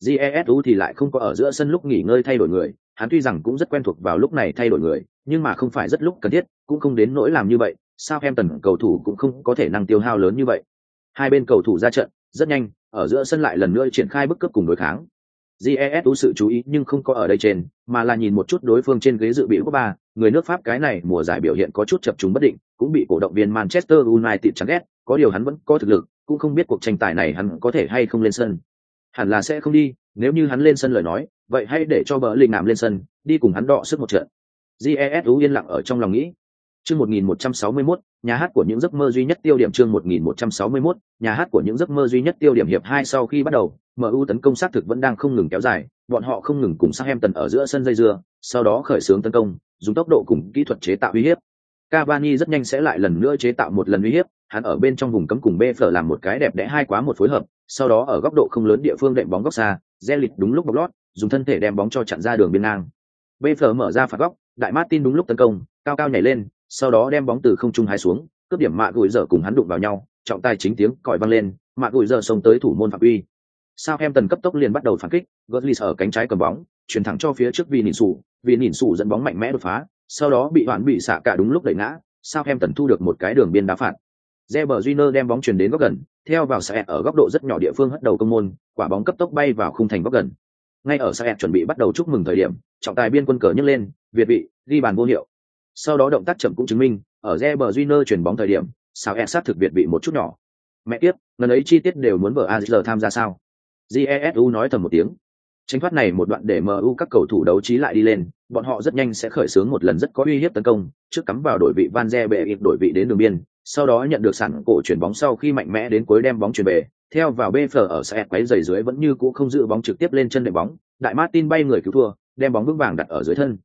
Speaker 1: Jesu thì lại không có ở giữa sân lúc nghỉ ngơi thay đổi người, hắn tuy rằng cũng rất quen thuộc vào lúc này thay đổi người, nhưng mà không phải rất lúc cần thiết, cũng không đến nỗi làm như vậy sao em tần cầu thủ cũng không có thể năng tiêu hao lớn như vậy hai bên cầu thủ ra trận, rất nhanh, ở giữa sân lại lần nữa triển khai bức cướp cùng đối kháng. Jesu sự chú ý nhưng không có ở đây trên, mà là nhìn một chút đối phương trên ghế dự bị quốc ba. Người nước pháp cái này mùa giải biểu hiện có chút chập chúng bất định, cũng bị cổ động viên manchester united chán ghét, có điều hắn vẫn có thực lực, cũng không biết cuộc tranh tài này hắn có thể hay không lên sân. Hẳn là sẽ không đi, nếu như hắn lên sân lời nói, vậy hãy để cho bờ linh nằm lên sân, đi cùng hắn đọ sức một trận. Jesu yên lặng ở trong lòng nghĩ chương 1161, nhà hát của những giấc mơ duy nhất tiêu điểm chương 1161, nhà hát của những giấc mơ duy nhất tiêu điểm hiệp hai sau khi bắt đầu mu tấn công sát thực vẫn đang không ngừng kéo dài bọn họ không ngừng cùng Southampton ở giữa sân dây dưa sau đó khởi xướng tấn công dùng tốc độ cùng kỹ thuật chế tạo uy hiếp. Cavani rất nhanh sẽ lại lần nữa chế tạo một lần uy hiếp hắn ở bên trong vùng cấm cùng BF làm một cái đẹp đẽ hai quá một phối hợp sau đó ở góc độ không lớn địa phương đệm bóng góc xa Zelit đúng lúc bọc lót dùng thân thể đem bóng cho chặn ra đường biên ngang. BF mở ra phạt góc đại Martin đúng lúc tấn công cao cao nhảy lên sau đó đem bóng từ không trung hai xuống cướp điểm mạ gùi dở cùng hắn đụng vào nhau trọng tài chính tiếng còi vang lên mạ gùi dở xông tới thủ môn phạm uy sao em tần cấp tốc liền bắt đầu phản kích Götze ở cánh trái cầm bóng chuyển thẳng cho phía trước vì nhìn sủ vì nhìn sủ dẫn bóng mạnh mẽ đột phá sau đó bị hoãn bị xả cả đúng lúc đẩy ngã sao em tần thu được một cái đường biên đá phạt Reber Júnior đem bóng chuyển đến góc gần, theo vào Saet ở góc độ rất nhỏ địa phương hất đầu công môn, quả bóng cấp tốc bay vào khung thành góc gần. Ngay ở Saet chuẩn bị bắt đầu chúc mừng thời điểm, trọng tài biên quân cờ nhấc lên, việt vị, ghi bàn vô hiệu. Sau đó động tác chậm cũng chứng minh, ở Reberjiner chuyển bóng thời điểm, sao e sát thực biệt bị một chút nhỏ. Mẹ tiếp, lần ấy chi tiết đều muốn vợ AZL tham gia sao? Jesu nói thầm một tiếng. Tranh thoát này một đoạn để MU các cầu thủ đấu trí lại đi lên, bọn họ rất nhanh sẽ khởi xướng một lần rất có uy hiếp tấn công, trước cắm vào đội vị Van re bệ đổi vị đến đường biên, sau đó nhận được sẵn cổ chuyển bóng sau khi mạnh mẽ đến cuối đem bóng chuyển về, theo vào BF ở xe quấy giày dưới vẫn như cũ không giữ bóng trực tiếp lên chân đệm bóng, đại Martin bay người cứu thua, đem bóng vững vàng đặt ở dưới thân.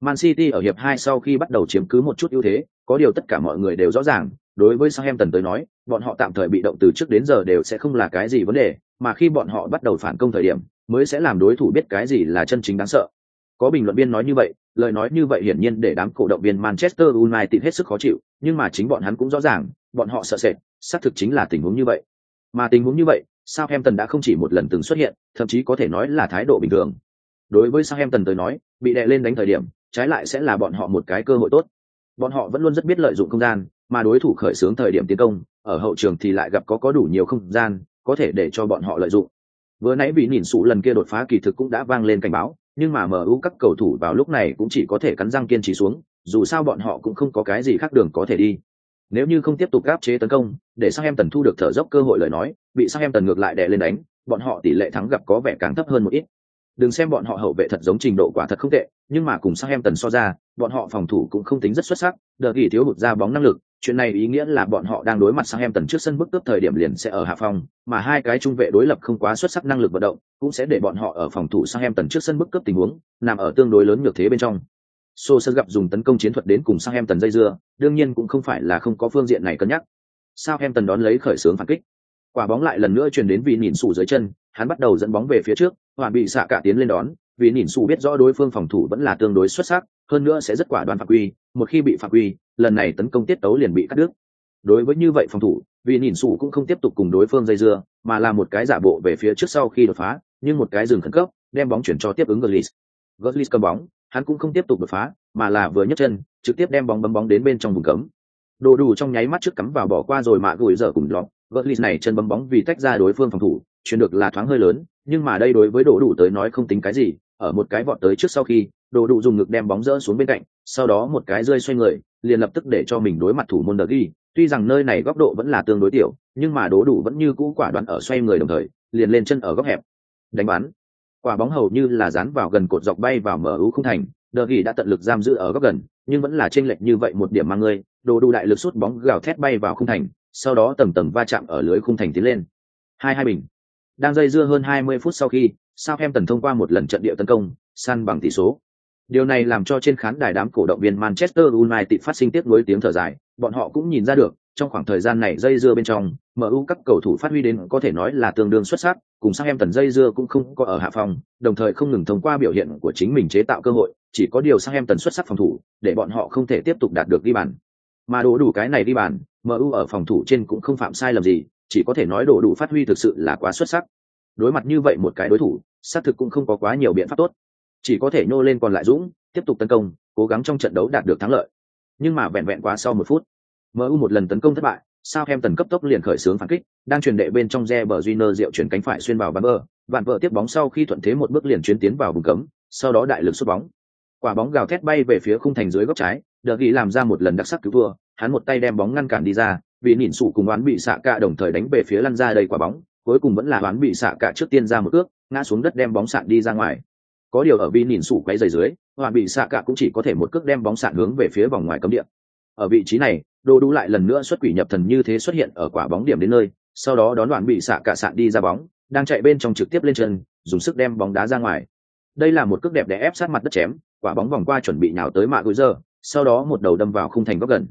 Speaker 1: Man City ở hiệp 2 sau khi bắt đầu chiếm cứ một chút ưu thế, có điều tất cả mọi người đều rõ ràng, đối với Southampton tới nói, bọn họ tạm thời bị động từ trước đến giờ đều sẽ không là cái gì vấn đề, mà khi bọn họ bắt đầu phản công thời điểm, mới sẽ làm đối thủ biết cái gì là chân chính đáng sợ. Có bình luận viên nói như vậy, lời nói như vậy hiển nhiên để đám cổ động viên Manchester United hết sức khó chịu, nhưng mà chính bọn hắn cũng rõ ràng, bọn họ sợ sệt, xác thực chính là tình huống như vậy. Mà tình huống như vậy, Southampton đã không chỉ một lần từng xuất hiện, thậm chí có thể nói là thái độ bình thường. Đối với Southampton tới nói, bị đè lên đánh thời điểm, trái lại sẽ là bọn họ một cái cơ hội tốt. Bọn họ vẫn luôn rất biết lợi dụng không gian, mà đối thủ khởi xướng thời điểm tiến công, ở hậu trường thì lại gặp có có đủ nhiều không gian, có thể để cho bọn họ lợi dụng. Vừa nãy bị nhìn sụ lần kia đột phá kỳ thực cũng đã vang lên cảnh báo, nhưng mà MU các cầu thủ vào lúc này cũng chỉ có thể cắn răng kiên trì xuống, dù sao bọn họ cũng không có cái gì khác đường có thể đi. Nếu như không tiếp tục áp chế tấn công, để sang em tần thu được thở dốc cơ hội lời nói, bị sang em tần ngược lại đè lên đánh, bọn họ tỷ lệ thắng gặp có vẻ càng thấp hơn một ít. Đừng xem bọn họ hậu vệ thật giống trình độ quả thật không tệ, nhưng mà cùng sang em tần so ra, bọn họ phòng thủ cũng không tính rất xuất sắc, đợt gỉ thiếu hụt ra bóng năng lực, chuyện này ý nghĩa là bọn họ đang đối mặt sang em tần trước sân bức cướp thời điểm liền sẽ ở hạ phòng, mà hai cái trung vệ đối lập không quá xuất sắc năng lực vận động, cũng sẽ để bọn họ ở phòng thủ sang em tần trước sân bức cướp tình huống, nằm ở tương đối lớn nhược thế bên trong. Sô sân gặp dùng tấn công chiến thuật đến cùng sang em tần dây dưa, đương nhiên cũng không phải là không có phương diện này cân nhắc. Sao em tần đón lấy khởi xướng phản kích, quả bóng lại lần nữa truyền đến vị nhìn sủ dưới chân, hắn bắt đầu dẫn bóng về phía trước, hoàn bị xạ cả tiến lên đón, vì nhìn sủ biết rõ đối phương phòng thủ vẫn là tương đối xuất sắc, hơn nữa sẽ rất quả đoán phạm quy, một khi bị phạm quy, lần này tấn công tiết tấu liền bị cắt đứt. Đối với như vậy phòng thủ, vì nhìn sủ cũng không tiếp tục cùng đối phương dây dưa, mà là một cái giả bộ về phía trước sau khi đột phá, nhưng một cái dừng khẩn cấp, đem bóng chuyển cho tiếp ứng gurlis gurlis cầm bóng, hắn cũng không tiếp tục đột phá mà là vừa nhấc chân trực tiếp đem bóng bấm bóng đến bên trong vùng cấm. Đồ đủ trong nháy mắt trước cắm vào bỏ qua rồi mạ gửi dở cùng lọt gợt này chân bấm bóng vì tách ra đối phương phòng thủ chuyển được là thoáng hơi lớn nhưng mà đây đối với đồ đủ tới nói không tính cái gì ở một cái vọt tới trước sau khi đồ đủ dùng ngực đem bóng rỡ xuống bên cạnh sau đó một cái rơi xoay người liền lập tức để cho mình đối mặt thủ môn đờ tuy rằng nơi này góc độ vẫn là tương đối tiểu nhưng mà đồ đủ vẫn như cũ quả đoán ở xoay người đồng thời liền lên chân ở góc hẹp. Đánh bắn. Quả bóng hầu như là dán vào gần cột dọc bay vào mở ưu không thành đờ đã tận lực giam giữ ở góc gần nhưng vẫn là chênh lệch như vậy một điểm mang người, đồ đủ đại lực sút bóng gào thét bay vào không thành sau đó tầng tầng va chạm ở lưới khung thành tiến lên. Hai hai bình. Đang dây dưa hơn 20 phút sau khi Southampton thông qua một lần trận địa tấn công săn bằng tỷ số. Điều này làm cho trên khán đài đám cổ động viên Manchester United phát sinh tiếc nuối tiếng thở dài, bọn họ cũng nhìn ra được, trong khoảng thời gian này dây dưa bên trong MU các cầu thủ phát huy đến có thể nói là tương đương xuất sắc, cùng Southampton dây dưa cũng không có ở hạ phòng đồng thời không ngừng thông qua biểu hiện của chính mình chế tạo cơ hội, chỉ có điều Southampton xuất sắc phòng thủ, để bọn họ không thể tiếp tục đạt được ghi bàn mà đổ đủ cái này đi bàn mu ở phòng thủ trên cũng không phạm sai lầm gì, chỉ có thể nói đổ đủ phát huy thực sự là quá xuất sắc. Đối mặt như vậy một cái đối thủ, xác thực cũng không có quá nhiều biện pháp tốt. Chỉ có thể nhô lên còn lại dũng, tiếp tục tấn công, cố gắng trong trận đấu đạt được thắng lợi. Nhưng mà vẹn vẹn quá sau một phút mu một lần tấn công thất bại, sao em tần cấp tốc liền khởi xướng phản kích, đang truyền đệ bên trong re bờ Junior diệu chuyển cánh phải xuyên vào bắn bờ, vạn vợ tiếp bóng sau khi thuận thế một bước liền chuyến tiến vào vùng cấm, sau đó đại lực xuất bóng. Quả bóng gào thét bay về phía khung thành dưới góc trái đờ ghi làm ra một lần đặc sắc cứu thua hắn một tay đem bóng ngăn cản đi ra, vì nhìn Sủ cùng đoán bị xạ cả đồng thời đánh về phía lăn ra đầy quả bóng, cuối cùng vẫn là đoán bị xạ cả trước tiên ra một ước ngã xuống đất đem bóng sạn đi ra ngoài. Có điều ở vì nhìn Sủ quay dày dưới đoán bị xạ cả cũng chỉ có thể một cước đem bóng sạn hướng về phía vòng ngoài cấm địa. Ở vị trí này đồ Đu lại lần nữa xuất quỷ nhập thần như thế xuất hiện ở quả bóng điểm đến nơi, sau đó đón đoạn bị xạ cả sạn đi ra bóng, đang chạy bên trong trực tiếp lên chân, dùng sức đem bóng đá ra ngoài. Đây là một cước đẹp đẽ ép sát mặt đất chém, quả bóng vòng qua chuẩn bị nhào tới mạ gối giờ sau đó một đầu đâm vào khung thành góc gần.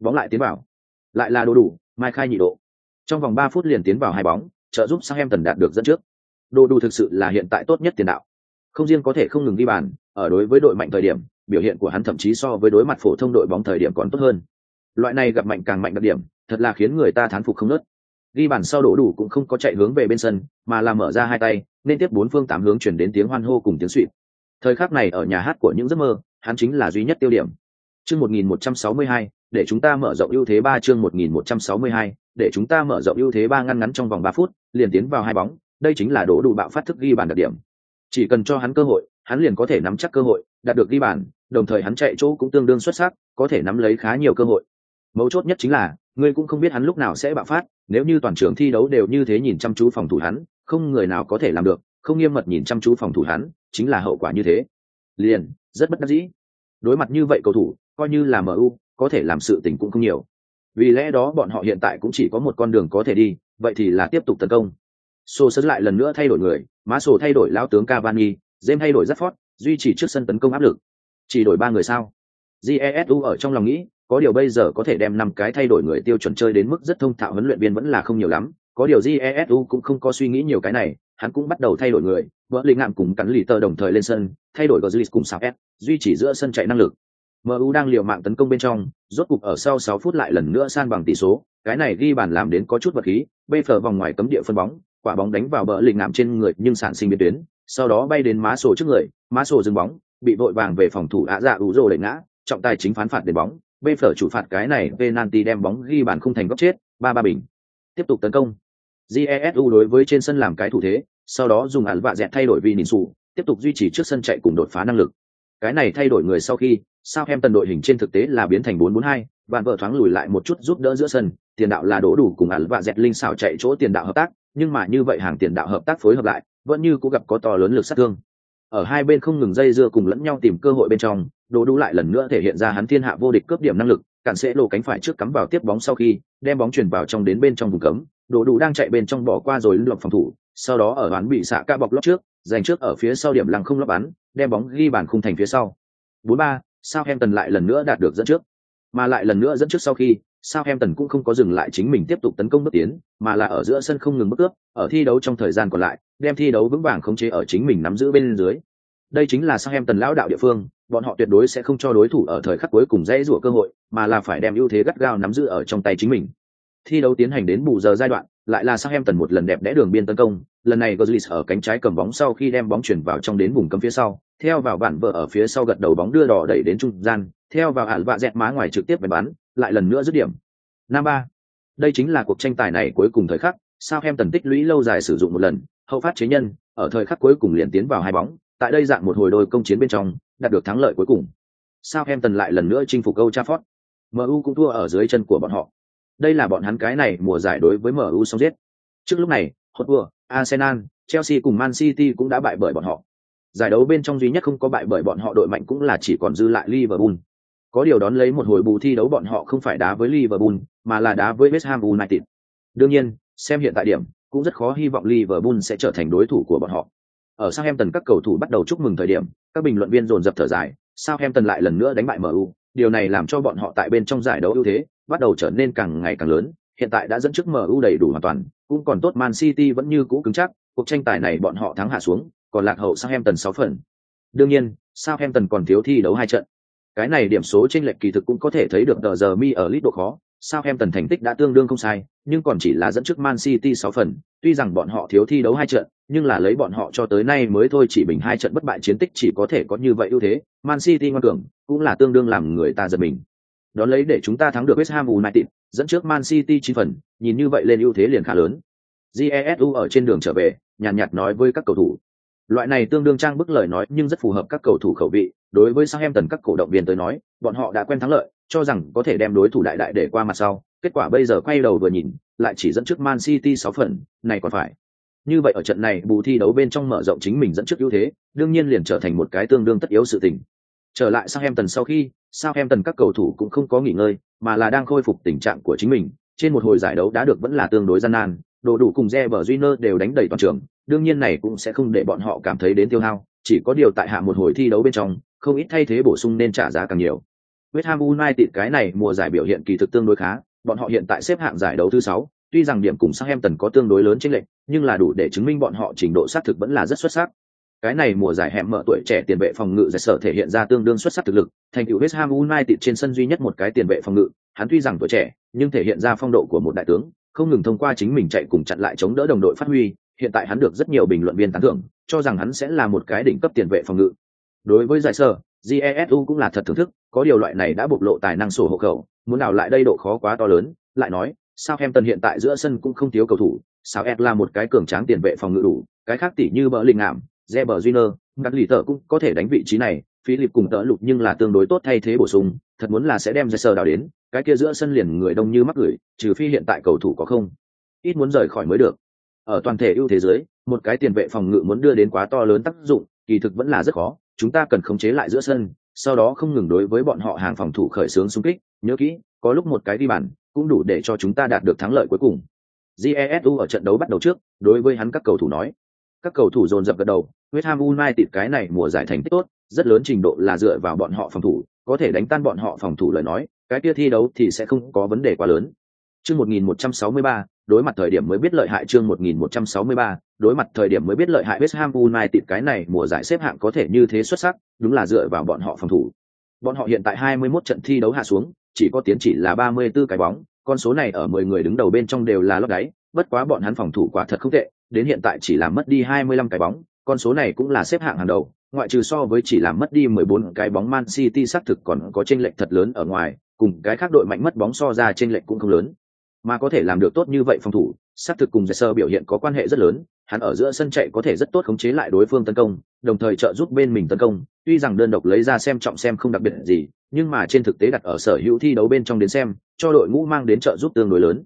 Speaker 1: Bóng lại tiến vào. Lại là đồ đủ, mai khai nhị độ. Trong vòng ba phút liền tiến vào hai bóng, trợ giúp sang em tần đạt được dẫn trước. Đồ đủ thực sự là hiện tại tốt nhất tiền đạo. Không riêng có thể không ngừng đi bàn, ở đối với đội mạnh thời điểm, biểu hiện của hắn thậm chí so với đối mặt phổ thông đội bóng thời điểm còn tốt hơn. Loại này gặp mạnh càng mạnh đặc điểm, thật là khiến người ta thán phục không nớt. Ghi bàn sau đổ đủ cũng không có chạy hướng về bên sân, mà là mở ra hai tay, nên tiếp bốn phương tám hướng chuyển đến tiếng hoan hô cùng tiếng suỵt thời khắc này ở nhà hát của những giấc mơ, hắn chính là duy nhất tiêu điểm chương một nghìn một trăm sáu mươi hai, để chúng ta mở rộng ưu thế ba chương một nghìn một trăm sáu mươi hai, để chúng ta mở rộng ưu thế ba ngăn ngắn trong vòng ba phút, liền tiến vào hai bóng, đây chính là đổ đủ bạo phát thức ghi bàn đặc điểm. Chỉ cần cho hắn cơ hội, hắn liền có thể nắm chắc cơ hội, đạt được ghi bàn, đồng thời hắn chạy chỗ cũng tương đương xuất sắc, có thể nắm lấy khá nhiều cơ hội. Mấu chốt nhất chính là, ngươi cũng không biết hắn lúc nào sẽ bạo phát, nếu như toàn trường thi đấu đều như thế nhìn chăm chú phòng thủ hắn, không người nào có thể làm được, không nghiêm mật nhìn chăm chú phòng thủ hắn, chính là hậu quả như thế. Liền, rất bất đắc dĩ. Đối mặt như vậy cầu thủ coi như là mu có thể làm sự tình cũng không nhiều. Vì lẽ đó bọn họ hiện tại cũng chỉ có một con đường có thể đi, vậy thì là tiếp tục tấn công. Sô sấn lại lần nữa thay đổi người, má sổ thay đổi lão tướng cavani jem thay đổi rất phót, duy trì trước sân tấn công áp lực. Chỉ đổi ba người sao? Jesu ở trong lòng nghĩ, có điều bây giờ có thể đem năm cái thay đổi người tiêu chuẩn chơi đến mức rất thông thạo huấn luyện viên vẫn là không nhiều lắm. Có điều jesu cũng không có suy nghĩ nhiều cái này, hắn cũng bắt đầu thay đổi người. Vợ linh ngạm cùng cắn lì tờ đồng thời lên sân, thay đổi gozlis cùng sao s duy trì giữa sân chạy năng lực mu đang liều mạng tấn công bên trong, rốt cục ở sau 6 phút lại lần nữa san bằng tỷ số. Cái này ghi bàn làm đến có chút vật khí bê phở vòng ngoài cấm địa phân bóng, quả bóng đánh vào bờ linh ngạm trên người nhưng sản sinh biến tuyến. Sau đó bay đến má sổ trước người, má sổ dừng bóng, bị vội vàng về phòng thủ ạ dạ ủ rồ đẩy ngã, trọng tài chính phán phạt đền bóng. Bê phở chủ phạt cái này, penalty đem bóng ghi bàn không thành góc chết, ba ba bình. Tiếp tục tấn công. Jesu đối với trên sân làm cái thủ thế, sau đó dùng ẩn vạ dẹt thay đổi vì nhìn sụ, tiếp tục duy trì trước sân chạy cùng đột phá năng lực. Cái này thay đổi người sau khi sao em tần đội hình trên thực tế là biến thành 4-4-2, bạn vợ thoáng lùi lại một chút giúp đỡ giữa sân, tiền đạo là đổ đủ cùng ẩn và dẹt linh xảo chạy chỗ tiền đạo hợp tác, nhưng mà như vậy hàng tiền đạo hợp tác phối hợp lại, vẫn như cũng gặp có to lớn lực sát thương. Ở hai bên không ngừng dây dưa cùng lẫn nhau tìm cơ hội bên trong, Đỗ Đủ lại lần nữa thể hiện ra hắn thiên hạ vô địch cướp điểm năng lực, cản sẽ lộ cánh phải trước cắm vào tiếp bóng sau khi, đem bóng chuyển vào trong đến bên trong vùng cấm, Đỗ Đủ đang chạy bên trong bỏ qua rồi lập phòng thủ, sau đó ở hắn bị xạ ca bọc lót trước, giành trước ở phía sau điểm lăng không lấp bắn, đem bóng ghi bàn khung thành phía sau. 4-3, Southampton lại lần nữa đạt được dẫn trước. Mà lại lần nữa dẫn trước sau khi, Southampton cũng không có dừng lại chính mình tiếp tục tấn công bước tiến, mà là ở giữa sân không ngừng bước cướp, ở thi đấu trong thời gian còn lại, đem thi đấu vững vàng khống chế ở chính mình nắm giữ bên dưới. Đây chính là Southampton lão đạo địa phương, bọn họ tuyệt đối sẽ không cho đối thủ ở thời khắc cuối cùng dễ rủa cơ hội, mà là phải đem ưu thế gắt gao nắm giữ ở trong tay chính mình. Thi đấu tiến hành đến bù giờ giai đoạn, lại là Southampton một lần đẹp đẽ đường biên tấn công, lần này Gozlis ở cánh trái cầm bóng sau khi đem bóng chuyển vào trong đến vùng cấm phía sau, theo vào bản vợ ở phía sau gật đầu bóng đưa đỏ đẩy đến trung gian, theo vào ản vạ dẹt má ngoài trực tiếp về bắn, lại lần nữa dứt điểm. Nam ba. Đây chính là cuộc tranh tài này cuối cùng thời khắc, sao em tần tích lũy lâu dài sử dụng một lần, hậu phát chế nhân, ở thời khắc cuối cùng liền tiến vào hai bóng, tại đây dạng một hồi đôi công chiến bên trong, đạt được thắng lợi cuối cùng. Sao em tần lại lần nữa chinh phục Old Trafford. MU cũng thua ở dưới chân của bọn họ. Đây là bọn hắn cái này mùa giải đối với MU xong giết. Trước lúc này, Hotspur, Arsenal, Chelsea cùng Man City cũng đã bại bởi bọn họ. Giải đấu bên trong duy nhất không có bại bởi bọn họ đội mạnh cũng là chỉ còn dư lại Liverpool. Có điều đón lấy một hồi bù thi đấu bọn họ không phải đá với Liverpool, mà là đá với West Ham United. Đương nhiên, xem hiện tại điểm, cũng rất khó hy vọng Liverpool sẽ trở thành đối thủ của bọn họ. Ở Southampton các cầu thủ bắt đầu chúc mừng thời điểm, các bình luận viên dồn dập thở dài, Southampton lại lần nữa đánh bại MU, điều này làm cho bọn họ tại bên trong giải đấu ưu thế bắt đầu trở nên càng ngày càng lớn, hiện tại đã dẫn trước MU đầy đủ hoàn toàn, cũng còn tốt Man City vẫn như cũ cứng chắc, cuộc tranh tài này bọn họ thắng hạ xuống, còn lạc hậu Southampton 6 phần. Đương nhiên, Southampton còn thiếu thi đấu hai trận. Cái này điểm số trên lệch kỳ thực cũng có thể thấy được tờ giờ mi ở lít độ khó, Southampton thành tích đã tương đương không sai, nhưng còn chỉ là dẫn trước Man City 6 phần, tuy rằng bọn họ thiếu thi đấu hai trận, nhưng là lấy bọn họ cho tới nay mới thôi chỉ bình hai trận bất bại chiến tích chỉ có thể có như vậy ưu thế, Man City ngoan cường, cũng là tương đương làm người ta giật mình. Đó lấy để chúng ta thắng được West Ham United, dẫn trước Man City 9 phần, nhìn như vậy lên ưu thế liền khá lớn. Jesu ở trên đường trở về, nhàn nhạt, nhạt nói với các cầu thủ. Loại này tương đương trang bức lời nói nhưng rất phù hợp các cầu thủ khẩu vị, đối với Southampton các cổ động viên tới nói, bọn họ đã quen thắng lợi, cho rằng có thể đem đối thủ đại đại để qua mặt sau, kết quả bây giờ quay đầu vừa nhìn, lại chỉ dẫn trước Man City 6 phần, này còn phải. Như vậy ở trận này bù thi đấu bên trong mở rộng chính mình dẫn trước ưu thế, đương nhiên liền trở thành một cái tương đương tất yếu sự tình. Trở lại Southampton sau khi, Southampton các cầu thủ cũng không có nghỉ ngơi, mà là đang khôi phục tình trạng của chính mình. Trên một hồi giải đấu đã được vẫn là tương đối gian nan, đồ đủ cùng Reber Júnior đều đánh đầy toàn trường, đương nhiên này cũng sẽ không để bọn họ cảm thấy đến tiêu hao, chỉ có điều tại hạ một hồi thi đấu bên trong, không ít thay thế bổ sung nên trả giá càng nhiều. West Ham United cái này mùa giải biểu hiện kỳ thực tương đối khá, bọn họ hiện tại xếp hạng giải đấu thứ sáu, tuy rằng điểm cùng Southampton có tương đối lớn chênh lệch, nhưng là đủ để chứng minh bọn họ trình độ sát thực vẫn là rất xuất sắc. Cái này mùa giải hẻm mở tuổi trẻ tiền vệ phòng ngự giải sở thể hiện ra tương đương xuất sắc thực lực, thành tựu West Ham United trên sân duy nhất một cái tiền vệ phòng ngự, hắn tuy rằng tuổi trẻ, nhưng thể hiện ra phong độ của một đại tướng, không ngừng thông qua chính mình chạy cùng chặn lại chống đỡ đồng đội phát huy, hiện tại hắn được rất nhiều bình luận viên tán thưởng, cho rằng hắn sẽ là một cái đỉnh cấp tiền vệ phòng ngự. Đối với giải sở, jesu cũng là thật thưởng thức có điều loại này đã bộc lộ tài năng sổ hộ khẩu muốn nào lại đây độ khó quá to lớn lại nói sao em hiện tại giữa sân cũng không thiếu cầu thủ sao ed là một cái cường tráng tiền vệ phòng ngự đủ cái khác tỷ như bỡ linh ngạm, Reber Junior, ngắt lì tờ cũng có thể đánh vị trí này, Philip cùng tớ lục nhưng là tương đối tốt thay thế bổ sung, thật muốn là sẽ đem Jesser đào đến, cái kia giữa sân liền người đông như mắc gửi, trừ phi hiện tại cầu thủ có không. Ít muốn rời khỏi mới được. Ở toàn thể ưu thế giới, một cái tiền vệ phòng ngự muốn đưa đến quá to lớn tác dụng, kỳ thực vẫn là rất khó, chúng ta cần khống chế lại giữa sân, sau đó không ngừng đối với bọn họ hàng phòng thủ khởi xướng xung kích, nhớ kỹ, có lúc một cái đi bàn cũng đủ để cho chúng ta đạt được thắng lợi cuối cùng. Jesu ở trận đấu bắt đầu trước, đối với hắn các cầu thủ nói. Các cầu thủ dồn dập gật đầu, huyết Ham United cái này mùa giải thành tích tốt, rất lớn trình độ là dựa vào bọn họ phòng thủ, có thể đánh tan bọn họ phòng thủ lời nói, cái kia thi đấu thì sẽ không có vấn đề quá lớn. Chương 1163, đối mặt thời điểm mới biết lợi hại chương 1163, đối mặt thời điểm mới biết lợi hại West Ham United cái này mùa giải xếp hạng có thể như thế xuất sắc, đúng là dựa vào bọn họ phòng thủ. Bọn họ hiện tại 21 trận thi đấu hạ xuống, chỉ có tiến chỉ là 34 cái bóng, con số này ở 10 người đứng đầu bên trong đều là lót đáy, bất quá bọn hắn phòng thủ quả thật không tệ, đến hiện tại chỉ làm mất đi 25 cái bóng, con số này cũng là xếp hạng hàng đầu, ngoại trừ so với chỉ làm mất đi 14 cái bóng Man City xác thực còn có chênh lệch thật lớn ở ngoài, cùng cái khác đội mạnh mất bóng so ra chênh lệch cũng không lớn mà có thể làm được tốt như vậy phòng thủ, xác thực cùng giải sơ biểu hiện có quan hệ rất lớn, hắn ở giữa sân chạy có thể rất tốt khống chế lại đối phương tấn công, đồng thời trợ giúp bên mình tấn công, tuy rằng đơn độc lấy ra xem trọng xem không đặc biệt gì, nhưng mà trên thực tế đặt ở sở hữu thi đấu bên trong đến xem, cho đội ngũ mang đến trợ giúp tương đối lớn.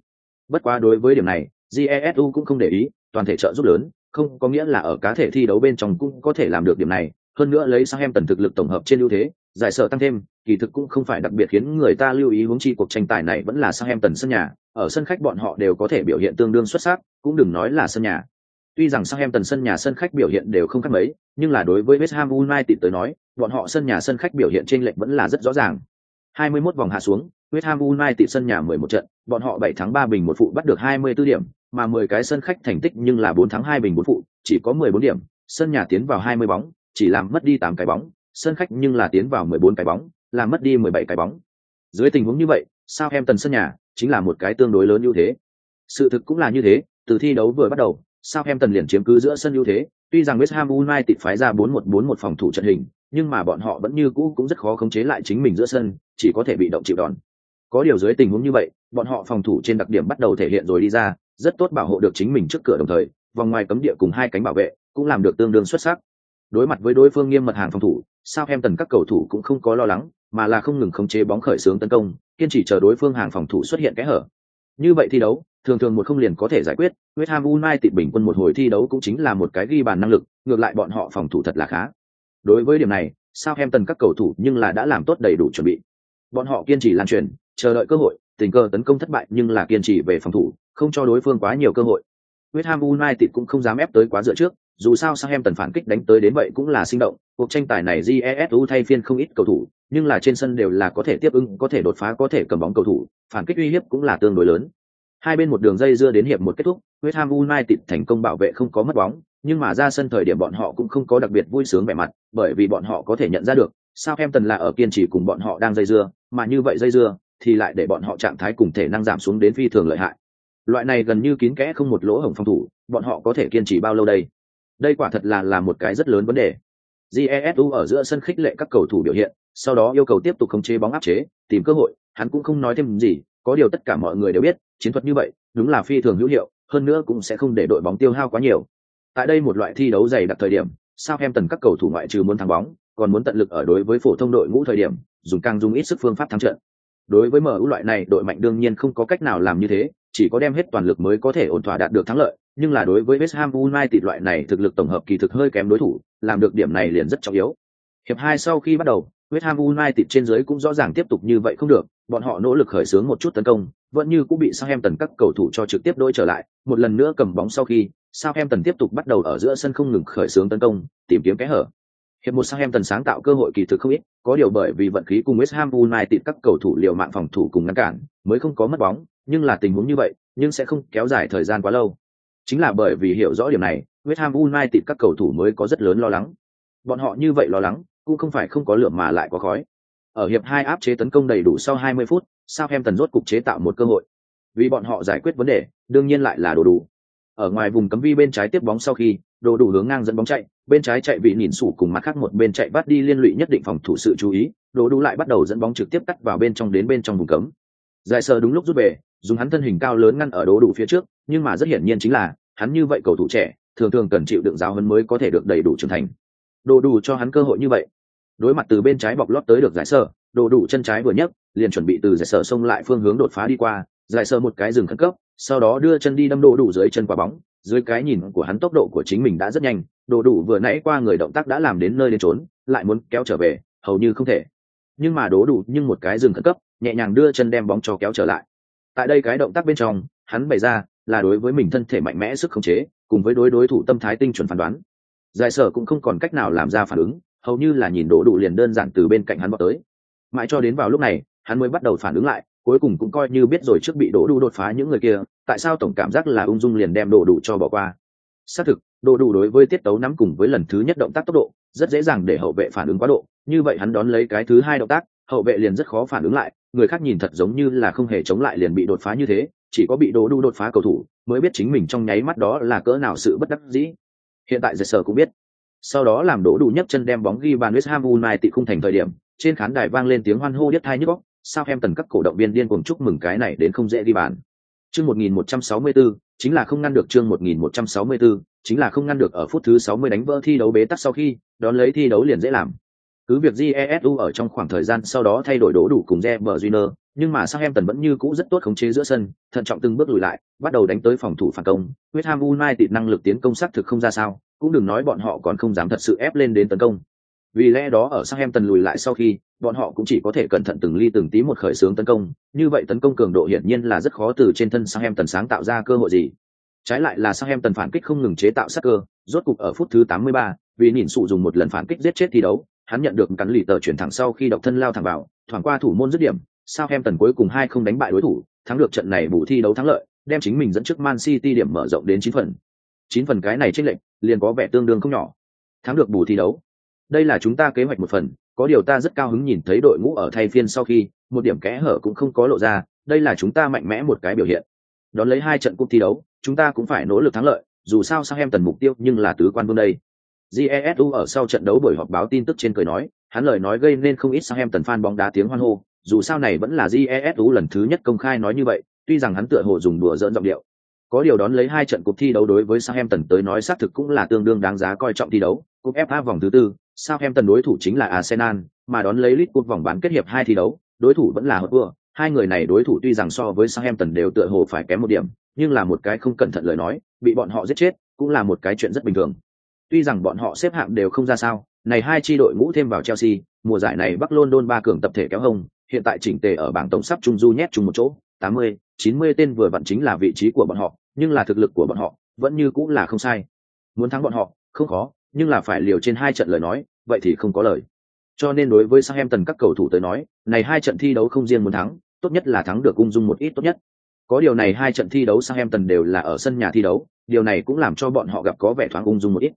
Speaker 1: Bất quá đối với điểm này jesu cũng không để ý, toàn thể trợ giúp lớn, không có nghĩa là ở cá thể thi đấu bên trong cũng có thể làm được điểm này, hơn nữa lấy sang em tần thực lực tổng hợp trên ưu thế, giải sở tăng thêm, kỳ thực cũng không phải đặc biệt khiến người ta lưu ý hướng chi cuộc tranh tài này vẫn là sang em tần sân nhà ở sân khách bọn họ đều có thể biểu hiện tương đương xuất sắc, cũng đừng nói là sân nhà. Tuy rằng Southampton em tần sân nhà sân khách biểu hiện đều không khác mấy, nhưng là đối với west ham united tới nói, bọn họ sân nhà sân khách biểu hiện trên lệnh vẫn là rất rõ ràng. 21 vòng hạ xuống, west ham united sân nhà 11 trận, bọn họ 7 thắng 3 bình một phụ bắt được 24 điểm, mà 10 cái sân khách thành tích nhưng là 4 thắng 2 bình 4 phụ, chỉ có 14 điểm, sân nhà tiến vào 20 bóng, chỉ làm mất đi 8 cái bóng, sân khách nhưng là tiến vào 14 cái bóng, làm mất đi 17 cái bóng. Dưới tình huống như vậy sao em tần sân nhà chính là một cái tương đối lớn ưu thế sự thực cũng là như thế từ thi đấu vừa bắt đầu sao em tần liền chiếm cứ giữa sân ưu thế Tuy rằng West Ham United phái ra 4-1-4-1 phòng thủ trận hình, nhưng mà bọn họ vẫn như cũ cũng rất khó khống chế lại chính mình giữa sân, chỉ có thể bị động chịu đòn. Có điều dưới tình huống như vậy, bọn họ phòng thủ trên đặc điểm bắt đầu thể hiện rồi đi ra, rất tốt bảo hộ được chính mình trước cửa đồng thời, vòng ngoài cấm địa cùng hai cánh bảo vệ cũng làm được tương đương xuất sắc. Đối mặt với đối phương nghiêm mật hàng phòng thủ, Southampton các cầu thủ cũng không có lo lắng, mà là không ngừng khống chế bóng khởi xướng tấn công, kiên trì chờ đối phương hàng phòng thủ xuất hiện kẽ hở. Như vậy thi đấu, thường thường một không liền có thể giải quyết, West Ham United bình quân một hồi thi đấu cũng chính là một cái ghi bàn năng lực, ngược lại bọn họ phòng thủ thật là khá. Đối với điểm này, Southampton các cầu thủ nhưng là đã làm tốt đầy đủ chuẩn bị. Bọn họ kiên trì lan truyền, chờ đợi cơ hội, tình cờ tấn công thất bại nhưng là kiên trì về phòng thủ, không cho đối phương quá nhiều cơ hội. West Ham United cũng không dám ép tới quá dựa trước, dù sao Southampton phản kích đánh tới đến vậy cũng là sinh động, cuộc tranh tài này GESU thay phiên không ít cầu thủ, nhưng là trên sân đều là có thể tiếp ứng, có thể đột phá, có thể cầm bóng cầu thủ, phản kích uy hiếp cũng là tương đối lớn. Hai bên một đường dây dưa đến hiệp một kết thúc, West Ham United thành công bảo vệ không có mất bóng, nhưng mà ra sân thời điểm bọn họ cũng không có đặc biệt vui sướng vẻ mặt, bởi vì bọn họ có thể nhận ra được, Southampton là ở kiên trì cùng bọn họ đang dây dưa, mà như vậy dây dưa thì lại để bọn họ trạng thái cùng thể năng giảm xuống đến phi thường lợi hại. Loại này gần như kín kẽ không một lỗ hổng phòng thủ, bọn họ có thể kiên trì bao lâu đây? Đây quả thật là là một cái rất lớn vấn đề. Jesu ở giữa sân khích lệ các cầu thủ biểu hiện, sau đó yêu cầu tiếp tục khống chế bóng áp chế, tìm cơ hội, hắn cũng không nói thêm gì, có điều tất cả mọi người đều biết, chiến thuật như vậy, đúng là phi thường hữu hiệu, hơn nữa cũng sẽ không để đội bóng tiêu hao quá nhiều. Tại đây một loại thi đấu dày đặc thời điểm, Southampton các cầu thủ ngoại trừ muốn thắng bóng, còn muốn tận lực ở đối với phổ thông đội ngũ thời điểm, dùng càng dùng ít sức phương pháp thắng trận. Đối với MU loại này đội mạnh đương nhiên không có cách nào làm như thế, chỉ có đem hết toàn lực mới có thể ổn thỏa đạt được thắng lợi, nhưng là đối với West Ham United loại này thực lực tổng hợp kỳ thực hơi kém đối thủ, làm được điểm này liền rất trọng yếu. Hiệp hai sau khi bắt đầu, West Ham United trên dưới cũng rõ ràng tiếp tục như vậy không được, bọn họ nỗ lực khởi xướng một chút tấn công, vẫn như cũng bị Southampton các cầu thủ cho trực tiếp đối trở lại, một lần nữa cầm bóng sau khi, Southampton tiếp tục bắt đầu ở giữa sân không ngừng khởi xướng tấn công, tìm kiếm kẽ hở. Hiệp một Southampton sáng tạo cơ hội kỳ thực không ít, có điều bởi vì vận khí cùng West Ham United các cầu thủ liều mạng phòng thủ cùng ngăn cản, mới không có mất bóng, nhưng là tình huống như vậy, nhưng sẽ không kéo dài thời gian quá lâu. Chính là bởi vì hiểu rõ điểm này, West Ham United các cầu thủ mới có rất lớn lo lắng. Bọn họ như vậy lo lắng, cũng không phải không có lửa mà lại có khói. Ở hiệp hai áp chế tấn công đầy đủ sau 20 phút, Southampton rốt cục chế tạo một cơ hội. Vì bọn họ giải quyết vấn đề, đương nhiên lại là đồ đủ. Ở ngoài vùng cấm vi bên trái tiếp bóng sau khi, đồ đủ hướng ngang dẫn bóng chạy, bên trái chạy vị nhìn sủ cùng mặt khác một bên chạy bắt đi liên lụy nhất định phòng thủ sự chú ý, đồ đủ lại bắt đầu dẫn bóng trực tiếp cắt vào bên trong đến bên trong vùng cấm. Giải sờ đúng lúc rút về, dùng hắn thân hình cao lớn ngăn ở đồ đủ phía trước, nhưng mà rất hiển nhiên chính là, hắn như vậy cầu thủ trẻ, thường thường cần chịu đựng giáo huấn mới có thể được đầy đủ trưởng thành. Đồ đủ cho hắn cơ hội như vậy. Đối mặt từ bên trái bọc lót tới được giải sở đồ đủ chân trái vừa nhấc, liền chuẩn bị từ giải sở xông lại phương hướng đột phá đi qua, giải sở một cái dừng khẩn cấp, sau đó đưa chân đi đâm đồ đủ dưới chân quả bóng, dưới cái nhìn của hắn tốc độ của chính mình đã rất nhanh, đồ đủ vừa nãy qua người động tác đã làm đến nơi đến trốn, lại muốn kéo trở về, hầu như không thể. Nhưng mà đố đủ nhưng một cái dừng khẩn cấp, nhẹ nhàng đưa chân đem bóng cho kéo trở lại. Tại đây cái động tác bên trong, hắn bày ra là đối với mình thân thể mạnh mẽ sức khống chế, cùng với đối đối thủ tâm thái tinh chuẩn phán đoán. Giải sở cũng không còn cách nào làm ra phản ứng, hầu như là nhìn đổ đủ liền đơn giản từ bên cạnh hắn vọt tới. Mãi cho đến vào lúc này, hắn mới bắt đầu phản ứng lại, cuối cùng cũng coi như biết rồi trước bị đổ đủ đột phá những người kia, tại sao tổng cảm giác là ung dung liền đem đổ đủ cho bỏ qua. Xác thực, đổ đủ đối với tiết tấu nắm cùng với lần thứ nhất động tác tốc độ, rất dễ dàng để hậu vệ phản ứng quá độ, như vậy hắn đón lấy cái thứ hai động tác, hậu vệ liền rất khó phản ứng lại, người khác nhìn thật giống như là không hề chống lại liền bị đột phá như thế, chỉ có bị đổ đủ đột phá cầu thủ mới biết chính mình trong nháy mắt đó là cỡ nào sự bất đắc dĩ. Hiện tại Jesser cũng biết. Sau đó làm đổ đủ nhấc chân đem bóng ghi bàn West Ham United khung thành thời điểm, trên khán đài vang lên tiếng hoan hô điếc tai nhức óc, Southampton em tần các cổ động viên điên cuồng chúc mừng cái này đến không dễ ghi bàn. Chương 1164, chính là không ngăn được chương 1164, chính là không ngăn được ở phút thứ 60 đánh vỡ thi đấu bế tắc sau khi, đón lấy thi đấu liền dễ làm. Cứ việc GESU ở trong khoảng thời gian sau đó thay đổi đổ đủ cùng Reber Júnior, nhưng mà Southampton vẫn như cũ rất tốt khống chế giữa sân, thận trọng từng bước lùi lại, bắt đầu đánh tới phòng thủ phản công. West Ham United năng lực tiến công sắc thực không ra sao, cũng đừng nói bọn họ còn không dám thật sự ép lên đến tấn công. Vì lẽ đó ở Southampton lùi lại sau khi, bọn họ cũng chỉ có thể cẩn thận từng ly từng tí một khởi xướng tấn công, như vậy tấn công cường độ hiển nhiên là rất khó từ trên thân Southampton sáng tạo ra cơ hội gì. Trái lại là Southampton phản kích không ngừng chế tạo sát cơ, rốt cục ở phút thứ 83, vì nhìn sụ dùng một lần phản kích giết chết thi đấu, hắn nhận được cắn lì tờ chuyển thẳng sau khi độc thân lao thẳng vào, thoảng qua thủ môn dứt điểm, Southampton cuối cùng hai không đánh bại đối thủ, thắng được trận này bù thi đấu thắng lợi, đem chính mình dẫn trước Man City điểm mở rộng đến 9 phần. 9 phần cái này chênh lệch, liền có vẻ tương đương không nhỏ. Thắng được bù thi đấu. Đây là chúng ta kế hoạch một phần, có điều ta rất cao hứng nhìn thấy đội ngũ ở thay phiên sau khi, một điểm kẽ hở cũng không có lộ ra, đây là chúng ta mạnh mẽ một cái biểu hiện. Đón lấy hai trận cúp thi đấu, chúng ta cũng phải nỗ lực thắng lợi, dù sao sa em tần mục tiêu nhưng là tứ quan vương đây. Jesu ở sau trận đấu buổi họp báo tin tức trên cười nói, hắn lời nói gây nên không ít sa em tần fan bóng đá tiếng hoan hô, dù sao này vẫn là Jesu lần thứ nhất công khai nói như vậy, tuy rằng hắn tựa hồ dùng đùa dỡn giọng điệu. Có điều đón lấy hai trận cuộc thi đấu đối với Southampton tới nói xác thực cũng là tương đương đáng giá coi trọng thi đấu, cúp FA vòng thứ tư, Southampton đối thủ chính là Arsenal, mà đón lấy League Cup vòng bán kết hiệp hai thi đấu, đối thủ vẫn là Hotspur. Hai người này đối thủ tuy rằng so với Southampton đều tựa hồ phải kém một điểm, nhưng là một cái không cẩn thận lời nói, bị bọn họ giết chết, cũng là một cái chuyện rất bình thường. Tuy rằng bọn họ xếp hạng đều không ra sao, này hai chi đội ngũ thêm vào Chelsea, mùa giải này Bắc London ba cường tập thể kéo hông, hiện tại chỉnh tề ở bảng tổng sắp trung du nhét chung một chỗ, 80, 90 tên vừa vặn chính là vị trí của bọn họ, nhưng là thực lực của bọn họ vẫn như cũng là không sai. Muốn thắng bọn họ, không khó, nhưng là phải liều trên hai trận lời nói, vậy thì không có lời. Cho nên đối với Southampton các cầu thủ tới nói, này hai trận thi đấu không riêng muốn thắng, tốt nhất là thắng được ung dung một ít tốt nhất. Có điều này hai trận thi đấu Southampton đều là ở sân nhà thi đấu, điều này cũng làm cho bọn họ gặp có vẻ thoáng ung dung một ít.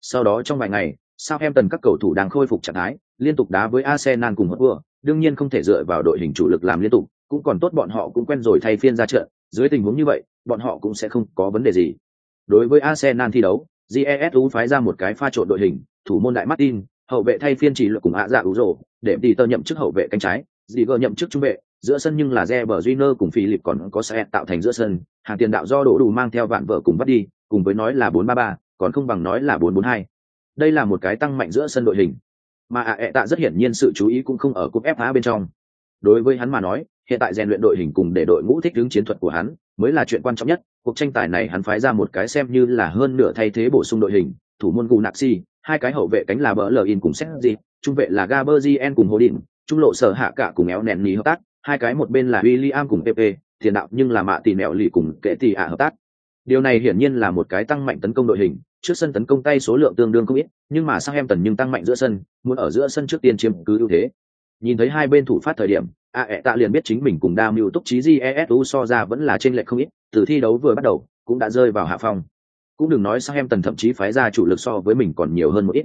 Speaker 1: Sau đó trong vài ngày, Southampton các cầu thủ đang khôi phục trạng thái, liên tục đá với Arsenal cùng Hotspur, đương nhiên không thể dựa vào đội hình chủ lực làm liên tục, cũng còn tốt bọn họ cũng quen rồi thay phiên ra trận, dưới tình huống như vậy, bọn họ cũng sẽ không có vấn đề gì. Đối với Arsenal thi đấu, GESU phái ra một cái pha trộn đội hình, thủ môn đại Martin, hậu vệ thay phiên chỉ lực cùng ạ dạ ủ rồ, để đi tơ nhậm chức hậu vệ cánh trái, Ziger nhậm chức trung vệ, giữa sân nhưng là Reber Júnior cùng Philip còn có sẽ tạo thành giữa sân, hàng tiền đạo do đổ đủ mang theo vạn vợ cùng bắt đi, cùng với nói là 4-3-3, còn không bằng nói là 4-4-2. Đây là một cái tăng mạnh giữa sân đội hình. Mà ạ ẹ tạ rất hiển nhiên sự chú ý cũng không ở cúp FA bên trong. Đối với hắn mà nói, hiện tại rèn luyện đội hình cùng để đội ngũ thích ứng chiến thuật của hắn, mới là chuyện quan trọng nhất. Cuộc tranh tài này hắn phái ra một cái xem như là hơn nửa thay thế bổ sung đội hình, thủ môn Gu Naxi, hai cái hậu vệ cánh là bỡ lờ in cùng Sergi, trung vệ là Gaberzien cùng Hodin, trung lộ sở hạ cả cùng éo nẹn ní hợp tác, hai cái một bên là William cùng pp, tiền đạo nhưng là mạ tỷ mẹo lì cùng kệ tỷ ạ hợp tác. Điều này hiển nhiên là một cái tăng mạnh tấn công đội hình, trước sân tấn công tay số lượng tương đương không ít, nhưng mà Southampton nhưng tăng mạnh giữa sân, muốn ở giữa sân trước tiên chiếm cứ ưu thế. Nhìn thấy hai bên thủ phát thời điểm, AE tạ liền biết chính mình cùng đa mưu túc trí jesu so ra vẫn là trên lệch không ít, từ thi đấu vừa bắt đầu, cũng đã rơi vào hạ phong. Cũng đừng nói Southampton thậm chí phái ra chủ lực so với mình còn nhiều hơn một ít.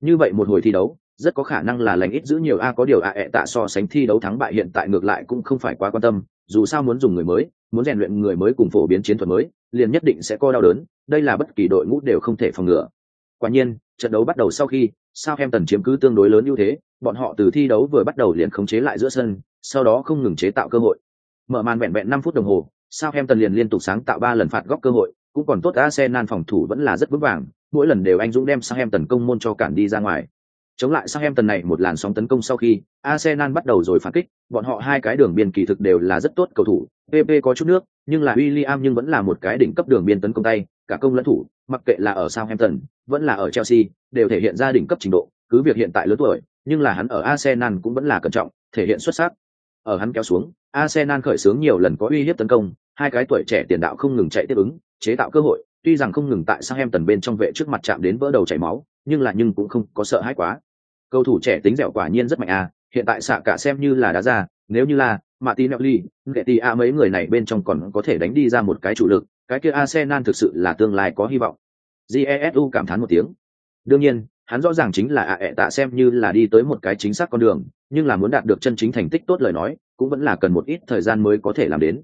Speaker 1: Như vậy một hồi thi đấu, rất có khả năng là lành ít giữ nhiều a có điều a ẹ tạ so sánh thi đấu thắng bại hiện tại ngược lại cũng không phải quá quan tâm dù sao muốn dùng người mới muốn rèn luyện người mới cùng phổ biến chiến thuật mới liền nhất định sẽ co đau đớn đây là bất kỳ đội ngũ đều không thể phòng ngừa quả nhiên trận đấu bắt đầu sau khi sao em tần chiếm cứ tương đối lớn ưu thế bọn họ từ thi đấu vừa bắt đầu liền khống chế lại giữa sân sau đó không ngừng chế tạo cơ hội. Mở màn vẹn vẹn năm phút đồng hồ sao em tần liền liên tục sáng tạo ba lần phạt góc cơ hội cũng còn tốt arsenal phòng thủ vẫn là rất vững vàng mỗi lần đều anh dũng đem sang em tần công môn cho cản đi ra ngoài. Chống lại sang em tần này một làn sóng tấn công sau khi Arsenal bắt đầu rồi phản kích, bọn họ hai cái đường biên kỳ thực đều là rất tốt cầu thủ, PP có chút nước, nhưng là William nhưng vẫn là một cái đỉnh cấp đường biên tấn công tay, cả công lẫn thủ, mặc kệ là ở Southampton, vẫn là ở Chelsea, đều thể hiện ra đỉnh cấp trình độ, cứ việc hiện tại lớn tuổi, nhưng là hắn ở Arsenal cũng vẫn là cẩn trọng, thể hiện xuất sắc. Ở hắn kéo xuống, Arsenal khởi xướng nhiều lần có uy hiếp tấn công, hai cái tuổi trẻ tiền đạo không ngừng chạy tiếp ứng, chế tạo cơ hội, tuy rằng không ngừng tại Southampton bên trong vệ trước mặt chạm đến vỡ đầu chảy máu, nhưng là nhưng cũng không có sợ hãi quá cầu thủ trẻ tính dẻo quả nhiên rất mạnh à hiện tại xạ cả xem như là đá ra nếu như là Martinelli, Getty a à mấy người này bên trong còn có thể đánh đi ra một cái chủ lực, cái kia Arsenal thực sự là tương lai có hy vọng. Jesu cảm thán một tiếng. Đương nhiên, hắn rõ ràng chính là ạ ẹ tạ xem như là đi tới một cái chính xác con đường, nhưng là muốn đạt được chân chính thành tích tốt lời nói, cũng vẫn là cần một ít thời gian mới có thể làm đến.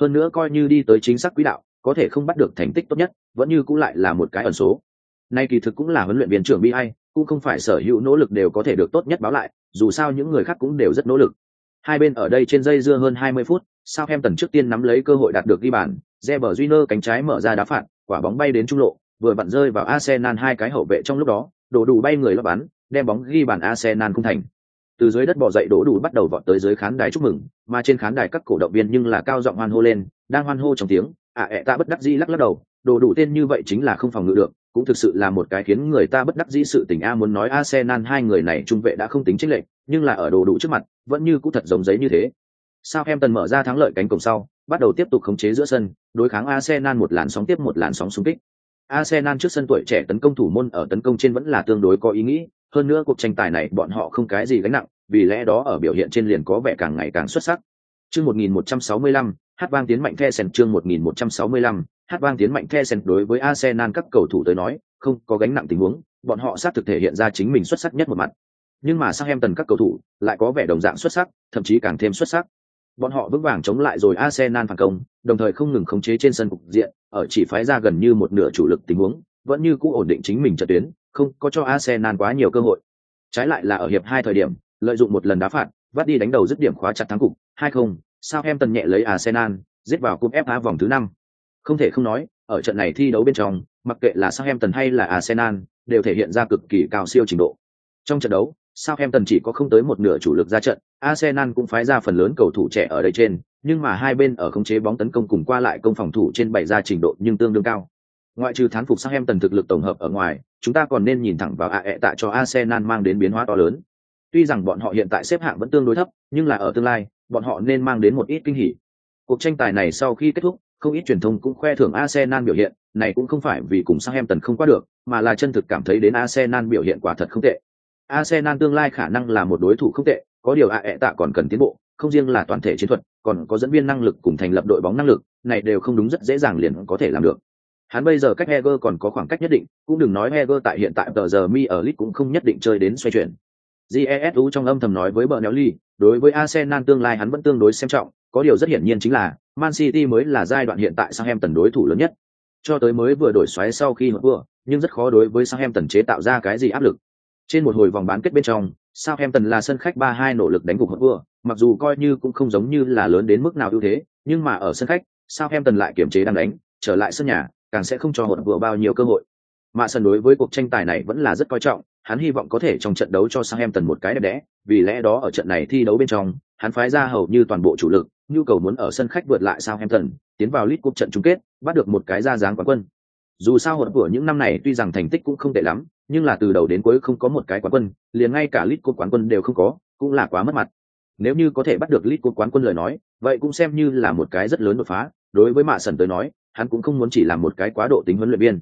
Speaker 1: Hơn nữa coi như đi tới chính xác quỹ đạo, có thể không bắt được thành tích tốt nhất, vẫn như cũng lại là một cái ẩn số. Nay kỳ thực cũng là huấn luyện viên trưởng BI, cũng không phải sở hữu nỗ lực đều có thể được tốt nhất báo lại, dù sao những người khác cũng đều rất nỗ lực. Hai bên ở đây trên dây dưa hơn 20 phút, sao Hem tần trước tiên nắm lấy cơ hội đạt được ghi bàn, Reber Júnior cánh trái mở ra đá phạt, quả bóng bay đến trung lộ, vừa vặn rơi vào Arsenal hai cái hậu vệ trong lúc đó, đổ đủ bay người lót bắn, đem bóng ghi bàn Arsenal không thành. Từ dưới đất bò dậy đổ đủ bắt đầu vọt tới dưới khán đài chúc mừng, mà trên khán đài các cổ động viên nhưng là cao giọng hoan hô lên, đang hoan hô trong tiếng, à ẹ ta bất đắc dĩ lắc lắc đầu, đổ đủ tên như vậy chính là không phòng ngự được, cũng thực sự là một cái khiến người ta bất đắc dĩ sự tình a muốn nói Arsenal hai người này trung vệ đã không tính chênh lệch, nhưng là ở đồ đủ trước mặt, vẫn như cũ thật giống giấy như thế. Sao em tần mở ra thắng lợi cánh cổng sau, bắt đầu tiếp tục khống chế giữa sân, đối kháng Arsenal một làn sóng tiếp một làn sóng xung kích. Arsenal trước sân tuổi trẻ tấn công thủ môn ở tấn công trên vẫn là tương đối có ý nghĩ, hơn nữa cuộc tranh tài này bọn họ không cái gì gánh nặng, vì lẽ đó ở biểu hiện trên liền có vẻ càng ngày càng xuất sắc. Chương 1165, hát vang tiến mạnh the sen chương 1165, hát vang tiến mạnh the sen đối với Arsenal các cầu thủ tới nói, không có gánh nặng tình huống, bọn họ sát thực thể hiện ra chính mình xuất sắc nhất một mặt. Nhưng mà sang em tần các cầu thủ lại có vẻ đồng dạng xuất sắc, thậm chí càng thêm xuất sắc. Bọn họ vững vàng chống lại rồi Arsenal phản công, đồng thời không ngừng khống chế trên sân cục diện, ở chỉ phái ra gần như một nửa chủ lực tình huống, vẫn như cũ ổn định chính mình trận tuyến, không có cho Arsenal quá nhiều cơ hội. Trái lại là ở hiệp hai thời điểm, lợi dụng một lần đá phạt, vắt đi đánh đầu dứt điểm khóa chặt thắng cục, 2-0, Southampton nhẹ lấy Arsenal, giết vào cúp FA vòng thứ năm. Không thể không nói, ở trận này thi đấu bên trong, mặc kệ là Southampton hay là Arsenal, đều thể hiện ra cực kỳ cao siêu trình độ. Trong trận đấu, Southampton chỉ có không tới một nửa chủ lực ra trận, Arsenal cũng phái ra phần lớn cầu thủ trẻ ở đây trên, nhưng mà hai bên ở khống chế bóng tấn công cùng qua lại công phòng thủ trên bảy ra trình độ nhưng tương đương cao. Ngoại trừ thán phục Southampton thực lực tổng hợp ở ngoài, chúng ta còn nên nhìn thẳng vào AE tạ cho Arsenal mang đến biến hóa to lớn. Tuy rằng bọn họ hiện tại xếp hạng vẫn tương đối thấp, nhưng là ở tương lai, bọn họ nên mang đến một ít kinh hỉ. Cuộc tranh tài này sau khi kết thúc, không ít truyền thông cũng khoe thưởng Arsenal biểu hiện, này cũng không phải vì cùng Southampton không qua được, mà là chân thực cảm thấy đến Arsenal biểu hiện quả thật không tệ. Arsenal tương lai khả năng là một đối thủ không tệ, có điều AE tạ còn cần tiến bộ, không riêng là toàn thể chiến thuật, còn có dẫn viên năng lực cùng thành lập đội bóng năng lực, này đều không đúng rất dễ dàng liền có thể làm được. Hắn bây giờ cách Heger còn có khoảng cách nhất định, cũng đừng nói Heger tại hiện tại tờ giờ mi ở Lit cũng không nhất định chơi đến xoay chuyển. Jesu trong âm thầm nói với bờ nhớ ly, đối với Arsenal tương lai hắn vẫn tương đối xem trọng, có điều rất hiển nhiên chính là Man City mới là giai đoạn hiện tại Southampton đối thủ lớn nhất. Cho tới mới vừa đổi xoáy sau khi vừa, nhưng rất khó đối với Southampton chế tạo ra cái gì áp lực. Trên một hồi vòng bán kết bên trong, Southampton là sân khách 3-2 nỗ lực đánh gục vừa, mặc dù coi như cũng không giống như là lớn đến mức nào ưu thế, nhưng mà ở sân khách, Southampton lại kiểm chế đang đánh, trở lại sân nhà, càng sẽ không cho hột vừa bao nhiêu cơ hội. Mạ sân đối với cuộc tranh tài này vẫn là rất coi trọng, hắn hy vọng có thể trong trận đấu cho Southampton một cái đẹp đẽ, vì lẽ đó ở trận này thi đấu bên trong, hắn phái ra hầu như toàn bộ chủ lực, nhu cầu muốn ở sân khách vượt lại Southampton, tiến vào League Cup trận chung kết, bắt được một cái ra dáng quán quân. Dù sao hột vừa những năm này tuy rằng thành tích cũng không tệ lắm, nhưng là từ đầu đến cuối không có một cái quán quân, liền ngay cả lít Cup quán quân đều không có, cũng là quá mất mặt. Nếu như có thể bắt được lít Cup quán quân lời nói, vậy cũng xem như là một cái rất lớn đột phá, đối với Mạ Sần tới nói, hắn cũng không muốn chỉ làm một cái quá độ tính huấn luyện viên.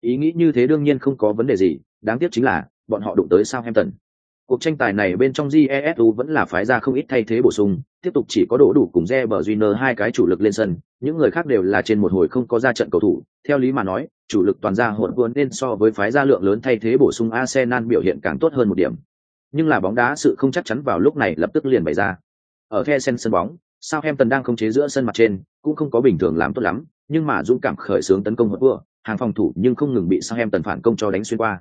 Speaker 1: Ý nghĩ như thế đương nhiên không có vấn đề gì, đáng tiếc chính là bọn họ đụng tới sao Southampton. Cuộc tranh tài này bên trong GESU vẫn là phái ra không ít thay thế bổ sung, tiếp tục chỉ có đổ đủ cùng Reber Junior hai cái chủ lực lên sân, những người khác đều là trên một hồi không có ra trận cầu thủ. Theo lý mà nói, chủ lực toàn ra hỗn vốn nên so với phái ra lượng lớn thay thế bổ sung Arsenal biểu hiện càng tốt hơn một điểm. Nhưng là bóng đá sự không chắc chắn vào lúc này lập tức liền bày ra. Ở phe sân sân bóng, Southampton đang không chế giữa sân mặt trên, cũng không có bình thường làm tốt lắm, nhưng mà dũng cảm khởi xướng tấn công hỗn vừa, hàng phòng thủ nhưng không ngừng bị Southampton phản công cho đánh xuyên qua.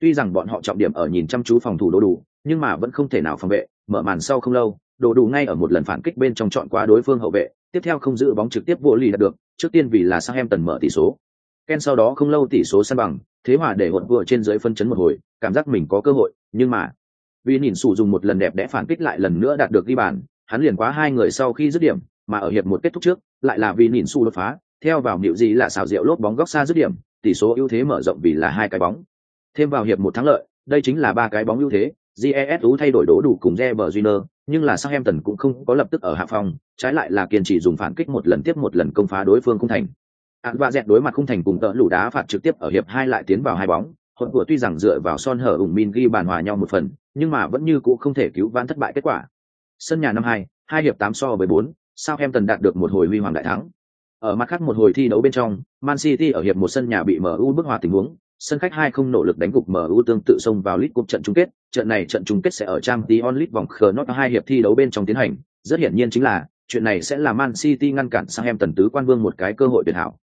Speaker 1: Tuy rằng bọn họ trọng điểm ở nhìn chăm chú phòng thủ đồ đủ, nhưng mà vẫn không thể nào phòng vệ, mở màn sau không lâu, đồ đủ ngay ở một lần phản kích bên trong chọn qua đối phương hậu vệ, tiếp theo không giữ bóng trực tiếp vô lì đạt được, trước tiên vì là Southampton mở tỷ số. Ken sau đó không lâu tỷ số san bằng, thế hòa để hụt vừa trên dưới phân chấn một hồi, cảm giác mình có cơ hội, nhưng mà vì nhìn sủ dùng một lần đẹp đẽ phản kích lại lần nữa đạt được ghi bàn, hắn liền quá hai người sau khi dứt điểm, mà ở hiệp một kết thúc trước, lại là vì nhìn sủ đột phá, theo vào liệu gì là xào rượu lốp bóng góc xa dứt điểm, tỷ số ưu thế mở rộng vì là hai cái bóng. Thêm vào hiệp một thắng lợi, đây chính là ba cái bóng ưu thế, GESU thay đổi đổ đủ cùng Reber Junior, nhưng là Southampton cũng không có lập tức ở hạ phòng, trái lại là kiên trì dùng phản kích một lần tiếp một lần công phá đối phương không thành. Án và dẹt đối mặt không thành cùng tợ lũ đá phạt trực tiếp ở hiệp hai lại tiến vào hai bóng, hỗn của tuy rằng dựa vào son hở ủng min ghi bàn hòa nhau một phần, nhưng mà vẫn như cũ không thể cứu vãn thất bại kết quả. Sân nhà năm hai, hai hiệp tám so với bốn, Southampton đạt được một hồi huy hoàng đại thắng. Ở mặt khác một hồi thi đấu bên trong, Man City ở hiệp một sân nhà bị MU bức hòa tình huống, sân khách hai không nỗ lực đánh gục MU tương tự xông vào League Cup trận chung kết, trận này trận chung kết sẽ ở Champions League vòng knockout hai hiệp thi đấu bên trong tiến hành, rất hiển nhiên chính là chuyện này sẽ là Man City ngăn cản Southampton tứ quan vương một cái cơ hội tuyệt hảo.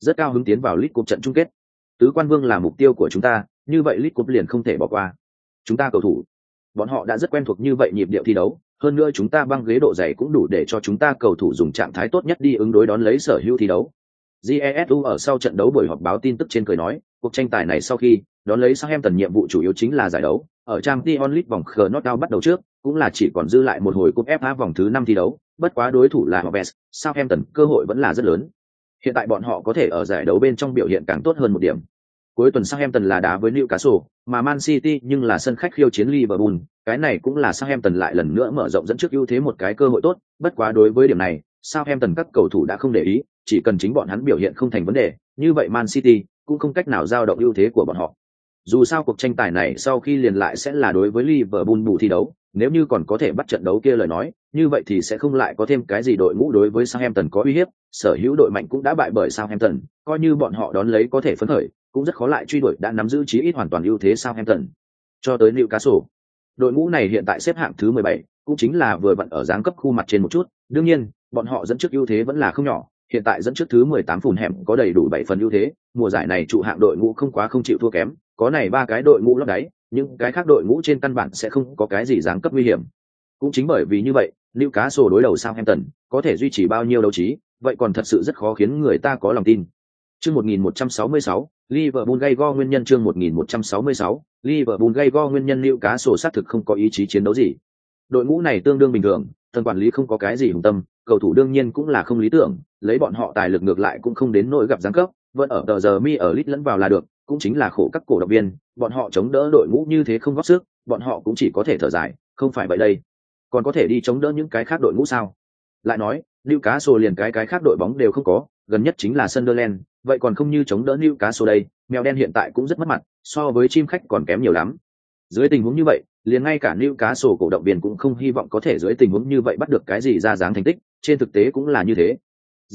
Speaker 1: Rất cao hứng tiến vào League Cup trận chung kết. Tứ quan vương là mục tiêu của chúng ta, như vậy League Cup liền không thể bỏ qua. Chúng ta cầu thủ, bọn họ đã rất quen thuộc như vậy nhịp điệu thi đấu, hơn nữa chúng ta băng ghế độ dày cũng đủ để cho chúng ta cầu thủ dùng trạng thái tốt nhất đi ứng đối đón lấy sở hữu thi đấu. Jesu ở sau trận đấu buổi họp báo tin tức trên cười nói, cuộc tranh tài này sau khi đón lấy sang em tần nhiệm vụ chủ yếu chính là giải đấu, ở Champions League vòng knockout bắt đầu trước, cũng là chỉ còn dư lại một hồi cúp FA vòng thứ năm thi đấu, bất quá đối thủ là Hobbes, Southampton cơ hội vẫn là rất lớn. Hiện tại bọn họ có thể ở giải đấu bên trong biểu hiện càng tốt hơn một điểm. Cuối tuần Southampton là đá với Newcastle, mà Man City nhưng là sân khách khiêu chiến Liverpool, cái này cũng là Southampton lại lần nữa mở rộng dẫn trước ưu thế một cái cơ hội tốt, bất quá đối với điểm này, Southampton các cầu thủ đã không để ý, chỉ cần chính bọn hắn biểu hiện không thành vấn đề, như vậy Man City cũng không cách nào giao động ưu thế của bọn họ. Dù sao cuộc tranh tài này sau khi liền lại sẽ là đối với Liverpool bù thi đấu, nếu như còn có thể bắt trận đấu kia lời nói, như vậy thì sẽ không lại có thêm cái gì đội ngũ đối với Southampton có uy hiếp, sở hữu đội mạnh cũng đã bại bởi Southampton, coi như bọn họ đón lấy có thể phấn khởi, cũng rất khó lại truy đuổi đã nắm giữ chí ít hoàn toàn ưu thế Southampton. Cho tới Newcastle, đội ngũ này hiện tại xếp hạng thứ 17, cũng chính là vừa vặn ở dáng cấp khu mặt trên một chút, đương nhiên, bọn họ dẫn trước ưu thế vẫn là không nhỏ, hiện tại dẫn trước thứ 18 phùn hẻm có đầy đủ 7 phần ưu thế, mùa giải này trụ hạng đội ngũ không quá không chịu thua kém, có này ba cái đội ngũ lót đáy, những cái khác đội ngũ trên căn bản sẽ không có cái gì dáng cấp nguy hiểm. Cũng chính bởi vì như vậy, Newcastle đối đầu Southampton, có thể duy trì bao nhiêu đấu trí, vậy còn thật sự rất khó khiến người ta có lòng tin. Chương 1166, Liverpool gây go nguyên nhân chương 1166, Liverpool gây go nguyên nhân Newcastle xác thực không có ý chí chiến đấu gì. Đội ngũ này tương đương bình thường, thần quản lý không có cái gì hùng tâm, cầu thủ đương nhiên cũng là không lý tưởng, lấy bọn họ tài lực ngược lại cũng không đến nỗi gặp giáng cấp, vẫn ở tờ giờ mi ở lít lẫn vào là được, cũng chính là khổ các cổ động viên, bọn họ chống đỡ đội ngũ như thế không góp sức, bọn họ cũng chỉ có thể thở dài, không phải vậy đây. Còn có thể đi chống đỡ những cái khác đội ngũ sao? Lại nói, Newcastle liền cái cái khác đội bóng đều không có, gần nhất chính là Sunderland, vậy còn không như chống đỡ Newcastle đây, mèo đen hiện tại cũng rất mất mặt, so với chim khách còn kém nhiều lắm. Dưới tình huống như vậy, liền ngay cả Newcastle cổ động viên cũng không hy vọng có thể dưới tình huống như vậy bắt được cái gì ra dáng thành tích, trên thực tế cũng là như thế.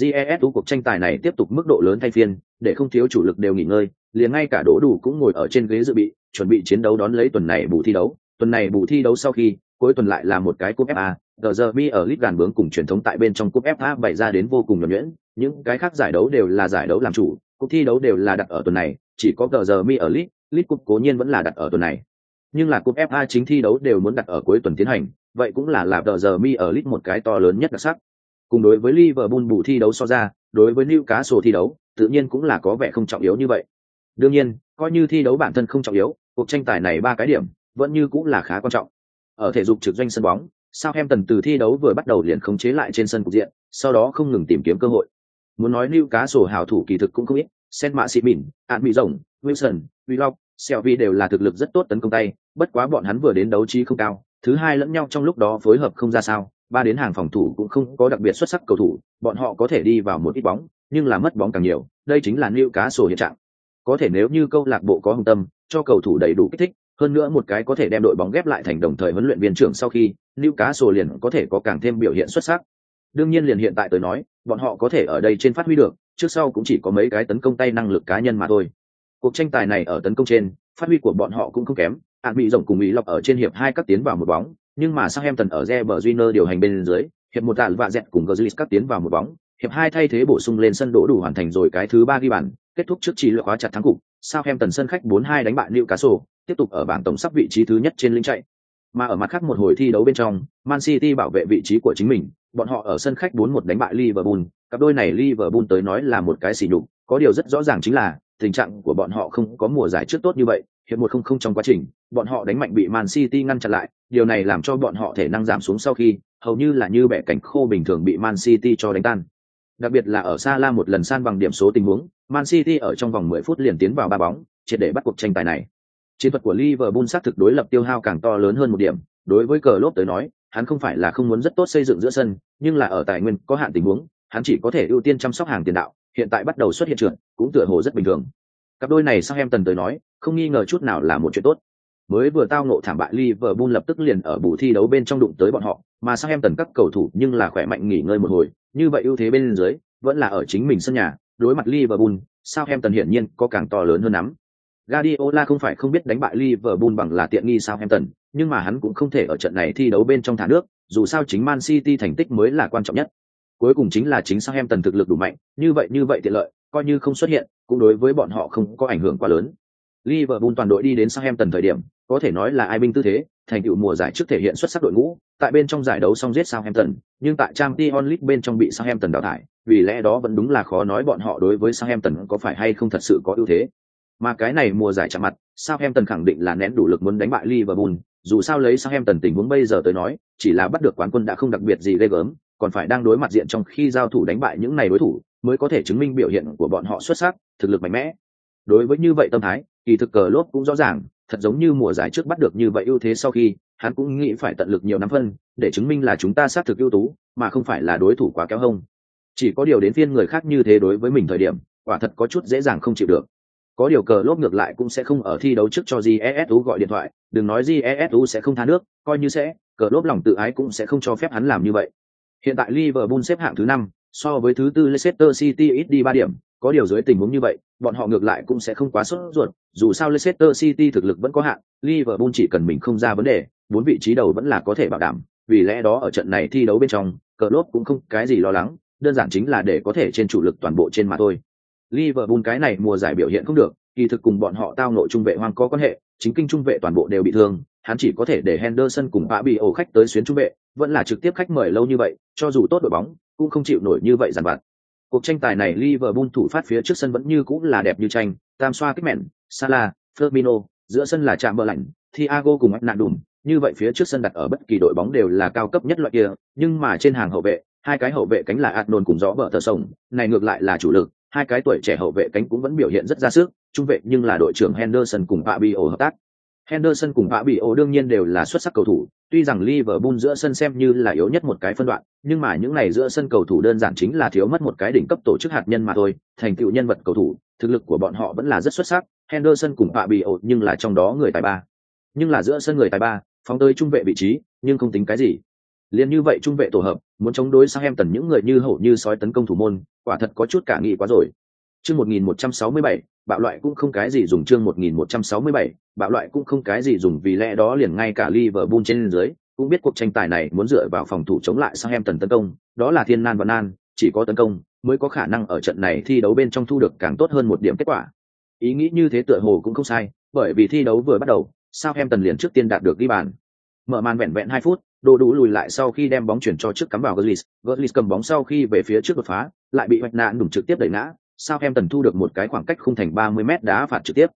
Speaker 1: GESU cuộc tranh tài này tiếp tục mức độ lớn thay phiên, để không thiếu chủ lực đều nghỉ ngơi, liền ngay cả đỗ đủ cũng ngồi ở trên ghế dự bị, chuẩn bị chiến đấu đón lấy tuần này bù thi đấu. Tuần này bù thi đấu sau khi, cuối tuần lại là một cái cúp FA, The Derby ở League gàn bướng cùng truyền thống tại bên trong cúp FA bày ra đến vô cùng nhuần nhuyễn, những cái khác giải đấu đều là giải đấu làm chủ, cuộc thi đấu đều là đặt ở tuần này, chỉ có The Derby ở League, League Cup cố nhiên vẫn là đặt ở tuần này. Nhưng là cúp FA chính thi đấu đều muốn đặt ở cuối tuần tiến hành, vậy cũng là là The Derby ở League một cái to lớn nhất đặc sắc. Cùng đối với Liverpool bù thi đấu so ra, đối với Newcastle thi đấu, tự nhiên cũng là có vẻ không trọng yếu như vậy. Đương nhiên, coi như thi đấu bản thân không trọng yếu, cuộc tranh tài này ba cái điểm, vẫn như cũng là khá quan trọng. Ở thể dục trực doanh sân bóng, Southampton từ thi đấu vừa bắt đầu liền khống chế lại trên sân cục diện, sau đó không ngừng tìm kiếm cơ hội. Muốn nói Newcastle hảo thủ kỳ thực cũng không ít, Sen Mạ Sĩ Mìn, Ản Mỹ Rồng, Wilson, Vlog, Selby đều là thực lực rất tốt tấn công tay, bất quá bọn hắn vừa đến đấu trí không cao, thứ hai lẫn nhau trong lúc đó phối hợp không ra sao, ba đến hàng phòng thủ cũng không có đặc biệt xuất sắc cầu thủ, bọn họ có thể đi vào một ít bóng, nhưng là mất bóng càng nhiều, đây chính là lưu cá sổ hiện trạng. Có thể nếu như câu lạc bộ có hùng tâm, cho cầu thủ đầy đủ kích thích, hơn nữa một cái có thể đem đội bóng ghép lại thành đồng thời huấn luyện viên trưởng sau khi lưu cá sổ liền có thể có càng thêm biểu hiện xuất sắc. Đương nhiên liền hiện tại tôi nói, bọn họ có thể ở đây trên phát huy được, trước sau cũng chỉ có mấy cái tấn công tay năng lực cá nhân mà thôi. Cuộc tranh tài này ở tấn công trên, phát huy của bọn họ cũng không kém, Hàn bị rộng cùng Ý Lộc ở trên hiệp hai cắt tiến vào một bóng, nhưng mà Southampton ở Reber Júnior điều hành bên dưới, hiệp một tạn và dẹt cùng Götze cắt tiến vào một bóng, hiệp hai thay thế bổ sung lên sân đổ đủ hoàn thành rồi cái thứ ba ghi bàn, kết thúc trước chỉ lựa khóa chặt thắng cục, Southampton sân khách 4-2 đánh bại Newcastle, tiếp tục ở bảng tổng sắp vị trí thứ nhất trên lĩnh chạy. Mà ở mặt khác một hồi thi đấu bên trong, Man City bảo vệ vị trí của chính mình, bọn họ ở sân khách 4-1 đánh bại Liverpool, cặp đôi này Liverpool tới nói là một cái xỉ nhục, có điều rất rõ ràng chính là tình trạng của bọn họ không có mùa giải trước tốt như vậy, hiệp một không không trong quá trình, bọn họ đánh mạnh bị Man City ngăn chặn lại, điều này làm cho bọn họ thể năng giảm xuống sau khi, hầu như là như bẻ cảnh khô bình thường bị Man City cho đánh tan. Đặc biệt là ở Salah một lần san bằng điểm số tình huống, Man City ở trong vòng 10 phút liền tiến vào ba bóng, triệt để bắt cuộc tranh tài này. Chiến thuật của Liverpool xác thực đối lập tiêu hao càng to lớn hơn một điểm, đối với cờ lốp tới nói, hắn không phải là không muốn rất tốt xây dựng giữa sân, nhưng là ở tài nguyên có hạn tình huống, hắn chỉ có thể ưu tiên chăm sóc hàng tiền đạo, hiện tại bắt đầu xuất hiện trưởng, cũng tựa hồ rất bình thường. Cặp đôi này sang em tần tới nói, không nghi ngờ chút nào là một chuyện tốt. Mới vừa tao ngộ thảm bại Liverpool lập tức liền ở bù thi đấu bên trong đụng tới bọn họ, mà sang em tần các cầu thủ nhưng là khỏe mạnh nghỉ ngơi một hồi, như vậy ưu thế bên dưới vẫn là ở chính mình sân nhà, đối mặt Liverpool, Southampton hiển nhiên có càng to lớn hơn lắm. Guardiola không phải không biết đánh bại Liverpool bằng là tiện nghi Southampton, nhưng mà hắn cũng không thể ở trận này thi đấu bên trong thả nước, dù sao chính Man City thành tích mới là quan trọng nhất. Cuối cùng chính là chính Southampton thực lực đủ mạnh, như vậy như vậy tiện lợi, coi như không xuất hiện, cũng đối với bọn họ không có ảnh hưởng quá lớn. Liverpool toàn đội đi đến Southampton thời điểm, có thể nói là ai binh tư thế, thành tựu mùa giải trước thể hiện xuất sắc đội ngũ, tại bên trong giải đấu xong giết Southampton, nhưng tại Champions League bên trong bị Southampton đào thải, vì lẽ đó vẫn đúng là khó nói bọn họ đối với Southampton có phải hay không thật sự có ưu thế. Mà cái này mùa giải chạm mặt, Southampton khẳng định là nén đủ lực muốn đánh bại Liverpool, dù sao lấy Southampton tình huống bây giờ tới nói, chỉ là bắt được quán quân đã không đặc biệt gì ghê gớm, còn phải đang đối mặt diện trong khi giao thủ đánh bại những này đối thủ, mới có thể chứng minh biểu hiện của bọn họ xuất sắc, thực lực mạnh mẽ. Đối với như vậy tâm thái, kỳ thực cờ lốp cũng rõ ràng, thật giống như mùa giải trước bắt được như vậy ưu thế sau khi, hắn cũng nghĩ phải tận lực nhiều năm phân, để chứng minh là chúng ta sát thực ưu tú, mà không phải là đối thủ quá kéo hông. Chỉ có điều đến phiên người khác như thế đối với mình thời điểm, quả thật có chút dễ dàng không chịu được. Có điều cờ lốp ngược lại cũng sẽ không ở thi đấu trước cho jesu gọi điện thoại, đừng nói jesu sẽ không tha nước, coi như sẽ, cờ lốp lòng tự ái cũng sẽ không cho phép hắn làm như vậy. Hiện tại Liverpool xếp hạng thứ năm, so với thứ tư Leicester City ít đi ba điểm, có điều dưới tình huống như vậy, bọn họ ngược lại cũng sẽ không quá sốt ruột, dù sao Leicester City thực lực vẫn có hạn, Liverpool chỉ cần mình không ra vấn đề, bốn vị trí đầu vẫn là có thể bảo đảm, vì lẽ đó ở trận này thi đấu bên trong, cờ cũng không cái gì lo lắng, đơn giản chính là để có thể trên chủ lực toàn bộ trên mà thôi. Liverpool cái này mùa giải biểu hiện không được, kỳ thực cùng bọn họ tao nội trung vệ hoang có quan hệ, chính kinh trung vệ toàn bộ đều bị thương, hắn chỉ có thể để Henderson cùng Bạ bị ổ khách tới xuyến trung vệ, vẫn là trực tiếp khách mời lâu như vậy, cho dù tốt đội bóng, cũng không chịu nổi như vậy giàn vặt. Cuộc tranh tài này Liverpool thủ phát phía trước sân vẫn như cũng là đẹp như tranh, tam xoa kích mẹn, Salah, Firmino, giữa sân là chạm bờ lạnh, Thiago cùng nạn đùm, như vậy phía trước sân đặt ở bất kỳ đội bóng đều là cao cấp nhất loại kia, nhưng mà trên hàng hậu vệ, hai cái hậu vệ cánh là Adnon cùng rõ bờ thờ sông, này ngược lại là chủ lực, hai cái tuổi trẻ hậu vệ cánh cũng vẫn biểu hiện rất ra sức, trung vệ nhưng là đội trưởng Henderson cùng Fabio hợp tác. Henderson cùng Fabio đương nhiên đều là xuất sắc cầu thủ, tuy rằng Liverpool giữa sân xem như là yếu nhất một cái phân đoạn, nhưng mà những này giữa sân cầu thủ đơn giản chính là thiếu mất một cái đỉnh cấp tổ chức hạt nhân mà thôi, thành tựu nhân vật cầu thủ, thực lực của bọn họ vẫn là rất xuất sắc, Henderson cùng Fabio nhưng là trong đó người tài ba. Nhưng là giữa sân người tài ba, phóng tới trung vệ vị trí, nhưng không tính cái gì. Liên như vậy trung vệ tổ hợp, muốn chống đối sang em tần những người như hổ như sói tấn công thủ môn, quả thật có chút cả nghị quá rồi. Chương 1167, bạo loại cũng không cái gì dùng chương 1167, bạo loại cũng không cái gì dùng vì lẽ đó liền ngay cả Liverpool trên dưới cũng biết cuộc tranh tài này muốn dựa vào phòng thủ chống lại sang em tần tấn công, đó là thiên nan và nan, chỉ có tấn công mới có khả năng ở trận này thi đấu bên trong thu được càng tốt hơn một điểm kết quả. Ý nghĩ như thế tựa hồ cũng không sai, bởi vì thi đấu vừa bắt đầu, Southampton liền trước tiên đạt được ghi bàn. Mở màn vẹn vẹn 2 phút, đồ đủ lùi lại sau khi đem bóng chuyển cho trước cắm vào Gullis, Gullis cầm bóng sau khi về phía trước đột phá, lại bị Hoạch nạn đụng trực tiếp đẩy ngã, Southampton thu được một cái khoảng cách khung thành 30m đá phạt trực tiếp.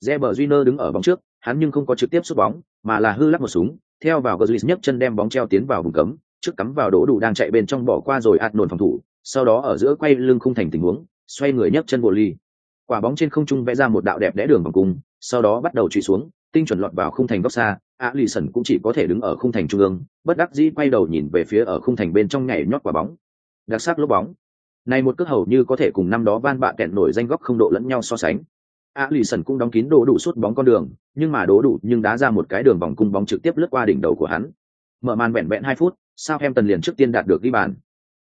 Speaker 1: Reber Júnior đứng ở bóng trước, hắn nhưng không có trực tiếp sút bóng, mà là hư lắc một súng, theo vào Gullis nhấc chân đem bóng treo tiến vào vùng cấm, trước cắm vào đổ đủ đang chạy bên trong bỏ qua rồi ạt nổn phòng thủ, sau đó ở giữa quay lưng khung thành tình huống, xoay người nhấc chân bộ ly. Quả bóng trên không trung vẽ ra một đạo đẹp đẽ đường vòng cung, sau đó bắt đầu truy xuống, tinh chuẩn lọt vào khung thành góc xa, Alisson cũng chỉ có thể đứng ở khung thành trung ương, bất đắc dĩ quay đầu nhìn về phía ở khung thành bên trong nhảy nhót quả bóng. Đặc sắc lốp bóng. Này một cước hầu như có thể cùng năm đó Van Bạ kẹn nổi danh góc không độ lẫn nhau so sánh. Alisson cũng đóng kín đồ đủ suốt bóng con đường, nhưng mà đố đủ nhưng đá ra một cái đường vòng cung bóng trực tiếp lướt qua đỉnh đầu của hắn. Mở màn vẹn vẹn hai phút, Southampton liền trước tiên đạt được ghi bàn.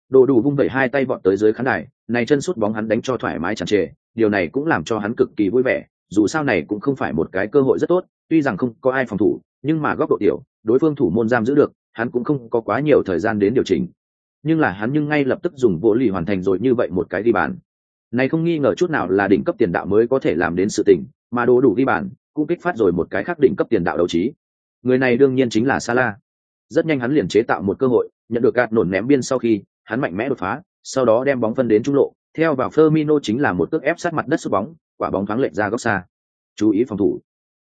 Speaker 1: Đồ đủ vung vẩy hai tay vọt tới dưới khán đài, này chân sút bóng hắn đánh cho thoải mái tràn trề, điều này cũng làm cho hắn cực kỳ vui vẻ, dù sao này cũng không phải một cái cơ hội rất tốt, tuy rằng không có ai phòng thủ, nhưng mà góc độ tiểu, đối phương thủ môn giam giữ được, hắn cũng không có quá nhiều thời gian đến điều chỉnh. Nhưng là hắn nhưng ngay lập tức dùng vô lì hoàn thành rồi như vậy một cái ghi bàn. Này không nghi ngờ chút nào là đỉnh cấp tiền đạo mới có thể làm đến sự tình, mà đồ đủ ghi bàn, cũng kích phát rồi một cái khác đỉnh cấp tiền đạo đấu trí. Người này đương nhiên chính là sala Rất nhanh hắn liền chế tạo một cơ hội, nhận được gạt nổn ném biên sau khi, hắn mạnh mẽ đột phá, sau đó đem bóng phân đến trung lộ, theo vào Firmino chính là một cước ép sát mặt đất sút bóng, quả bóng thoáng lệch ra góc xa. Chú ý phòng thủ.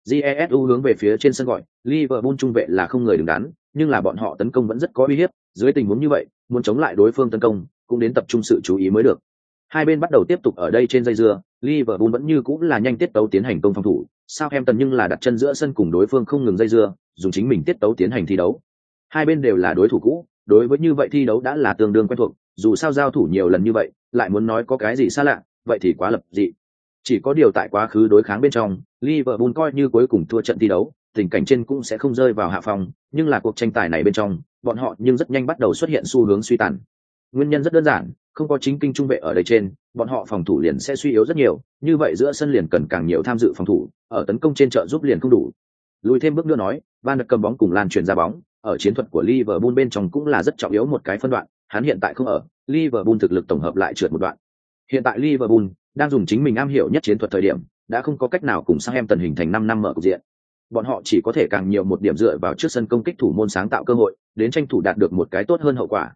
Speaker 1: Jesu hướng về phía trên sân gọi, Liverpool trung vệ là không người đứng đắn, nhưng là bọn họ tấn công vẫn rất có uy hiếp, dưới tình huống như vậy, muốn chống lại đối phương tấn công, cũng đến tập trung sự chú ý mới được. Hai bên bắt đầu tiếp tục ở đây trên dây dưa, Liverpool vẫn như cũng là nhanh tiết tấu tiến hành công phòng thủ, Southampton nhưng là đặt chân giữa sân cùng đối phương không ngừng dây dưa, dùng chính mình tiết tấu tiến hành thi đấu. Hai bên đều là đối thủ cũ, đối với như vậy thi đấu đã là tương đương quen thuộc, dù sao giao thủ nhiều lần như vậy, lại muốn nói có cái gì xa lạ, vậy thì quá lập dị. Chỉ có điều tại quá khứ đối kháng bên trong, Liverpool coi như cuối cùng thua trận thi đấu, tình cảnh trên cũng sẽ không rơi vào hạ phòng, nhưng là cuộc tranh tài này bên trong, bọn họ nhưng rất nhanh bắt đầu xuất hiện xu hướng suy tàn. Nguyên nhân rất đơn giản, không có chính kinh trung vệ ở đây trên, bọn họ phòng thủ liền sẽ suy yếu rất nhiều, như vậy giữa sân liền cần càng nhiều tham dự phòng thủ, ở tấn công trên trợ giúp liền không đủ. Lùi thêm bước nữa nói, Van đặt cầm bóng cùng lan truyền ra bóng, ở chiến thuật của Liverpool bên trong cũng là rất trọng yếu một cái phân đoạn, hắn hiện tại không ở, Liverpool thực lực tổng hợp lại trượt một đoạn. Hiện tại Liverpool đang dùng chính mình am hiểu nhất chiến thuật thời điểm, đã không có cách nào cùng sang em tần hình thành năm năm mở cục diện. Bọn họ chỉ có thể càng nhiều một điểm dựa vào trước sân công kích thủ môn sáng tạo cơ hội, đến tranh thủ đạt được một cái tốt hơn hậu quả.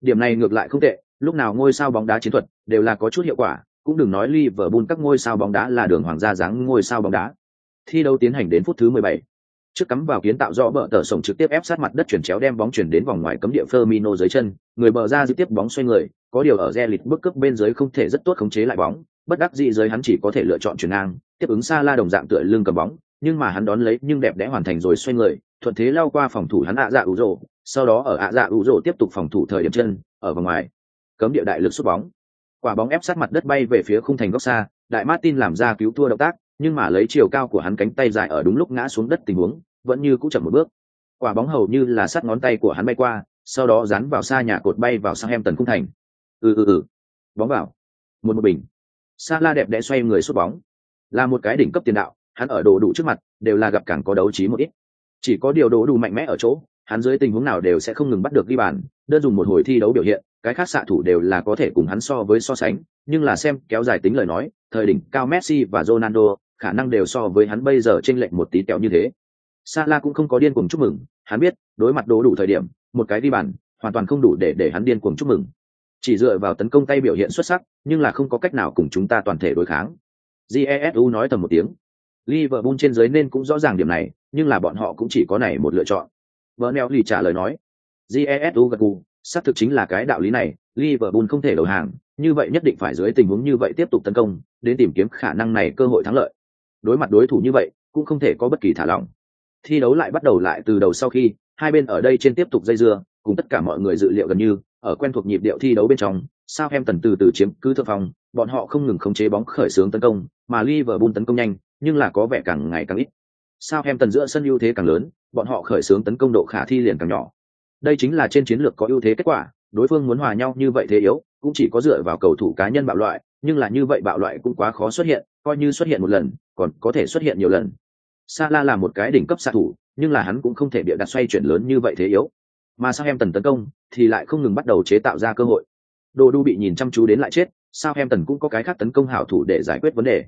Speaker 1: Điểm này ngược lại không tệ, lúc nào ngôi sao bóng đá chiến thuật đều là có chút hiệu quả, cũng đừng nói Liverpool các ngôi sao bóng đá là đường hoàng gia dáng ngôi sao bóng đá. Thi đấu tiến hành đến phút thứ 17. Trước cắm vào kiến tạo rõ bờ tờ sổng trực tiếp ép sát mặt đất chuyển chéo đem bóng chuyển đến vòng ngoài cấm địa Firmino dưới chân, người bờ ra dứt tiếp bóng xoay người, có điều ở Zelit bước cấp bên dưới không thể rất tốt khống chế lại bóng, bất đắc dĩ dưới hắn chỉ có thể lựa chọn chuyển ngang, tiếp ứng xa la đồng dạng tựa lưng cầm bóng, nhưng mà hắn đón lấy nhưng đẹp đẽ hoàn thành rồi xoay người, thuận thế lao qua phòng thủ hắn ạ dạ ủ rộ sau đó ở ạ dạ ủ rộ tiếp tục phòng thủ thời điểm chân, ở vòng ngoài cấm địa đại lực sút bóng. Quả bóng ép sát mặt đất bay về phía khung thành góc xa đại martin làm ra cứu thua động tác nhưng mà lấy chiều cao của hắn cánh tay dài ở đúng lúc ngã xuống đất tình huống vẫn như cũng chậm một bước. Quả bóng hầu như là sát ngón tay của hắn bay qua sau đó dán vào xa nhà cột bay vào sang em tần khung thành. Ừ ừ ừ. Bóng vào. Một một bình. Sa la đẹp đẽ xoay người sút bóng. Là một cái đỉnh cấp tiền đạo hắn ở đồ đủ trước mặt đều là gặp càng có đấu trí một ít. Chỉ có điều đồ đủ mạnh mẽ ở chỗ, hắn dưới tình huống nào đều sẽ không ngừng bắt được ghi bàn, đơn dùng một hồi thi đấu biểu hiện, cái khác xạ thủ đều là có thể cùng hắn so với so sánh, nhưng là xem kéo dài tính lời nói, thời đỉnh cao messi và ronaldo khả năng đều so với hắn bây giờ t r ê n lệch một tí kẹo như thế. Salah cũng không có điên cuồng chúc mừng, hắn biết, đối mặt đồ đủ thời điểm, một cái ghi bàn hoàn toàn không đủ để để hắn điên cuồng chúc mừng. Chỉ dựa vào tấn công tay biểu hiện xuất sắc, nhưng là không có cách nào cùng chúng ta toàn thể đối kháng. Jesu nói tầm một tiếng liverpool trên dưới nên cũng rõ ràng điểm này, nhưng là bọn họ cũng chỉ có này một lựa chọn. Bernel lì trả lời nói jesu gật gù xác thực chính là cái đạo lý này, liverpool không thể đầu hàng, như vậy nhất định phải dưới tình huống như vậy tiếp tục tấn công, đến tìm kiếm khả năng này cơ hội thắng lợi. Đối mặt đối thủ như vậy, cũng không thể có bất kỳ thả lỏng. Thi đấu lại bắt đầu lại từ đầu sau khi, hai bên ở đây trên tiếp tục dây dưa, cùng tất cả mọi người dự liệu gần như, ở quen thuộc nhịp điệu thi đấu bên trong sao em từ từ chiếm cứ thượng phòng bọn họ không ngừng khống chế bóng khởi xướng tấn công, mà liverpool tấn công nhanh nhưng là có vẻ càng ngày càng ít. Sao em tần giữa sân ưu thế càng lớn, bọn họ khởi xướng tấn công độ khả thi liền càng nhỏ. Đây chính là trên chiến lược có ưu thế kết quả, đối phương muốn hòa nhau như vậy thế yếu, cũng chỉ có dựa vào cầu thủ cá nhân bạo loại, nhưng là như vậy bạo loại cũng quá khó xuất hiện, coi như xuất hiện một lần, còn có thể xuất hiện nhiều lần. Salah là một cái đỉnh cấp xạ thủ, nhưng là hắn cũng không thể bịa đặt xoay chuyển lớn như vậy thế yếu. Mà sao em tần tấn công, thì lại không ngừng bắt đầu chế tạo ra cơ hội. Đồ đu bị nhìn chăm chú đến lại chết sao em tần cũng có cái khác tấn công hảo thủ để giải quyết vấn đề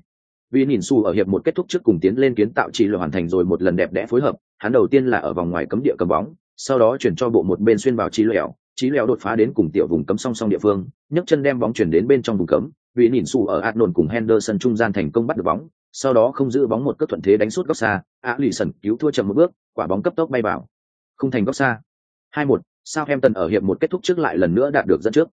Speaker 1: vì nhìn su ở hiệp một kết thúc trước cùng tiến lên kiến tạo chỉ là hoàn thành rồi một lần đẹp đẽ phối hợp, hắn đầu tiên là ở vòng ngoài cấm địa cầm bóng, sau đó chuyển cho bộ một bên xuyên vào trí lẻo trí lẻo đột phá đến cùng tiểu vùng cấm song song địa phương, nhấc chân đem bóng chuyển đến bên trong vùng cấm. Vì nhìn su ở Arnold cùng Henderson trung gian thành công bắt được bóng, sau đó không giữ bóng một cước thuận thế đánh suốt góc xa, a lì sần cứu thua chậm một bước, quả bóng cấp tốc bay vào. Không thành góc xa. Hai một sao em tần ở hiệp một kết thúc trước lại lần nữa đạt được dẫn trước.